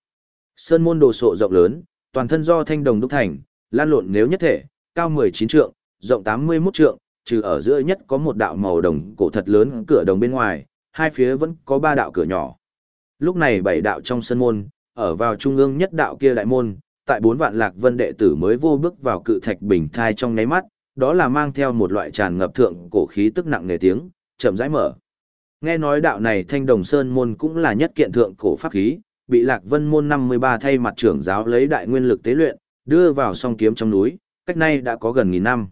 Sơn môn đồ sộ rộng lớn, toàn thân do thanh đồng đúc thành, lan lộn nếu nhất thể, cao 19 trượng, rộng 81 trượng, trừ ở giữa nhất có một đạo màu đồng cổ thật lớn cửa đồng bên ngoài, hai phía vẫn có ba đạo cửa nhỏ. Lúc này bảy đạo trong sân môn, ở vào trung ương nhất đạo kia đại môn, tại bốn vạn lạc vân đệ tử mới vô bước vào cự thạch bình thai trong nháy mắt, đó là mang theo một loại tràn ngập thượng cổ khí tức nặng nề tiếng, chậm rãi mở. Nghe nói đạo này thanh đồng sơn môn cũng là nhất kiện thượng cổ pháp khí, bị lạc vân môn 53 thay mặt trưởng giáo lấy đại nguyên lực tế luyện, đưa vào song kiếm trong núi, cách nay đã có gần nghìn năm.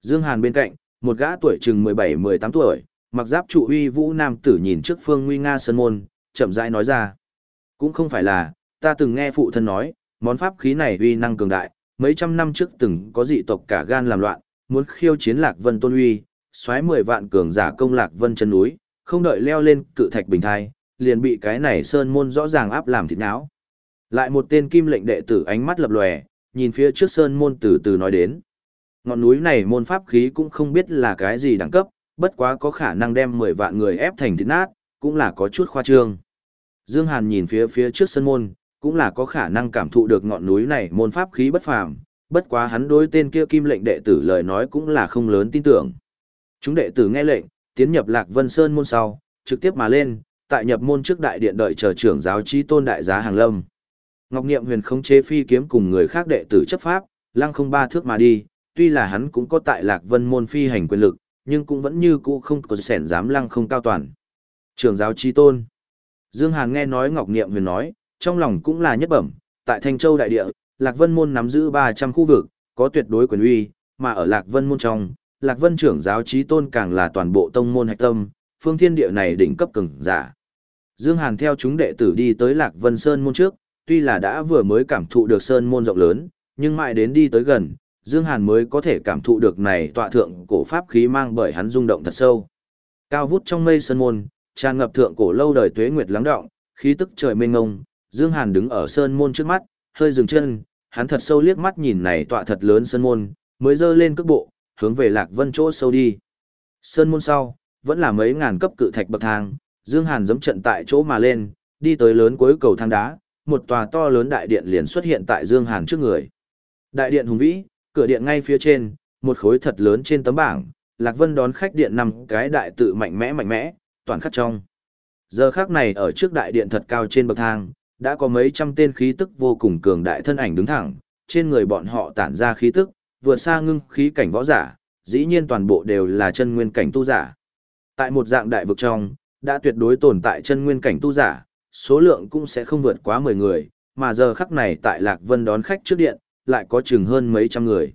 Dương Hàn bên cạnh, một gã tuổi chừng 17-18 tuổi, mặc giáp trụ uy vũ nam tử nhìn trước phương nguy nga sơn môn, chậm rãi nói ra. Cũng không phải là, ta từng nghe phụ thân nói, món pháp khí này uy năng cường đại, mấy trăm năm trước từng có dị tộc cả gan làm loạn, muốn khiêu chiến lạc vân tôn uy, xoáy 10 vạn cường giả công lạc vân chân núi, không đợi leo lên cự thạch bình thai, liền bị cái này sơn môn rõ ràng áp làm thịt não. Lại một tên kim lệnh đệ tử ánh mắt lập lòe, nhìn phía trước sơn môn từ từ nói đến. Ngọn núi này môn pháp khí cũng không biết là cái gì đẳng cấp, bất quá có khả năng đem 10 vạn người ép thành thịt nát, cũng là có chút khoa trương. Dương Hàn nhìn phía phía trước sơn môn, cũng là có khả năng cảm thụ được ngọn núi này môn pháp khí bất phàm, bất quá hắn đối tên kia kim lệnh đệ tử lời nói cũng là không lớn tin tưởng. Chúng đệ tử nghe lệnh, tiến nhập Lạc Vân Sơn môn sau, trực tiếp mà lên, tại nhập môn trước đại điện đợi chờ trưởng giáo trí tôn đại giá hàng lâm. Ngọc Niệm Huyền không chế phi kiếm cùng người khác đệ tử chấp pháp, lăng không ba thước mà đi, tuy là hắn cũng có tại Lạc Vân môn phi hành quyền lực, nhưng cũng vẫn như cũ không có sẻn dám lăng không cao toàn. Trưởng giáo trí tôn. Dương Hàn nghe nói Ngọc Niệm Huyền nói, trong lòng cũng là nhất bẩm, tại Thanh Châu đại địa, Lạc Vân môn nắm giữ 300 khu vực, có tuyệt đối quyền uy, mà ở Lạc Vân môn trong, Lạc Vân trưởng giáo trí tôn càng là toàn bộ tông môn hạch tâm, phương thiên địa này đỉnh cấp cường giả. Dương Hàn theo chúng đệ tử đi tới Lạc Vân Sơn môn trước, tuy là đã vừa mới cảm thụ được sơn môn rộng lớn, nhưng mãi đến đi tới gần, Dương Hàn mới có thể cảm thụ được này tọa thượng cổ pháp khí mang bởi hắn rung động thật sâu. Cao vút trong mây sơn môn, tràn ngập thượng cổ lâu đời tuế nguyệt lắng động, khí tức trời mênh ngông, Dương Hàn đứng ở sơn môn trước mắt, hơi dừng chân, hắn thật sâu liếc mắt nhìn này tọa thật lớn sơn môn, mới dơ lên cước bộ, hướng về Lạc Vân chỗ sâu đi. Sơn môn sau, vẫn là mấy ngàn cấp cự thạch bậc thang, Dương Hàn giẫm trận tại chỗ mà lên, đi tới lớn cuối cầu thang đá, một tòa to lớn đại điện liền xuất hiện tại Dương Hàn trước người. Đại điện hùng vĩ, cửa điện ngay phía trên, một khối thật lớn trên tấm bảng, Lạc Vân đón khách điện nằm cái đại tự mạnh mẽ mạnh mẽ, toàn khắc trong. Giờ khắc này ở trước đại điện thật cao trên bậc thang, đã có mấy trăm tên khí tức vô cùng cường đại thân ảnh đứng thẳng, trên người bọn họ tản ra khí tức, vượt xa ngưng khí cảnh võ giả, dĩ nhiên toàn bộ đều là chân nguyên cảnh tu giả. Tại một dạng đại vực trong, đã tuyệt đối tồn tại chân nguyên cảnh tu giả, số lượng cũng sẽ không vượt quá 10 người, mà giờ khắc này tại Lạc Vân đón khách trước điện, lại có chừng hơn mấy trăm người.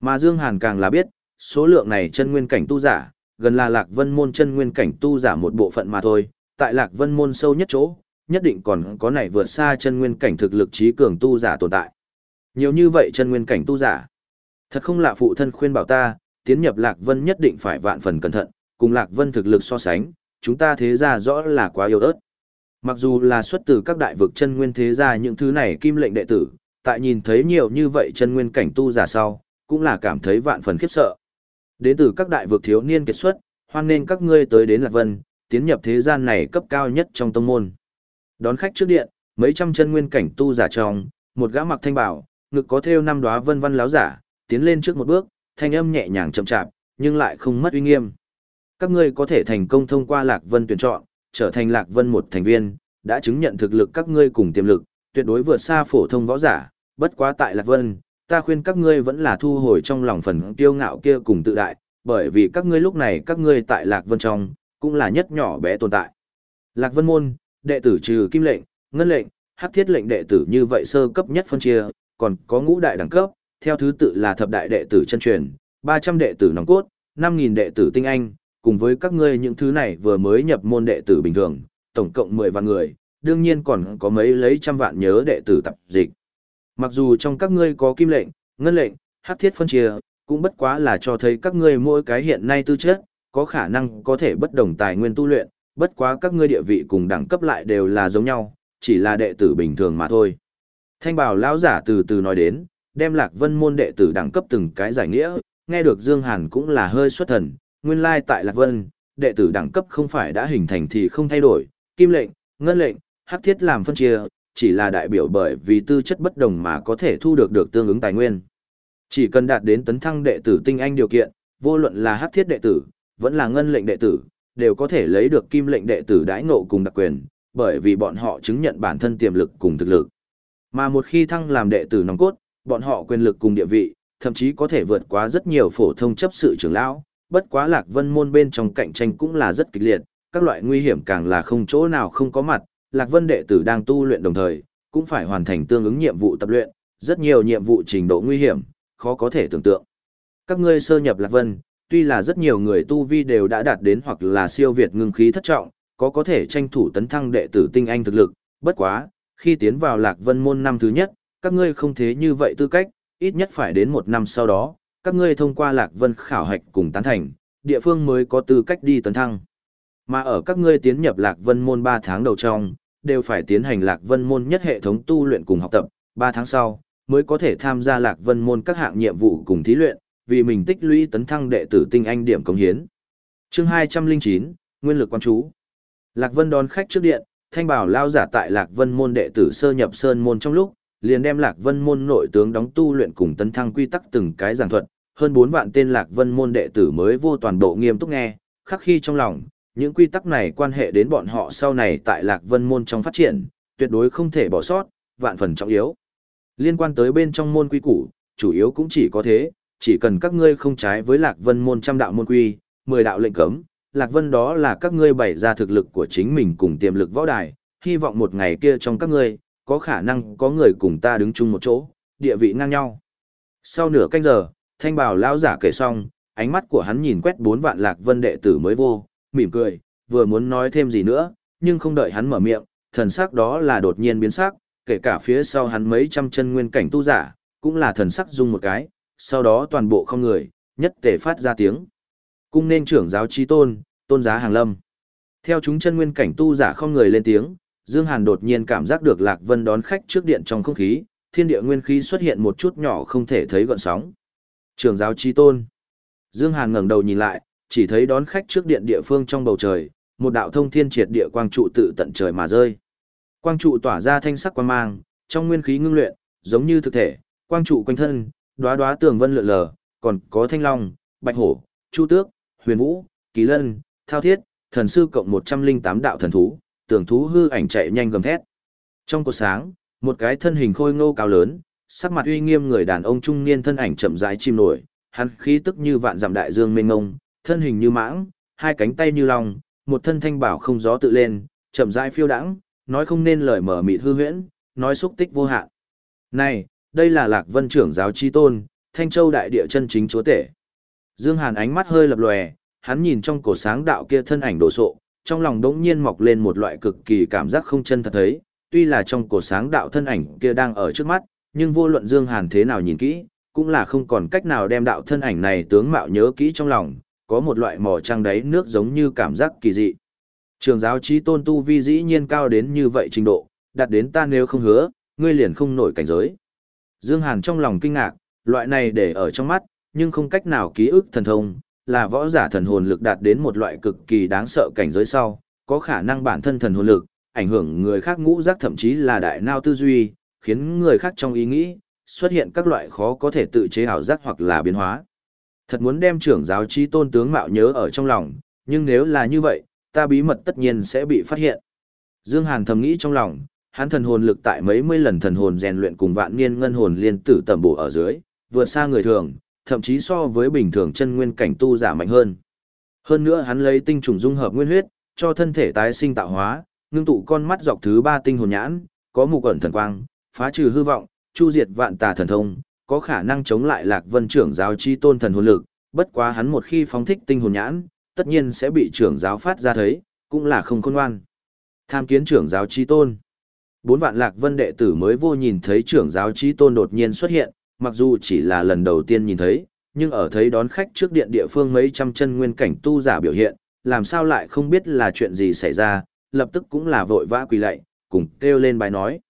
Mà Dương Hàn càng là biết, số lượng này chân nguyên cảnh tu giả, gần là Lạc Vân môn chân nguyên cảnh tu giả một bộ phận mà thôi, tại Lạc Vân môn sâu nhất chỗ, nhất định còn có này vượt xa chân nguyên cảnh thực lực trí cường tu giả tồn tại. Nhiều như vậy chân nguyên cảnh tu giả. Thật không lạ phụ thân khuyên bảo ta, tiến nhập Lạc Vân nhất định phải vạn phần cẩn thận, cùng Lạc Vân thực lực so sánh, chúng ta thế ra rõ là quá yếu ớt. Mặc dù là xuất từ các đại vực chân nguyên thế gia những thứ này kim lệnh đệ tử, tại nhìn thấy nhiều như vậy chân nguyên cảnh tu giả sau, cũng là cảm thấy vạn phần khiếp sợ. Đến từ các đại vực thiếu niên kết xuất, hoan nên các ngươi tới đến Lạc Vân, tiến nhập thế gian này cấp cao nhất trong tông môn. Đón khách trước điện, mấy trăm chân nguyên cảnh tu giả trong, một gã mặc thanh bảo, ngực có thêu năm đóa vân vân láo giả, tiến lên trước một bước, thanh âm nhẹ nhàng chậm chạp, nhưng lại không mất uy nghiêm. Các ngươi có thể thành công thông qua Lạc Vân tuyển chọn, trở thành Lạc Vân một thành viên, đã chứng nhận thực lực các ngươi cùng tiềm lực, tuyệt đối vượt xa phổ thông võ giả, bất quá tại Lạc Vân, ta khuyên các ngươi vẫn là thu hồi trong lòng phần kiêu ngạo kia cùng tự đại, bởi vì các ngươi lúc này các ngươi tại Lạc Vân trong, cũng là nhất nhỏ bé tồn tại. Lạc Vân môn, đệ tử trừ kim lệnh, ngân lệnh, hắc thiết lệnh đệ tử như vậy sơ cấp nhất phân chia, còn có ngũ đại đẳng cấp, theo thứ tự là thập đại đệ tử chân truyền, 300 đệ tử nòng cốt, 5.000 đệ tử tinh anh, cùng với các ngươi những thứ này vừa mới nhập môn đệ tử bình thường, tổng cộng 10 vạn người, đương nhiên còn có mấy lấy trăm vạn nhớ đệ tử tập dịch. Mặc dù trong các ngươi có kim lệnh, ngân lệnh, hắc thiết phân chia, cũng bất quá là cho thấy các ngươi mỗi cái hiện nay tư chất, có khả năng có thể bất đồng tài nguyên tu luyện, bất quá các ngươi địa vị cùng đẳng cấp lại đều là giống nhau, chỉ là đệ tử bình thường mà thôi. Thanh bảo lão giả từ từ nói đến, đem lạc vân môn đệ tử đẳng cấp từng cái giải nghĩa, nghe được Dương Hàn cũng là hơi xuất thần, nguyên lai tại lạc vân, đệ tử đẳng cấp không phải đã hình thành thì không thay đổi, kim lệnh, ngân lệnh, hắc thiết làm phân chia, chỉ là đại biểu bởi vì tư chất bất đồng mà có thể thu được được tương ứng tài nguyên. Chỉ cần đạt đến tấn thăng đệ tử tinh anh điều kiện, vô luận là hắc thiết đệ tử, vẫn là ngân lệnh đệ tử, đều có thể lấy được kim lệnh đệ tử đãi ngộ cùng đặc quyền, bởi vì bọn họ chứng nhận bản thân tiềm lực cùng thực lực. Mà một khi thăng làm đệ tử nòng cốt, bọn họ quyền lực cùng địa vị, thậm chí có thể vượt qua rất nhiều phổ thông chấp sự trưởng lão, bất quá lạc vân môn bên trong cạnh tranh cũng là rất kịch liệt, các loại nguy hiểm càng là không chỗ nào không có mặt, lạc vân đệ tử đang tu luyện đồng thời, cũng phải hoàn thành tương ứng nhiệm vụ tập luyện, rất nhiều nhiệm vụ trình độ nguy hiểm, khó có thể tưởng tượng. Các ngươi sơ nhập lạc vân, tuy là rất nhiều người tu vi đều đã đạt đến hoặc là siêu việt ngưng khí thất trọng, có có thể tranh thủ tấn thăng đệ tử tinh anh thực lực, bất quá, khi tiến vào lạc vân môn năm thứ nhất, các ngươi không thế như vậy tư cách, ít nhất phải đến một năm sau đó, các ngươi thông qua lạc vân khảo hạch cùng tán thành, địa phương mới có tư cách đi tấn thăng. Mà ở các ngươi tiến nhập lạc vân môn 3 tháng đầu trong, đều phải tiến hành lạc vân môn nhất hệ thống tu luyện cùng học tập, 3 tháng sau, mới có thể tham gia lạc vân môn các hạng nhiệm vụ cùng thí luyện, vì mình tích lũy tấn thăng đệ tử tinh anh điểm công hiến. Chương 209, Nguyên lực quan chú. Lạc Vân đón khách trước điện, thanh bảo lao giả tại Lạc Vân môn đệ tử sơ nhập sơn môn trong lúc, liền đem Lạc Vân môn nội tướng đóng tu luyện cùng tấn thăng quy tắc từng cái giảng thuật, hơn 4 vạn tên Lạc Vân môn đệ tử mới vô toàn bộ nghiêm túc nghe, khắc khi trong lòng, những quy tắc này quan hệ đến bọn họ sau này tại Lạc Vân môn trong phát triển, tuyệt đối không thể bỏ sót, vạn phần trọng yếu. Liên quan tới bên trong môn quy củ, chủ yếu cũng chỉ có thế, chỉ cần các ngươi không trái với Lạc Vân môn trăm đạo môn quy, mười đạo lệnh cấm, Lạc Vân đó là các ngươi bày ra thực lực của chính mình cùng tiềm lực võ đài, hy vọng một ngày kia trong các ngươi, có khả năng có người cùng ta đứng chung một chỗ, địa vị ngang nhau. Sau nửa canh giờ, thanh Bảo lão giả kể xong, ánh mắt của hắn nhìn quét bốn vạn Lạc Vân đệ tử mới vô, mỉm cười, vừa muốn nói thêm gì nữa, nhưng không đợi hắn mở miệng, thần sắc đó là đột nhiên biến sắc, kể cả phía sau hắn mấy trăm chân nguyên cảnh tu giả, cũng là thần sắc dung một cái, sau đó toàn bộ không người, nhất tề phát ra tiếng. Cung nên trưởng giáo chi tôn, tôn giá hàng lâm. Theo chúng chân nguyên cảnh tu giả không người lên tiếng, Dương Hàn đột nhiên cảm giác được Lạc Vân đón khách trước điện trong không khí, thiên địa nguyên khí xuất hiện một chút nhỏ không thể thấy gợn sóng. Trường giáo chi tôn. Dương Hàn ngẩng đầu nhìn lại, chỉ thấy đón khách trước điện địa phương trong bầu trời, một đạo thông thiên triệt địa quang trụ tự tận trời mà rơi. Quang trụ tỏa ra thanh sắc quang mang, trong nguyên khí ngưng luyện, giống như thực thể, quang trụ quanh thân, đóa đóa tường vân lượn lờ, còn có thanh long, bạch hổ, chu tước, huyền vũ, kỳ lân, thao thiết, thần sư cộng 108 đạo thần thú, tường thú hư ảnh chạy nhanh gầm thét. Trong cột sáng, một cái thân hình khôi ngô cao lớn, sắc mặt uy nghiêm người đàn ông trung niên thân ảnh chậm rãi chìm nổi, hắn khí tức như vạn dặm đại dương mênh mông, thân hình như mãng, hai cánh tay như long, một thân thanh bảo không gió tự lên, chậm rãi phiêu đãng, nói không nên lời mở mịt hư huyễn, nói xúc tích vô hạn. Này, đây là Lạc Vân trưởng giáo chi tôn, Thanh Châu đại địa chân chính chúa tể. Dương Hàn ánh mắt hơi lập lòe, hắn nhìn trong cổ sáng đạo kia thân ảnh đổ sộ, trong lòng đống nhiên mọc lên một loại cực kỳ cảm giác không chân thật thấy, tuy là trong cổ sáng đạo thân ảnh kia đang ở trước mắt, nhưng vô luận Dương Hàn thế nào nhìn kỹ, cũng là không còn cách nào đem đạo thân ảnh này tướng mạo nhớ kỹ trong lòng, có một loại mò trăng đáy nước giống như cảm giác kỳ dị. Trường giáo trí tôn tu vi dĩ nhiên cao đến như vậy trình độ, đạt đến ta nếu không hứa, ngươi liền không nổi cảnh giới. Dương Hàn trong lòng kinh ngạc, loại này để ở trong mắt, nhưng không cách nào ký ức thần thông, là võ giả thần hồn lực đạt đến một loại cực kỳ đáng sợ cảnh giới sau, có khả năng bản thân thần hồn lực, ảnh hưởng người khác ngũ giác thậm chí là đại nao tư duy, khiến người khác trong ý nghĩ, xuất hiện các loại khó có thể tự chế ảo giác hoặc là biến hóa. Thật muốn đem trưởng giáo trí tôn tướng mạo nhớ ở trong lòng, nhưng nếu là như vậy, ta bí mật tất nhiên sẽ bị phát hiện. Dương Hàn thầm nghĩ trong lòng, hắn thần hồn lực tại mấy mươi lần thần hồn rèn luyện cùng vạn niên ngân hồn liên tử tầm bổ ở dưới, vượt xa người thường, thậm chí so với bình thường chân nguyên cảnh tu giả mạnh hơn. Hơn nữa hắn lấy tinh trùng dung hợp nguyên huyết, cho thân thể tái sinh tạo hóa, ngưng tụ con mắt dọc thứ ba tinh hồn nhãn, có mục ẩn thần quang, phá trừ hư vọng, chu diệt vạn tà thần thông, có khả năng chống lại Lạc Vân trưởng giáo chi tôn thần hồn lực, bất quá hắn một khi phóng thích tinh hồn nhãn, tất nhiên sẽ bị trưởng giáo phát ra thấy, cũng là không khôn ngoan. Tham kiến trưởng giáo chi tôn. Bốn vạn Lạc Vân đệ tử mới vô nhìn thấy trưởng giáo chi tôn đột nhiên xuất hiện, mặc dù chỉ là lần đầu tiên nhìn thấy, nhưng ở thấy đón khách trước điện địa phương mấy trăm chân nguyên cảnh tu giả biểu hiện, làm sao lại không biết là chuyện gì xảy ra, lập tức cũng là vội vã quỳ lạy, cùng kêu lên bài nói.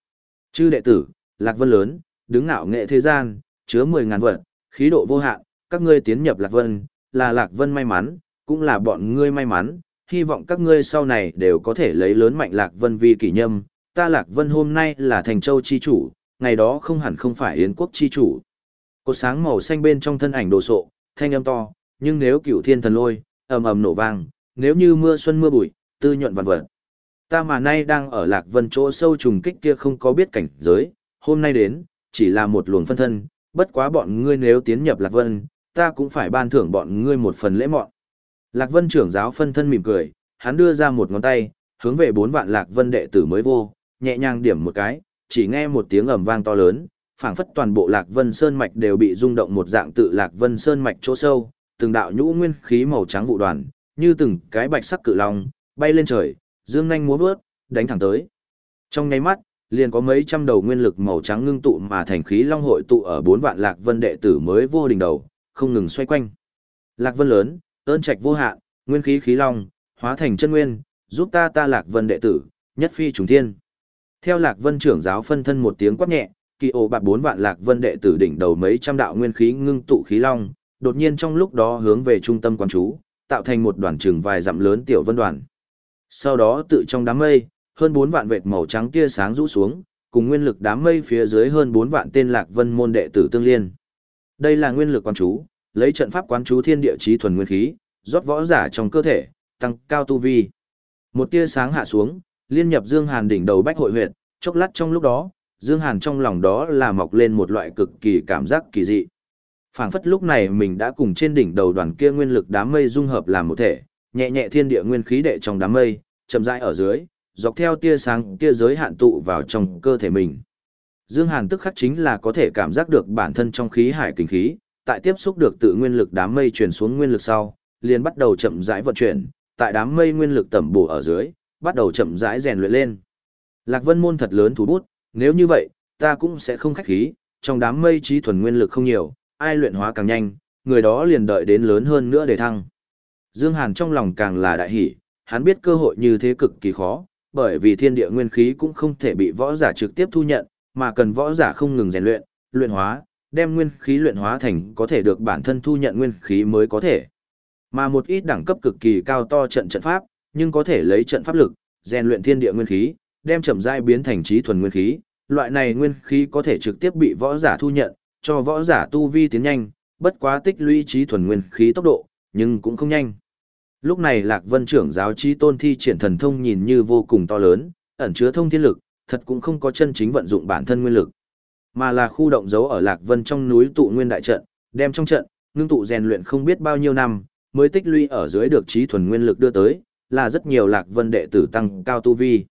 Chư đệ tử, Lạc Vân lớn, đứng ngạo nghệ thế gian, chứa mười ngàn vật, khí độ vô hạn, các ngươi tiến nhập Lạc Vân, là Lạc Vân may mắn, cũng là bọn ngươi may mắn, hy vọng các ngươi sau này đều có thể lấy lớn mạnh Lạc Vân vì kỷ nhâm, ta Lạc Vân hôm nay là thành châu chi chủ, ngày đó không hẳn không phải Yến quốc chi chủ. Cột sáng màu xanh bên trong thân ảnh đồ sộ, thanh âm to, nhưng nếu cửu thiên thần lôi, ầm ầm nổ vang, nếu như mưa xuân mưa bụi, tư nhuận vạn vật. Ta mà nay đang ở Lạc Vân chỗ sâu trùng kích kia không có biết cảnh giới, hôm nay đến, chỉ là một luồng phân thân, bất quá bọn ngươi nếu tiến nhập Lạc Vân, ta cũng phải ban thưởng bọn ngươi một phần lễ mọn. Lạc Vân trưởng giáo phân thân mỉm cười, hắn đưa ra một ngón tay, hướng về bốn vạn Lạc Vân đệ tử mới vô, nhẹ nhàng điểm một cái, chỉ nghe một tiếng ầm vang to lớn, phảng phất toàn bộ Lạc Vân Sơn mạch đều bị rung động một dạng tự Lạc Vân Sơn mạch chỗ sâu, từng đạo nhũ nguyên khí màu trắng vụ đoàn, như từng cái bạch sắc cự long, bay lên trời, dương nhanh múa vớt, đánh thẳng tới. Trong nháy mắt, liền có mấy trăm đầu nguyên lực màu trắng ngưng tụ mà thành khí long hội tụ ở bốn vạn Lạc Vân đệ tử mới vô đỉnh đầu, không ngừng xoay quanh. Lạc Vân lớn, ơn trạch vô hạn, nguyên khí khí long, hóa thành chân nguyên, giúp ta ta Lạc Vân đệ tử, nhất phi trùng thiên. Theo Lạc Vân trưởng giáo phân thân một tiếng quát nhẹ, kỳ ổ bạc bốn vạn Lạc Vân đệ tử đỉnh đầu mấy trăm đạo nguyên khí ngưng tụ khí long, đột nhiên trong lúc đó hướng về trung tâm quán chú, tạo thành một đoàn trường vài dặm lớn tiểu vân đoàn. Sau đó tự trong đám mây, hơn bốn vạn vệt màu trắng tia sáng rũ xuống, cùng nguyên lực đám mây phía dưới hơn bốn vạn tên Lạc Vân môn đệ tử tương liên. Đây là nguyên lực quán chú, lấy trận pháp quán chú thiên địa chí thuần nguyên khí, rót võ giả trong cơ thể, tăng cao tu vi. Một tia sáng hạ xuống, liên nhập Dương Hàn đỉnh đầu bách hội huyệt, chốc lát trong lúc đó, Dương Hàn trong lòng đó là mọc lên một loại cực kỳ cảm giác kỳ dị. Phảng phất lúc này mình đã cùng trên đỉnh đầu đoàn kia nguyên lực đám mây dung hợp làm một thể, nhẹ nhẹ thiên địa nguyên khí đệ trong đám mây, chậm rãi ở dưới, dọc theo tia sáng tia giới hạn tụ vào trong cơ thể mình. Dương Hàn tức khắc chính là có thể cảm giác được bản thân trong khí hải kinh khí, tại tiếp xúc được tự nguyên lực đám mây truyền xuống nguyên lực sau, liền bắt đầu chậm rãi vận chuyển, tại đám mây nguyên lực tẩm bổ ở dưới, bắt đầu chậm rãi rèn luyện lên. Lạc Vân môn thật lớn thủ bút, nếu như vậy, ta cũng sẽ không khách khí, trong đám mây trí thuần nguyên lực không nhiều, ai luyện hóa càng nhanh, người đó liền đợi đến lớn hơn nữa để thăng. Dương Hàn trong lòng càng là đại hỉ, hắn biết cơ hội như thế cực kỳ khó, bởi vì thiên địa nguyên khí cũng không thể bị võ giả trực tiếp thu nhận, mà cần võ giả không ngừng rèn luyện, luyện hóa, đem nguyên khí luyện hóa thành có thể được bản thân thu nhận nguyên khí mới có thể. Mà một ít đẳng cấp cực kỳ cao to trận trận pháp, nhưng có thể lấy trận pháp lực, rèn luyện thiên địa nguyên khí, đem chậm rãi biến thành trí thuần nguyên khí, loại này nguyên khí có thể trực tiếp bị võ giả thu nhận, cho võ giả tu vi tiến nhanh, bất quá tích lũy trí thuần nguyên khí tốc độ, nhưng cũng không nhanh. Lúc này Lạc Vân trưởng giáo trí tôn thi triển thần thông nhìn như vô cùng to lớn, ẩn chứa thông thiên lực, thật cũng không có chân chính vận dụng bản thân nguyên lực, mà là khu động dấu ở Lạc Vân trong núi tụ nguyên đại trận, đem trong trận, ngưng tụ rèn luyện không biết bao nhiêu năm, mới tích lũy ở dưới được trí thuần nguyên lực đưa tới, là rất nhiều Lạc Vân đệ tử tăng cao tu vi.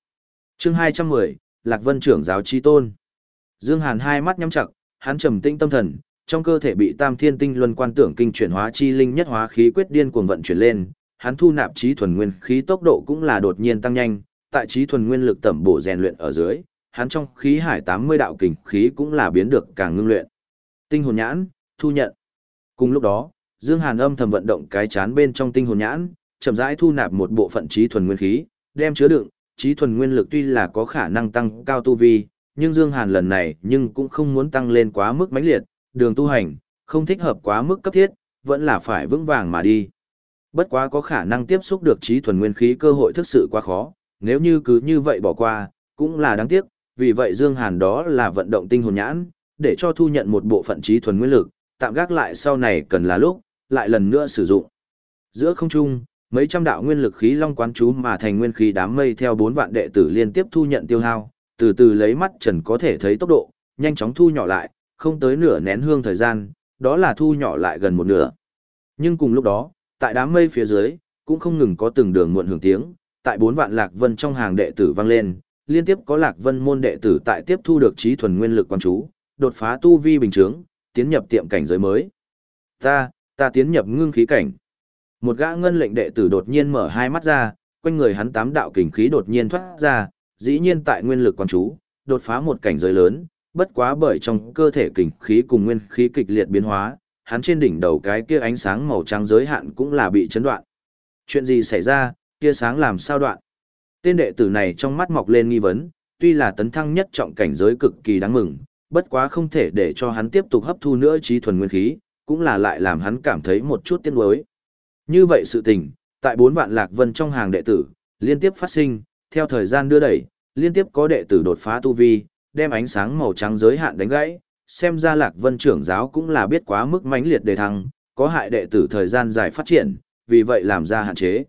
Chương 210, Lạc Vân trưởng giáo trí tôn. Dương Hàn hai mắt nhắm chặt, hắn trầm tĩnh tâm thần, trong cơ thể bị Tam Thiên Tinh Luân Quan Tưởng Kinh chuyển hóa chi linh nhất hóa khí quyết điên cuồng vận chuyển lên, hắn thu nạp trí thuần nguyên khí tốc độ cũng là đột nhiên tăng nhanh, tại trí thuần nguyên lực tẩm bổ rèn luyện ở dưới, hắn trong khí hải 80 đạo kình khí cũng là biến được càng ngưng luyện. Tinh hồn nhãn, thu nhận. Cùng lúc đó, Dương Hàn âm thầm vận động cái chán bên trong tinh hồn nhãn, chậm rãi thu nạp một bộ phận trí thuần nguyên khí, đem chứa đựng, trí thuần nguyên lực tuy là có khả năng tăng cao tu vi, nhưng Dương Hàn lần này nhưng cũng không muốn tăng lên quá mức mãnh liệt, đường tu hành, không thích hợp quá mức cấp thiết, vẫn là phải vững vàng mà đi. Bất quá có khả năng tiếp xúc được trí thuần nguyên khí cơ hội thực sự quá khó, nếu như cứ như vậy bỏ qua, cũng là đáng tiếc, vì vậy Dương Hàn đó là vận động tinh hồn nhãn, để cho thu nhận một bộ phận trí thuần nguyên lực, tạm gác lại sau này cần là lúc, lại lần nữa sử dụng. Giữa không trung, mấy trăm đạo nguyên lực khí long quán chú mà thành nguyên khí đám mây theo bốn vạn đệ tử liên tiếp thu nhận tiêu hao, từ từ lấy mắt trần có thể thấy tốc độ, nhanh chóng thu nhỏ lại, không tới nửa nén hương thời gian, đó là thu nhỏ lại gần một nửa. Nhưng cùng lúc đó, tại đám mây phía dưới, cũng không ngừng có từng đường muộn hưởng tiếng, tại bốn vạn lạc vân trong hàng đệ tử vang lên, liên tiếp có lạc vân môn đệ tử tại tiếp thu được trí thuần nguyên lực quan chú, đột phá tu vi bình chướng, tiến nhập tiệm cảnh giới mới. Ta, ta tiến nhập ngưng khí cảnh. Một gã ngân lệnh đệ tử đột nhiên mở hai mắt ra, quanh người hắn tám đạo kình khí đột nhiên thoát ra, dĩ nhiên tại nguyên lực quan chú, đột phá một cảnh giới lớn, bất quá bởi trong cơ thể kình khí cùng nguyên khí kịch liệt biến hóa, hắn trên đỉnh đầu cái kia ánh sáng màu trắng giới hạn cũng là bị chấn đoạn. Chuyện gì xảy ra, kia sáng làm sao đoạn? Tên đệ tử này trong mắt mọc lên nghi vấn, tuy là tấn thăng nhất trọng cảnh giới cực kỳ đáng mừng, bất quá không thể để cho hắn tiếp tục hấp thu nữa trí thuần nguyên khí, cũng là lại làm hắn cảm thấy một chút tiếc nuối. Như vậy sự tình, tại bốn vạn lạc vân trong hàng đệ tử, liên tiếp phát sinh, theo thời gian đưa đẩy, liên tiếp có đệ tử đột phá tu vi, đem ánh sáng màu trắng giới hạn đánh gãy, xem ra lạc vân trưởng giáo cũng là biết quá mức mãnh liệt đề thăng, có hại đệ tử thời gian dài phát triển, vì vậy làm ra hạn chế.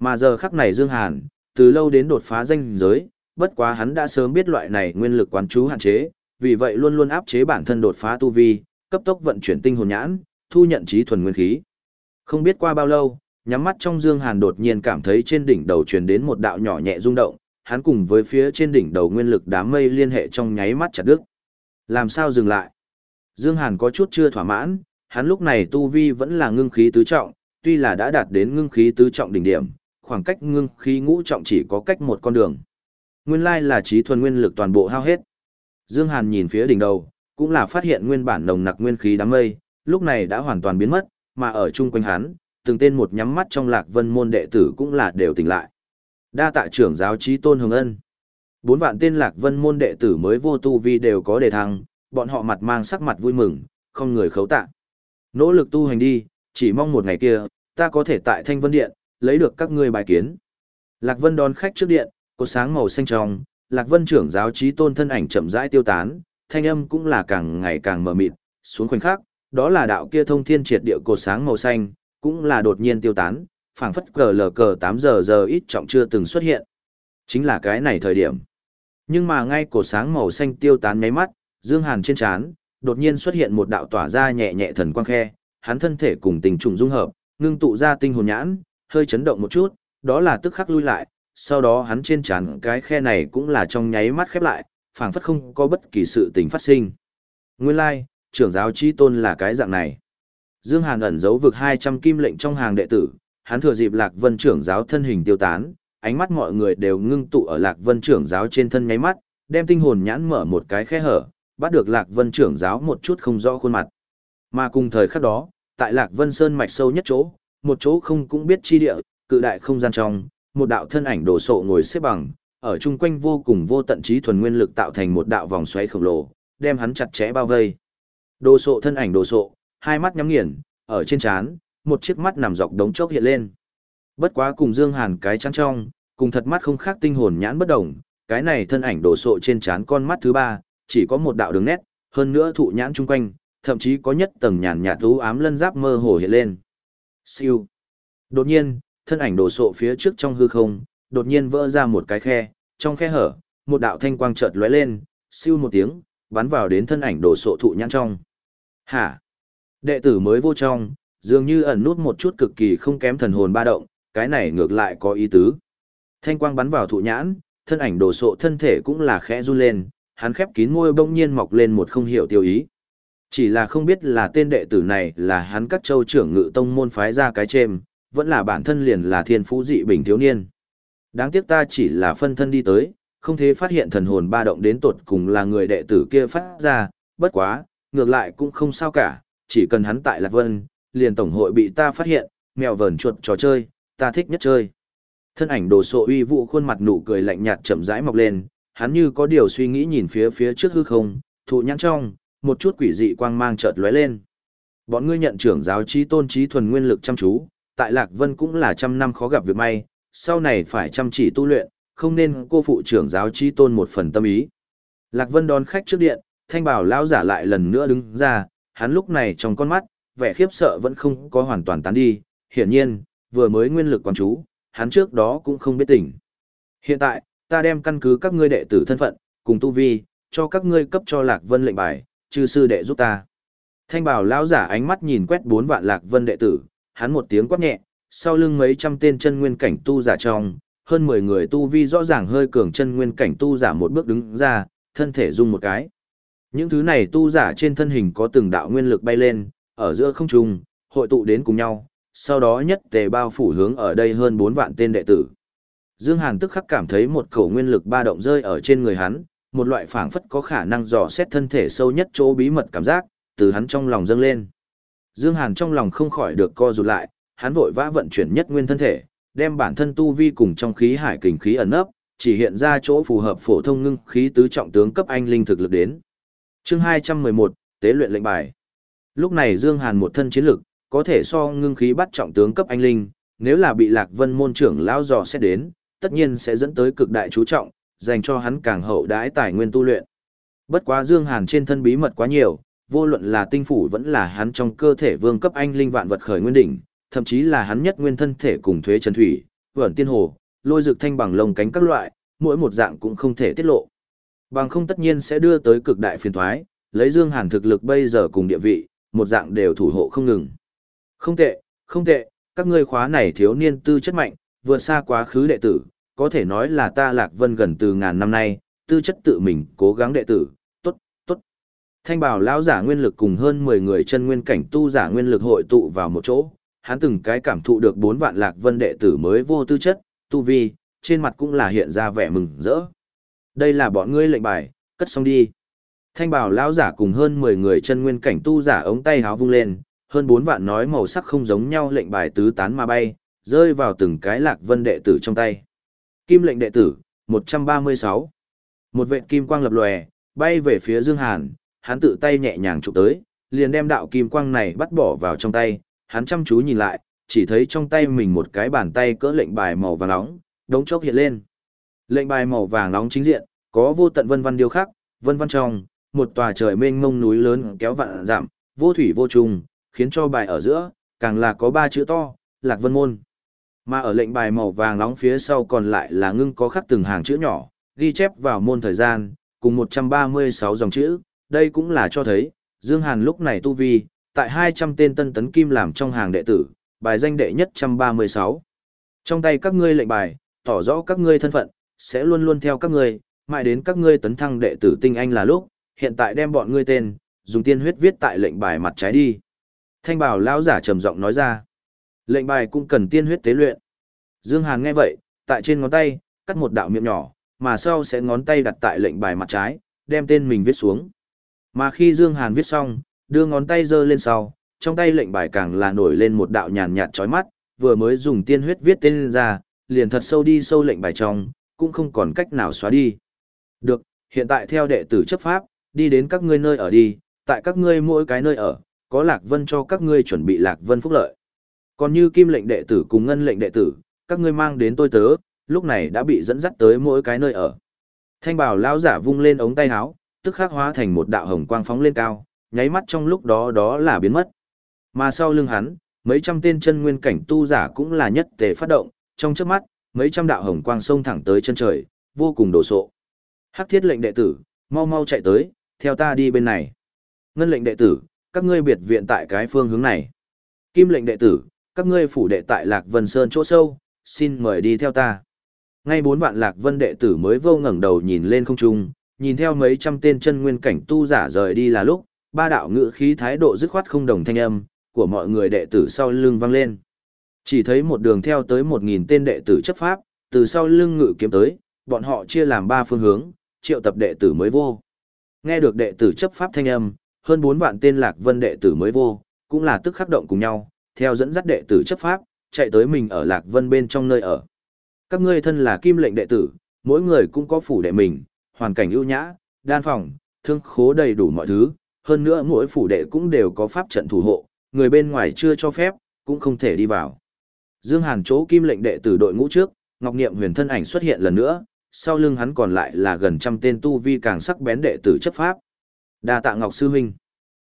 Mà giờ khắc này Dương Hàn, từ lâu đến đột phá danh giới, bất quá hắn đã sớm biết loại này nguyên lực quán chú hạn chế, vì vậy luôn luôn áp chế bản thân đột phá tu vi, cấp tốc vận chuyển tinh hồn nhãn, thu nhận trí thuần nguyên khí. Không biết qua bao lâu, nhắm mắt trong Dương Hàn đột nhiên cảm thấy trên đỉnh đầu truyền đến một đạo nhỏ nhẹ rung động, hắn cùng với phía trên đỉnh đầu nguyên lực đám mây liên hệ trong nháy mắt chặt đứt. Làm sao dừng lại? Dương Hàn có chút chưa thỏa mãn, hắn lúc này tu vi vẫn là ngưng khí tứ trọng, tuy là đã đạt đến ngưng khí tứ trọng đỉnh điểm, khoảng cách ngưng khí ngũ trọng chỉ có cách một con đường. Nguyên lai là trí thuần nguyên lực toàn bộ hao hết. Dương Hàn nhìn phía đỉnh đầu, cũng là phát hiện nguyên bản nồng nặc nguyên khí đám mây, lúc này đã hoàn toàn biến mất, mà ở chung quanh hắn, từng tên một nhắm mắt trong lạc vân môn đệ tử cũng là đều tỉnh lại. Đa tạ trưởng giáo trí tôn hồng ân. Bốn vạn tên lạc vân môn đệ tử mới vô tu vi đều có đề thăng, bọn họ mặt mang sắc mặt vui mừng, không người khấu tạ. Nỗ lực tu hành đi, chỉ mong một ngày kia, ta có thể tại thanh vân điện, lấy được các ngươi bài kiến. Lạc vân đón khách trước điện, có sáng màu xanh trong, lạc vân trưởng giáo trí tôn thân ảnh chậm rãi tiêu tán, thanh âm cũng là càng ngày càng mờ mịt, xuống khoảnh khắc, đó là đạo kia thông thiên triệt địa cột sáng màu xanh, cũng là đột nhiên tiêu tán, phảng phất cờ lờ cờ 8 giờ giờ ít trọng chưa từng xuất hiện. Chính là cái này thời điểm. Nhưng mà ngay cổ sáng màu xanh tiêu tán nháy mắt, Dương Hàn trên trán đột nhiên xuất hiện một đạo tỏa ra nhẹ nhẹ thần quang khe, hắn thân thể cùng tình trùng dung hợp, ngưng tụ ra tinh hồn nhãn, hơi chấn động một chút, đó là tức khắc lui lại, sau đó hắn trên trán cái khe này cũng là trong nháy mắt khép lại, phảng phất không có bất kỳ sự tình phát sinh. Nguyên lai, like, trưởng giáo chi tôn là cái dạng này. Dương Hàn ẩn giấu vực 200 kim lệnh trong hàng đệ tử, hắn thừa dịp Lạc Vân trưởng giáo thân hình tiêu tán, ánh mắt mọi người đều ngưng tụ ở Lạc Vân trưởng giáo trên thân nháy mắt, đem tinh hồn nhãn mở một cái khe hở, bắt được Lạc Vân trưởng giáo một chút không rõ khuôn mặt. Mà cùng thời khắc đó, tại Lạc Vân Sơn mạch sâu nhất chỗ, một chỗ không cũng biết chi địa, cự đại không gian trong, một đạo thân ảnh đồ sộ ngồi xếp bằng, ở chung quanh vô cùng vô tận trí thuần nguyên lực tạo thành một đạo vòng xoáy khổng lồ, đem hắn chặt chẽ bao vây. Đồ sộ thân ảnh đồ sộ, hai mắt nhắm nghiền, ở trên trán, một chiếc mắt nằm dọc đống chốc hiện lên. Bất quá cùng Dương Hàn cái chán trong, cùng thật mắt không khác tinh hồn nhãn bất động, cái này thân ảnh đổ sộ trên trán con mắt thứ ba, chỉ có một đạo đường nét, hơn nữa thụ nhãn chung quanh, thậm chí có nhất tầng nhàn nhạt u ám lân giáp mơ hồ hiện lên. Siêu. Đột nhiên, thân ảnh đổ sộ phía trước trong hư không, đột nhiên vỡ ra một cái khe, trong khe hở, một đạo thanh quang chợt lóe lên, siêu một tiếng, bắn vào đến thân ảnh đổ sộ thụ nhãn trong. Hả? Đệ tử mới vô trong, dường như ẩn nút một chút cực kỳ không kém thần hồn ba động, cái này ngược lại có ý tứ. Thanh quang bắn vào thụ nhãn, thân ảnh đồ sộ thân thể cũng là khẽ run lên, hắn khép kín môi bỗng nhiên mọc lên một không hiểu tiêu ý. Chỉ là không biết là tên đệ tử này là hắn các châu trưởng ngự tông môn phái ra cái chêm, vẫn là bản thân liền là thiên phú dị bình thiếu niên. Đáng tiếc ta chỉ là phân thân đi tới, không thể phát hiện thần hồn ba động đến tột cùng là người đệ tử kia phát ra, bất quá, ngược lại cũng không sao cả, chỉ cần hắn tại Lạc Vân, liền tổng hội bị ta phát hiện, mèo vờn chuột trò chơi, ta thích nhất chơi. Thân ảnh đồ sộ uy vụ khuôn mặt nụ cười lạnh nhạt chậm rãi mọc lên, hắn như có điều suy nghĩ nhìn phía phía trước hư không, thụ nhãn trong, một chút quỷ dị quang mang chợt lóe lên. Bọn ngươi nhận trưởng giáo trí tôn trí thuần nguyên lực chăm chú, tại Lạc Vân cũng là trăm năm khó gặp việc may, sau này phải chăm chỉ tu luyện, không nên cô phụ trưởng giáo trí tôn một phần tâm ý. Lạc Vân đón khách trước điện, thanh bảo lão giả lại lần nữa đứng ra, hắn lúc này trong con mắt, vẻ khiếp sợ vẫn không có hoàn toàn tán đi, hiển nhiên, vừa mới nguyên lực quán chú, hắn trước đó cũng không biết tỉnh. Hiện tại, ta đem căn cứ các ngươi đệ tử thân phận, cùng tu vi, cho các ngươi cấp cho Lạc Vân lệnh bài, chư sư đệ giúp ta. Thanh bảo lão giả ánh mắt nhìn quét bốn vạn Lạc Vân đệ tử, hắn một tiếng quát nhẹ, sau lưng mấy trăm tên chân nguyên cảnh tu giả trong, hơn 10 người tu vi rõ ràng hơi cường chân nguyên cảnh tu giả một bước đứng ra, thân thể rung một cái. Những thứ này tu giả trên thân hình có từng đạo nguyên lực bay lên, ở giữa không trung, hội tụ đến cùng nhau, sau đó nhất tề bao phủ hướng ở đây hơn 4 vạn tên đệ tử. Dương Hàn tức khắc cảm thấy một cổ nguyên lực ba động rơi ở trên người hắn, một loại phảng phất có khả năng dò xét thân thể sâu nhất chỗ bí mật cảm giác, từ hắn trong lòng dâng lên. Dương Hàn trong lòng không khỏi được co rụt lại, hắn vội vã vận chuyển nhất nguyên thân thể, đem bản thân tu vi cùng trong khí hải kình khí ẩn nấp, chỉ hiện ra chỗ phù hợp phổ thông ngưng khí tứ trọng tướng cấp anh linh thực lực đến. Chương 211, tế luyện lệnh bài. Lúc này Dương Hàn một thân chiến lực, có thể so ngưng khí bắt trọng tướng cấp anh linh, nếu là bị Lạc Vân môn trưởng lão dò xét đến, tất nhiên sẽ dẫn tới cực đại chú trọng, dành cho hắn càng hậu đãi tài nguyên tu luyện. Bất quá Dương Hàn trên thân bí mật quá nhiều, vô luận là tinh phủ vẫn là hắn trong cơ thể vương cấp anh linh vạn vật khởi nguyên đỉnh, thậm chí là hắn nhất nguyên thân thể cùng thuế trần thủy, vẩn tiên hồ, lôi dược thanh bằng lông cánh các loại, mỗi một dạng cũng không thể tiết lộ. Bằng không tất nhiên sẽ đưa tới cực đại phiền thoái, lấy Dương Hàn thực lực bây giờ cùng địa vị, một dạng đều thủ hộ không ngừng. Không tệ, không tệ, các ngươi khóa này thiếu niên tư chất mạnh, vượt xa quá khứ đệ tử, có thể nói là ta Lạc Vân gần từ ngàn năm nay, tư chất tự mình cố gắng đệ tử, tốt, tốt. Thanh bảo lão giả nguyên lực cùng hơn 10 người chân nguyên cảnh tu giả nguyên lực hội tụ vào một chỗ, hắn từng cái cảm thụ được bốn vạn Lạc Vân đệ tử mới vô tư chất, tu vi, trên mặt cũng là hiện ra vẻ mừng rỡ. Đây là bọn ngươi lệnh bài, cất xong đi. Thanh bảo lão giả cùng hơn 10 người chân nguyên cảnh tu giả ống tay háo vung lên, hơn bốn vạn nói màu sắc không giống nhau lệnh bài tứ tán mà bay, rơi vào từng cái lạc vân đệ tử trong tay. Kim lệnh đệ tử, 136. Một vệ kim quang lập lòe, bay về phía Dương Hàn, hắn tự tay nhẹ nhàng chụp tới, liền đem đạo kim quang này bắt bỏ vào trong tay, hắn chăm chú nhìn lại, chỉ thấy trong tay mình một cái bàn tay cỡ lệnh bài màu vàng nóng, đống chốc hiện lên. Lệnh bài màu vàng nóng chính diện, có vô tận vân văn điêu khắc, vân văn trong, một tòa trời mênh mông núi lớn kéo vạn giảm, vô thủy vô trùng, khiến cho bài ở giữa, càng là có ba chữ to, Lạc Vân Môn. Mà ở lệnh bài màu vàng nóng phía sau còn lại là ngưng có khắc từng hàng chữ nhỏ, ghi chép vào môn thời gian, cùng 136 dòng chữ, đây cũng là cho thấy, Dương Hàn lúc này tu vi, tại 200 tên tân tấn kim làm trong hàng đệ tử, bài danh đệ nhất 136. Trong tay các ngươi lệnh bài, tỏ rõ các ngươi thân phận, sẽ luôn luôn theo các ngươi, mãi đến các ngươi tấn thăng đệ tử tinh anh là lúc, hiện tại đem bọn ngươi tên, dùng tiên huyết viết tại lệnh bài mặt trái đi. Thanh bảo lão giả trầm giọng nói ra. Lệnh bài cũng cần tiên huyết tế luyện. Dương Hàn nghe vậy, tại trên ngón tay, cắt một đạo miệng nhỏ, mà sau sẽ ngón tay đặt tại lệnh bài mặt trái, đem tên mình viết xuống. Mà khi Dương Hàn viết xong, đưa ngón tay giơ lên sau, trong tay lệnh bài càng là nổi lên một đạo nhàn nhạt chói mắt, vừa mới dùng tiên huyết viết tên ra, liền thật sâu đi sâu lệnh bài trong, cũng không còn cách nào xóa đi. Được, hiện tại theo đệ tử chấp pháp, đi đến các ngươi nơi ở đi, tại các ngươi mỗi cái nơi ở, có Lạc Vân cho các ngươi chuẩn bị Lạc Vân phúc lợi. Còn như kim lệnh đệ tử cùng ngân lệnh đệ tử, các ngươi mang đến tôi tớ, lúc này đã bị dẫn dắt tới mỗi cái nơi ở. Thanh bảo lão giả vung lên ống tay áo, tức khắc hóa thành một đạo hồng quang phóng lên cao, nháy mắt trong lúc đó đó là biến mất. Mà sau lưng hắn, mấy trăm tên chân nguyên cảnh tu giả cũng là nhất tề phát động, trong chớp mắt, mấy trăm đạo hồng quang xông thẳng tới chân trời, vô cùng đồ sộ. Hắc thiết lệnh đệ tử, mau mau chạy tới, theo ta đi bên này. Ngân lệnh đệ tử, các ngươi biệt viện tại cái phương hướng này. Kim lệnh đệ tử, các ngươi phủ đệ tại Lạc Vân Sơn chỗ sâu, xin mời đi theo ta. Ngay bốn vạn Lạc Vân đệ tử mới vô ngẩng đầu nhìn lên không trung, nhìn theo mấy trăm tên chân nguyên cảnh tu giả rời đi là lúc, ba đạo ngữ khí thái độ dứt khoát không đồng thanh âm của mọi người đệ tử sau lưng vang lên. Chỉ thấy một đường theo tới một nghìn tên đệ tử chấp pháp, từ sau lưng ngự kiếm tới, bọn họ chia làm ba phương hướng, triệu tập đệ tử mới vô. Nghe được đệ tử chấp pháp thanh âm, hơn 4 vạn tên Lạc Vân đệ tử mới vô, cũng là tức khắc động cùng nhau, theo dẫn dắt đệ tử chấp pháp, chạy tới mình ở Lạc Vân bên trong nơi ở. Các ngươi thân là kim lệnh đệ tử, mỗi người cũng có phủ đệ mình, hoàn cảnh ưu nhã, đan phòng, thương khố đầy đủ mọi thứ, hơn nữa mỗi phủ đệ cũng đều có pháp trận thủ hộ, người bên ngoài chưa cho phép, cũng không thể đi vào. Dương Hàn chỗ kim lệnh đệ tử đội ngũ trước, Ngọc Niệm huyền thân ảnh xuất hiện lần nữa, sau lưng hắn còn lại là gần trăm tên tu vi càng sắc bén đệ tử chấp pháp. Đa tạ Ngọc Sư Huynh.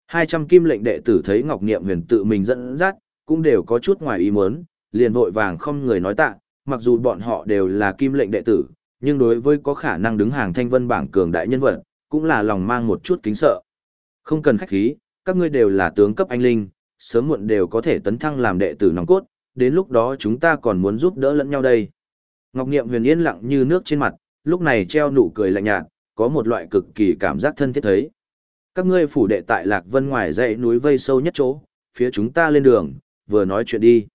200 kim lệnh đệ tử thấy Ngọc Niệm huyền tự mình dẫn dắt, cũng đều có chút ngoài ý muốn, liền vội vàng không người nói tạ, mặc dù bọn họ đều là kim lệnh đệ tử, nhưng đối với có khả năng đứng hàng thanh vân bảng cường đại nhân vật, cũng là lòng mang một chút kính sợ. Không cần khách khí, các ngươi đều là tướng cấp anh linh, sớm muộn đều có thể tấn thăng làm đệ tử nòng cốt, đến lúc đó chúng ta còn muốn giúp đỡ lẫn nhau đây. Ngọc Niệm huyền yên lặng như nước trên mặt, lúc này treo nụ cười lạnh nhạt, có một loại cực kỳ cảm giác thân thiết thấy. Các ngươi phủ đệ tại Lạc Vân ngoài dãy núi vây sâu nhất chỗ, phía chúng ta lên đường, vừa nói chuyện đi.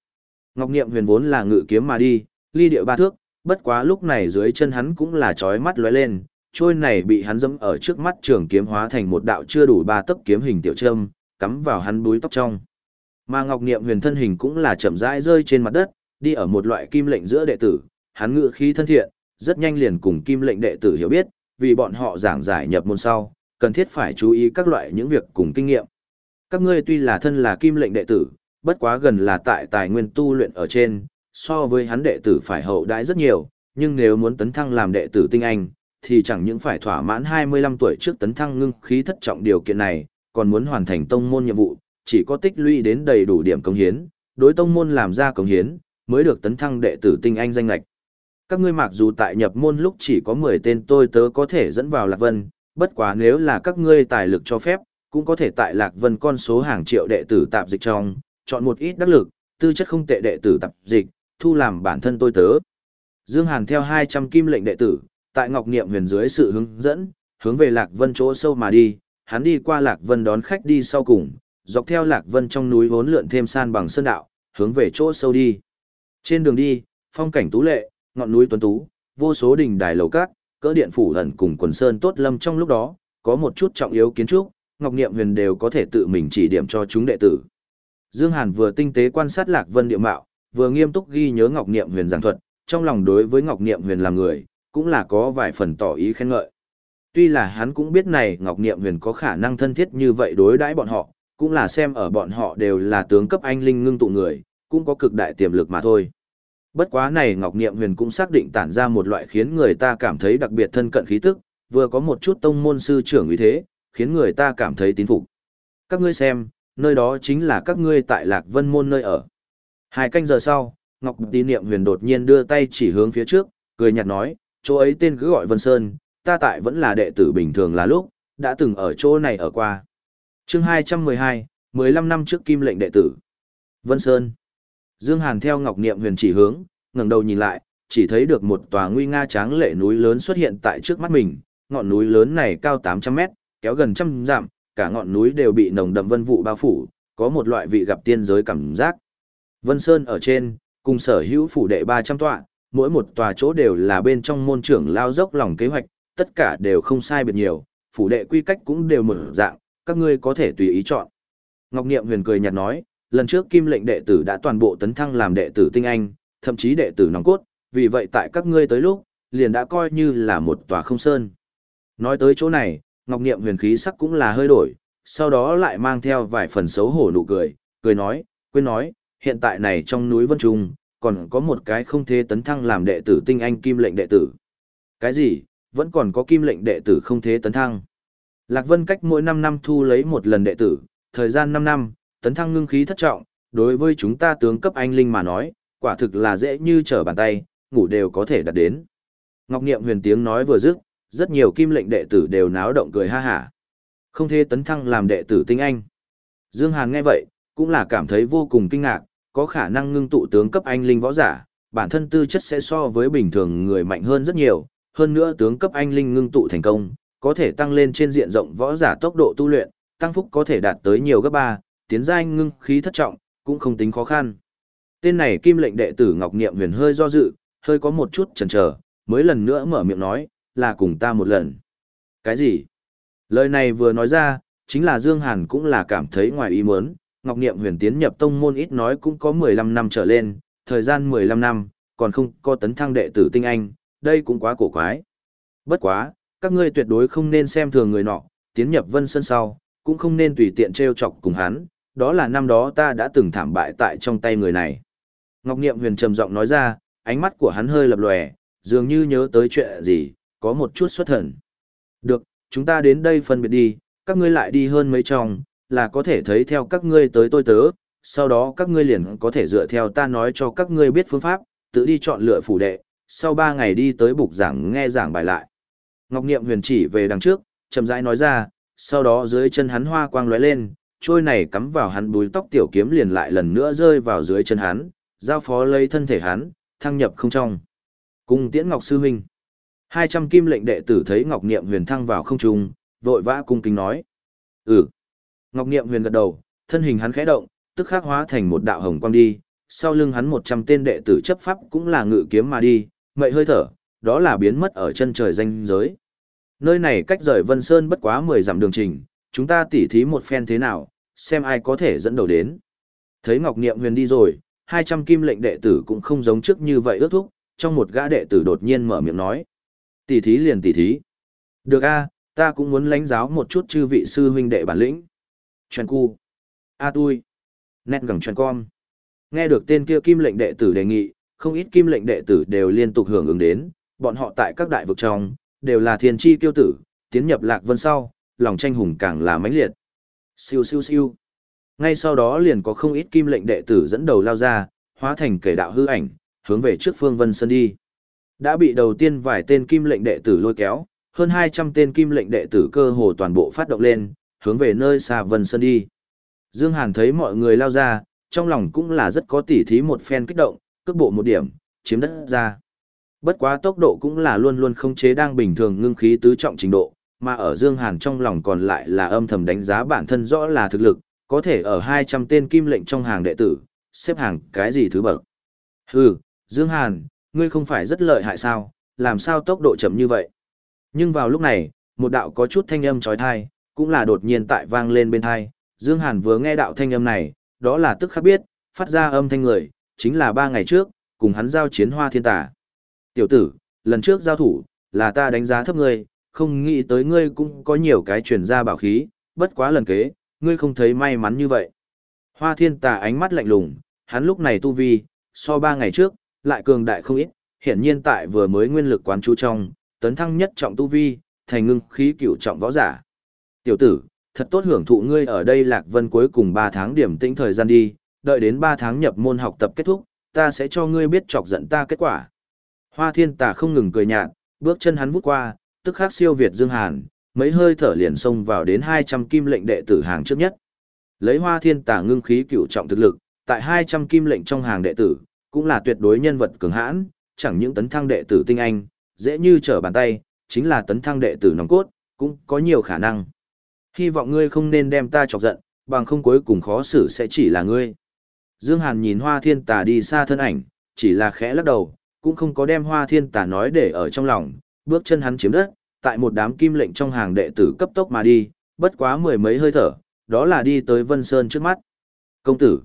Ngọc Niệm huyền vốn là ngự kiếm mà đi, ly địa ba thước, bất quá lúc này dưới chân hắn cũng là chói mắt lóe lên, trôi này bị hắn dẫm ở trước mắt trường kiếm hóa thành một đạo chưa đủ ba tấc kiếm hình tiểu trâm, cắm vào hắn búi tóc trong. Mà Ngọc Niệm huyền thân hình cũng là chậm rãi rơi trên mặt đất, đi ở một loại kim lệnh giữa đệ tử, hắn ngự khí thân thiện, rất nhanh liền cùng kim lệnh đệ tử hiểu biết, vì bọn họ giảng giải nhập môn sau, cần thiết phải chú ý các loại những việc cùng kinh nghiệm. Các ngươi tuy là thân là kim lệnh đệ tử, bất quá gần là tại tài nguyên tu luyện ở trên, so với hắn đệ tử phải hậu đãi rất nhiều, nhưng nếu muốn tấn thăng làm đệ tử tinh anh, thì chẳng những phải thỏa mãn 25 tuổi trước tấn thăng ngưng khí thất trọng điều kiện này, còn muốn hoàn thành tông môn nhiệm vụ, chỉ có tích lũy đến đầy đủ điểm công hiến, đối tông môn làm ra công hiến, mới được tấn thăng đệ tử tinh anh danh lạch. Các ngươi mặc dù tại nhập môn lúc chỉ có 10 tên tôi tớ có thể dẫn vào Lạc Vân, bất quá nếu là các ngươi tài lực cho phép, cũng có thể tại Lạc Vân con số hàng triệu đệ tử tạp dịch trong, chọn một ít đắc lực, tư chất không tệ đệ tử tạp dịch, thu làm bản thân tôi tớ. Dương Hàn theo 200 kim lệnh đệ tử, tại Ngọc Niệm huyền dưới sự hướng dẫn, hướng về Lạc Vân chỗ sâu mà đi, hắn đi qua Lạc Vân đón khách đi sau cùng, dọc theo Lạc Vân trong núi vốn lượn thêm san bằng sơn đạo, hướng về chỗ sâu đi. Trên đường đi, phong cảnh tú lệ, ngọn núi tuấn tú, vô số đỉnh đài lầu cát, cỡ điện phủ ẩn cùng quần sơn tốt lâm trong lúc đó, có một chút trọng yếu kiến trúc, Ngọc Niệm Huyền đều có thể tự mình chỉ điểm cho chúng đệ tử. Dương Hàn vừa tinh tế quan sát Lạc Vân địa mạo, vừa nghiêm túc ghi nhớ Ngọc Niệm Huyền giảng thuật, trong lòng đối với Ngọc Niệm Huyền làm người, cũng là có vài phần tỏ ý khen ngợi. Tuy là hắn cũng biết này Ngọc Niệm Huyền có khả năng thân thiết như vậy đối đãi bọn họ, cũng là xem ở bọn họ đều là tướng cấp anh linh ngưng tụ người, cũng có cực đại tiềm lực mà thôi. Bất quá này Ngọc Niệm Huyền cũng xác định tản ra một loại khiến người ta cảm thấy đặc biệt thân cận khí tức, vừa có một chút tông môn sư trưởng uy thế, khiến người ta cảm thấy tín phục. Các ngươi xem, nơi đó chính là các ngươi tại Lạc Vân môn nơi ở. Hai canh giờ sau, Ngọc Tín Niệm Huyền đột nhiên đưa tay chỉ hướng phía trước, cười nhạt nói, chỗ ấy tên cứ gọi Vân Sơn, ta tại vẫn là đệ tử bình thường là lúc, đã từng ở chỗ này ở qua. Chương 212, 15 năm trước kim lệnh đệ tử. Vân Sơn. Dương Hàn theo Ngọc Niệm Huyền chỉ hướng, ngẩng đầu nhìn lại, chỉ thấy được một tòa nguy nga tráng lệ núi lớn xuất hiện tại trước mắt mình, ngọn núi lớn này cao 800 mét, kéo gần trăm dặm, cả ngọn núi đều bị nồng đậm vân vụ bao phủ, có một loại vị gặp tiên giới cảm giác. Vân Sơn ở trên, cùng sở hữu phủ đệ 300 tọa, mỗi một tòa chỗ đều là bên trong môn trưởng lao dốc lòng kế hoạch, tất cả đều không sai biệt nhiều, phủ đệ quy cách cũng đều mở dạng, các ngươi có thể tùy ý chọn. Ngọc Niệm huyền cười nhạt nói, lần trước kim lệnh đệ tử đã toàn bộ tấn thăng làm đệ tử tinh anh, thậm chí đệ tử nòng cốt, vì vậy tại các ngươi tới lúc, liền đã coi như là một tòa không sơn. Nói tới chỗ này, Ngọc Niệm huyền khí sắc cũng là hơi đổi, sau đó lại mang theo vài phần xấu hổ nụ cười, cười nói, quên nói, hiện tại này trong núi Vân Trung, còn có một cái không thế tấn thăng làm đệ tử tinh anh kim lệnh đệ tử. Cái gì, vẫn còn có kim lệnh đệ tử không thế tấn thăng. Lạc Vân cách mỗi 5 năm thu lấy một lần đệ tử, thời gian 5 năm, tấn thăng ngưng khí thất trọng, đối với chúng ta tướng cấp anh linh mà nói, quả thực là dễ như trở bàn tay, ngủ đều có thể đạt đến. Ngọc Niệm huyền tiếng nói vừa dứt, rất nhiều kim lệnh đệ tử đều náo động cười ha hả. Không thể tấn thăng làm đệ tử tinh anh. Dương Hàn nghe vậy, cũng là cảm thấy vô cùng kinh ngạc, có khả năng ngưng tụ tướng cấp anh linh võ giả, bản thân tư chất sẽ so với bình thường người mạnh hơn rất nhiều, hơn nữa tướng cấp anh linh ngưng tụ thành công, có thể tăng lên trên diện rộng võ giả tốc độ tu luyện, tăng phúc có thể đạt tới nhiều gấp ba, tiến giai ngưng khí thất trọng, cũng không tính khó khăn. Tên này kim lệnh đệ tử Ngọc Niệm Huyền hơi do dự, hơi có một chút chần chờ, mới lần nữa mở miệng nói, là cùng ta một lần. Cái gì? Lời này vừa nói ra, chính là Dương Hàn cũng là cảm thấy ngoài ý muốn, Ngọc Niệm Huyền tiến nhập tông môn ít nói cũng có 15 năm trở lên, thời gian 15 năm, còn không có tấn thăng đệ tử tinh anh, đây cũng quá cổ quái. Bất quá, Các ngươi tuyệt đối không nên xem thường người nọ, tiến nhập Vân Sơn sau, cũng không nên tùy tiện trêu chọc cùng hắn, đó là năm đó ta đã từng thảm bại tại trong tay người này. Ngọc Niệm Huyền trầm giọng nói ra, ánh mắt của hắn hơi lập lòe, dường như nhớ tới chuyện gì, có một chút xuất thần. Được, chúng ta đến đây phân biệt đi, các ngươi lại đi hơn mấy tròng, là có thể thấy theo các ngươi tới tôi tớ, sau đó các ngươi liền có thể dựa theo ta nói cho các ngươi biết phương pháp, tự đi chọn lựa phủ đệ, sau ba ngày đi tới bục giảng nghe giảng bài lại. Ngọc Niệm huyền chỉ về đằng trước, chậm rãi nói ra, sau đó dưới chân hắn hoa quang lóe lên, trôi này cắm vào hắn búi tóc tiểu kiếm liền lại lần nữa rơi vào dưới chân hắn, giao phó lấy thân thể hắn, thăng nhập không trong. Cung tiễn Ngọc Sư Huynh. hai trăm kim lệnh đệ tử thấy Ngọc Niệm huyền thăng vào không trung, vội vã cung kính nói. Ừ. Ngọc Niệm huyền gật đầu, thân hình hắn khẽ động, tức khắc hóa thành một đạo hồng quang đi, sau lưng hắn một trăm tên đệ tử chấp pháp cũng là ngự kiếm mà đi, mậy hơi thở, đó là biến mất ở chân trời danh giới. Nơi này cách rời Vân Sơn bất quá mười dặm đường trình, chúng ta tỉ thí một phen thế nào, xem ai có thể dẫn đầu đến. Thấy Ngọc Niệm huyền đi rồi, hai trăm kim lệnh đệ tử cũng không giống trước như vậy ước thúc, trong một gã đệ tử đột nhiên mở miệng nói. Tỉ thí liền tỉ thí. Được a, ta cũng muốn lãnh giáo một chút chư vị sư huynh đệ bản lĩnh. Chuyện cu. A tui. Nét gẳng chuyện con. Nghe được tên kia kim lệnh đệ tử đề nghị, không ít kim lệnh đệ tử đều liên tục hưởng ứng đến, bọn họ tại các đại vực trong, đều là thiên chi tiêu tử, tiến nhập lạc vân sau, lòng tranh hùng càng là mãnh liệt. Siêu siêu siêu. Ngay sau đó liền có không ít kim lệnh đệ tử dẫn đầu lao ra, hóa thành kẻ đạo hư ảnh, hướng về trước phương Vân Sơn đi. Đã bị đầu tiên vài tên kim lệnh đệ tử lôi kéo, hơn 200 tên kim lệnh đệ tử cơ hồ toàn bộ phát động lên, hướng về nơi xa Vân Sơn đi. Dương Hàn thấy mọi người lao ra, trong lòng cũng là rất có tỉ thí một phen kích động, cước bộ một điểm, chiếm đất ra. Bất quá tốc độ cũng là luôn luôn không chế đang bình thường ngưng khí tứ trọng trình độ, mà ở Dương Hàn trong lòng còn lại là âm thầm đánh giá bản thân rõ là thực lực, có thể ở 200 tên kim lệnh trong hàng đệ tử, xếp hàng cái gì thứ bậc. Hừ, Dương Hàn, ngươi không phải rất lợi hại sao, làm sao tốc độ chậm như vậy? Nhưng vào lúc này, một đạo có chút thanh âm chói tai cũng là đột nhiên tại vang lên bên tai. Dương Hàn vừa nghe đạo thanh âm này, đó là tức khắc biết, phát ra âm thanh người, chính là ba ngày trước, cùng hắn giao chiến hoa thiên tà. Tiểu tử, lần trước giao thủ, là ta đánh giá thấp ngươi, không nghĩ tới ngươi cũng có nhiều cái truyền ra bảo khí, bất quá lần kế, ngươi không thấy may mắn như vậy. Hoa thiên tà ánh mắt lạnh lùng, hắn lúc này tu vi, so ba ngày trước, lại cường đại không ít, hiện nhiên tại vừa mới nguyên lực quán chú trong, tấn thăng nhất trọng tu vi, thành ngưng khí cửu trọng võ giả. Tiểu tử, thật tốt hưởng thụ ngươi ở đây lạc vân cuối cùng 3 tháng điểm tĩnh thời gian đi, đợi đến 3 tháng nhập môn học tập kết thúc, ta sẽ cho ngươi biết chọc giận ta kết quả. Hoa thiên tà không ngừng cười nhạt, bước chân hắn vút qua, tức khắc siêu Việt Dương Hàn, mấy hơi thở liền xông vào đến 200 kim lệnh đệ tử hàng trước nhất. Lấy hoa thiên tà ngưng khí cửu trọng thực lực, tại 200 kim lệnh trong hàng đệ tử, cũng là tuyệt đối nhân vật cường hãn, chẳng những tấn thăng đệ tử tinh anh, dễ như trở bàn tay, chính là tấn thăng đệ tử nòng cốt, cũng có nhiều khả năng. Hy vọng ngươi không nên đem ta chọc giận, bằng không cuối cùng khó xử sẽ chỉ là ngươi. Dương Hàn nhìn hoa thiên tà đi xa thân ảnh, chỉ là khẽ lắc đầu, cũng không có đem hoa thiên tà nói để ở trong lòng, bước chân hắn chiếm đất, tại một đám kim lệnh trong hàng đệ tử cấp tốc mà đi, bất quá mười mấy hơi thở, đó là đi tới Vân Sơn trước mắt. Công tử,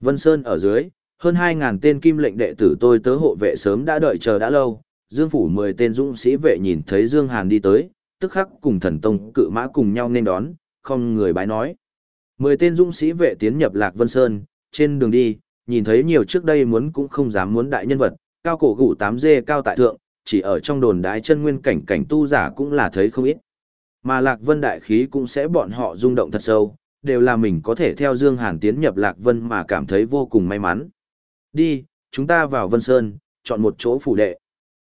Vân Sơn ở dưới, hơn 2.000 tên kim lệnh đệ tử tôi tớ hộ vệ sớm đã đợi chờ đã lâu, Dương Phủ 10 tên dũng sĩ vệ nhìn thấy Dương Hàn đi tới, tức khắc cùng thần tông cự mã cùng nhau nên đón, không người bái nói. 10 tên dũng sĩ vệ tiến nhập Lạc Vân Sơn, trên đường đi, nhìn thấy nhiều trước đây muốn cũng không dám muốn đại nhân vật, cao cổ gủ 8 dê cao tại thượng, chỉ ở trong đồn đái chân nguyên cảnh cảnh tu giả cũng là thấy không ít. Mà Lạc Vân đại khí cũng sẽ bọn họ rung động thật sâu, đều là mình có thể theo Dương Hàn tiến nhập Lạc Vân mà cảm thấy vô cùng may mắn. Đi, chúng ta vào Vân Sơn, chọn một chỗ phủ đệ.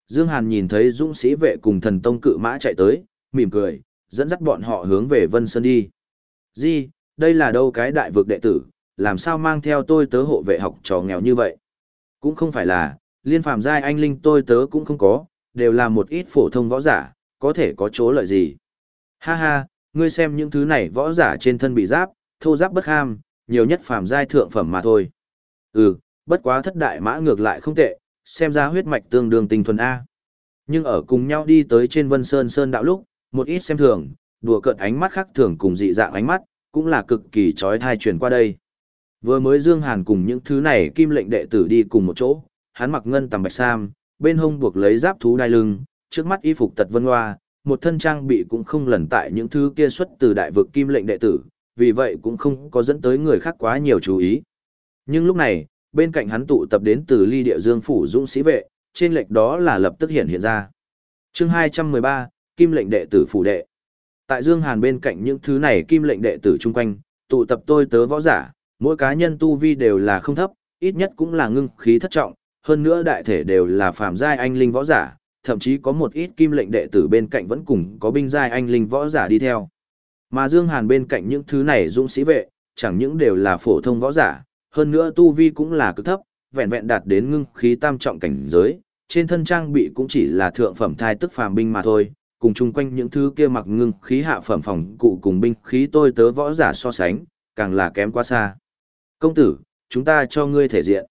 Dương Hàn nhìn thấy dũng sĩ vệ cùng thần tông cự mã chạy tới, mỉm cười, dẫn dắt bọn họ hướng về Vân Sơn đi. Di, đây là đâu cái đại vực đệ tử, làm sao mang theo tôi tớ hộ vệ học trò nghèo như vậy? Cũng không phải là, liên phàm giai anh linh tôi tớ cũng không có, đều là một ít phổ thông võ giả, có thể có chỗ lợi gì. Ha ha, ngươi xem những thứ này võ giả trên thân bị giáp, thô giáp bất ham, nhiều nhất phàm giai thượng phẩm mà thôi. Ừ, bất quá thất đại mã ngược lại không tệ, xem ra huyết mạch tương đương tinh thuần A. Nhưng ở cùng nhau đi tới trên Vân Sơn Sơn đạo lúc, một ít xem thường, đùa cợt ánh mắt khác thường cùng dị dạng ánh mắt, cũng là cực kỳ trói thai truyền qua đây. Vừa mới Dương Hàn cùng những thứ này kim lệnh đệ tử đi cùng một chỗ, hắn mặc ngân tầm bạch sam, bên hông buộc lấy giáp thú đai lưng, trước mắt y phục tật vân hoa, một thân trang bị cũng không lần tại những thứ kia xuất từ đại vực kim lệnh đệ tử, vì vậy cũng không có dẫn tới người khác quá nhiều chú ý. Nhưng lúc này, bên cạnh hắn tụ tập đến từ ly địa dương phủ dũng sĩ vệ, trên lệch đó là lập tức hiện hiện ra. chương 213, Kim lệnh đệ tử phủ đệ. Tại Dương Hàn bên cạnh những thứ này kim lệnh đệ tử chung quanh, tụ tập tôi tớ võ giả, mỗi cá nhân tu vi đều là không thấp, ít nhất cũng là ngưng khí thất trọng, hơn nữa đại thể đều là phàm giai anh linh võ giả, thậm chí có một ít kim lệnh đệ tử bên cạnh vẫn cùng có binh giai anh linh võ giả đi theo. Mà Dương Hàn bên cạnh những thứ này dũng sĩ vệ, chẳng những đều là phổ thông võ giả, hơn nữa tu vi cũng là cực thấp, vẹn vẹn đạt đến ngưng khí tam trọng cảnh giới, trên thân trang bị cũng chỉ là thượng phẩm thai tức phàm binh mà thôi, cùng chung quanh những thứ kia mặc ngưng khí hạ phẩm phòng cụ cùng binh khí tôi tớ võ giả so sánh, càng là kém quá xa. Công tử, chúng ta cho ngươi thể diện.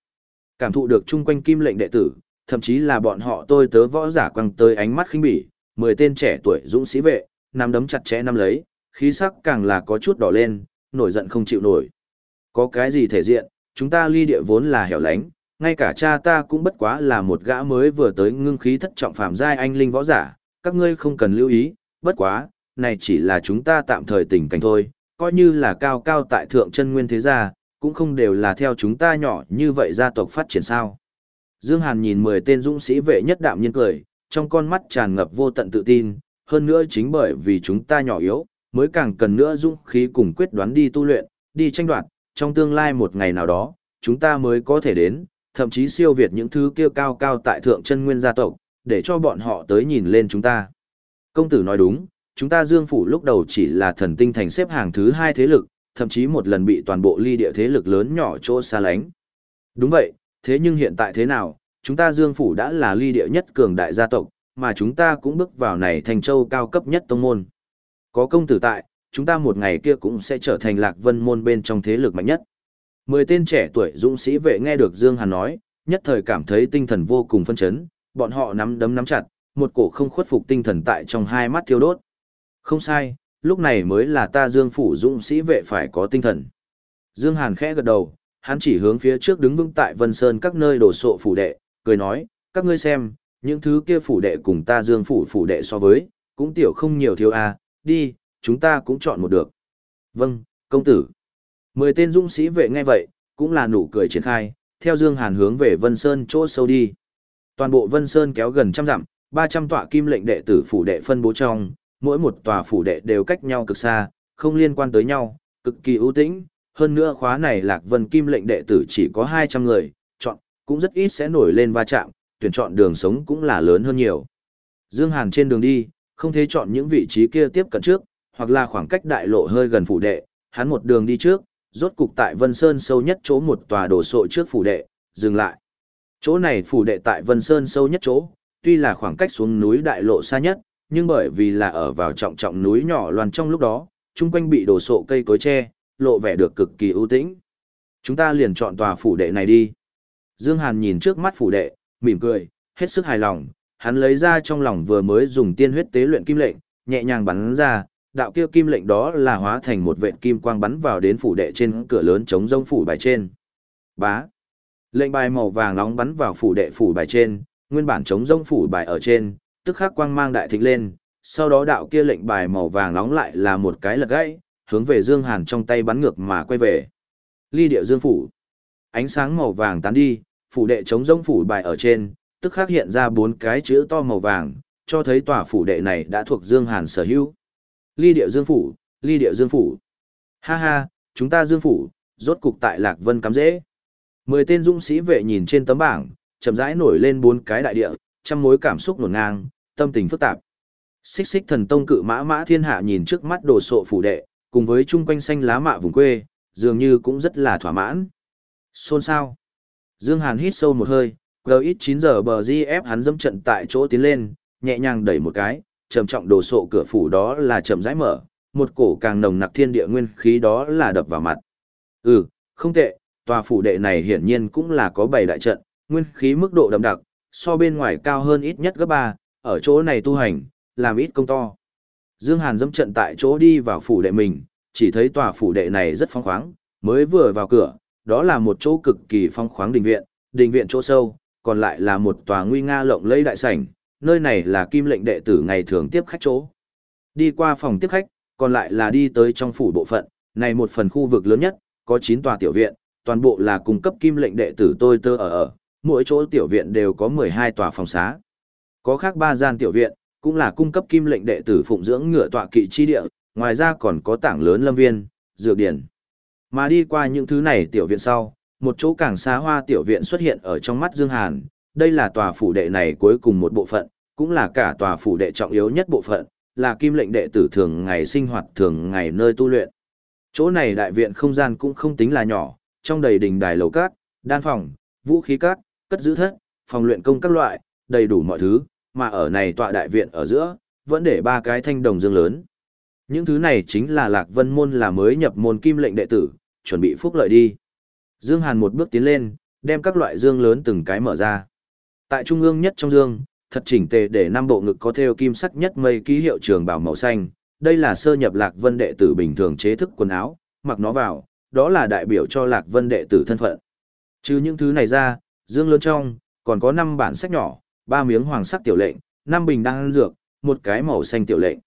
Cảm thụ được chung quanh kim lệnh đệ tử, thậm chí là bọn họ tôi tớ võ giả quăng tới ánh mắt khinh bỉ, mười tên trẻ tuổi dũng sĩ vệ, nắm đấm chặt chẽ nắm lấy, khí sắc càng là có chút đỏ lên, nổi giận không chịu nổi. Có cái gì thể diện, chúng ta ly địa vốn là hẻo lánh, ngay cả cha ta cũng bất quá là một gã mới vừa tới ngưng khí thất trọng phạm giai anh linh võ giả, các ngươi không cần lưu ý, bất quá, này chỉ là chúng ta tạm thời tình cảnh thôi, coi như là cao cao tại thượng chân nguyên thế gia, cũng không đều là theo chúng ta nhỏ như vậy gia tộc phát triển sao. Dương Hàn nhìn 10 tên dũng sĩ vệ nhất đạm nhiên cười, trong con mắt tràn ngập vô tận tự tin, hơn nữa chính bởi vì chúng ta nhỏ yếu, mới càng cần nữa dũng khí cùng quyết đoán đi tu luyện, đi tranh đoạt, trong tương lai một ngày nào đó, chúng ta mới có thể đến, thậm chí siêu việt những thứ kia cao cao tại thượng chân nguyên gia tộc, để cho bọn họ tới nhìn lên chúng ta. Công tử nói đúng, chúng ta Dương Phủ lúc đầu chỉ là thần tinh thành xếp hàng thứ hai thế lực, thậm chí một lần bị toàn bộ ly địa thế lực lớn nhỏ chỗ xa lánh. Đúng vậy, thế nhưng hiện tại thế nào, chúng ta Dương Phủ đã là ly địa nhất cường đại gia tộc, mà chúng ta cũng bước vào này thành châu cao cấp nhất tông môn. Có công tử tại, chúng ta một ngày kia cũng sẽ trở thành lạc vân môn bên trong thế lực mạnh nhất. Mười tên trẻ tuổi dũng sĩ vệ nghe được Dương Hàn nói, nhất thời cảm thấy tinh thần vô cùng phân chấn, bọn họ nắm đấm nắm chặt, một cổ không khuất phục tinh thần tại trong hai mắt thiêu đốt. Không sai, lúc này mới là ta Dương phủ dũng sĩ vệ phải có tinh thần. Dương Hàn khẽ gật đầu, hắn chỉ hướng phía trước đứng vững tại Vân Sơn các nơi đổ sộ phủ đệ, cười nói, các ngươi xem, những thứ kia phủ đệ cùng ta Dương phủ phủ đệ so với, cũng tiểu không nhiều thiếu a, đi, chúng ta cũng chọn một được. Vâng, công tử. Mười tên dũng sĩ vệ nghe vậy, cũng là nụ cười triển khai, theo Dương Hàn hướng về Vân Sơn chỗ sâu đi. Toàn bộ Vân Sơn kéo gần trăm dặm, 300 tọa kim lệnh đệ tử phủ đệ phân bố trong, mỗi một tòa phủ đệ đều cách nhau cực xa, không liên quan tới nhau, cực kỳ ưu tĩnh. Hơn nữa khóa này Lạc Vân kim lệnh đệ tử chỉ có 200 người, chọn, cũng rất ít sẽ nổi lên va chạm, tuyển chọn đường sống cũng là lớn hơn nhiều. Dương Hàn trên đường đi, không thể chọn những vị trí kia tiếp cận trước, hoặc là khoảng cách đại lộ hơi gần phủ đệ, hắn một đường đi trước, rốt cục tại Vân Sơn sâu nhất chỗ một tòa đổ sộ trước phủ đệ, dừng lại. Chỗ này phủ đệ tại Vân Sơn sâu nhất chỗ, tuy là khoảng cách xuống núi đại lộ xa nhất, nhưng bởi vì là ở vào trọng trọng núi nhỏ loan trong lúc đó, chung quanh bị đổ sộ cây cối tre, lộ vẻ được cực kỳ ưu tĩnh. Chúng ta liền chọn tòa phủ đệ này đi. Dương Hàn nhìn trước mắt phủ đệ, mỉm cười, hết sức hài lòng, hắn lấy ra trong lòng vừa mới dùng tiên huyết tế luyện kim lệnh, nhẹ nhàng bắn ra, đạo kia kim lệnh đó là hóa thành một vệt kim quang bắn vào đến phủ đệ trên cửa lớn chống rông phủ bài trên. Bá. Lệnh bài màu vàng nóng bắn vào phủ đệ phủ bài trên, nguyên bản chống rông phủ bài ở trên, tức khắc quang mang đại thịnh lên, sau đó đạo kia lệnh bài màu vàng nóng lại là một cái lật gãy, hướng về Dương Hàn trong tay bắn ngược mà quay về. Ly địa Dương phủ. Ánh sáng màu vàng tán đi, phủ đệ chống rỗng phủ bài ở trên, tức khắc hiện ra bốn cái chữ to màu vàng, cho thấy tòa phủ đệ này đã thuộc Dương Hàn sở hữu. Ly địa Dương phủ, ly địa Dương phủ. Ha ha, chúng ta Dương phủ, rốt cục tại Lạc Vân cắm dễ. Mười tên dũng sĩ vệ nhìn trên tấm bảng, chậm rãi nổi lên bốn cái đại địa, trăm mối cảm xúc nổn ngang, tâm tình phức tạp. Xích xích thần tông cự mã mã thiên hạ nhìn trước mắt đồ sộ phủ đệ, cùng với chung quanh xanh lá mạ vùng quê, dường như cũng rất là thỏa mãn. Xôn sao? Dương Hàn hít sâu một hơi, GX 9 giờ bờ GF hắn dâm trận tại chỗ tiến lên, nhẹ nhàng đẩy một cái, trầm trọng đồ sộ cửa phủ đó là chậm rãi mở, một cổ càng nồng nặc thiên địa nguyên khí đó là đập vào mặt. Ừ, không tệ, tòa phủ đệ này hiển nhiên cũng là có bảy đại trận, nguyên khí mức độ đậm đặc, so bên ngoài cao hơn ít nhất gấp ba, ở chỗ này tu hành, làm ít công to. Dương Hàn dẫm trận tại chỗ đi vào phủ đệ mình, chỉ thấy tòa phủ đệ này rất phong khoáng, mới vừa vào cửa, đó là một chỗ cực kỳ phong khoáng đình viện, đình viện chỗ sâu, còn lại là một tòa nguy nga lộng lẫy đại sảnh, nơi này là kim lệnh đệ tử ngày thường tiếp khách chỗ. Đi qua phòng tiếp khách, còn lại là đi tới trong phủ bộ phận, này một phần khu vực lớn nhất, có 9 tòa tiểu viện, toàn bộ là cung cấp kim lệnh đệ tử tôi tơ ở ở, mỗi chỗ tiểu viện đều có 12 tòa phòng xá. Có khác ba gian tiểu viện, cũng là cung cấp kim lệnh đệ tử phụng dưỡng ngựa tọa kỵ chi địa, ngoài ra còn có tảng lớn lâm viên, dược điển. Mà đi qua những thứ này tiểu viện sau, một chỗ càng xa hoa tiểu viện xuất hiện ở trong mắt Dương Hàn, đây là tòa phủ đệ này cuối cùng một bộ phận, cũng là cả tòa phủ đệ trọng yếu nhất bộ phận, là kim lệnh đệ tử thường ngày sinh hoạt thường ngày nơi tu luyện. Chỗ này đại viện không gian cũng không tính là nhỏ, trong đầy đình đài lầu cát, đan phòng, vũ khí cát, cất giữ thất, phòng luyện công các loại, đầy đủ mọi thứ, mà ở này tọa đại viện ở giữa, vẫn để ba cái thanh đồng dương lớn. Những thứ này chính là Lạc Vân Môn là mới nhập môn kim lệnh đệ tử, chuẩn bị phúc lợi đi. Dương Hàn một bước tiến lên, đem các loại dương lớn từng cái mở ra. Tại trung ương nhất trong dương, thật chỉnh tề để năm bộ ngực có theo kim sắc nhất mây ký hiệu trường bảo màu xanh. Đây là sơ nhập Lạc Vân đệ tử bình thường chế thức quần áo, mặc nó vào, đó là đại biểu cho Lạc Vân đệ tử thân phận. Trừ những thứ này ra, dương lớn trong, còn có năm bản sách nhỏ, ba miếng hoàng sắc tiểu lệnh, năm bình đan dược, một cái màu xanh tiểu lệnh.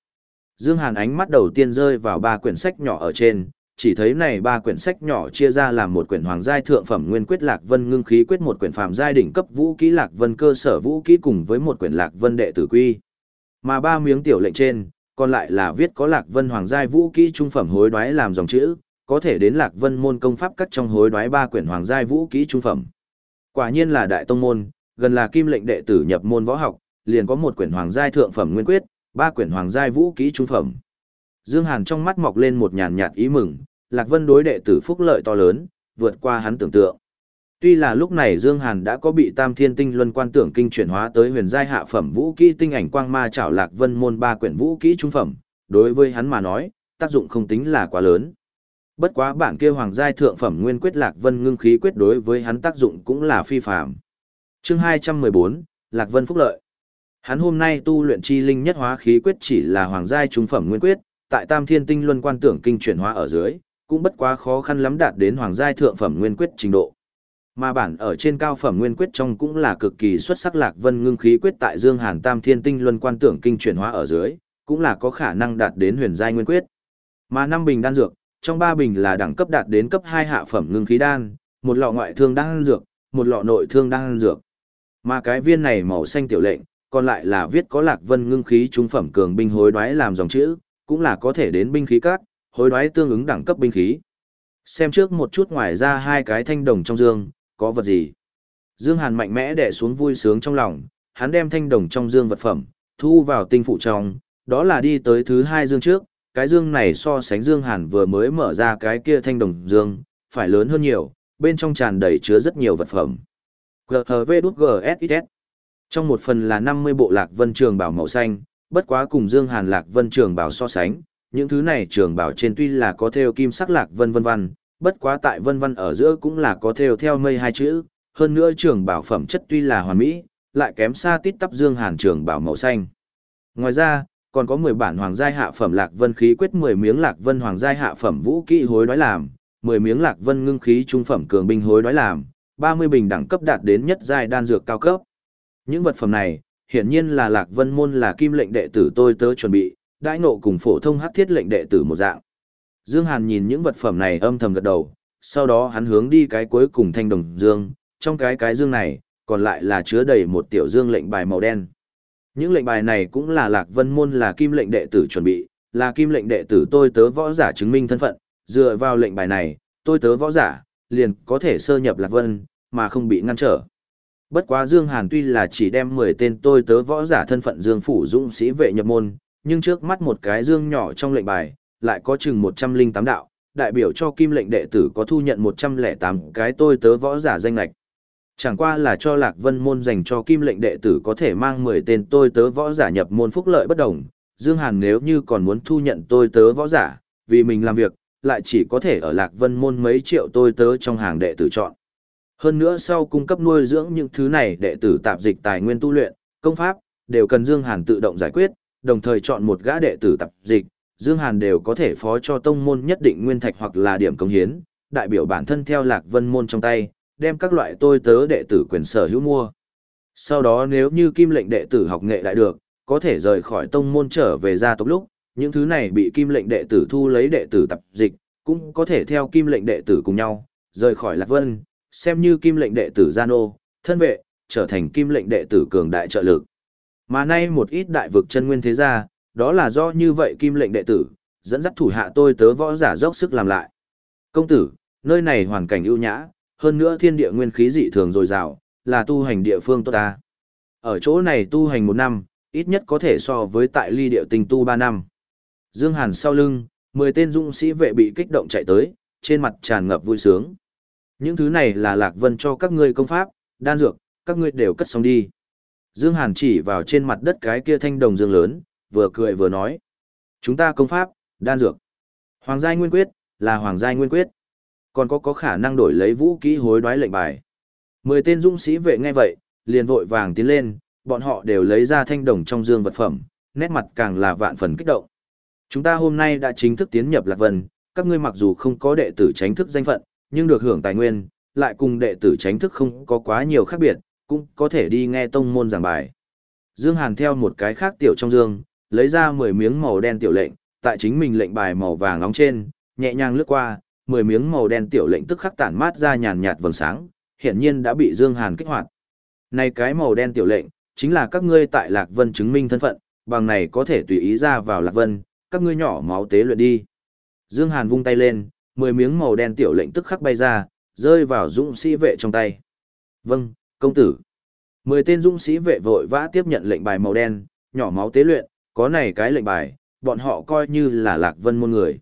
Dương Hàn ánh mắt đầu tiên rơi vào ba quyển sách nhỏ ở trên, chỉ thấy này ba quyển sách nhỏ chia ra làm một quyển hoàng giai thượng phẩm nguyên quyết lạc vân ngưng khí quyết một quyển phàm giai đỉnh cấp vũ kỹ lạc vân cơ sở vũ kỹ cùng với một quyển lạc vân đệ tử quy. Mà ba miếng tiểu lệnh trên, còn lại là viết có lạc vân hoàng giai vũ kỹ trung phẩm hối đoái làm dòng chữ, có thể đến lạc vân môn công pháp cắt trong hối đoái ba quyển hoàng giai vũ kỹ trung phẩm. Quả nhiên là đại tông môn, gần là kim lệnh đệ tử nhập môn võ học, liền có một quyển hoàng giai thượng phẩm nguyên quyết, ba quyển hoàng giai vũ kỹ trung phẩm. Dương Hàn trong mắt mọc lên một nhàn nhạt ý mừng, Lạc Vân đối đệ tử phúc lợi to lớn, vượt qua hắn tưởng tượng. Tuy là lúc này Dương Hàn đã có bị Tam Thiên Tinh Luân Quan tưởng kinh chuyển hóa tới huyền giai hạ phẩm vũ kỹ tinh ảnh quang ma chảo Lạc Vân môn ba quyển vũ kỹ trung phẩm, đối với hắn mà nói, tác dụng không tính là quá lớn. Bất quá bản kia hoàng giai thượng phẩm nguyên quyết Lạc Vân ngưng khí quyết đối với hắn tác dụng cũng là phi phàm. Chương 214, Lạc Vân phúc lợi. Hắn hôm nay tu luyện chi linh nhất hóa khí quyết chỉ là hoàng giai trung phẩm nguyên quyết, tại Tam Thiên Tinh Luân Quan tưởng kinh chuyển hóa ở dưới, cũng bất quá khó khăn lắm đạt đến hoàng giai thượng phẩm nguyên quyết trình độ. Mà bản ở trên cao phẩm nguyên quyết trong cũng là cực kỳ xuất sắc lạc vân ngưng khí quyết tại Dương Hàn Tam Thiên Tinh Luân Quan tưởng kinh chuyển hóa ở dưới, cũng là có khả năng đạt đến huyền giai nguyên quyết. Mà năm bình đan dược, trong ba bình là đẳng cấp đạt đến cấp 2 hạ phẩm ngưng khí đan, một lọ ngoại thương đan dược, một lọ nội thương đan dược. Mà cái viên này màu xanh tiểu lệnh, còn lại là viết có lạc vân ngưng khí trung phẩm cường binh hối đoái làm dòng chữ, cũng là có thể đến binh khí các, hối đoái tương ứng đẳng cấp binh khí. Xem trước một chút ngoài ra hai cái thanh đồng trong dương, có vật gì. Dương Hàn mạnh mẽ đè xuống vui sướng trong lòng, hắn đem thanh đồng trong dương vật phẩm, thu vào tinh phụ trong, đó là đi tới thứ hai dương trước, cái dương này so sánh Dương Hàn vừa mới mở ra cái kia thanh đồng dương, phải lớn hơn nhiều, bên trong tràn đầy chứa rất nhiều vật phẩm. GHV-GSXS Trong một phần là 50 bộ lạc vân trường bảo màu xanh, bất quá cùng Dương Hàn lạc vân trường bảo so sánh, những thứ này trường bảo trên tuy là có theo kim sắc lạc vân vân vân, bất quá tại vân vân ở giữa cũng là có theo theo mây hai chữ, hơn nữa trường bảo phẩm chất tuy là hoàn mỹ, lại kém xa tít tắp Dương Hàn trường bảo màu xanh. Ngoài ra, còn có 10 bản hoàng giai hạ phẩm lạc vân khí quyết 10 miếng lạc vân hoàng giai hạ phẩm vũ kỹ hối đoái làm, 10 miếng lạc vân ngưng khí trung phẩm cường binh hối đoái làm, 30 bình đẳng cấp đạt đến nhất giai đan dược cao cấp. Những vật phẩm này, hiển nhiên là lạc vân môn là kim lệnh đệ tử tôi tớ chuẩn bị, đãi nộ cùng phổ thông hắc thiết lệnh đệ tử một dạng. Dương Hàn nhìn những vật phẩm này âm thầm gật đầu, sau đó hắn hướng đi cái cuối cùng thanh đồng dương, trong cái cái dương này, còn lại là chứa đầy một tiểu dương lệnh bài màu đen. Những lệnh bài này cũng là Lạc Vân Môn là kim lệnh đệ tử chuẩn bị, là kim lệnh đệ tử tôi tớ võ giả chứng minh thân phận, dựa vào lệnh bài này, tôi tớ võ giả, liền có thể sơ nhập Lạc Vân, mà không bị ngăn trở. Bất quá Dương Hàn tuy là chỉ đem 10 tên tôi tớ võ giả thân phận Dương Phủ Dũng sĩ vệ nhập môn, nhưng trước mắt một cái dương nhỏ trong lệnh bài, lại có chừng 108 đạo, đại biểu cho kim lệnh đệ tử có thu nhận 108 cái tôi tớ võ giả danh lạch. Chẳng qua là cho Lạc Vân môn dành cho kim lệnh đệ tử có thể mang 10 tên tôi tớ võ giả nhập môn phúc lợi bất đồng. Dương Hàn nếu như còn muốn thu nhận tôi tớ võ giả, vì mình làm việc, lại chỉ có thể ở Lạc Vân môn mấy triệu tôi tớ trong hàng đệ tử chọn. Hơn nữa sau cung cấp nuôi dưỡng những thứ này đệ tử tạp dịch tài nguyên tu luyện, công pháp, đều cần Dương Hàn tự động giải quyết, đồng thời chọn một gã đệ tử tập dịch, Dương Hàn đều có thể phó cho tông môn nhất định nguyên thạch hoặc là điểm công hiến, đại biểu bản thân theo Lạc Vân môn trong tay, đem các loại tôi tớ đệ tử quyền sở hữu mua. Sau đó nếu như kim lệnh đệ tử học nghệ đại được, có thể rời khỏi tông môn trở về gia tộc lúc, những thứ này bị kim lệnh đệ tử thu lấy đệ tử tập dịch, cũng có thể theo kim lệnh đệ tử cùng nhau, rời khỏi Lạc Vân, xem như kim lệnh đệ tử gian ô, thân vệ, trở thành kim lệnh đệ tử cường đại trợ lực. Mà nay một ít đại vực chân nguyên thế gia, đó là do như vậy kim lệnh đệ tử, dẫn dắt thủ hạ tôi tớ võ giả dốc sức làm lại. Công tử, nơi này hoàn cảnh ưu nhã, hơn nữa thiên địa nguyên khí dị thường dồi dào, là tu hành địa phương tốt ta. Ở chỗ này tu hành một năm, ít nhất có thể so với tại ly địa tình tu ba năm. Dương Hàn sau lưng, mười tên dũng sĩ vệ bị kích động chạy tới, trên mặt tràn ngập vui sướng. Những thứ này là Lạc Vân cho các ngươi công pháp, đan dược, các ngươi đều cất xong đi. Dương Hàn chỉ vào trên mặt đất cái kia thanh đồng dương lớn, vừa cười vừa nói. Chúng ta công pháp, đan dược. Hoàng giai nguyên quyết, là hoàng giai nguyên quyết. Còn có có khả năng đổi lấy vũ khí hối đoái lệnh bài. Mười tên dũng sĩ vệ nghe vậy, liền vội vàng tiến lên, bọn họ đều lấy ra thanh đồng trong dương vật phẩm, nét mặt càng là vạn phần kích động. Chúng ta hôm nay đã chính thức tiến nhập Lạc Vân, các ngươi mặc dù không có đệ tử tránh thức danh phận, nhưng được hưởng tài nguyên, lại cùng đệ tử tránh thức không có quá nhiều khác biệt, cũng có thể đi nghe tông môn giảng bài. Dương Hàn theo một cái khác tiểu trong dương, lấy ra 10 miếng màu đen tiểu lệnh, tại chính mình lệnh bài màu vàng nóng trên, nhẹ nhàng lướt qua, 10 miếng màu đen tiểu lệnh tức khắc tản mát ra nhàn nhạt vầng sáng, hiện nhiên đã bị Dương Hàn kích hoạt. Này cái màu đen tiểu lệnh, chính là các ngươi tại Lạc Vân chứng minh thân phận, bằng này có thể tùy ý ra vào Lạc Vân, các ngươi nhỏ máu tế luyện đi. Dương Hàn vung tay lên, 10 miếng màu đen tiểu lệnh tức khắc bay ra, rơi vào dũng sĩ vệ trong tay. Vâng, công tử. Mười tên dũng sĩ vệ vội vã tiếp nhận lệnh bài màu đen, nhỏ máu tế luyện, có này cái lệnh bài, bọn họ coi như là lạc vân môn người.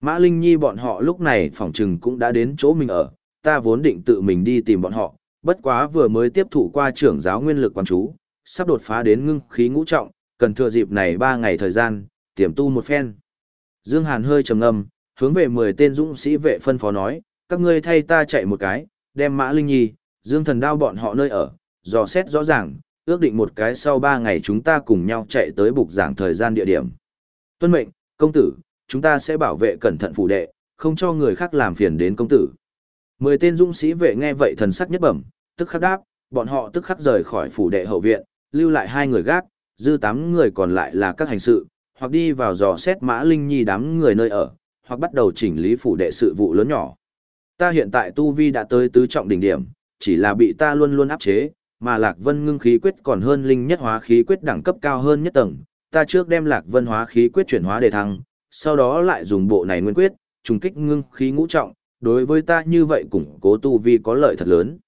Mã Linh Nhi bọn họ lúc này phỏng trừng cũng đã đến chỗ mình ở, ta vốn định tự mình đi tìm bọn họ, bất quá vừa mới tiếp thụ qua trưởng giáo nguyên lực quan chú, sắp đột phá đến ngưng khí ngũ trọng, cần thừa dịp này ba ngày thời gian, tiềm tu một phen. Dương Hàn hơi trầm ngâm, hướng về 10 tên dũng sĩ vệ phân phó nói, các ngươi thay ta chạy một cái, đem Mã Linh Nhi, Dương Thần Đao bọn họ nơi ở, dò xét rõ ràng, ước định một cái sau 3 ngày chúng ta cùng nhau chạy tới bục giảng thời gian địa điểm. Tuân mệnh, công tử, chúng ta sẽ bảo vệ cẩn thận phủ đệ, không cho người khác làm phiền đến công tử. Mười tên dũng sĩ vệ nghe vậy thần sắc nhất bẩm, tức khắc đáp, bọn họ tức khắc rời khỏi phủ đệ hậu viện, lưu lại hai người gác, dư tám người còn lại là các hành sự, hoặc đi vào dò xét Mã Linh Nhi đám người nơi ở, hoặc bắt đầu chỉnh lý phủ đệ sự vụ lớn nhỏ. Ta hiện tại tu vi đã tới tứ trọng đỉnh điểm, chỉ là bị ta luôn luôn áp chế, mà Lạc Vân ngưng khí quyết còn hơn linh nhất hóa khí quyết đẳng cấp cao hơn nhất tầng. Ta trước đem Lạc Vân hóa khí quyết chuyển hóa để thăng, sau đó lại dùng bộ này nguyên quyết, trùng kích ngưng khí ngũ trọng, đối với ta như vậy củng cố tu vi có lợi thật lớn.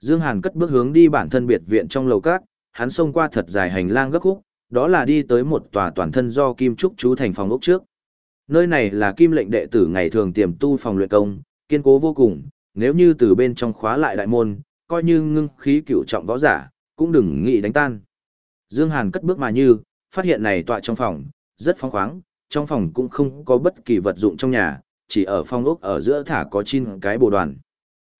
Dương Hàn cất bước hướng đi bản thân biệt viện trong lầu các, hắn xông qua thật dài hành lang gấp khúc, đó là đi tới một tòa toàn thân do kim trúc chú thành phòng ốc trước. Nơi này là kim lệnh đệ tử ngày thường tiềm tu phòng luyện công, kiên cố vô cùng, nếu như từ bên trong khóa lại đại môn, coi như ngưng khí cửu trọng võ giả, cũng đừng nghĩ đánh tan. Dương Hàn cất bước mà như, phát hiện này tọa trong phòng, rất phóng khoáng, trong phòng cũng không có bất kỳ vật dụng trong nhà, chỉ ở phòng ốc ở giữa thả có chín cái bồ đoàn.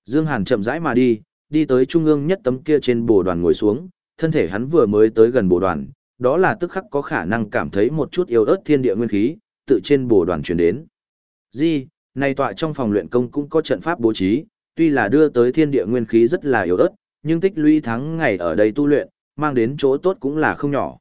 Dương Hàn chậm rãi mà đi, đi tới trung ương nhất tấm kia trên bồ đoàn ngồi xuống, thân thể hắn vừa mới tới gần bồ đoàn, đó là tức khắc có khả năng cảm thấy một chút yếu ớt thiên địa nguyên khí, tự trên bồ đoàn truyền đến. Di, này tọa trong phòng luyện công cũng có trận pháp bố trí, tuy là đưa tới thiên địa nguyên khí rất là yếu ớt, nhưng tích lũy tháng ngày ở đây tu luyện, mang đến chỗ tốt cũng là không nhỏ.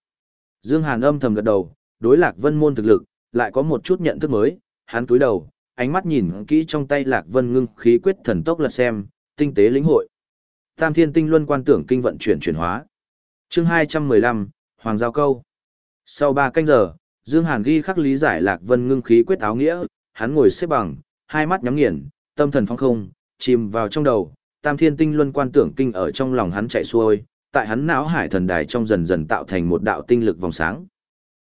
Dương Hàn âm thầm gật đầu, đối Lạc Vân môn thực lực, lại có một chút nhận thức mới, hắn cúi đầu, ánh mắt nhìn kỹ trong tay Lạc Vân ngưng khí quyết thần tốc lật xem, tinh tế lĩnh hội. Tam Thiên Tinh Luân quan tưởng kinh vận chuyển chuyển hóa. Chương 215, Hoàng giao câu. Sau 3 canh giờ, Dương Hàn ghi khắc lý giải Lạc Vân ngưng khí quyết áo nghĩa, hắn ngồi xếp bằng, hai mắt nhắm nghiền, tâm thần phong không, chìm vào trong đầu, Tam Thiên Tinh Luân quan tưởng kinh ở trong lòng hắn chạy xuôi, tại hắn não hải thần đài trong dần dần tạo thành một đạo tinh lực vòng sáng.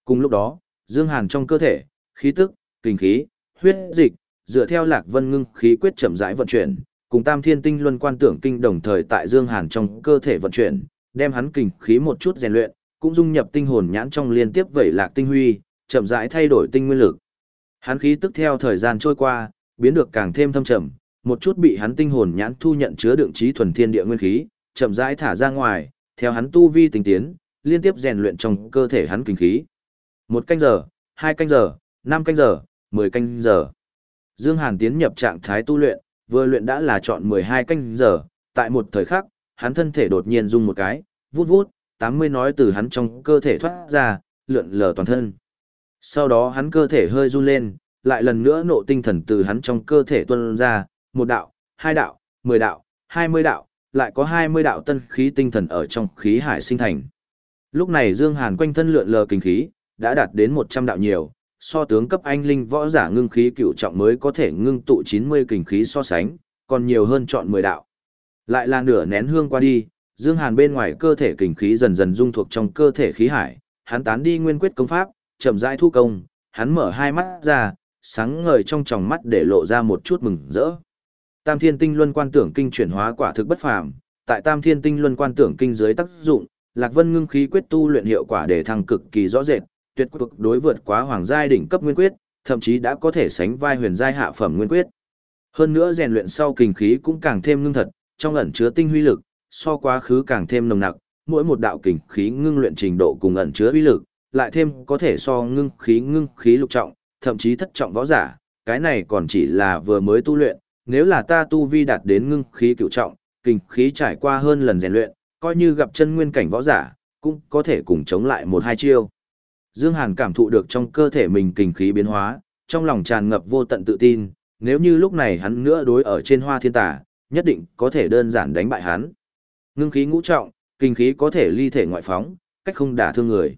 Cùng lúc đó, Dương Hàn trong cơ thể, khí tức, kinh khí, huyết dịch, dựa theo Lạc Vân ngưng khí quyết chậm rãi vận chuyển, cùng Tam Thiên Tinh Luân quan tưởng kinh đồng thời tại Dương Hàn trong cơ thể vận chuyển, đem hắn kinh khí một chút rèn luyện, cũng dung nhập tinh hồn nhãn trong liên tiếp vẩy lạc tinh huy, chậm rãi thay đổi tinh nguyên lực. Hắn khí tức theo thời gian trôi qua, biến được càng thêm thâm trầm, một chút bị hắn tinh hồn nhãn thu nhận chứa đựng trí thuần thiên địa nguyên khí, chậm rãi thả ra ngoài, theo hắn tu vi tinh tiến, liên tiếp rèn luyện trong cơ thể hắn kinh khí. Một canh giờ, hai canh giờ, năm canh giờ, mười canh giờ. Dương Hàn tiến nhập trạng thái tu luyện, vừa luyện đã là chọn 12 canh giờ, tại một thời khắc, hắn thân thể đột nhiên rung một cái, vút vút, 80 nói từ hắn trong cơ thể thoát ra, lượn lờ toàn thân. Sau đó hắn cơ thể hơi run lên, lại lần nữa nộ tinh thần từ hắn trong cơ thể tuôn ra, một đạo, hai đạo, mười đạo, hai mươi đạo, lại có hai mươi đạo tân khí tinh thần ở trong khí hải sinh thành. Lúc này Dương Hàn quanh thân lượn lờ kinh khí, đã đạt đến 100 đạo nhiều, so tướng cấp anh linh võ giả ngưng khí cựu trọng mới có thể ngưng tụ 90 kinh khí so sánh, còn nhiều hơn chọn 10 đạo. Lại là nửa nén hương qua đi, Dương Hàn bên ngoài cơ thể kình khí dần dần dung thuộc trong cơ thể khí hải, hắn tán đi nguyên quyết công pháp, chậm rãi thu công, hắn mở hai mắt ra, sáng ngời trong tròng mắt để lộ ra một chút mừng rỡ. Tam Thiên Tinh Luân Quan Tưởng Kinh chuyển hóa quả thực bất phàm, tại Tam Thiên Tinh Luân Quan Tưởng Kinh dưới tác dụng, Lạc Vân ngưng khí quyết tu luyện hiệu quả để thăng cực kỳ rõ rệt, tuyệt cực đối vượt quá hoàng giai đỉnh cấp nguyên quyết, thậm chí đã có thể sánh vai huyền giai hạ phẩm nguyên quyết. Hơn nữa rèn luyện sau kinh khí cũng càng thêm ngưng thật, trong ẩn chứa tinh huy lực, so quá khứ càng thêm nồng nặc, mỗi một đạo kình khí ngưng luyện trình độ cùng ẩn chứa uy lực, lại thêm có thể so ngưng khí ngưng khí lục trọng, thậm chí thất trọng võ giả, cái này còn chỉ là vừa mới tu luyện, nếu là ta tu vi đạt đến ngưng khí cửu trọng, kình khí trải qua hơn lần rèn luyện, coi như gặp chân nguyên cảnh võ giả, cũng có thể cùng chống lại một hai chiêu. Dương Hàn cảm thụ được trong cơ thể mình kình khí biến hóa, trong lòng tràn ngập vô tận tự tin, nếu như lúc này hắn nữa đối ở trên hoa thiên tà, nhất định có thể đơn giản đánh bại hắn. Ngưng khí ngũ trọng, kinh khí có thể ly thể ngoại phóng, cách không đả thương người.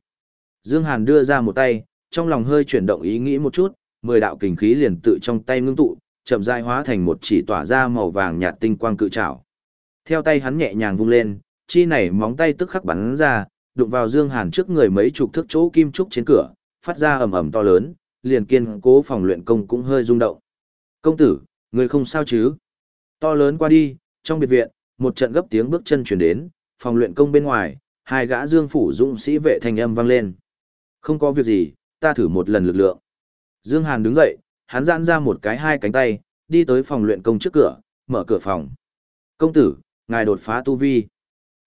Dương Hàn đưa ra một tay, trong lòng hơi chuyển động ý nghĩ một chút, mười đạo kinh khí liền tự trong tay ngưng tụ, chậm rãi hóa thành một chỉ tỏa ra màu vàng nhạt tinh quang cự trảo. Theo tay hắn nhẹ nhàng vung lên, chi này móng tay tức khắc bắn ra, đụng vào Dương Hàn trước người mấy chục thước chỗ kim trúc trên cửa, phát ra ầm ầm to lớn, liền kiên cố phòng luyện công cũng hơi rung động. "Công tử, người không sao chứ?" To lớn qua đi, trong biệt viện, một trận gấp tiếng bước chân chuyển đến, phòng luyện công bên ngoài, hai gã Dương phủ dũng sĩ vệ thanh âm vang lên. "Không có việc gì, ta thử một lần lực lượng." Dương Hàn đứng dậy, hắn giãn ra một cái hai cánh tay, đi tới phòng luyện công trước cửa, mở cửa phòng. "Công tử, ngài đột phá tu vi."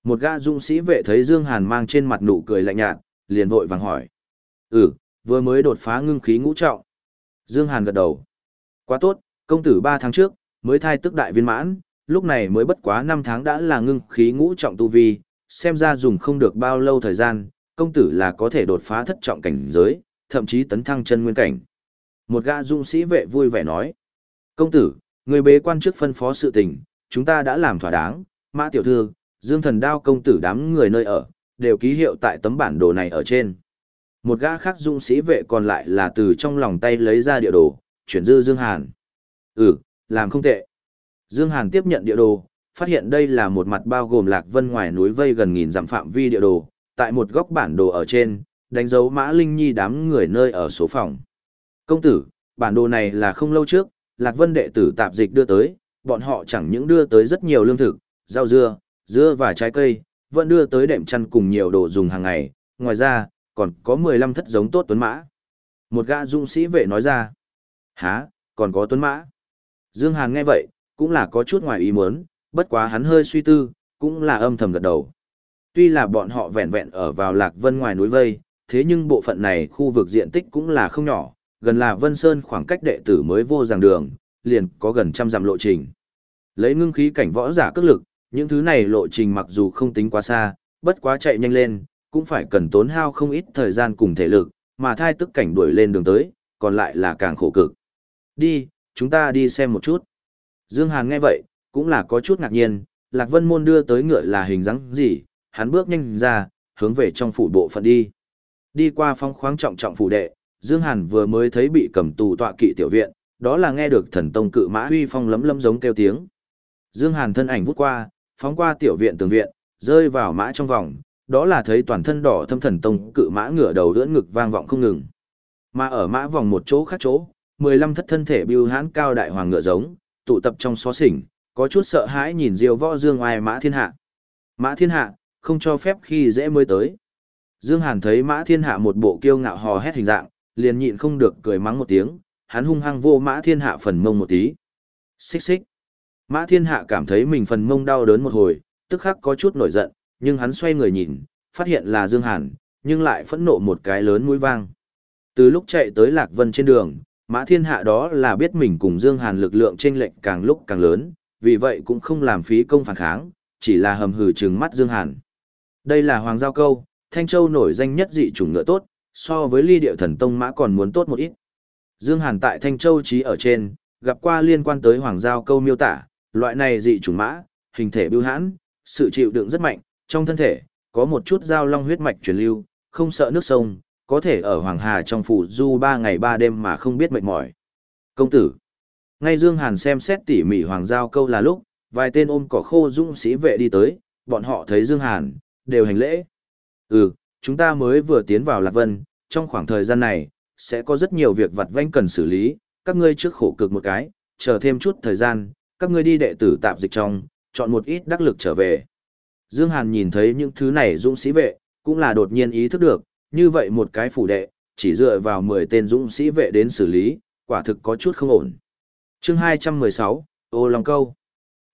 Một gã dũng sĩ vệ thấy Dương Hàn mang trên mặt nụ cười lạnh nhạt, liền vội vàng hỏi. Ừ, vừa mới đột phá ngưng khí ngũ trọng. Dương Hàn gật đầu. Quá tốt, công tử ba tháng trước, mới thai tức đại viên mãn, lúc này mới bất quá năm tháng đã là ngưng khí ngũ trọng tu vi, xem ra dùng không được bao lâu thời gian, công tử là có thể đột phá thất trọng cảnh giới, thậm chí tấn thăng chân nguyên cảnh. Một gã dung sĩ vệ vui vẻ nói. Công tử, người bế quan trước phân phó sự tình, chúng ta đã làm thỏa đáng, mã tiểu thư, dương thần đao công tử đám người nơi ở, đều ký hiệu tại tấm bản đồ này ở trên. Một gã khác dung sĩ vệ còn lại là từ trong lòng tay lấy ra địa đồ, chuyển dư Dương Hàn. Ừ, làm không tệ. Dương Hàn tiếp nhận địa đồ, phát hiện đây là một mặt bao gồm lạc vân ngoài núi vây gần nghìn dặm phạm vi địa đồ, tại một góc bản đồ ở trên, đánh dấu Mã Linh Nhi đám người nơi ở số phòng. Công tử, bản đồ này là không lâu trước, Lạc Vân đệ tử tạp dịch đưa tới, bọn họ chẳng những đưa tới rất nhiều lương thực, rau dưa, dưa và trái cây, vẫn đưa tới đệm chăn cùng nhiều đồ dùng hàng ngày, ngoài ra, còn có 15 thất giống tốt tuấn mã. Một gã dũng sĩ vệ nói ra, há, còn có tuấn mã. Dương Hàn nghe vậy, cũng là có chút ngoài ý muốn, bất quá hắn hơi suy tư, cũng là âm thầm gật đầu. Tuy là bọn họ vẹn vẹn ở vào lạc vân ngoài núi vây, thế nhưng bộ phận này khu vực diện tích cũng là không nhỏ, gần là Vân Sơn khoảng cách đệ tử mới vô giảng đường, liền có gần trăm dặm lộ trình. Lấy ngưng khí cảnh võ giả cước lực, những thứ này lộ trình mặc dù không tính quá xa, bất quá chạy nhanh lên, cũng phải cần tốn hao không ít thời gian cùng thể lực, mà thai tức cảnh đuổi lên đường tới, còn lại là càng khổ cực. Đi, chúng ta đi xem một chút. Dương Hàn nghe vậy, cũng là có chút ngạc nhiên, Lạc Vân Môn đưa tới ngựa là hình dáng gì, hắn bước nhanh ra, hướng về trong phủ bộ phận đi. Đi qua phong khoáng trọng trọng phủ đệ, Dương Hàn vừa mới thấy bị cầm tù tọa kỵ tiểu viện, đó là nghe được thần tông cự mã huy phong lấm lấm giống kêu tiếng. Dương Hàn thân ảnh vút qua, phóng qua tiểu viện tường viện, rơi vào mã trong vòng, đó là thấy toàn thân đỏ thâm thần tông cự mã ngửa đầu đỡ ngực vang vọng không ngừng. Mà ở mã vòng một chỗ khác chỗ, 15 thất thân thể bưu hãn cao đại hoàng ngựa giống, tụ tập trong xó xỉnh, có chút sợ hãi nhìn Diêu Võ Dương oai Mã Thiên Hạ. Mã Thiên Hạ, không cho phép khi dễ mới tới. Dương Hàn thấy Mã Thiên Hạ một bộ kiêu ngạo hò hét hình dạng, liền nhịn không được cười mắng một tiếng, hắn hung hăng vô Mã Thiên Hạ phần mông một tí. Xích xích. Mã Thiên Hạ cảm thấy mình phần mông đau đớn một hồi, tức khắc có chút nổi giận, nhưng hắn xoay người nhìn, phát hiện là Dương Hàn, nhưng lại phẫn nộ một cái lớn mũi vang. Từ lúc chạy tới Lạc Vân trên đường, Mã Thiên Hạ đó là biết mình cùng Dương Hàn lực lượng trên lệnh càng lúc càng lớn, vì vậy cũng không làm phí công phản kháng, chỉ là hầm hừ trừng mắt Dương Hàn. Đây là Hoàng Giao Câu, Thanh Châu nổi danh nhất dị chủng ngựa tốt, so với ly điệu thần tông mã còn muốn tốt một ít. Dương Hàn tại Thanh Châu trí ở trên, gặp qua liên quan tới Hoàng Giao Câu miêu tả, loại này dị chủng mã, hình thể biêu hãn, sự chịu đựng rất mạnh, trong thân thể, có một chút giao long huyết mạch truyền lưu, không sợ nước sông, có thể ở Hoàng Hà trong phủ du ba ngày ba đêm mà không biết mệt mỏi. Công tử. Ngay Dương Hàn xem xét tỉ mỉ Hoàng Giao câu là lúc, vài tên ôm cỏ khô dũng sĩ vệ đi tới, bọn họ thấy Dương Hàn, đều hành lễ. Ừ, chúng ta mới vừa tiến vào Lạc Vân, trong khoảng thời gian này, sẽ có rất nhiều việc vặt vãnh cần xử lý, các ngươi trước khổ cực một cái, chờ thêm chút thời gian, các ngươi đi đệ tử tạm dịch trong, chọn một ít đắc lực trở về. Dương Hàn nhìn thấy những thứ này dũng sĩ vệ, cũng là đột nhiên ý thức được, như vậy một cái phủ đệ, chỉ dựa vào 10 tên dũng sĩ vệ đến xử lý, quả thực có chút không ổn. Chương 216, Ô Long Câu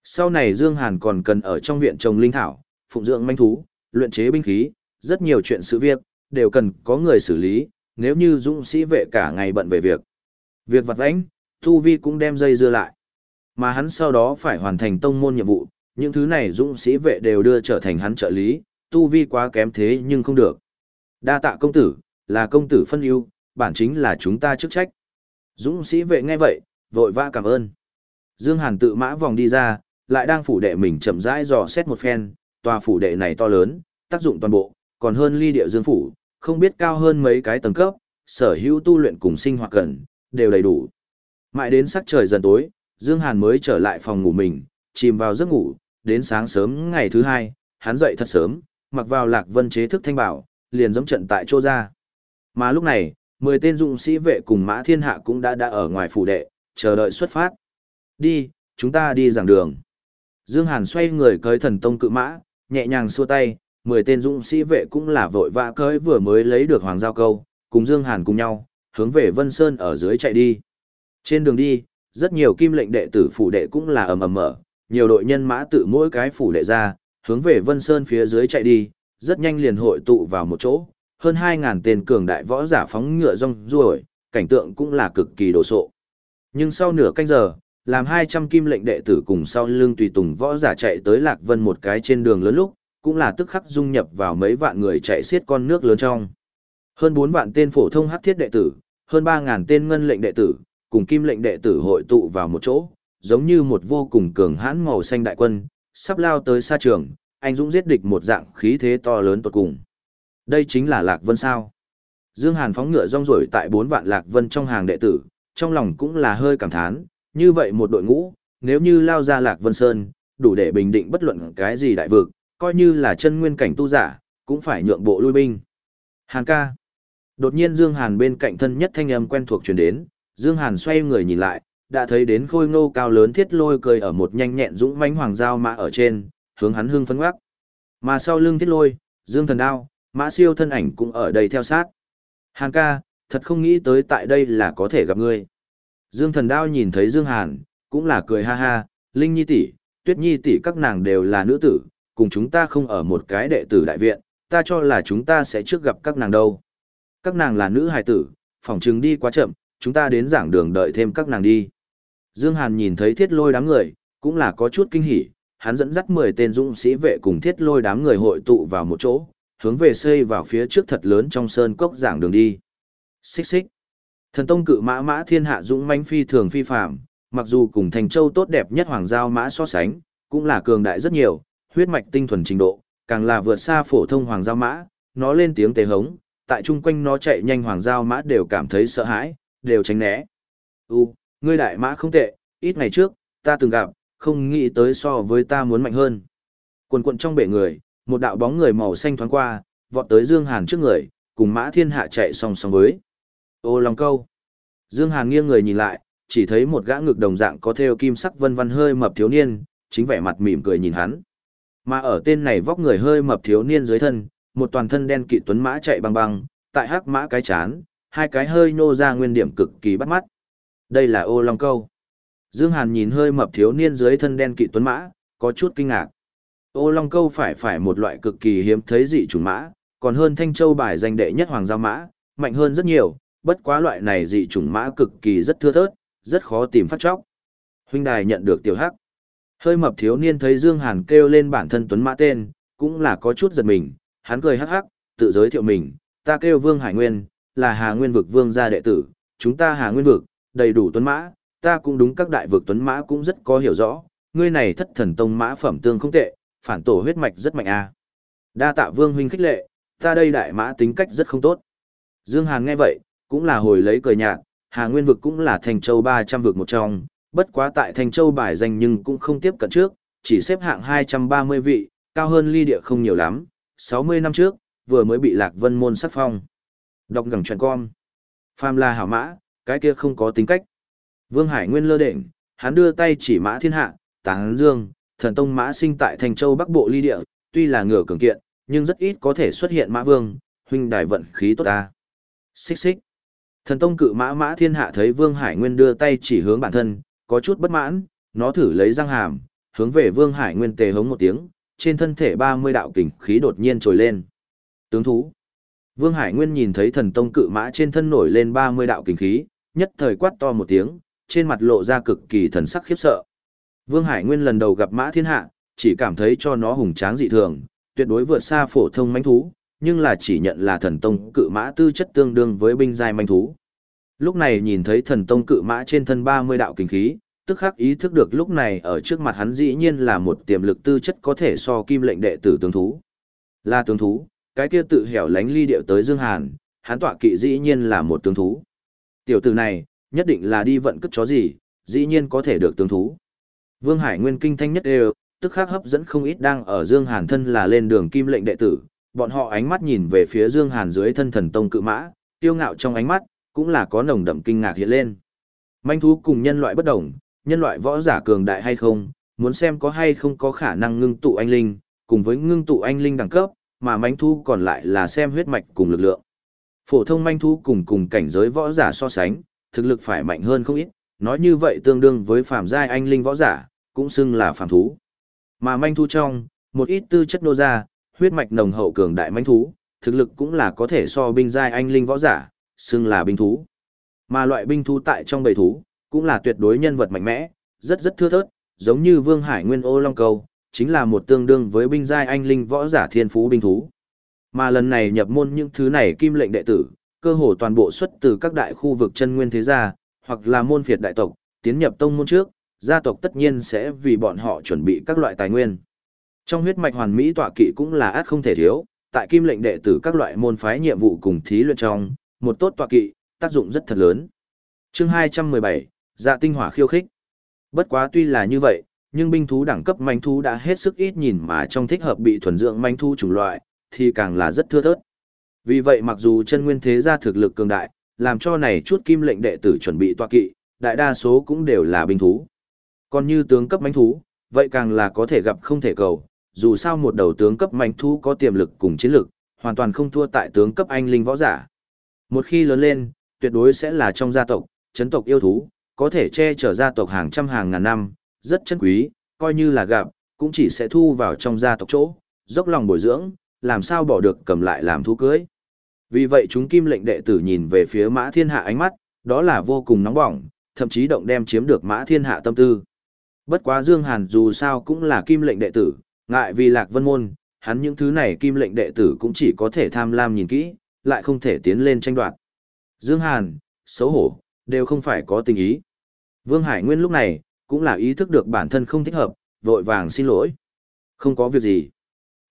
Sau này Dương Hàn còn cần ở trong viện trồng linh thảo, phụng dưỡng manh thú, luyện chế binh khí, rất nhiều chuyện sự việc, đều cần có người xử lý, nếu như dũng sĩ vệ cả ngày bận về việc. Việc vặt vãnh, Thu Vi cũng đem dây dưa lại. Mà hắn sau đó phải hoàn thành tông môn nhiệm vụ, những thứ này dũng sĩ vệ đều đưa trở thành hắn trợ lý, Tu Vi quá kém thế nhưng không được. Đa tạ công tử, là công tử phân ưu, bản chính là chúng ta chức trách. Dũng sĩ vệ nghe vậy, vội vã cảm ơn. Dương Hàn tự mã vòng đi ra, lại đang phủ đệ mình chậm rãi dò xét một phen, tòa phủ đệ này to lớn, tác dụng toàn bộ, còn hơn ly địa dương phủ, không biết cao hơn mấy cái tầng cấp, sở hữu tu luyện cùng sinh hoạt cần, đều đầy đủ. Mãi đến sắc trời dần tối, Dương Hàn mới trở lại phòng ngủ mình, chìm vào giấc ngủ, đến sáng sớm ngày thứ hai, hắn dậy thật sớm, mặc vào lạc vân chế thức thanh bảo, liền giống trận tại chỗ ra. Mà lúc này, 10 tên dụng sĩ vệ cùng mã thiên hạ cũng đã đã ở ngoài phủ đệ, chờ đợi xuất phát. Đi, chúng ta đi giảng đường. Dương Hàn xoay người cưới thần tông cự mã, nhẹ nhàng xua tay, 10 tên dũng sĩ vệ cũng là vội vã cưới vừa mới lấy được hoàng giao câu, cùng Dương Hàn cùng nhau, hướng về Vân Sơn ở dưới chạy đi. Trên đường đi, rất nhiều kim lệnh đệ tử phủ đệ cũng là ầm ầm mở, nhiều đội nhân mã tự mỗi cái phủ đệ ra, hướng về Vân Sơn phía dưới chạy đi, rất nhanh liền hội tụ vào một chỗ, hơn 2.000 tên cường đại võ giả phóng ngựa rong ruổi, cảnh tượng cũng là cực kỳ đồ sộ. Nhưng sau nửa canh giờ, làm 200 kim lệnh đệ tử cùng sau lưng tùy tùng võ giả chạy tới Lạc Vân một cái trên đường lớn lúc, cũng là tức khắc dung nhập vào mấy vạn người chạy xiết con nước lớn trong. Hơn 4 vạn tên phổ thông hắc thiết đệ tử, hơn 3.000 tên ngân lệnh đệ tử, cùng kim lệnh đệ tử hội tụ vào một chỗ, giống như một vô cùng cường hãn màu xanh đại quân, sắp lao tới xa trường, anh dũng giết địch một dạng khí thế to lớn tột cùng. Đây chính là Lạc Vân sao. Dương Hàn phóng ngựa rong rổi tại bốn vạn Lạc Vân trong hàng đệ tử, trong lòng cũng là hơi cảm thán, như vậy một đội ngũ, nếu như lao ra Lạc Vân Sơn, đủ để bình định bất luận cái gì đại vực, coi như là chân nguyên cảnh tu giả, cũng phải nhượng bộ lui binh. Hàn ca. Đột nhiên Dương Hàn bên cạnh thân nhất thanh âm quen thuộc truyền đến, Dương Hàn xoay người nhìn lại, đã thấy đến khôi ngô cao lớn thiết lôi cười ở một nhanh nhẹn dũng mãnh hoàng giao mã ở trên, hướng hắn hưng phấn ngoắc. Mà sau lưng thiết lôi, Dương thần đao, mã siêu thân ảnh cũng ở đây theo sát. Hàn ca, thật không nghĩ tới tại đây là có thể gặp ngươi. Dương thần đao nhìn thấy Dương Hàn, cũng là cười ha ha, Linh Nhi tỷ, Tuyết Nhi tỷ các nàng đều là nữ tử, cùng chúng ta không ở một cái đệ tử đại viện, ta cho là chúng ta sẽ trước gặp các nàng đâu. Các nàng là nữ hài tử, phỏng chừng đi quá chậm, chúng ta đến giảng đường đợi thêm các nàng đi. Dương Hàn nhìn thấy thiết lôi đám người, cũng là có chút kinh hỉ, hắn dẫn dắt 10 tên dũng sĩ vệ cùng thiết lôi đám người hội tụ vào một chỗ, hướng về xây vào phía trước thật lớn trong sơn cốc giảng đường đi. Xích xích. Thần tông cự mã mã thiên hạ dũng mãnh phi thường phi phạm, mặc dù cùng thành châu tốt đẹp nhất hoàng giao mã so sánh, cũng là cường đại rất nhiều, huyết mạch tinh thuần trình độ, càng là vượt xa phổ thông hoàng giao mã, nó lên tiếng tề hống, tại chung quanh nó chạy nhanh hoàng giao mã đều cảm thấy sợ hãi, đều tránh né. U, ngươi đại mã không tệ, ít ngày trước, ta từng gặp, không nghĩ tới so với ta muốn mạnh hơn. Quần quận trong bể người, một đạo bóng người màu xanh thoáng qua, vọt tới Dương Hàn trước người, cùng mã thiên hạ chạy song song với. Ô lòng câu. Dương Hàn nghiêng người nhìn lại, chỉ thấy một gã ngực đồng dạng có theo kim sắc vân vân hơi mập thiếu niên, chính vẻ mặt mỉm cười nhìn hắn. Mà ở tên này vóc người hơi mập thiếu niên dưới thân, một toàn thân đen kỵ tuấn mã chạy băng băng, tại hắc mã cái chán, hai cái hơi nô ra nguyên điểm cực kỳ bắt mắt. Đây là ô long câu. Dương Hàn nhìn hơi mập thiếu niên dưới thân đen kỵ tuấn mã, có chút kinh ngạc. Ô long câu phải phải một loại cực kỳ hiếm thấy dị chủng mã, còn hơn thanh châu bài danh đệ nhất hoàng gia mã, mạnh hơn rất nhiều, bất quá loại này dị chủng mã cực kỳ rất thưa thớt, rất khó tìm phát chóc. Huynh đài nhận được tiểu hắc. Hơi mập thiếu niên thấy Dương Hàn kêu lên bản thân tuấn mã tên, cũng là có chút giật mình, hắn cười hắc hắc, tự giới thiệu mình, ta kêu Vương Hải Nguyên, là Hà Nguyên vực vương gia đệ tử, chúng ta Hà Nguyên vực, đầy đủ tuấn mã, ta cũng đúng các đại vực tuấn mã cũng rất có hiểu rõ, ngươi này thất thần tông mã phẩm tương không tệ, phản tổ huyết mạch rất mạnh a. Đa tạ Vương huynh khích lệ, ta đây đại mã tính cách rất không tốt. Dương Hàn nghe vậy, cũng là hồi lấy cười nhạt, Hà Nguyên vực cũng là thành châu 300 vực một trong, bất quá tại thành châu bài danh nhưng cũng không tiếp cận trước, chỉ xếp hạng 230 vị, cao hơn ly địa không nhiều lắm, 60 năm trước, vừa mới bị Lạc Vân môn sát phong. Đọc ngẳng truyền con. Phàm là hảo mã, cái kia không có tính cách. Vương Hải Nguyên lơ đệnh, hắn đưa tay chỉ mã thiên hạ, táng dương, thần tông mã sinh tại thành châu Bắc Bộ ly địa, tuy là ngựa cường kiện, nhưng rất ít có thể xuất hiện mã vương, huynh đài vận khí tốt ta. Xích xích. Thần tông cự mã mã thiên hạ thấy Vương Hải Nguyên đưa tay chỉ hướng bản thân, có chút bất mãn, nó thử lấy răng hàm, hướng về Vương Hải Nguyên tề hống một tiếng, trên thân thể 30 đạo kình khí đột nhiên trồi lên. Tướng thú. Vương Hải Nguyên nhìn thấy thần tông cự mã trên thân nổi lên 30 đạo kình khí, nhất thời quát to một tiếng, trên mặt lộ ra cực kỳ thần sắc khiếp sợ. Vương Hải Nguyên lần đầu gặp mã thiên hạ, chỉ cảm thấy cho nó hùng tráng dị thường, tuyệt đối vượt xa phổ thông manh thú, nhưng là chỉ nhận là thần tông cự mã tư chất tương đương với binh giai manh thú. Lúc này nhìn thấy thần tông cự mã trên thân 30 đạo kinh khí, tức khắc ý thức được lúc này ở trước mặt hắn dĩ nhiên là một tiềm lực tư chất có thể so kim lệnh đệ tử tướng thú. Là tướng thú, cái kia tự hẻo lánh ly điệu tới Dương Hàn, hắn tọa kỵ dĩ nhiên là một tướng thú. Tiểu tử này, nhất định là đi vận cất chó gì, dĩ nhiên có thể được tương thú. Vương Hải Nguyên kinh thanh nhất đều, tức khắc hấp dẫn không ít đang ở Dương Hàn thân là lên đường kim lệnh đệ tử, bọn họ ánh mắt nhìn về phía Dương Hàn dưới thân thần tông cự mã, tiêu ngạo trong ánh mắt, cũng là có nồng đậm kinh ngạc hiện lên. Manh thú cùng nhân loại bất đồng, nhân loại võ giả cường đại hay không, muốn xem có hay không có khả năng ngưng tụ anh linh, cùng với ngưng tụ anh linh đẳng cấp, mà manh thú còn lại là xem huyết mạch cùng lực lượng. Phổ thông manh thú cùng cùng cảnh giới võ giả so sánh, thực lực phải mạnh hơn không ít, nói như vậy tương đương với phàm giai anh linh võ giả, cũng xưng là phàm thú. Mà manh thú trong, một ít tư chất nô ra, huyết mạch nồng hậu cường đại manh thú, thực lực cũng là có thể so binh giai anh linh võ giả, xưng là binh thú. Mà loại binh thú tại trong bầy thú, cũng là tuyệt đối nhân vật mạnh mẽ, rất rất thưa thớt, giống như Vương Hải Nguyên ô long cầu, chính là một tương đương với binh giai anh linh võ giả thiên phú binh thú. Mà lần này nhập môn những thứ này kim lệnh đệ tử, cơ hồ toàn bộ xuất từ các đại khu vực chân nguyên thế gia, hoặc là môn phiệt đại tộc, tiến nhập tông môn trước, gia tộc tất nhiên sẽ vì bọn họ chuẩn bị các loại tài nguyên. Trong huyết mạch hoàn mỹ tọa kỵ cũng là át không thể thiếu, tại kim lệnh đệ tử các loại môn phái nhiệm vụ cùng thí luyện trong, một tốt tọa kỵ, tác dụng rất thật lớn. Chương 217, Dạ tinh hỏa khiêu khích. Bất quá tuy là như vậy, nhưng binh thú đẳng cấp manh thú đã hết sức ít nhìn mà trong thích hợp bị thuần dưỡng manh thú chủng loại, thì càng là rất thưa thớt. Vì vậy mặc dù chân nguyên thế gia thực lực cường đại, làm cho này chút kim lệnh đệ tử chuẩn bị tọa kỵ, đại đa số cũng đều là binh thú. Còn như tướng cấp manh thú, vậy càng là có thể gặp không thể cầu, dù sao một đầu tướng cấp manh thú có tiềm lực cùng chiến lực, hoàn toàn không thua tại tướng cấp anh linh võ giả. Một khi lớn lên, tuyệt đối sẽ là trong gia tộc, chấn tộc yêu thú, có thể che chở gia tộc hàng trăm hàng ngàn năm, rất chân quý, coi như là gặp, cũng chỉ sẽ thu vào trong gia tộc chỗ, dốc lòng bồi dưỡng, làm sao bỏ được cầm lại làm thú cưới. Vì vậy chúng kim lệnh đệ tử nhìn về phía mã thiên hạ ánh mắt, đó là vô cùng nóng bỏng, thậm chí động đem chiếm được mã thiên hạ tâm tư. Bất quá Dương Hàn dù sao cũng là kim lệnh đệ tử, ngại vì lạc vân môn, hắn những thứ này kim lệnh đệ tử cũng chỉ có thể tham lam nhìn kỹ, lại không thể tiến lên tranh đoạt. Dương Hàn, xấu hổ, đều không phải có tình ý. Vương Hải Nguyên lúc này, cũng là ý thức được bản thân không thích hợp, vội vàng xin lỗi. Không có việc gì.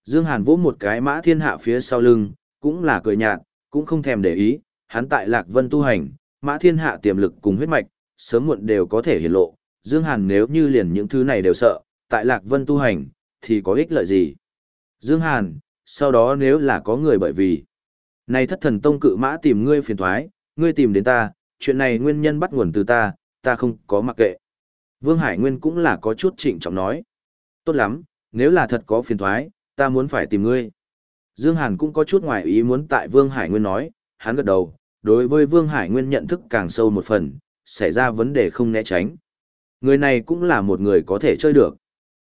Dương Hàn vỗ một cái mã thiên hạ phía sau lưng, cũng là cười nhạt, cũng không thèm để ý, hắn tại Lạc Vân tu hành, mã thiên hạ tiềm lực cùng huyết mạch, sớm muộn đều có thể hiển lộ. Dương Hàn nếu như liền những thứ này đều sợ, tại Lạc Vân tu hành, thì có ích lợi gì? Dương Hàn, sau đó nếu là có người bởi vì này thất thần tông cự mã tìm ngươi phiền thoái, ngươi tìm đến ta, chuyện này nguyên nhân bắt nguồn từ ta, ta không có mặc kệ. Vương Hải Nguyên cũng là có chút trịnh trọng nói. Tốt lắm, nếu là thật có phiền thoái, ta muốn phải tìm ngươi. Dương Hàn cũng có chút ngoài ý muốn tại Vương Hải Nguyên nói, hắn gật đầu, đối với Vương Hải Nguyên nhận thức càng sâu một phần, xảy ra vấn đề không né tránh. Người này cũng là một người có thể chơi được.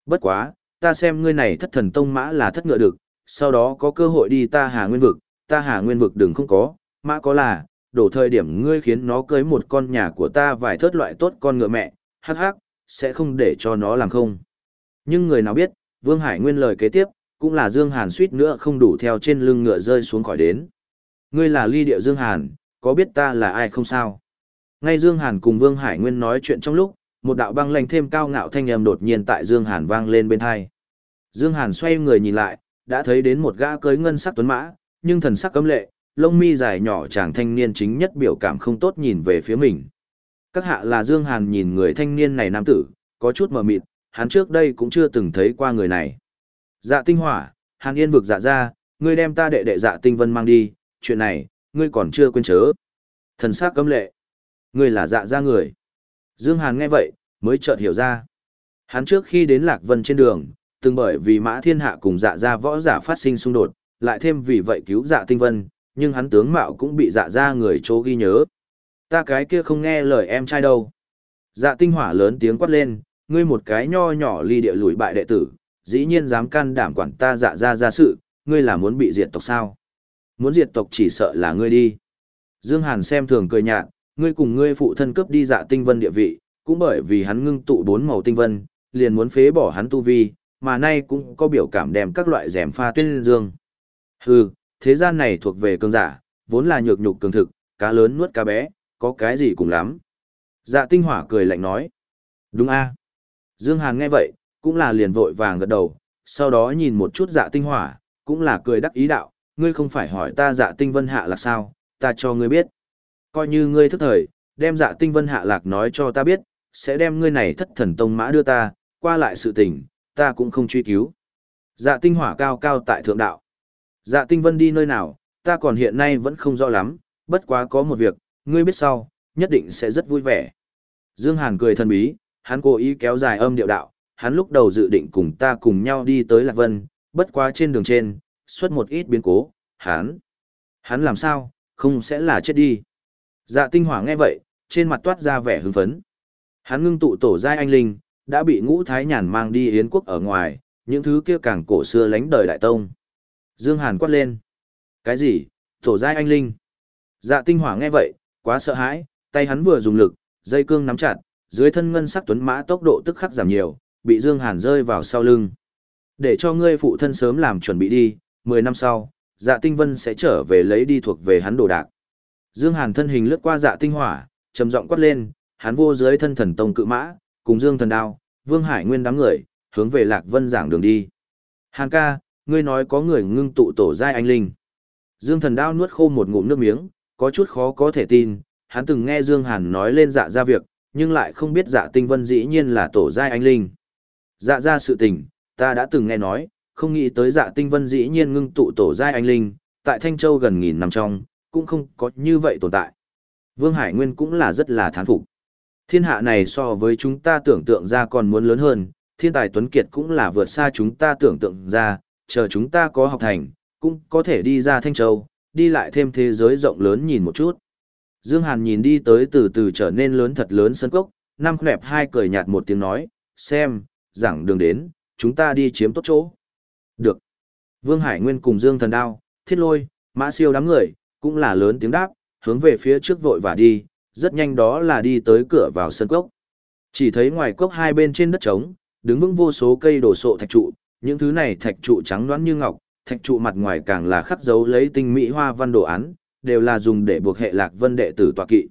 Bất quá, ta xem ngươi này thất thần tông mã là thất ngựa được, sau đó có cơ hội đi ta Hà Nguyên vực, ta Hà Nguyên vực đừng không có, mã có là, đổ thời điểm ngươi khiến nó cưới một con nhà của ta vài thớt loại tốt con ngựa mẹ, hắc hắc, sẽ không để cho nó làm không. Nhưng người nào biết, Vương Hải Nguyên lời kế tiếp, cũng là Dương Hàn suýt nữa không đủ theo trên lưng ngựa rơi xuống khỏi đến. Ngươi là ly điệu Dương Hàn, có biết ta là ai không sao? Ngay Dương Hàn cùng Vương Hải Nguyên nói chuyện trong lúc, một đạo băng lạnh thêm cao ngạo thanh âm đột nhiên tại Dương Hàn vang lên bên tai. Dương Hàn xoay người nhìn lại, đã thấy đến một gã cưỡi ngân sắc tuấn mã, nhưng thần sắc cấm lệ, lông mi dài nhỏ chàng thanh niên chính nhất biểu cảm không tốt nhìn về phía mình. Các hạ là Dương Hàn nhìn người thanh niên này nam tử, có chút mờ mịt, hắn trước đây cũng chưa từng thấy qua người này. Dạ tinh hỏa, Hàn Yên vực dạ ra, ngươi đem ta đệ đệ dạ tinh vân mang đi, chuyện này, ngươi còn chưa quên chớ. Thần sắc cấm lệ. Ngươi là dạ ra người. Dương Hàn nghe vậy, mới chợt hiểu ra. Hắn trước khi đến Lạc Vân trên đường, từng bởi vì mã thiên hạ cùng dạ ra võ giả phát sinh xung đột, lại thêm vì vậy cứu dạ tinh vân, nhưng hắn tướng mạo cũng bị dạ ra người chỗ ghi nhớ. Ta cái kia không nghe lời em trai đâu. Dạ tinh hỏa lớn tiếng quát lên, ngươi một cái nho nhỏ ly địa lùi bại đệ tử, dĩ nhiên dám can đảm quản ta dạ ra ra sự, ngươi là muốn bị diệt tộc sao? Muốn diệt tộc chỉ sợ là ngươi đi. Dương Hàn xem thường cười nhạt, ngươi cùng ngươi phụ thân cướp đi dạ tinh vân địa vị, cũng bởi vì hắn ngưng tụ bốn màu tinh vân, liền muốn phế bỏ hắn tu vi, mà nay cũng có biểu cảm đem các loại rèm pha tuyên dương. Hừ, thế gian này thuộc về cường giả, vốn là nhược nhục cường thực, cá lớn nuốt cá bé, có cái gì cũng lắm. Dạ tinh hỏa cười lạnh nói. Đúng a. Dương Hàn nghe vậy, cũng là liền vội vàng gật đầu, sau đó nhìn một chút dạ tinh hỏa, cũng là cười đắc ý đạo, ngươi không phải hỏi ta dạ tinh vân hạ là sao, ta cho ngươi biết. Coi như ngươi thức thời, đem dạ tinh vân hạ lạc nói cho ta biết, sẽ đem ngươi này thất thần tông mã đưa ta, qua lại sự tình, ta cũng không truy cứu. Dạ tinh hỏa cao cao tại thượng đạo. Dạ tinh vân đi nơi nào, ta còn hiện nay vẫn không rõ lắm, bất quá có một việc, ngươi biết sau, nhất định sẽ rất vui vẻ. Dương Hàn cười thần bí, hắn cố ý kéo dài âm điệu đạo, hắn lúc đầu dự định cùng ta cùng nhau đi tới Lạc Vân, bất quá trên đường trên, xuất một ít biến cố, hắn, hắn làm sao, không sẽ là chết đi. Dạ tinh hỏa nghe vậy, trên mặt toát ra vẻ hưng phấn. Hắn ngưng tụ tổ giai anh linh, đã bị ngũ thái nhàn mang đi yến quốc ở ngoài, những thứ kia càng cổ xưa lánh đời đại tông. Dương Hàn quát lên. Cái gì, tổ giai anh linh? Dạ tinh hỏa nghe vậy, quá sợ hãi, tay hắn vừa dùng lực, dây cương nắm chặt, dưới thân ngân sắc tuấn mã tốc độ tức khắc giảm nhiều, bị Dương Hàn rơi vào sau lưng. Để cho ngươi phụ thân sớm làm chuẩn bị đi, 10 năm sau, dạ tinh vân sẽ trở về lấy đi thuộc về hắn đồ đạc. Dương Hàn thân hình lướt qua dạ tinh hỏa, trầm giọng quát lên, hắn vô dưới thân thần tông cự mã, cùng Dương thần đao, Vương Hải Nguyên đám người, hướng về Lạc Vân giảng đường đi. Hàn ca, ngươi nói có người ngưng tụ tổ giai anh linh. Dương thần đao nuốt khô một ngụm nước miếng, có chút khó có thể tin, hắn từng nghe Dương Hàn nói lên dạ ra việc, nhưng lại không biết dạ tinh vân dĩ nhiên là tổ giai anh linh. Dạ ra sự tình, ta đã từng nghe nói, không nghĩ tới dạ tinh vân dĩ nhiên ngưng tụ tổ giai anh linh, tại Thanh Châu gần nghìn năm trong, cũng không có như vậy tồn tại. Vương Hải Nguyên cũng là rất là thán phục. Thiên hạ này so với chúng ta tưởng tượng ra còn muốn lớn hơn, thiên tài Tuấn Kiệt cũng là vượt xa chúng ta tưởng tượng ra, chờ chúng ta có học thành, cũng có thể đi ra Thanh Châu, đi lại thêm thế giới rộng lớn nhìn một chút. Dương Hàn nhìn đi tới từ từ trở nên lớn thật lớn sân cốc, năm khẹp hai cười nhạt một tiếng nói, xem, giảng đường đến, chúng ta đi chiếm tốt chỗ. Được. Vương Hải Nguyên cùng Dương Thần Đao, Thiết Lôi, Mã Siêu đám người, cũng là lớn tiếng đáp, hướng về phía trước vội và đi, rất nhanh đó là đi tới cửa vào sân cốc. Chỉ thấy ngoài cốc hai bên trên đất trống, đứng vững vô số cây đổ sộ thạch trụ, những thứ này thạch trụ trắng đoán như ngọc, thạch trụ mặt ngoài càng là khắc dấu lấy tinh mỹ hoa văn đồ án, đều là dùng để buộc hệ lạc vân đệ tử tọa kỵ.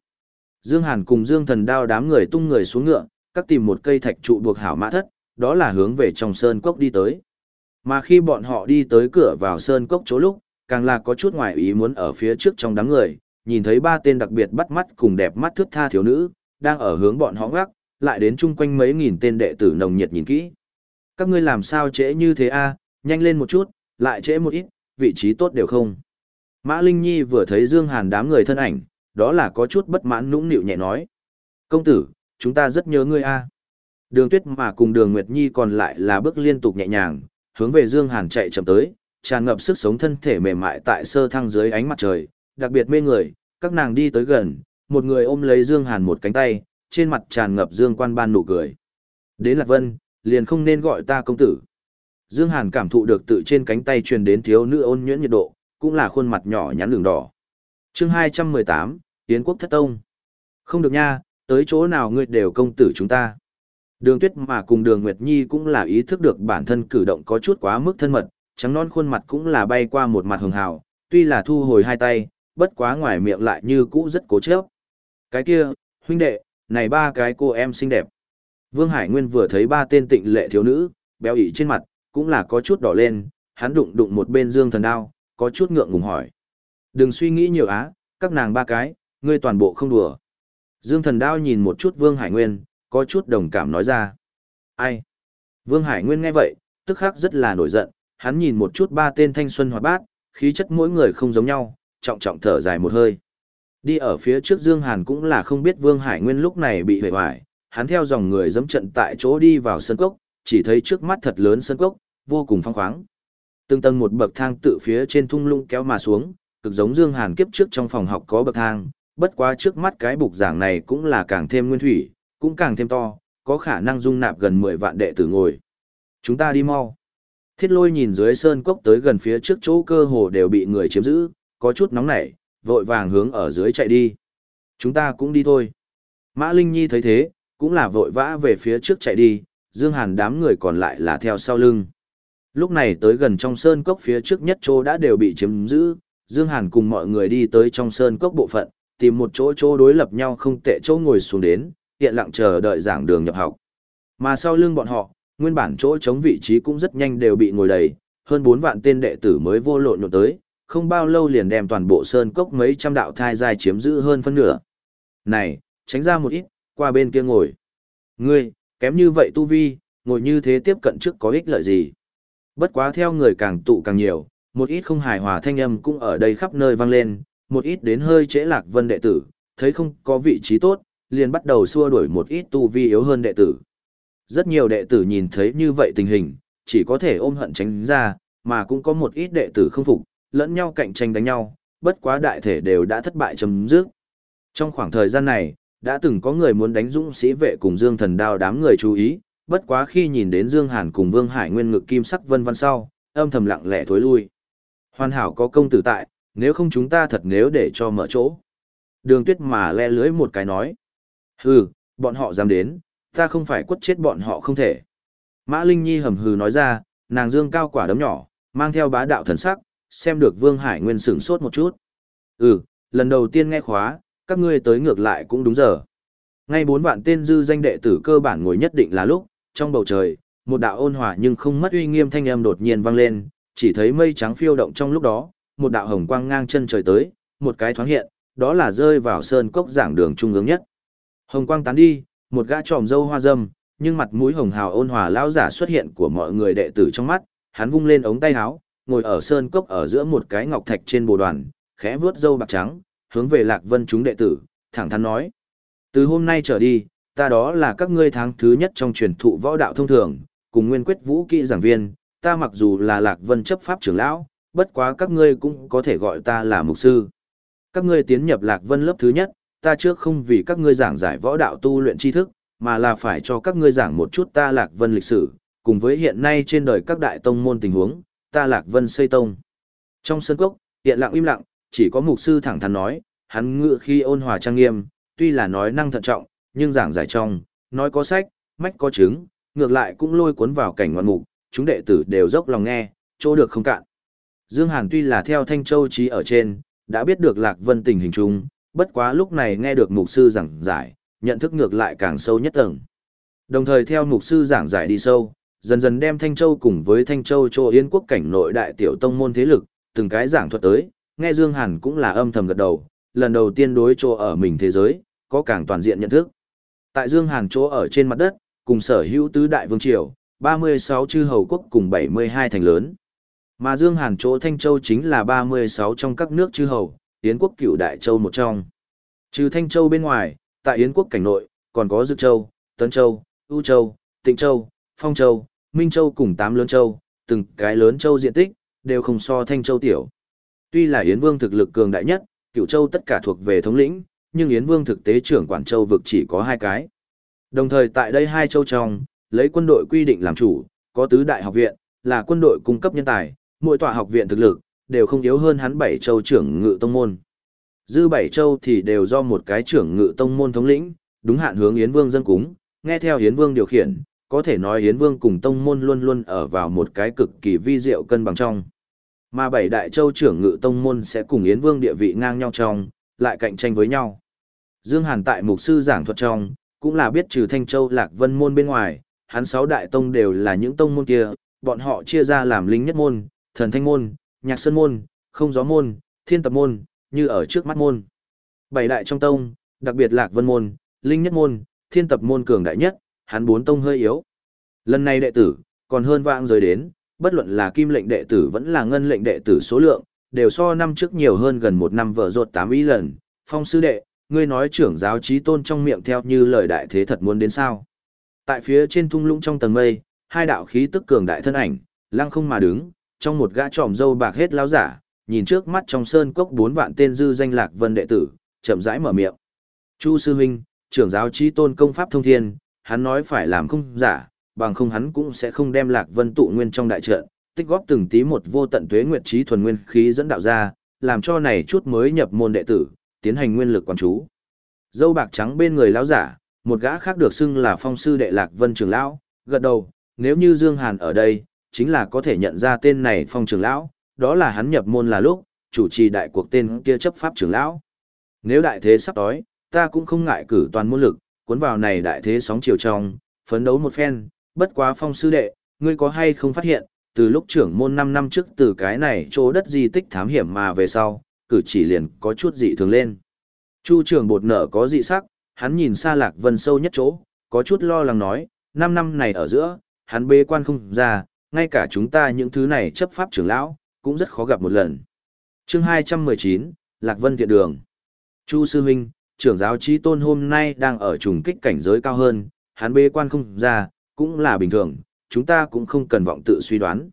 Dương Hàn cùng Dương Thần đao đám người tung người xuống ngựa, các tìm một cây thạch trụ buộc hảo mã thất, đó là hướng về trong sơn cốc đi tới. Mà khi bọn họ đi tới cửa vào sơn cốc chỗ lúc, càng là có chút ngoài ý muốn ở phía trước trong đám người, nhìn thấy ba tên đặc biệt bắt mắt cùng đẹp mắt thước tha thiếu nữ, đang ở hướng bọn họ ngắc, lại đến chung quanh mấy nghìn tên đệ tử nồng nhiệt nhìn kỹ. Các ngươi làm sao trễ như thế a? nhanh lên một chút, lại trễ một ít, vị trí tốt đều không. Mã Linh Nhi vừa thấy Dương Hàn đám người thân ảnh, đó là có chút bất mãn nũng nịu nhẹ nói. Công tử, chúng ta rất nhớ ngươi a. Đường Tuyết mà cùng Đường Nguyệt Nhi còn lại là bước liên tục nhẹ nhàng, hướng về Dương Hàn chạy chậm tới, tràn ngập sức sống thân thể mềm mại tại sơ thăng dưới ánh mặt trời, đặc biệt mê người, các nàng đi tới gần, một người ôm lấy Dương Hàn một cánh tay, trên mặt tràn ngập Dương Quan Ban nụ cười. Đến Lạc Vân, liền không nên gọi ta công tử. Dương Hàn cảm thụ được tự trên cánh tay truyền đến thiếu nữ ôn nhuyễn nhiệt độ, cũng là khuôn mặt nhỏ nhắn đường đỏ. Chương 218, Yến quốc thất tông. Không được nha, tới chỗ nào ngươi đều công tử chúng ta. Đường Tuyết mà cùng Đường Nguyệt Nhi cũng là ý thức được bản thân cử động có chút quá mức thân mật, Trắng non khuôn mặt cũng là bay qua một mặt hường hào, tuy là thu hồi hai tay, bất quá ngoài miệng lại như cũ rất cố chấp. Cái kia, huynh đệ, này ba cái cô em xinh đẹp. Vương Hải Nguyên vừa thấy ba tên tịnh lệ thiếu nữ, béo ị trên mặt, cũng là có chút đỏ lên, hắn đụng đụng một bên dương thần đao, có chút ngượng ngùng hỏi. Đừng suy nghĩ nhiều á, các nàng ba cái, ngươi toàn bộ không đùa. Dương thần đao nhìn một chút Vương Hải Nguyên, có chút đồng cảm nói ra. Ai? Vương Hải Nguyên nghe vậy, tức khắc rất là nổi giận, hắn nhìn một chút ba tên thanh xuân hoạt bát, khí chất mỗi người không giống nhau, trọng trọng thở dài một hơi. Đi ở phía trước Dương Hàn cũng là không biết Vương Hải Nguyên lúc này bị hề hoài, hắn theo dòng người dẫm trận tại chỗ đi vào sân cốc, chỉ thấy trước mắt thật lớn sân cốc, vô cùng phong khoáng. Từng tầng một bậc thang tự phía trên thung lũng kéo mà xuống, cực giống Dương Hàn kiếp trước trong phòng học có bậc thang, bất quá trước mắt cái bục giảng này cũng là càng thêm nguyên thủy, cũng càng thêm to, có khả năng dung nạp gần 10 vạn đệ tử ngồi. Chúng ta đi mau. Thiết lôi nhìn dưới sơn cốc tới gần phía trước chỗ cơ hồ đều bị người chiếm giữ, có chút nóng nảy, vội vàng hướng ở dưới chạy đi. Chúng ta cũng đi thôi. Mã Linh Nhi thấy thế, cũng là vội vã về phía trước chạy đi, Dương Hàn đám người còn lại là theo sau lưng. Lúc này tới gần trong sơn cốc phía trước nhất chỗ đã đều bị chiếm giữ, Dương Hàn cùng mọi người đi tới trong sơn cốc bộ phận, tìm một chỗ chỗ đối lập nhau không tệ chỗ ngồi xuống đến, hiện lặng chờ đợi giảng đường nhập học. Mà sau lưng bọn họ, nguyên bản chỗ chống vị trí cũng rất nhanh đều bị ngồi đầy, hơn 4 vạn tên đệ tử mới vô lộn nhộn tới, không bao lâu liền đem toàn bộ sơn cốc mấy trăm đạo thai giai chiếm giữ hơn phân nửa. Này, tránh ra một ít, qua bên kia ngồi. Ngươi, kém như vậy tu vi, ngồi như thế tiếp cận trước có ích lợi gì? Bất quá theo người càng tụ càng nhiều, một ít không hài hòa thanh âm cũng ở đây khắp nơi vang lên, một ít đến hơi trễ lạc vân đệ tử, thấy không có vị trí tốt, liền bắt đầu xua đuổi một ít tu vi yếu hơn đệ tử. Rất nhiều đệ tử nhìn thấy như vậy tình hình, chỉ có thể ôm hận tránh ra, mà cũng có một ít đệ tử không phục, lẫn nhau cạnh tranh đánh nhau, bất quá đại thể đều đã thất bại chấm dứt. Trong khoảng thời gian này, đã từng có người muốn đánh dũng sĩ vệ cùng Dương Thần Đao đám người chú ý, bất quá khi nhìn đến Dương Hàn cùng Vương Hải Nguyên ngực kim sắc vân vân sau, âm thầm lặng lẽ thối lui. Hoàn hảo có công tử tại, nếu không chúng ta thật nếu để cho mở chỗ. Đường tuyết mà le lưới một cái nói. Hừ, bọn họ dám đến, ta không phải quất chết bọn họ không thể. Mã Linh Nhi hầm hừ nói ra, nàng dương cao quả đấm nhỏ, mang theo bá đạo thần sắc, xem được Vương Hải Nguyên sửng sốt một chút. Ừ, lần đầu tiên nghe khóa, các ngươi tới ngược lại cũng đúng giờ. Ngay bốn vạn tên dư danh đệ tử cơ bản ngồi nhất định là lúc, trong bầu trời, một đạo ôn hòa nhưng không mất uy nghiêm thanh âm đột nhiên vang lên, chỉ thấy mây trắng phiêu động trong lúc đó, một đạo hồng quang ngang chân trời tới, một cái thoáng hiện, đó là rơi vào sơn cốc giảng đường trung ương nhất. Hồng quang tán đi, một gã tròm dâu hoa dâm, nhưng mặt mũi hồng hào ôn hòa lão giả xuất hiện của mọi người đệ tử trong mắt, hắn vung lên ống tay áo, ngồi ở sơn cốc ở giữa một cái ngọc thạch trên bồ đoàn, khẽ vuốt râu bạc trắng, hướng về Lạc Vân chúng đệ tử, thẳng thắn nói: "Từ hôm nay trở đi, ta đó là các ngươi tháng thứ nhất trong truyền thụ võ đạo thông thường, cùng Nguyên Quyết Vũ kỹ giảng viên, ta mặc dù là Lạc Vân chấp pháp trưởng lão, bất quá các ngươi cũng có thể gọi ta là mục sư. Các ngươi tiến nhập Lạc Vân lớp thứ nhất, ta trước không vì các ngươi giảng giải võ đạo tu luyện tri thức, mà là phải cho các ngươi giảng một chút ta Lạc Vân lịch sử, cùng với hiện nay trên đời các đại tông môn tình huống, ta Lạc Vân xây tông. Trong sân cốc, hiện lặng im lặng, chỉ có mục sư thẳng thắn nói, hắn ngựa khi ôn hòa trang nghiêm, tuy là nói năng thận trọng, nhưng giảng giải trong, nói có sách, mách có chứng, ngược lại cũng lôi cuốn vào cảnh ngoạn mục, chúng đệ tử đều dốc lòng nghe, chỗ được không cạn. Dương Hàn tuy là theo Thanh Châu trí ở trên, đã biết được Lạc Vân tình hình chung, bất quá lúc này nghe được mục sư giảng giải, nhận thức ngược lại càng sâu nhất tầng. Đồng thời theo mục sư giảng giải đi sâu, dần dần đem Thanh Châu cùng với Thanh Châu chỗ Yên quốc cảnh nội đại tiểu tông môn thế lực, từng cái giảng thuật tới, nghe Dương Hàn cũng là âm thầm gật đầu, lần đầu tiên đối chỗ ở mình thế giới, có càng toàn diện nhận thức. Tại Dương Hàn chỗ ở trên mặt đất, cùng sở hữu tứ đại vương triều, 36 chư hầu quốc cùng 72 thành lớn. Mà Dương Hàn chỗ Thanh Châu chính là 36 trong các nước chư hầu, Yến quốc cửu đại châu một trong. Trừ Thanh Châu bên ngoài, tại Yến quốc cảnh nội, còn có Dực Châu, Tấn Châu, U Châu, Tịnh Châu, Phong Châu, Minh Châu cùng tám lớn châu, từng cái lớn châu diện tích, đều không so Thanh Châu tiểu. Tuy là Yến Vương thực lực cường đại nhất, cửu châu tất cả thuộc về thống lĩnh, nhưng Yến Vương thực tế trưởng quản châu vực chỉ có hai cái. Đồng thời tại đây hai châu trong, lấy quân đội quy định làm chủ, có tứ đại học viện, là quân đội cung cấp nhân tài, mỗi tòa học viện thực lực, đều không yếu hơn hắn bảy châu trưởng ngự tông môn. Dư bảy châu thì đều do một cái trưởng ngự tông môn thống lĩnh, đúng hạn hướng Yến Vương dân cúng, nghe theo Yến Vương điều khiển, có thể nói Yến Vương cùng tông môn luôn luôn ở vào một cái cực kỳ vi diệu cân bằng trong. Mà bảy đại châu trưởng ngự tông môn sẽ cùng Yến Vương địa vị ngang nhau trong, lại cạnh tranh với nhau. Dương Hàn tại mục sư giảng thuật trong, cũng là biết trừ Thanh Châu Lạc Vân môn bên ngoài, hắn sáu đại tông đều là những tông môn kia, bọn họ chia ra làm linh nhất môn, thần thanh môn, nhạc sơn môn, không gió môn, thiên tập môn, như ở trước mắt môn. Bảy đại trong tông, đặc biệt Lạc Vân môn, linh nhất môn, thiên tập môn cường đại nhất, hắn bốn tông hơi yếu. Lần này đệ tử, còn hơn vãng rời đến, bất luận là kim lệnh đệ tử vẫn là ngân lệnh đệ tử số lượng, đều so năm trước nhiều hơn gần một năm vợ ruột tám ý lần. Phong sư đệ, ngươi nói trưởng giáo trí tôn trong miệng theo như lời đại thế thật muốn đến sao. Tại phía trên thung lũng trong tầng mây, hai đạo khí tức cường đại thân ảnh, lăng không mà đứng, trong một gã tròm dâu bạc hết lão giả, nhìn trước mắt trong sơn cốc bốn vạn tên dư danh lạc vân đệ tử, chậm rãi mở miệng. Chu sư huynh, trưởng giáo trí tôn công pháp thông thiên, hắn nói phải làm không giả, bằng không hắn cũng sẽ không đem lạc vân tụ nguyên trong đại trận, tích góp từng tí một vô tận tuế nguyệt trí thuần nguyên khí dẫn đạo ra, làm cho này chút mới nhập môn đệ tử, tiến hành nguyên lực quan chú. Dâu bạc trắng bên người lão giả, một gã khác được xưng là phong sư đệ lạc vân trưởng lão, gật đầu, nếu như Dương Hàn ở đây, chính là có thể nhận ra tên này phong trưởng lão, đó là hắn nhập môn là lúc, chủ trì đại cuộc tên kia chấp pháp trưởng lão. Nếu đại thế sắp tối, ta cũng không ngại cử toàn môn lực, cuốn vào này đại thế sóng chiều trong, phấn đấu một phen, bất quá phong sư đệ, ngươi có hay không phát hiện, từ lúc trưởng môn 5 năm trước từ cái này chỗ đất di tích thám hiểm mà về sau, cử chỉ liền có chút dị thường lên. Chu trưởng bột nở có dị sắc, hắn nhìn xa lạc vân sâu nhất chỗ, có chút lo lắng nói, 5 năm này ở giữa, hắn bế quan không ra, ngay cả chúng ta những thứ này chấp pháp trưởng lão, cũng rất khó gặp một lần. chương 219, Lạc Vân Thiện Đường Chu Sư Minh, trưởng giáo trí tôn hôm nay đang ở trùng kích cảnh giới cao hơn, hắn bê quan không ra, cũng là bình thường, chúng ta cũng không cần vọng tự suy đoán.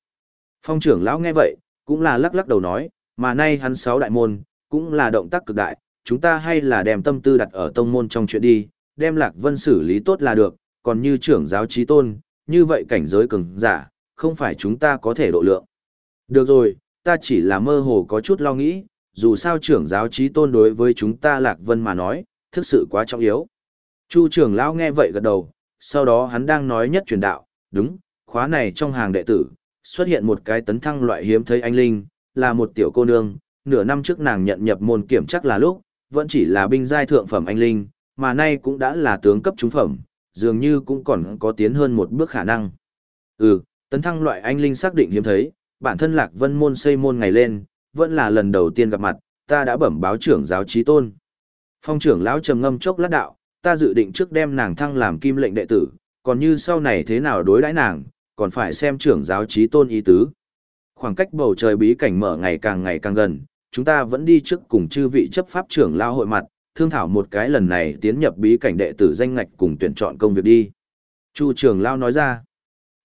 Phong trưởng lão nghe vậy, cũng là lắc lắc đầu nói, mà nay hắn sáu đại môn, cũng là động tác cực đại, chúng ta hay là đem tâm tư đặt ở tông môn trong chuyện đi, đem lạc vân xử lý tốt là được, còn như trưởng giáo trí tôn, như vậy cảnh giới cường giả, không phải chúng ta có thể độ lượng. Được rồi, ta chỉ là mơ hồ có chút lo nghĩ, dù sao trưởng giáo trí tôn đối với chúng ta lạc vân mà nói, thực sự quá trọng yếu. Chu trưởng lão nghe vậy gật đầu, sau đó hắn đang nói nhất truyền đạo, đúng, khóa này trong hàng đệ tử, xuất hiện một cái tấn thăng loại hiếm thấy anh linh, là một tiểu cô nương, nửa năm trước nàng nhận nhập môn kiểm chắc là lúc, vẫn chỉ là binh giai thượng phẩm anh linh, mà nay cũng đã là tướng cấp trung phẩm, dường như cũng còn có tiến hơn một bước khả năng. Ừ, tấn thăng loại anh linh xác định hiếm thấy, bản thân lạc vân môn xây môn ngày lên, vẫn là lần đầu tiên gặp mặt, ta đã bẩm báo trưởng giáo trí tôn. Phong trưởng lão trầm ngâm chốc lát đạo, ta dự định trước đem nàng thăng làm kim lệnh đệ tử, còn như sau này thế nào đối đãi nàng, còn phải xem trưởng giáo trí tôn ý tứ. Khoảng cách bầu trời bí cảnh mở ngày càng ngày càng gần, chúng ta vẫn đi trước cùng chư vị chấp pháp trưởng lao hội mặt, thương thảo một cái lần này tiến nhập bí cảnh đệ tử danh ngạch cùng tuyển chọn công việc đi. Chu trưởng lao nói ra,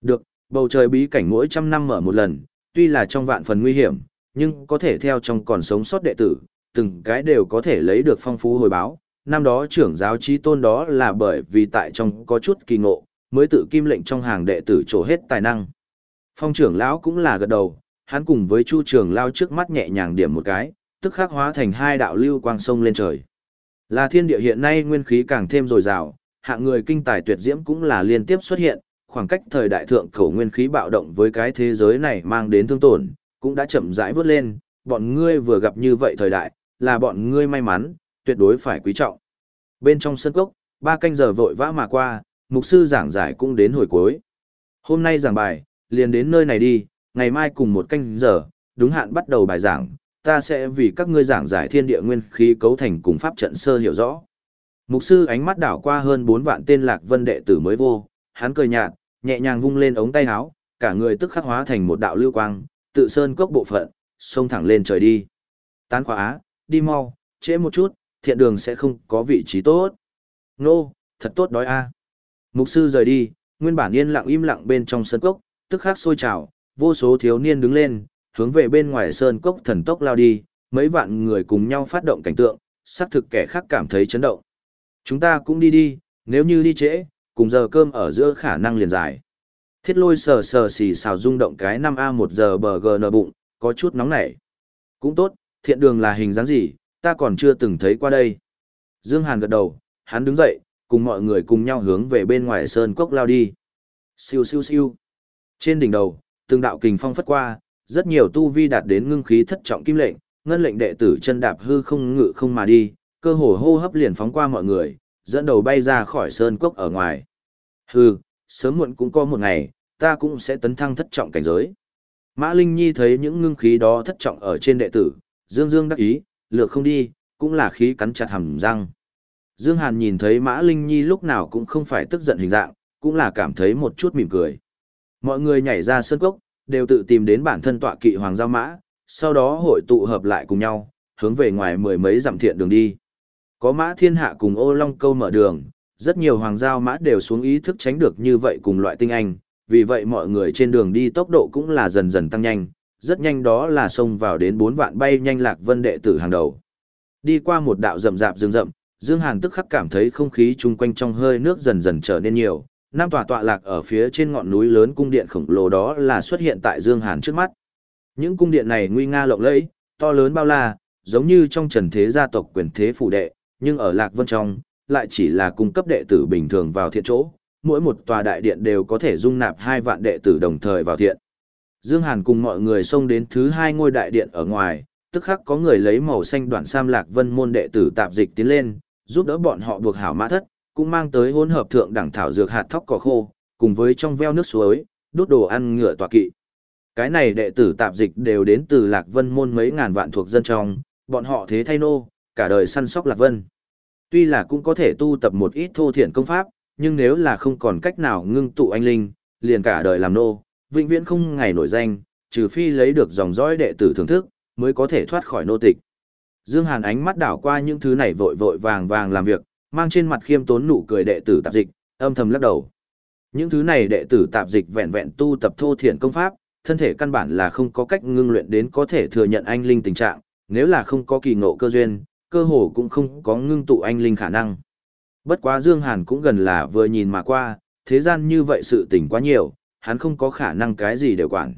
được, bầu trời bí cảnh mỗi trăm năm mở một lần, tuy là trong vạn phần nguy hiểm, nhưng có thể theo trong còn sống sót đệ tử, từng cái đều có thể lấy được phong phú hồi báo. Năm đó trưởng giáo trí tôn đó là bởi vì tại trong có chút kỳ ngộ, mới tự kim lệnh trong hàng đệ tử trổ hết tài năng. Phong trưởng lão cũng là gật đầu, hắn cùng với chu trường lao trước mắt nhẹ nhàng điểm một cái, tức khắc hóa thành hai đạo lưu quang sông lên trời. Là thiên địa hiện nay nguyên khí càng thêm dồi dào, hạng người kinh tài tuyệt diễm cũng là liên tiếp xuất hiện, khoảng cách thời đại thượng cổ nguyên khí bạo động với cái thế giới này mang đến thương tổn, cũng đã chậm rãi vớt lên, bọn ngươi vừa gặp như vậy thời đại, là bọn ngươi may mắn, tuyệt đối phải quý trọng. Bên trong sân cốc, ba canh giờ vội vã mà qua, mục sư giảng giải cũng đến hồi cuối. Hôm nay giảng bài, liền đến nơi này đi, ngày mai cùng một canh giờ, đúng hạn bắt đầu bài giảng, ta sẽ vì các ngươi giảng giải thiên địa nguyên khí cấu thành cùng pháp trận sơ hiểu rõ. Mục sư ánh mắt đảo qua hơn 4 vạn tên lạc vân đệ tử mới vô, hắn cười nhạt, nhẹ nhàng vung lên ống tay áo, cả người tức khắc hóa thành một đạo lưu quang, tự sơn cốc bộ phận, xông thẳng lên trời đi. Tán khóa á, đi mau, trễ một chút, thiện đường sẽ không có vị trí tốt. Nô, thật tốt đói a. Mục sư rời đi, nguyên bản yên lặng im lặng bên trong sơn cốc, tức khắc sôi trào, vô số thiếu niên đứng lên, hướng về bên ngoài sơn cốc thần tốc lao đi, mấy vạn người cùng nhau phát động cảnh tượng, xác thực kẻ khác cảm thấy chấn động. Chúng ta cũng đi đi, nếu như đi trễ, cùng giờ cơm ở giữa khả năng liền dài. Thiết lôi sờ sờ xì xào rung động cái 5A1 giờ bờ GN bụng, có chút nóng nảy. Cũng tốt, thiện đường là hình dáng gì, ta còn chưa từng thấy qua đây. Dương Hàn gật đầu, hắn đứng dậy, cùng mọi người cùng nhau hướng về bên ngoài sơn cốc lao đi. Siêu siêu siêu. Trên đỉnh đầu, từng đạo kình phong phất qua, rất nhiều tu vi đạt đến ngưng khí thất trọng kim lệnh, ngân lệnh đệ tử chân đạp hư không ngự không mà đi, cơ hồ hô hấp liền phóng qua mọi người, dẫn đầu bay ra khỏi sơn cốc ở ngoài. hừ sớm muộn cũng có một ngày, ta cũng sẽ tấn thăng thất trọng cảnh giới. Mã Linh Nhi thấy những ngưng khí đó thất trọng ở trên đệ tử, dương dương đắc ý, lược không đi, cũng là khí cắn chặt hàm răng. Dương Hàn nhìn thấy Mã Linh Nhi lúc nào cũng không phải tức giận hình dạng, cũng là cảm thấy một chút mỉm cười. Mọi người nhảy ra sơn cốc, đều tự tìm đến bản thân tọa kỵ hoàng giao mã, sau đó hội tụ hợp lại cùng nhau, hướng về ngoài mười mấy dặm thiện đường đi. Có mã thiên hạ cùng ô long câu mở đường, rất nhiều hoàng giao mã đều xuống ý thức tránh được như vậy cùng loại tinh anh, vì vậy mọi người trên đường đi tốc độ cũng là dần dần tăng nhanh, rất nhanh đó là xông vào đến bốn vạn bay nhanh lạc vân đệ tử hàng đầu. Đi qua một đạo rậm rạp rừng rậm, Dương Hàn tức khắc cảm thấy không khí chung quanh trong hơi nước dần dần trở nên nhiều, năm tòa tọa lạc ở phía trên ngọn núi lớn cung điện khổng lồ đó là xuất hiện tại Dương Hàn trước mắt. Những cung điện này nguy nga lộng lẫy, to lớn bao la, giống như trong trần thế gia tộc quyền thế phủ đệ, nhưng ở Lạc Vân trong, lại chỉ là cung cấp đệ tử bình thường vào thiện chỗ, mỗi một tòa đại điện đều có thể dung nạp hai vạn đệ tử đồng thời vào thiện. Dương Hàn cùng mọi người xông đến thứ hai ngôi đại điện ở ngoài, tức khắc có người lấy màu xanh đoạn sam Lạc Vân môn đệ tử tạp dịch tiến lên, giúp đỡ bọn họ buộc hảo mã thất, cũng mang tới hỗn hợp thượng đẳng thảo dược hạt thóc cỏ khô, cùng với trong veo nước suối, đốt đồ ăn ngựa tọa kỵ. Cái này đệ tử tạp dịch đều đến từ Lạc Vân môn mấy ngàn vạn thuộc dân trong, bọn họ thế thay nô, cả đời săn sóc Lạc Vân. Tuy là cũng có thể tu tập một ít thô thiện công pháp, nhưng nếu là không còn cách nào ngưng tụ anh linh, liền cả đời làm nô, vĩnh viễn không ngày nổi danh, trừ phi lấy được dòng dõi đệ tử thưởng thức, mới có thể thoát khỏi nô tịch. Dương Hàn ánh mắt đảo qua những thứ này vội vội vàng vàng làm việc, mang trên mặt khiêm tốn nụ cười đệ tử tạp dịch, âm thầm lắc đầu. Những thứ này đệ tử tạp dịch vẹn vẹn tu tập thô thiện công pháp, thân thể căn bản là không có cách ngưng luyện đến có thể thừa nhận anh linh tình trạng, nếu là không có kỳ ngộ cơ duyên, cơ hồ cũng không có ngưng tụ anh linh khả năng. Bất quá Dương Hàn cũng gần là vừa nhìn mà qua, thế gian như vậy sự tình quá nhiều, hắn không có khả năng cái gì đều quản.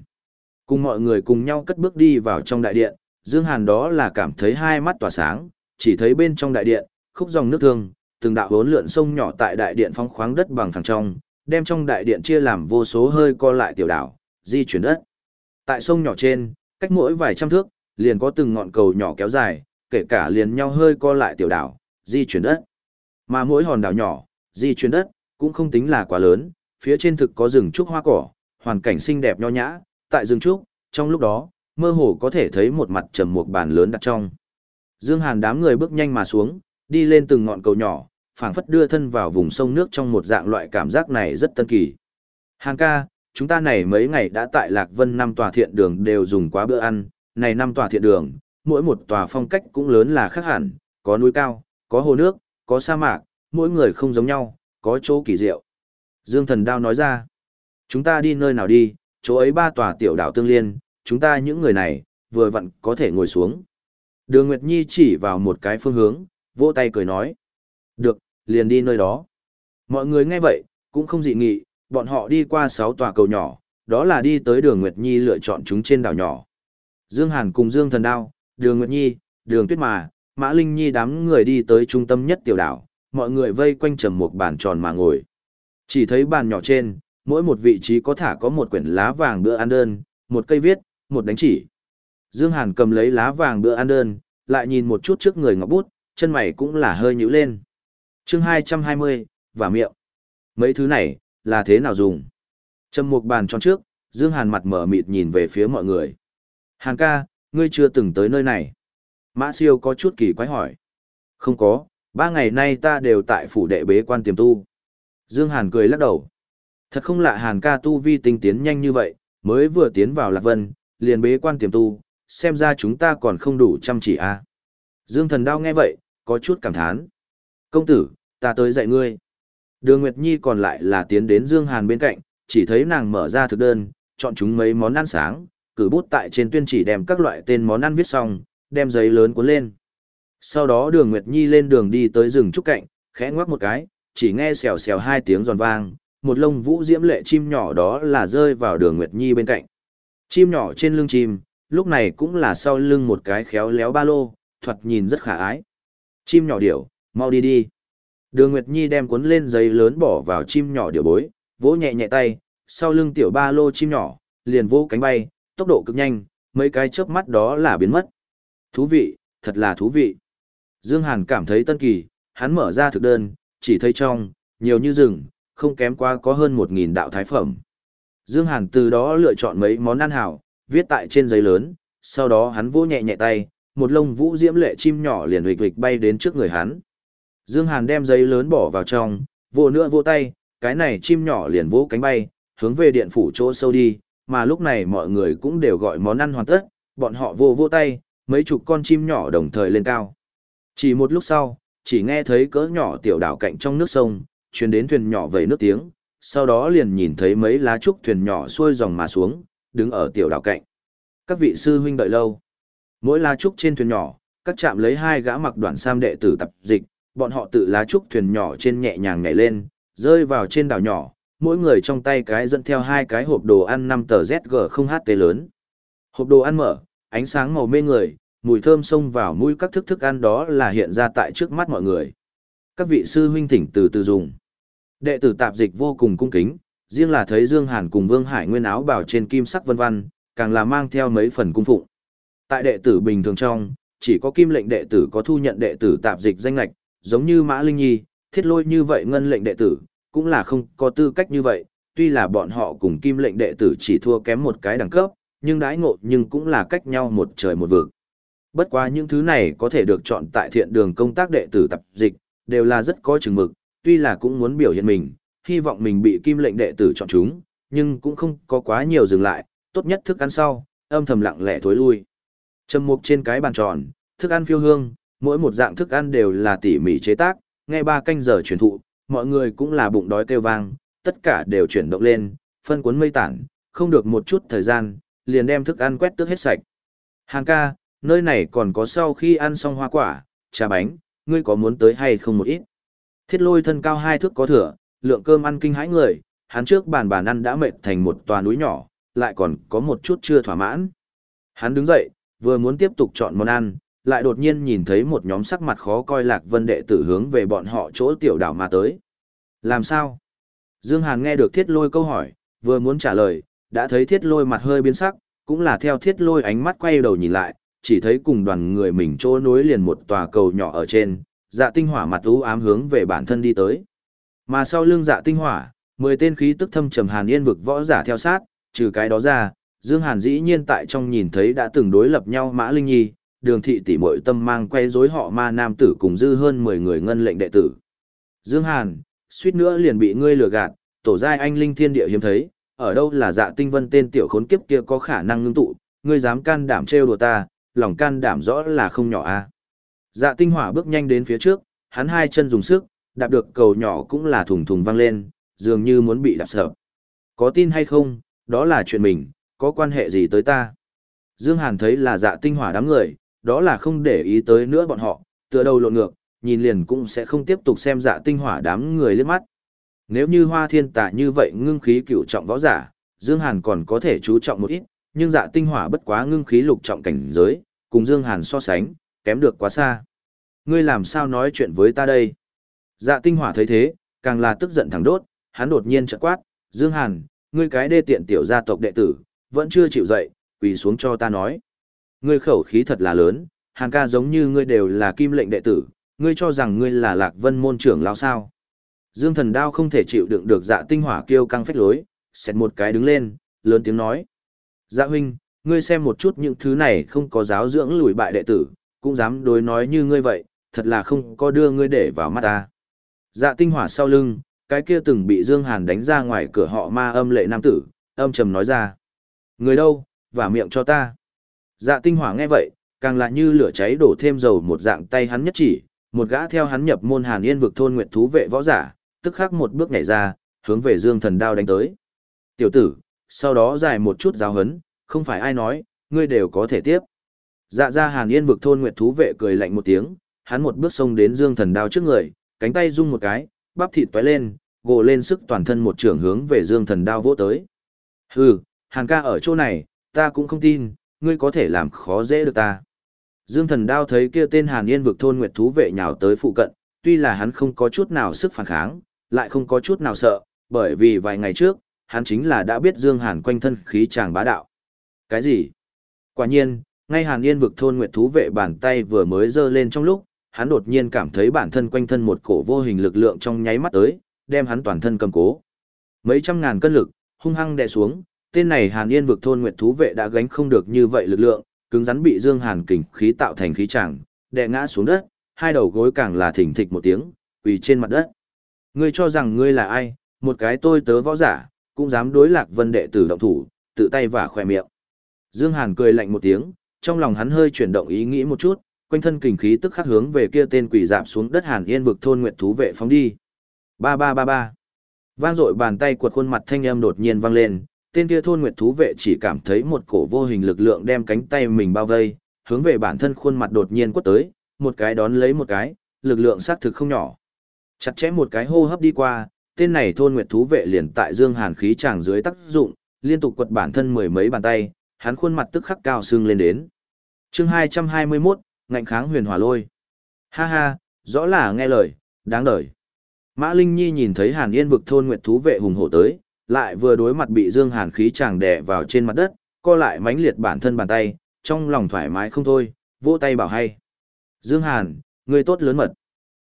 Cùng mọi người cùng nhau cất bước đi vào trong đại điện, Dương Hàn đó là cảm thấy hai mắt tỏa sáng, chỉ thấy bên trong đại điện, khúc dòng nước thương, từng đạo hốn lượn sông nhỏ tại đại điện phong khoáng đất bằng phẳng trong, đem trong đại điện chia làm vô số hơi co lại tiểu đảo, di chuyển đất. Tại sông nhỏ trên, cách mỗi vài trăm thước, liền có từng ngọn cầu nhỏ kéo dài, kể cả liền nhau hơi co lại tiểu đảo, di chuyển đất. Mà mỗi hòn đảo nhỏ, di chuyển đất, cũng không tính là quá lớn, phía trên thực có rừng trúc hoa cỏ, hoàn cảnh xinh đẹp nho nhã, tại rừng trúc, trong lúc đó, mơ hồ có thể thấy một mặt trầm một bàn lớn đặt trong. Dương Hàn đám người bước nhanh mà xuống, đi lên từng ngọn cầu nhỏ, phảng phất đưa thân vào vùng sông nước trong một dạng loại cảm giác này rất tân kỳ. Hàn ca, chúng ta này mấy ngày đã tại Lạc Vân năm tòa thiện đường đều dùng quá bữa ăn, này năm tòa thiện đường, mỗi một tòa phong cách cũng lớn là khác hẳn, có núi cao, có hồ nước, có sa mạc, mỗi người không giống nhau, có chỗ kỳ diệu. Dương Thần Đao nói ra, chúng ta đi nơi nào đi, chỗ ấy ba tòa tiểu đảo tương liên, chúng ta những người này, vừa vặn có thể ngồi xuống. Đường Nguyệt Nhi chỉ vào một cái phương hướng, vỗ tay cười nói. Được, liền đi nơi đó. Mọi người nghe vậy, cũng không dị nghị, bọn họ đi qua sáu tòa cầu nhỏ, đó là đi tới đường Nguyệt Nhi lựa chọn chúng trên đảo nhỏ. Dương Hàn cùng Dương Thần Đao, đường Nguyệt Nhi, đường Tuyết Mà, Mã Linh Nhi đám người đi tới trung tâm nhất tiểu đảo, mọi người vây quanh trầm một bàn tròn mà ngồi. Chỉ thấy bàn nhỏ trên, mỗi một vị trí có thả có một quyển lá vàng bữa ăn đơn, một cây viết, một đánh chỉ. Dương Hàn cầm lấy lá vàng bữa ăn đơn, lại nhìn một chút trước người ngọc bút, chân mày cũng là hơi nhíu lên. Chương 220, và miệng. Mấy thứ này, là thế nào dùng? Trầm một bàn tròn trước, Dương Hàn mặt mở mịt nhìn về phía mọi người. Hàn ca, ngươi chưa từng tới nơi này. Mã siêu có chút kỳ quái hỏi. Không có, ba ngày nay ta đều tại phủ đệ bế quan tiềm tu. Dương Hàn cười lắc đầu. Thật không lạ Hàn ca tu vi tinh tiến nhanh như vậy, mới vừa tiến vào Lạc Vân, liền bế quan tiềm tu, xem ra chúng ta còn không đủ chăm chỉ à. Dương thần đao nghe vậy, có chút cảm thán. Công tử, ta tới dạy ngươi. Đường Nguyệt Nhi còn lại là tiến đến Dương Hàn bên cạnh, chỉ thấy nàng mở ra thực đơn, chọn chúng mấy món ăn sáng, cử bút tại trên tuyên chỉ đem các loại tên món ăn viết xong, đem giấy lớn cuốn lên. Sau đó đường Nguyệt Nhi lên đường đi tới rừng trúc cạnh, khẽ ngoắc một cái, chỉ nghe xèo xèo hai tiếng giòn vang, một lông vũ diễm lệ chim nhỏ đó là rơi vào đường Nguyệt Nhi bên cạnh. Chim nhỏ trên lưng chim, lúc này cũng là sau lưng một cái khéo léo ba lô, thoạt nhìn rất khả ái. Chim nhỏ điểu, mau đi đi. Đường Nguyệt Nhi đem cuốn lên giấy lớn bỏ vào chim nhỏ điểu bối, vỗ nhẹ nhẹ tay, sau lưng tiểu ba lô chim nhỏ, liền vỗ cánh bay, tốc độ cực nhanh, mấy cái chớp mắt đó là biến mất. Thú vị, thật là thú vị. Dương Hàn cảm thấy tân kỳ, hắn mở ra thực đơn, chỉ thấy trong, nhiều như rừng, không kém qua có hơn 1.000 đạo thái phẩm. Dương Hàn từ đó lựa chọn mấy món ăn hảo, viết tại trên giấy lớn, sau đó hắn vỗ nhẹ nhẹ tay, một lông vũ diễm lệ chim nhỏ liền huỵch huỵch bay đến trước người hắn. Dương Hàn đem giấy lớn bỏ vào trong, vỗ nữa vỗ tay, cái này chim nhỏ liền vỗ cánh bay, hướng về điện phủ chỗ sâu đi, mà lúc này mọi người cũng đều gọi món ăn hoàn tất, bọn họ vô vô tay, mấy chục con chim nhỏ đồng thời lên cao. Chỉ một lúc sau, chỉ nghe thấy cỡ nhỏ tiểu đảo cạnh trong nước sông, truyền đến thuyền nhỏ vẩy nước tiếng, sau đó liền nhìn thấy mấy lá trúc thuyền nhỏ xuôi dòng mà xuống, đứng ở tiểu đảo cạnh. Các vị sư huynh đợi lâu. Mỗi lá trúc trên thuyền nhỏ, các chạm lấy hai gã mặc đoạn sam đệ tử tập dịch, bọn họ tự lá trúc thuyền nhỏ trên nhẹ nhàng nhảy lên, rơi vào trên đảo nhỏ, mỗi người trong tay cái dẫn theo hai cái hộp đồ ăn 5 tờ ZG0HT lớn. Hộp đồ ăn mở, ánh sáng màu mê người, mùi thơm xông vào mũi các thức thức ăn đó là hiện ra tại trước mắt mọi người. Các vị sư huynh thỉnh từ từ dùng. Đệ tử tạp dịch vô cùng cung kính, riêng là thấy Dương Hàn cùng Vương Hải nguyên áo bảo trên kim sắc vân vân, càng là mang theo mấy phần cung phụng. Tại đệ tử bình thường trong, chỉ có kim lệnh đệ tử có thu nhận đệ tử tạp dịch danh lạch, giống như Mã Linh Nhi, thiết lôi như vậy ngân lệnh đệ tử, cũng là không có tư cách như vậy, tuy là bọn họ cùng kim lệnh đệ tử chỉ thua kém một cái đẳng cấp, nhưng đãi ngộ nhưng cũng là cách nhau một trời một vực. Bất quá những thứ này có thể được chọn tại thiện đường công tác đệ tử tập dịch, đều là rất có chừng mực, tuy là cũng muốn biểu hiện mình, hy vọng mình bị kim lệnh đệ tử chọn chúng, nhưng cũng không có quá nhiều dừng lại, tốt nhất thức ăn sau, âm thầm lặng lẽ thối lui. Trầm mục trên cái bàn tròn, thức ăn phiêu hương, mỗi một dạng thức ăn đều là tỉ mỉ chế tác, nghe ba canh giờ truyền thụ, mọi người cũng là bụng đói kêu vang, tất cả đều chuyển động lên, phân cuốn mây tản, không được một chút thời gian, liền đem thức ăn quét tước hết sạch. Hàng ca, nơi này còn có sau khi ăn xong hoa quả, trà bánh, ngươi có muốn tới hay không một ít? Thiết lôi thân cao hai thước có thừa, lượng cơm ăn kinh hãi người, hắn trước bàn bàn ăn đã mệt thành một tòa núi nhỏ, lại còn có một chút chưa thỏa mãn. Hắn đứng dậy, vừa muốn tiếp tục chọn món ăn, lại đột nhiên nhìn thấy một nhóm sắc mặt khó coi lạc vân đệ tử hướng về bọn họ chỗ tiểu đảo mà tới. Làm sao? Dương Hàn nghe được thiết lôi câu hỏi, vừa muốn trả lời, đã thấy thiết lôi mặt hơi biến sắc, cũng là theo thiết lôi ánh mắt quay đầu nhìn lại, chỉ thấy cùng đoàn người mình chỗ nối liền một tòa cầu nhỏ ở trên, dạ tinh hỏa mặt u ám hướng về bản thân đi tới. Mà sau lưng dạ tinh hỏa, mười tên khí tức thâm trầm hàn yên vực võ giả theo sát, trừ cái đó ra, Dương Hàn dĩ nhiên tại trong nhìn thấy đã từng đối lập nhau Mã Linh Nhi, đường thị tỷ Mội tâm mang quay rối họ ma nam tử cùng dư hơn 10 người ngân lệnh đệ tử. Dương Hàn, suýt nữa liền bị ngươi lừa gạt, tổ giai anh linh thiên địa hiếm thấy, ở đâu là dạ tinh vân tên tiểu khốn kiếp kia có khả năng ngưng tụ, ngươi dám can đảm trêu đùa ta, lòng can đảm rõ là không nhỏ a. Dạ tinh hỏa bước nhanh đến phía trước, hắn hai chân dùng sức, đạp được cầu nhỏ cũng là thùng thùng vang lên, dường như muốn bị đạp sợ. Có tin hay không, đó là chuyện mình, có quan hệ gì tới ta? Dương Hàn thấy là dạ tinh hỏa đám người, đó là không để ý tới nữa bọn họ, tựa đầu lộn ngược, nhìn liền cũng sẽ không tiếp tục xem dạ tinh hỏa đám người liếc mắt. Nếu như hoa thiên tạ như vậy ngưng khí cựu trọng võ giả, Dương Hàn còn có thể chú trọng một ít, nhưng dạ tinh hỏa bất quá ngưng khí lục trọng cảnh giới, cùng Dương Hàn so sánh, kém được quá xa. Ngươi làm sao nói chuyện với ta đây? Dạ tinh hỏa thấy thế, càng là tức giận thẳng đốt, hắn đột nhiên chợt quát, Dương Hàn, ngươi cái đê tiện tiểu gia tộc đệ tử, vẫn chưa chịu dậy, quỳ xuống cho ta nói. Ngươi khẩu khí thật là lớn, Hàn ca giống như ngươi đều là kim lệnh đệ tử, ngươi cho rằng ngươi là lạc vân môn trưởng lão sao. Dương thần đao không thể chịu đựng được dạ tinh hỏa kêu căng phách lối, xẹt một cái đứng lên, lớn tiếng nói. Dạ huynh, ngươi xem một chút những thứ này không có giáo dưỡng lùi bại đệ tử, cũng dám đối nói như ngươi vậy, thật là không có đưa ngươi để vào mắt ta. Dạ tinh hỏa sau lưng, cái kia từng bị Dương Hàn đánh ra ngoài cửa họ ma âm lệ nam tử, âm trầm nói ra. Người đâu, Vả miệng cho ta. Dạ tinh hỏa nghe vậy, càng là như lửa cháy đổ thêm dầu một dạng tay hắn nhất chỉ, một gã theo hắn nhập môn Hàn Yên vực thôn nguyệt thú vệ võ giả, tức khắc một bước nhảy ra, hướng về Dương Thần đao đánh tới. Tiểu tử, sau đó dài một chút giáo hấn, không phải ai nói, ngươi đều có thể tiếp. Dạ ra Hàn Yên vực thôn nguyệt thú vệ cười lạnh một tiếng, hắn một bước xông đến Dương Thần đao trước người, cánh tay rung một cái, bắp thịt tóe lên, gồ lên sức toàn thân một trường hướng về Dương Thần đao vỗ tới. Hừ, Hàn ca ở chỗ này, ta cũng không tin, ngươi có thể làm khó dễ được ta. Dương thần đao thấy kia tên Hàn Yên vực thôn nguyệt thú vệ nhào tới phụ cận, tuy là hắn không có chút nào sức phản kháng, lại không có chút nào sợ, bởi vì vài ngày trước, hắn chính là đã biết Dương Hàn quanh thân khí chàng bá đạo. Cái gì? Quả nhiên, ngay Hàn Yên vực thôn nguyệt thú vệ bàn tay vừa mới giơ lên trong lúc, hắn đột nhiên cảm thấy bản thân quanh thân một cổ vô hình lực lượng trong nháy mắt tới, đem hắn toàn thân cầm cố. Mấy trăm ngàn cân lực, hung hăng đè xuống, tên này Hàn Yên vực thôn nguyệt thú vệ đã gánh không được như vậy lực lượng, cứng rắn bị Dương Hàn kình khí tạo thành khí chẳng, đè ngã xuống đất, hai đầu gối càng là thỉnh thịch một tiếng, quỳ trên mặt đất. Ngươi cho rằng ngươi là ai, một cái tôi tớ võ giả, cũng dám đối lạc vân đệ tử động thủ, tự tay và khỏe miệng. Dương Hàn cười lạnh một tiếng, trong lòng hắn hơi chuyển động ý nghĩ một chút, quanh thân kình khí tức khắc hướng về kia tên quỷ dạp xuống đất Hàn Yên vực thôn nguyệt thú vệ phóng đi. Ba ba ba ba. Vang dội bàn tay quật khuôn mặt thanh âm đột nhiên vang lên, tên kia thôn nguyệt thú vệ chỉ cảm thấy một cổ vô hình lực lượng đem cánh tay mình bao vây, hướng về bản thân khuôn mặt đột nhiên quất tới, một cái đón lấy một cái, lực lượng xác thực không nhỏ. Chặt chẽ một cái hô hấp đi qua, tên này thôn nguyệt thú vệ liền tại dương hàn khí tràng dưới tác dụng, liên tục quật bản thân mười mấy bàn tay, hắn khuôn mặt tức khắc cao sưng lên đến. Chương 221, ngạnh kháng huyền hỏa lôi. Ha ha, rõ là nghe lời, đáng đời. Mã Linh Nhi nhìn thấy Hàn Yên vực thôn nguyệt thú vệ hùng hổ tới, lại vừa đối mặt bị Dương Hàn khí chàng đè vào trên mặt đất, co lại mãnh liệt bản thân bàn tay, trong lòng thoải mái không thôi, vỗ tay bảo hay. Dương Hàn, người tốt lớn mật.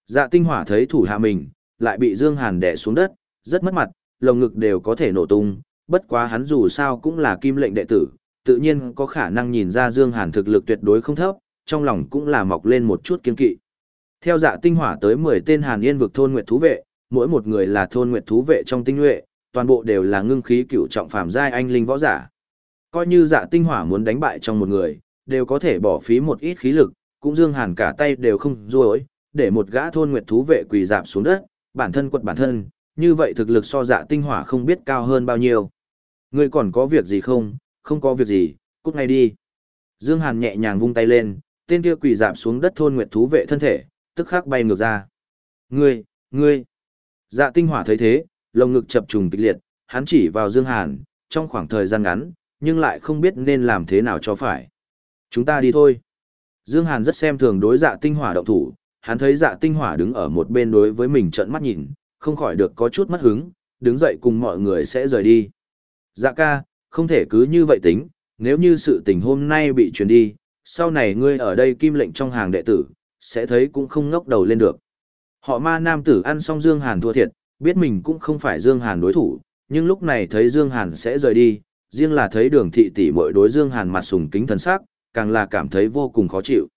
Dạ tinh hỏa thấy thủ hạ mình, lại bị Dương Hàn đè xuống đất, rất mất mặt, lồng ngực đều có thể nổ tung, bất quá hắn dù sao cũng là kim lệnh đệ tử, tự nhiên có khả năng nhìn ra Dương Hàn thực lực tuyệt đối không thấp, trong lòng cũng là mọc lên một chút kiên kỵ. Theo dạ tinh hỏa tới 10 tên Hàn Yên vực thôn nguyệt thú vệ, mỗi một người là thôn nguyệt thú vệ trong tinh nhuệ, toàn bộ đều là ngưng khí cựu trọng phàm giai anh linh võ giả. Coi như dạ tinh hỏa muốn đánh bại trong một người, đều có thể bỏ phí một ít khí lực, cũng Dương Hàn cả tay đều không ruồi, để một gã thôn nguyệt thú vệ quỳ dạp xuống đất, bản thân quật bản thân, như vậy thực lực so dạ tinh hỏa không biết cao hơn bao nhiêu. Ngươi còn có việc gì không, không có việc gì, cút ngay đi. Dương Hàn nhẹ nhàng vung tay lên, tên kia quỳ dạp xuống đất thôn nguyệt thú vệ thân thể, tức khắc bay ngược ra. Ngươi, ngươi. Dạ tinh hỏa thấy thế, lồng ngực chập trùng kịch liệt, hắn chỉ vào Dương Hàn, trong khoảng thời gian ngắn, nhưng lại không biết nên làm thế nào cho phải. Chúng ta đi thôi. Dương Hàn rất xem thường đối dạ tinh hỏa động thủ, hắn thấy dạ tinh hỏa đứng ở một bên đối với mình trợn mắt nhìn, không khỏi được có chút mất hứng, đứng dậy cùng mọi người sẽ rời đi. Dạ ca, không thể cứ như vậy tính, nếu như sự tình hôm nay bị truyền đi, sau này ngươi ở đây kim lệnh trong hàng đệ tử, sẽ thấy cũng không ngốc đầu lên được. Họ ma nam tử ăn xong Dương Hàn thua thiệt, biết mình cũng không phải Dương Hàn đối thủ, nhưng lúc này thấy Dương Hàn sẽ rời đi, riêng là thấy đường thị tỷ mội đối Dương Hàn mặt sùng kính thần sắc, càng là cảm thấy vô cùng khó chịu.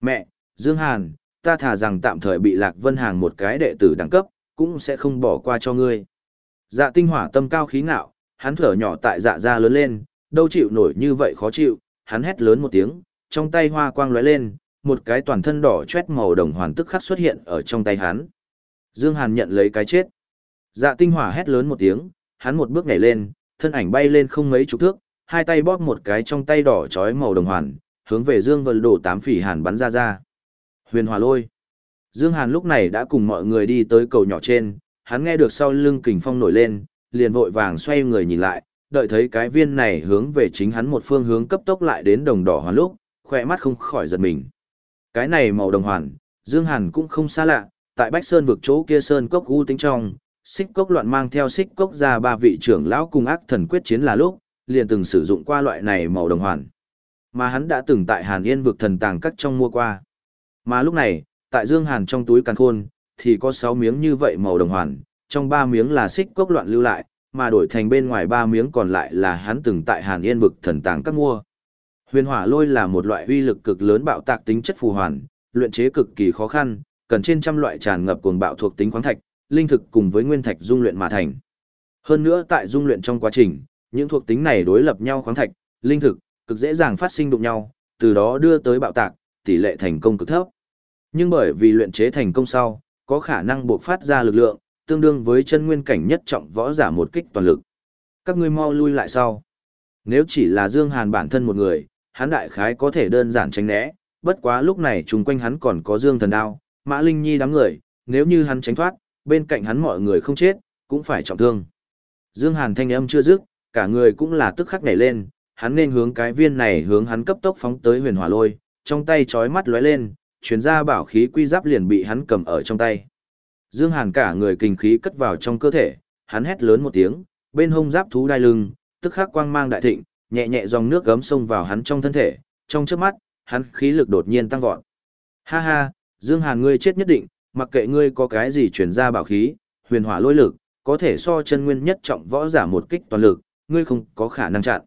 Mẹ, Dương Hàn, ta thà rằng tạm thời bị Lạc Vân Hàng một cái đệ tử đẳng cấp, cũng sẽ không bỏ qua cho ngươi. Dạ tinh hỏa tâm cao khí ngạo, hắn thở nhỏ tại dạ ra lớn lên, đâu chịu nổi như vậy khó chịu, hắn hét lớn một tiếng, trong tay hoa quang lóe lên, một cái toàn thân đỏ chét màu đồng hoàn tức khắc xuất hiện ở trong tay hắn. Dương Hàn nhận lấy cái chết. Dạ tinh hỏa hét lớn một tiếng, hắn một bước nhảy lên, thân ảnh bay lên không mấy chục thước, hai tay bóp một cái trong tay đỏ chói màu đồng hoàn, hướng về Dương Vân đổ tám phỉ hàn bắn ra ra. Huyền hỏa Lôi. Dương Hàn lúc này đã cùng mọi người đi tới cầu nhỏ trên, hắn nghe được sau lưng kình phong nổi lên, liền vội vàng xoay người nhìn lại, đợi thấy cái viên này hướng về chính hắn một phương hướng cấp tốc lại đến đồng đỏ hoàn lúc, khỏe mắt không khỏi giật mình. Cái này màu đồng hoàn, Dương Hàn cũng không xa lạ, tại Bách Sơn vực chỗ kia Sơn Cốc U tính trong, xích cốc loạn mang theo xích cốc ra ba vị trưởng lão cùng ác thần quyết chiến là lúc, liền từng sử dụng qua loại này màu đồng hoàn. Mà hắn đã từng tại Hàn Yên vực thần tàng cắt trong mua qua. Mà lúc này, tại Dương Hàn trong túi càn khôn, thì có 6 miếng như vậy màu đồng hoàn, trong 3 miếng là xích cốc loạn lưu lại, mà đổi thành bên ngoài 3 miếng còn lại là hắn từng tại Hàn Yên vực thần tàng cắt mua. Huyền hỏa lôi là một loại uy lực cực lớn bạo tạc tính chất phù hoàn, luyện chế cực kỳ khó khăn, cần trên trăm loại tràn ngập cuồng bạo thuộc tính khoáng thạch, linh thực cùng với nguyên thạch dung luyện mà thành. Hơn nữa tại dung luyện trong quá trình, những thuộc tính này đối lập nhau khoáng thạch, linh thực, cực dễ dàng phát sinh đụng nhau, từ đó đưa tới bạo tạc, tỷ lệ thành công cực thấp. Nhưng bởi vì luyện chế thành công sau, có khả năng buộc phát ra lực lượng, tương đương với chân nguyên cảnh nhất trọng võ giả một kích toàn lực. Các ngươi mau lui lại sau. Nếu chỉ là Dương Hàn bản thân một người, hắn đại khái có thể đơn giản tránh né, bất quá lúc này chung quanh hắn còn có Dương Thần Đao, Mã Linh Nhi đám người, nếu như hắn tránh thoát, bên cạnh hắn mọi người không chết, cũng phải trọng thương. Dương Hàn thanh âm chưa dứt, cả người cũng là tức khắc nhảy lên, hắn nên hướng cái viên này hướng hắn cấp tốc phóng tới huyền hỏa lôi, trong tay chói mắt lóe lên, chuyển ra bảo khí quy giáp liền bị hắn cầm ở trong tay. Dương Hàn cả người kinh khí cất vào trong cơ thể, hắn hét lớn một tiếng, Bên hông giáp thú đai lưng, tức khắc quang mang đại thịnh, nhẹ nhẹ dòng nước gấm xông vào hắn trong thân thể, trong chớp mắt, hắn khí lực đột nhiên tăng vọt. Ha ha, Dương Hàn ngươi chết nhất định, mặc kệ ngươi có cái gì truyền ra bảo khí, huyền hỏa lôi lực, có thể so chân nguyên nhất trọng võ giả một kích toàn lực, ngươi không có khả năng chặn.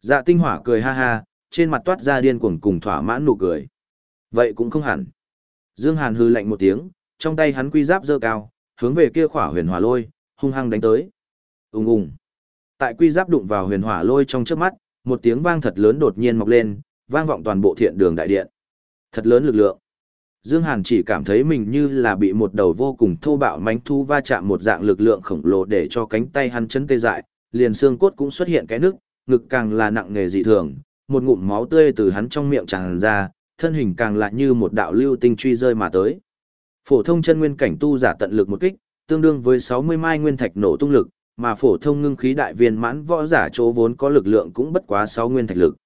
Dạ tinh hỏa cười ha ha, trên mặt toát ra điên cuồng cùng thỏa mãn nụ cười. Vậy cũng không hẳn. Dương Hàn hư lạnh một tiếng, trong tay hắn quy giáp dơ cao, hướng về kia khỏa huyền hỏa lôi, hung hăng đánh tới. Ùng ùng. Tại quy giáp đụng vào huyền hỏa lôi trong chớp mắt, một tiếng vang thật lớn đột nhiên mọc lên, vang vọng toàn bộ thiện đường đại điện. Thật lớn lực lượng. Dương Hàn chỉ cảm thấy mình như là bị một đầu vô cùng thô bạo mánh thu va chạm một dạng lực lượng khổng lồ để cho cánh tay hắn chấn tê dại, liền xương cốt cũng xuất hiện cái nước, ngực càng là nặng nề dị thường, một ngụm máu tươi từ hắn trong miệng tràn ra, thân hình càng lại như một đạo lưu tinh truy rơi mà tới. Phổ thông chân nguyên cảnh tu giả tận lực một kích, tương đương với 60 mai nguyên thạch nổ tung lực, mà phổ thông ngưng khí đại viên mãn võ giả chỗ vốn có lực lượng cũng bất quá 6 nguyên thạch lực.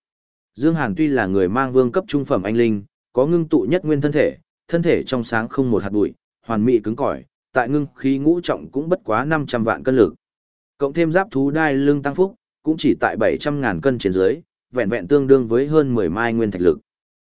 Dương Hàn tuy là người mang vương cấp trung phẩm anh linh, có ngưng tụ nhất nguyên thân thể, thân thể trong sáng không một hạt bụi, hoàn mỹ cứng cỏi, tại ngưng khí ngũ trọng cũng bất quá 500 vạn cân lực. Cộng thêm giáp thú đai lưng tăng phúc, cũng chỉ tại 700 ngàn cân trên dưới, vẹn vẹn tương đương với hơn 10 mai nguyên thạch lực.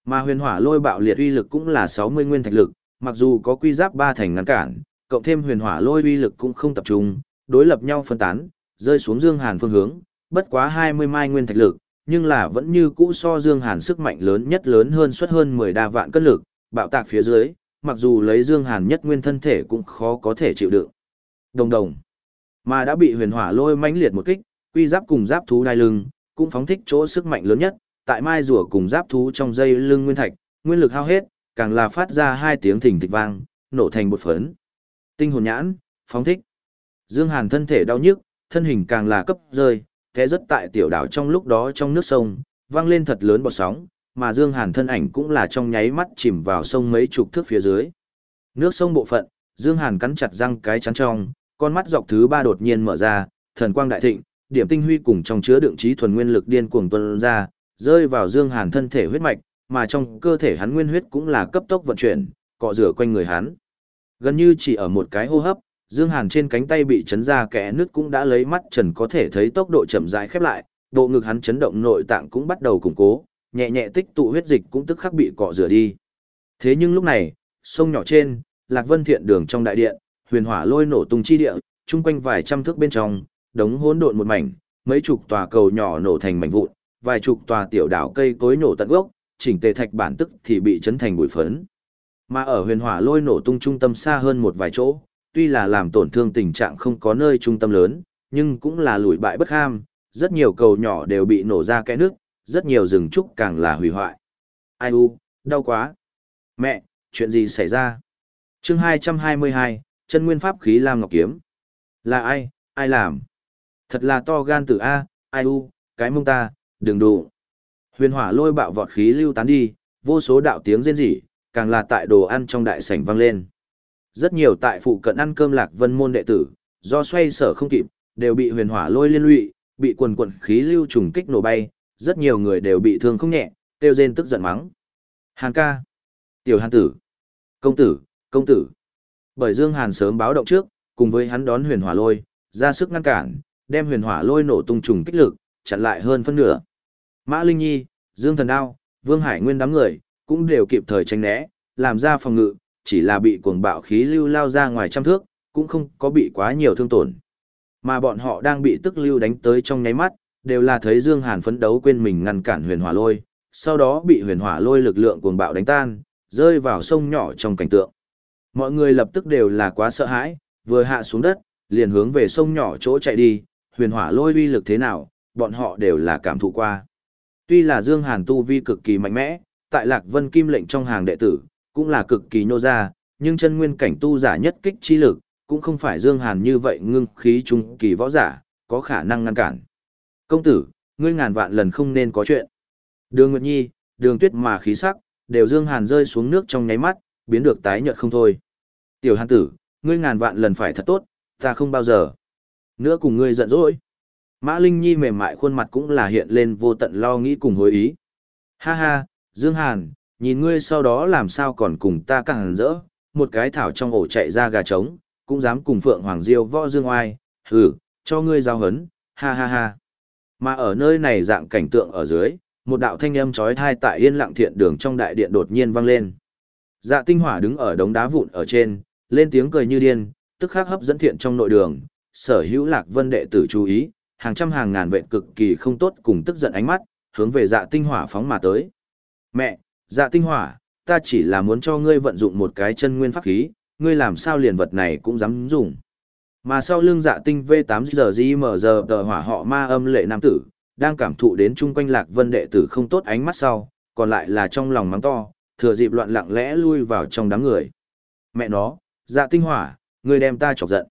Mà huyền hỏa lôi bạo liệt uy lực cũng là 60 nguyên thạch lực, mặc dù có quy giáp ba thành ngăn cản, cộng thêm huyền hỏa lôi uy lực cũng không tập trung, đối lập nhau phân tán, rơi xuống Dương Hàn phương hướng, bất quá 20 mai nguyên thạch lực, nhưng là vẫn như cũ so Dương Hàn sức mạnh lớn nhất lớn hơn suất hơn 10 đa vạn cân lực, bạo tạc phía dưới, mặc dù lấy Dương Hàn nhất nguyên thân thể cũng khó có thể chịu đựng. Đồng đồng, mà đã bị huyền hỏa lôi mãnh liệt một kích, quy giáp cùng giáp thú đai lưng, cũng phóng thích chỗ sức mạnh lớn nhất, tại mai rùa cùng giáp thú trong dây lưng nguyên thạch, nguyên lực hao hết, càng là phát ra hai tiếng thình thịch vang, nổ thành bột phấn. Tinh hồn nhãn, phóng thích. Dương Hàn thân thể đau nhức, thân hình càng là cấp rơi, té rất tại tiểu đảo trong lúc đó trong nước sông, vang lên thật lớn bọt sóng, mà Dương Hàn thân ảnh cũng là trong nháy mắt chìm vào sông mấy chục thước phía dưới. Nước sông bộ phận, Dương Hàn cắn chặt răng cái chắn trong, con mắt dọc thứ ba đột nhiên mở ra, thần quang đại thịnh, điểm tinh huy cùng trong chứa đựng trí thuần nguyên lực điên cuồng tuôn ra, rơi vào Dương Hàn thân thể huyết mạch, mà trong cơ thể hắn nguyên huyết cũng là cấp tốc vận chuyển, cọ rửa quanh người hắn. Gần như chỉ ở một cái hô hấp, Dương Hàn trên cánh tay bị chấn ra kẽ nước cũng đã lấy mắt trần có thể thấy tốc độ chậm rãi khép lại, bộ ngực hắn chấn động nội tạng cũng bắt đầu củng cố, nhẹ nhẹ tích tụ huyết dịch cũng tức khắc bị cọ rửa đi. Thế nhưng lúc này, sông nhỏ trên, Lạc Vân Thiện đường trong đại điện, huyền hỏa lôi nổ tung chi địa, chung quanh vài trăm thước bên trong, đống hỗn độn một mảnh, mấy chục tòa cầu nhỏ nổ thành mảnh vụn, vài chục tòa tiểu đảo cây cối nổ tận gốc, chỉnh tề thạch bản tức thì bị chấn thành bụi phấn. Mà ở huyền hỏa lôi nổ tung trung tâm xa hơn một vài chỗ, tuy là làm tổn thương tình trạng không có nơi trung tâm lớn, nhưng cũng là lùi bại bất ham, rất nhiều cầu nhỏ đều bị nổ ra kẽ nước, rất nhiều rừng trúc càng là hủy hoại. Ai u, đau quá. Mẹ, chuyện gì xảy ra? chương 222, chân nguyên pháp khí Lam Ngọc Kiếm. Là ai, ai làm? Thật là to gan tử A, ai u, cái mông ta, đừng đủ. Huyền hỏa lôi bạo vọt khí lưu tán đi, vô số đạo tiếng rên rỉ, càng là tại đồ ăn trong đại sảnh vang lên. Rất nhiều tại phụ cận ăn cơm lạc vân môn đệ tử, do xoay sở không kịp, đều bị huyền hỏa lôi liên lụy, bị quần quần khí lưu trùng kích nổ bay, rất nhiều người đều bị thương không nhẹ, kêu rên tức giận mắng. Hàn ca, tiểu hàn tử, công tử, công tử. Bởi Dương Hàn sớm báo động trước, cùng với hắn đón huyền hỏa lôi, ra sức ngăn cản, đem huyền hỏa lôi nổ tung trùng kích lực, chặn lại hơn phân nửa. Mã Linh Nhi, Dương Thần Đao, Vương Hải Nguyên đám người, cũng đều kịp thời tránh né, làm ra phòng ngự, chỉ là bị cuồng bạo khí lưu lao ra ngoài trăm thước, cũng không có bị quá nhiều thương tổn. Mà bọn họ đang bị tức lưu đánh tới trong nháy mắt, đều là thấy Dương Hàn phấn đấu quên mình ngăn cản huyền hỏa lôi, sau đó bị huyền hỏa lôi lực lượng cuồng bạo đánh tan, rơi vào sông nhỏ trong cảnh tượng. Mọi người lập tức đều là quá sợ hãi, vừa hạ xuống đất, liền hướng về sông nhỏ chỗ chạy đi, huyền hỏa lôi uy lực thế nào, bọn họ đều là cảm thụ qua. Tuy là Dương Hàn tu vi cực kỳ mạnh mẽ, tại Lạc Vân Kim lệnh trong hàng đệ tử, cũng là cực kỳ nô ra, nhưng chân nguyên cảnh tu giả nhất kích chi lực, cũng không phải Dương Hàn như vậy ngưng khí trung kỳ võ giả, có khả năng ngăn cản. Công tử, ngươi ngàn vạn lần không nên có chuyện. Đường Nguyệt Nhi, đường tuyết mà khí sắc, đều Dương Hàn rơi xuống nước trong nháy mắt, biến được tái nhợt không thôi. Tiểu Hàn tử, ngươi ngàn vạn lần phải thật tốt, ta không bao giờ. Nữa cùng ngươi giận dỗi. Mã Linh Nhi mềm mại khuôn mặt cũng là hiện lên vô tận lo nghĩ cùng hối ý. Ha ha, Dương Hàn, nhìn ngươi sau đó làm sao còn cùng ta càng rỡ, một cái thảo trong ổ chạy ra gà trống, cũng dám cùng Phượng Hoàng Diêu võ Dương Oai, hừ, Cho ngươi giao hấn, ha ha ha. Mà ở nơi này dạng cảnh tượng ở dưới, một đạo thanh âm chói tai tại yên lặng thiện đường trong đại điện đột nhiên vang lên. Dạ tinh hỏa đứng ở đống đá vụn ở trên, lên tiếng cười như điên, tức khắc hấp dẫn thiện trong nội đường, sở hữu lạc vân đệ tử chú ý, hàng trăm hàng ngàn vệ cực kỳ không tốt cùng tức giận ánh mắt, hướng về dạ tinh hỏa phóng mà tới. Mẹ, dạ tinh hỏa, ta chỉ là muốn cho ngươi vận dụng một cái chân nguyên pháp khí, ngươi làm sao liền vật này cũng dám dùng. Mà sau lưng dạ tinh V8 giờ GMG tờ hỏa họ ma âm lệ nam tử, đang cảm thụ đến chung quanh lạc vân đệ tử không tốt ánh mắt sau, còn lại là trong lòng mắng to, thừa dịp loạn lặng lẽ lui vào trong đám người. Mẹ nó, dạ tinh hỏa, ngươi đem ta chọc giận.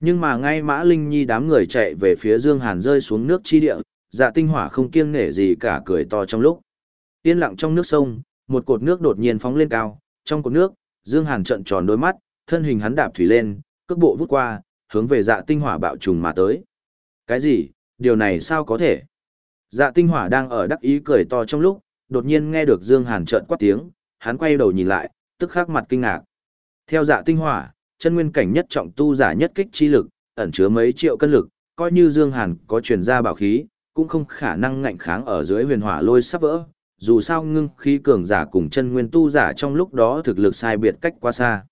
Nhưng mà ngay Mã Linh Nhi đám người chạy về phía Dương Hàn rơi xuống nước chi địa, dạ tinh hỏa không kiêng nể gì cả cười to trong lúc. Yên lặng trong nước sông, một cột nước đột nhiên phóng lên cao, trong cột nước, Dương Hàn trợn tròn đôi mắt, thân hình hắn đạp thủy lên, cước bộ vút qua, hướng về dạ tinh hỏa bạo trùng mà tới. Cái gì, điều này sao có thể? Dạ tinh hỏa đang ở đắc ý cười to trong lúc, đột nhiên nghe được Dương Hàn trợn quát tiếng, hắn quay đầu nhìn lại, tức khắc mặt kinh ngạc. Theo dạ tinh hỏa, chân nguyên cảnh nhất trọng tu giả nhất kích chi lực, ẩn chứa mấy triệu cân lực, coi như Dương Hàn có truyền ra bảo khí, cũng không khả năng ngạnh kháng ở dưới huyền hỏa lôi sắp vỡ. Dù sao ngưng khí cường giả cùng chân nguyên tu giả trong lúc đó thực lực sai biệt cách quá xa.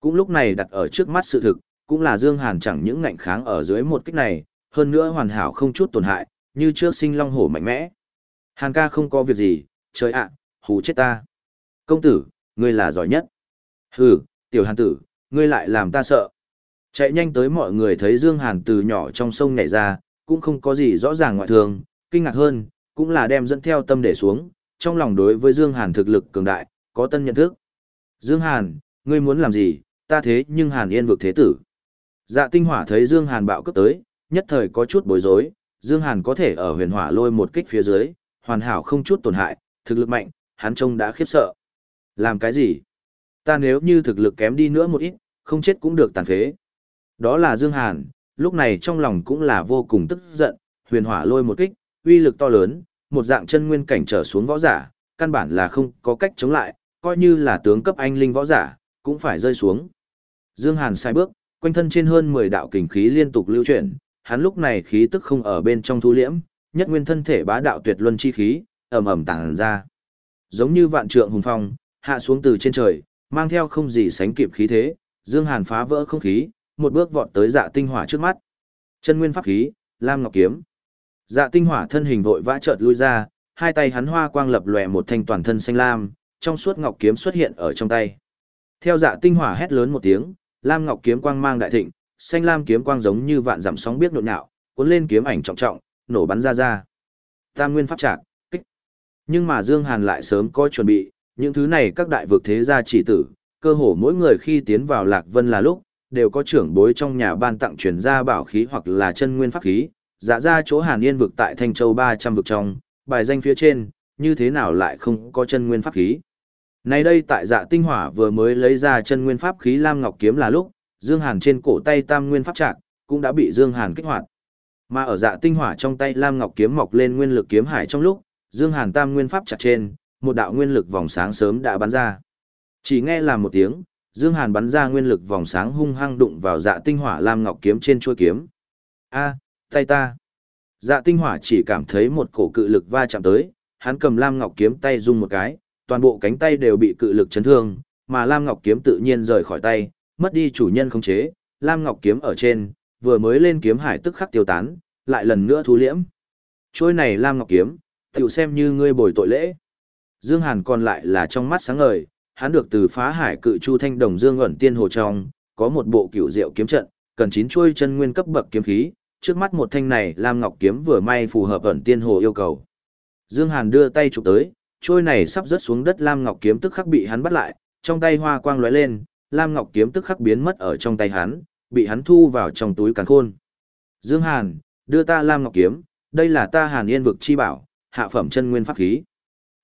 Cũng lúc này đặt ở trước mắt sự thực, cũng là Dương Hàn chẳng những ngạnh kháng ở dưới một kích này, hơn nữa hoàn hảo không chút tổn hại, như trước sinh long hổ mạnh mẽ. Hàn ca không có việc gì, trời ạ, hù chết ta. Công tử, ngươi là giỏi nhất. Hừ, tiểu hàn tử, ngươi lại làm ta sợ. Chạy nhanh tới mọi người thấy Dương Hàn từ nhỏ trong sông nhảy ra, cũng không có gì rõ ràng ngoại thường, kinh ngạc hơn, cũng là đem dẫn theo tâm để xuống, trong lòng đối với Dương Hàn thực lực cường đại, có tân nhận thức. Dương Hàn, ngươi muốn làm gì, ta thế nhưng Hàn yên vực thế tử. Dạ tinh hỏa thấy Dương Hàn bạo cấp tới, nhất thời có chút bối rối, Dương Hàn có thể ở huyền hỏa lôi một kích phía dưới, hoàn hảo không chút tổn hại, thực lực mạnh, hắn trông đã khiếp sợ. Làm cái gì? Ta nếu như thực lực kém đi nữa một ít, không chết cũng được tàn phế. Đó là Dương Hàn, lúc này trong lòng cũng là vô cùng tức giận, huyền hỏa lôi một kích, uy lực to lớn, một dạng chân nguyên cảnh trở xuống võ giả, căn bản là không có cách chống lại, coi như là tướng cấp anh linh võ giả, cũng phải rơi xuống. Dương Hàn sai bước, quanh thân trên hơn 10 đạo kình khí liên tục lưu chuyển, hắn lúc này khí tức không ở bên trong thu liễm, nhất nguyên thân thể bá đạo tuyệt luân chi khí, ầm ầm tàng ra. Giống như vạn trượng hùng phong, hạ xuống từ trên trời, mang theo không gì sánh kịp khí thế, Dương Hàn phá vỡ không khí, một bước vọt tới dạ tinh hỏa trước mắt. Chân nguyên pháp khí, Lam Ngọc kiếm. Dạ tinh hỏa thân hình vội vã chợt lui ra, hai tay hắn hoa quang lập lòe một thanh toàn thân xanh lam, trong suốt ngọc kiếm xuất hiện ở trong tay. Theo dạ tinh hỏa hét lớn một tiếng, Lam Ngọc kiếm quang mang đại thịnh, xanh lam kiếm quang giống như vạn dặm sóng biết nhộn nhạo, cuốn lên kiếm ảnh trọng trọng, nổ bắn ra ra. Tam nguyên pháp trạc, kích. Nhưng mà Dương Hàn lại sớm có chuẩn bị, những thứ này các đại vực thế gia chỉ tử, cơ hồ mỗi người khi tiến vào Lạc Vân là lúc, đều có trưởng bối trong nhà ban tặng truyền gia bảo khí hoặc là chân nguyên pháp khí, dạ ra chỗ Hàn Yên vực tại Thanh Châu 300 vực trong, bài danh phía trên, như thế nào lại không có chân nguyên pháp khí. Nay đây tại dạ tinh hỏa vừa mới lấy ra chân nguyên pháp khí Lam Ngọc Kiếm là lúc, Dương Hàn trên cổ tay tam nguyên pháp trạc, cũng đã bị Dương Hàn kích hoạt. Mà ở dạ tinh hỏa trong tay Lam Ngọc Kiếm mọc lên nguyên lực kiếm hải trong lúc, Dương Hàn tam nguyên pháp chặt trên, một đạo nguyên lực vòng sáng sớm đã bắn ra. Chỉ nghe làm một tiếng, Dương Hàn bắn ra nguyên lực vòng sáng hung hăng đụng vào dạ tinh hỏa lam ngọc kiếm trên chuôi kiếm. A, tay ta. Dạ tinh hỏa chỉ cảm thấy một cổ cự lực va chạm tới, hắn cầm lam ngọc kiếm tay rung một cái, toàn bộ cánh tay đều bị cự lực chấn thương, mà lam ngọc kiếm tự nhiên rời khỏi tay, mất đi chủ nhân khống chế, lam ngọc kiếm ở trên, vừa mới lên kiếm hải tức khắc tiêu tán, lại lần nữa thu liễm. Trôi này lam ngọc kiếm, tiểu xem như ngươi bồi tội lễ. Dương Hàn còn lại là trong mắt sáng ngời, hắn được từ phá hải cự chu thanh đồng dương ẩn tiên hồ trong, có một bộ cửu diệu kiếm trận, cần chín chuôi chân nguyên cấp bậc kiếm khí, trước mắt một thanh này Lam Ngọc kiếm vừa may phù hợp ẩn tiên hồ yêu cầu. Dương Hàn đưa tay chụp tới, trôi này sắp rớt xuống đất Lam Ngọc kiếm tức khắc bị hắn bắt lại, trong tay hoa quang lóe lên, Lam Ngọc kiếm tức khắc biến mất ở trong tay hắn, bị hắn thu vào trong túi càn khôn. Dương Hàn, đưa ta Lam Ngọc kiếm, đây là ta Hàn Yên vực chi bảo, hạ phẩm chân nguyên pháp khí.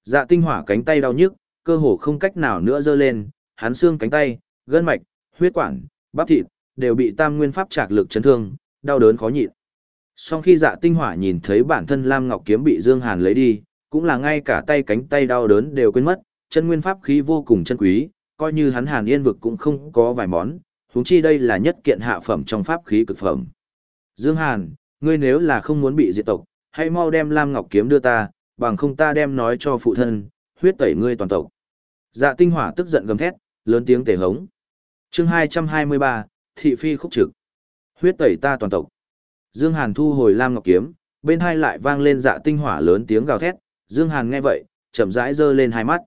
Dạ tinh hỏa cánh tay đau nhức, cơ hồ không cách nào nữa giơ lên, hắn xương cánh tay, gân mạch, huyết quản, bắp thịt, đều bị tam nguyên pháp trạc lực chấn thương, đau đớn khó nhịn. Sau khi dạ tinh hỏa nhìn thấy bản thân Lam Ngọc Kiếm bị Dương Hàn lấy đi, cũng là ngay cả tay cánh tay đau đớn đều quên mất, chân nguyên pháp khí vô cùng chân quý, coi như hắn Hàn Yên vực cũng không có vài món, huống chi đây là nhất kiện hạ phẩm trong pháp khí cực phẩm. Dương Hàn, ngươi nếu là không muốn bị diệt tộc, hãy mau đem Lam Ngọc kiếm đưa ta, bằng không ta đem nói cho phụ thân, huyết tẩy ngươi toàn tộc. Dạ tinh hỏa tức giận gầm thét, lớn tiếng tề hống. Chương 223, thị phi khúc trực. Huyết tẩy ta toàn tộc. Dương Hàn thu hồi Lam Ngọc kiếm, bên hai lại vang lên dạ tinh hỏa lớn tiếng gào thét, Dương Hàn nghe vậy, chậm rãi giơ lên hai mắt.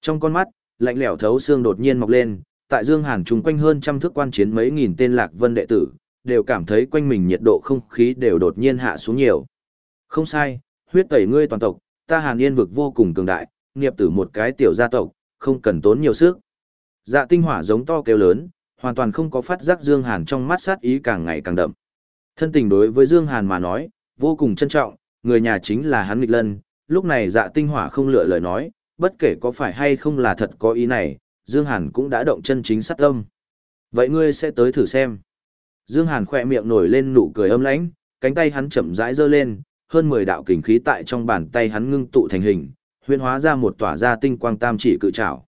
Trong con mắt, lạnh lẽo thấu xương đột nhiên mọc lên, tại Dương Hàn trùng quanh hơn trăm thước quan chiến mấy nghìn tên Lạc Vân đệ tử, đều cảm thấy quanh mình nhiệt độ không khí đều đột nhiên hạ xuống nhiều. Không sai, huyết tẩy ngươi toàn tộc, ta Hàn Yên vực vô cùng cường đại, nghiệp tử một cái tiểu gia tộc, không cần tốn nhiều sức. Dạ tinh hỏa giống to kêu lớn, hoàn toàn không có phát giác Dương Hàn trong mắt sát ý càng ngày càng đậm. Thân tình đối với Dương Hàn mà nói, vô cùng trân trọng, người nhà chính là hắn nghịch lân, lúc này dạ tinh hỏa không lựa lời nói, bất kể có phải hay không là thật có ý này, Dương Hàn cũng đã động chân chính sát tâm. Vậy ngươi sẽ tới thử xem. Dương Hàn khỏe miệng nổi lên nụ cười âm lãnh, cánh tay hắn chậm rãi giơ lên, hơn 10 đạo kình khí tại trong bàn tay hắn ngưng tụ thành hình, huyễn hóa ra một tỏa ra tinh quang tam chỉ cự trảo.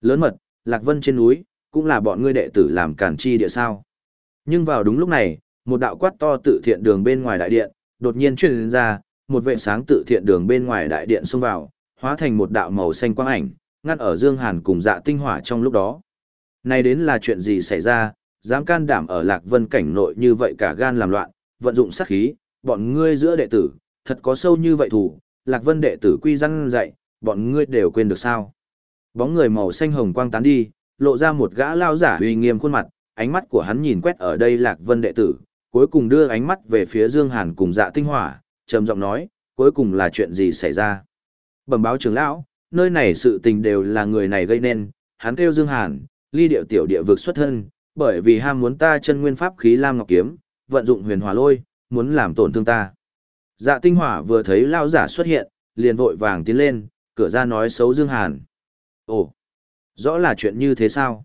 Lớn mật, Lạc Vân trên núi, cũng là bọn ngươi đệ tử làm cản chi địa sao. Nhưng vào đúng lúc này, một đạo quát to tự thiện đường bên ngoài đại điện, đột nhiên truyền ra, một vệ sáng tự thiện đường bên ngoài đại điện xông vào, hóa thành một đạo màu xanh quang ảnh, ngăn ở Dương Hàn cùng dạ tinh hỏa trong lúc đó. Này đến là chuyện gì xảy ra, dám can đảm ở Lạc Vân cảnh nội như vậy cả gan làm loạn, vận dụng sát khí, bọn ngươi giữa đệ tử, thật có sâu như vậy thủ, Lạc Vân đệ tử quy răng dạy, bọn ngươi đều quên được sao. Bóng người màu xanh hồng quang tán đi, lộ ra một gã lao giả uy nghiêm khuôn mặt, ánh mắt của hắn nhìn quét ở đây Lạc Vân đệ tử, cuối cùng đưa ánh mắt về phía Dương Hàn cùng dạ tinh hỏa, trầm giọng nói, cuối cùng là chuyện gì xảy ra. Bẩm báo trưởng lão, nơi này sự tình đều là người này gây nên, hắn kêu Dương Hàn, ly điệu tiểu địa vực xuất thân, bởi vì ham muốn ta chân nguyên pháp khí Lam Ngọc Kiếm, vận dụng huyền hỏa lôi, muốn làm tổn thương ta. Dạ tinh hỏa vừa thấy lão giả xuất hiện, liền vội vàng tiến lên, cửa ra nói xấu Dương Hàn. Ồ, rõ là chuyện như thế sao?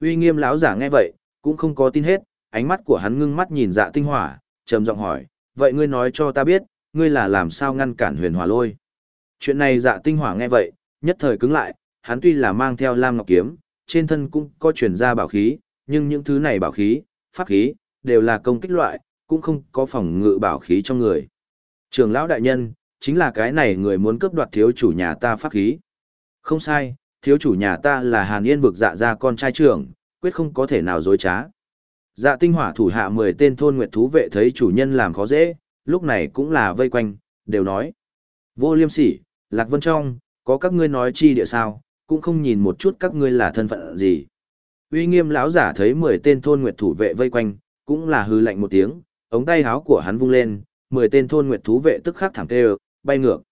Uy nghiêm lão giả nghe vậy, cũng không có tin hết, ánh mắt của hắn ngưng mắt nhìn dạ tinh hỏa, trầm giọng hỏi, vậy ngươi nói cho ta biết, ngươi là làm sao ngăn cản huyền hỏa lôi? Chuyện này dạ tinh hỏa nghe vậy, nhất thời cứng lại, hắn tuy là mang theo lam ngọc kiếm, trên thân cũng có truyền ra bảo khí, nhưng những thứ này bảo khí, pháp khí, đều là công kích loại, cũng không có phòng ngự bảo khí trong người. Trường lão đại nhân, chính là cái này người muốn cướp đoạt thiếu chủ nhà ta pháp khí. Không sai, thiếu chủ nhà ta là Hàn Yên vực dạ ra con trai trưởng, quyết không có thể nào dối trá. Dạ tinh hỏa thủ hạ 10 tên thôn nguyệt thú vệ thấy chủ nhân làm khó dễ, lúc này cũng là vây quanh, đều nói. Vô liêm sỉ, Lạc Vân Trong, có các ngươi nói chi địa sao, cũng không nhìn một chút các ngươi là thân phận gì. Uy nghiêm lão giả thấy 10 tên thôn nguyệt thủ vệ vây quanh, cũng là hư lạnh một tiếng, ống tay háo của hắn vung lên, 10 tên thôn nguyệt thú vệ tức khắc thẳng tê bay ngược.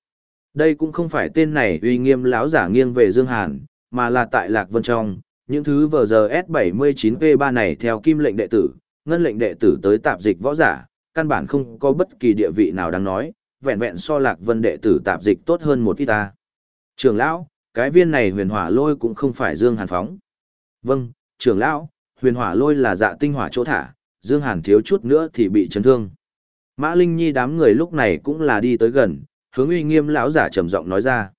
Đây cũng không phải tên này uy nghiêm lão giả nghiêng về Dương Hàn, mà là tại Lạc Vân Trong, những thứ vờ giờ S79V3 này theo kim lệnh đệ tử, ngân lệnh đệ tử tới tạp dịch võ giả, căn bản không có bất kỳ địa vị nào đáng nói, vẹn vẹn so lạc vân đệ tử tạp dịch tốt hơn một ít ta. Trưởng lão, cái viên này huyền hỏa lôi cũng không phải Dương Hàn phóng. Vâng, trưởng lão, huyền hỏa lôi là dạ tinh hỏa chỗ thả, Dương Hàn thiếu chút nữa thì bị chấn thương. Mã Linh Nhi đám người lúc này cũng là đi tới gần, hướng uy nghiêm lão giả trầm giọng nói ra.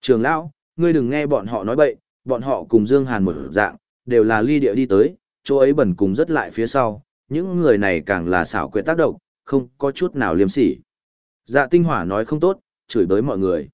trường lão, ngươi đừng nghe bọn họ nói bậy, bọn họ cùng Dương Hàn một dạng, đều là ly địa đi tới, chỗ ấy bẩn cùng rất lại phía sau, những người này càng là xảo quyệt tác động, không có chút nào liêm sỉ. Dạ tinh hỏa nói không tốt, chửi bới mọi người.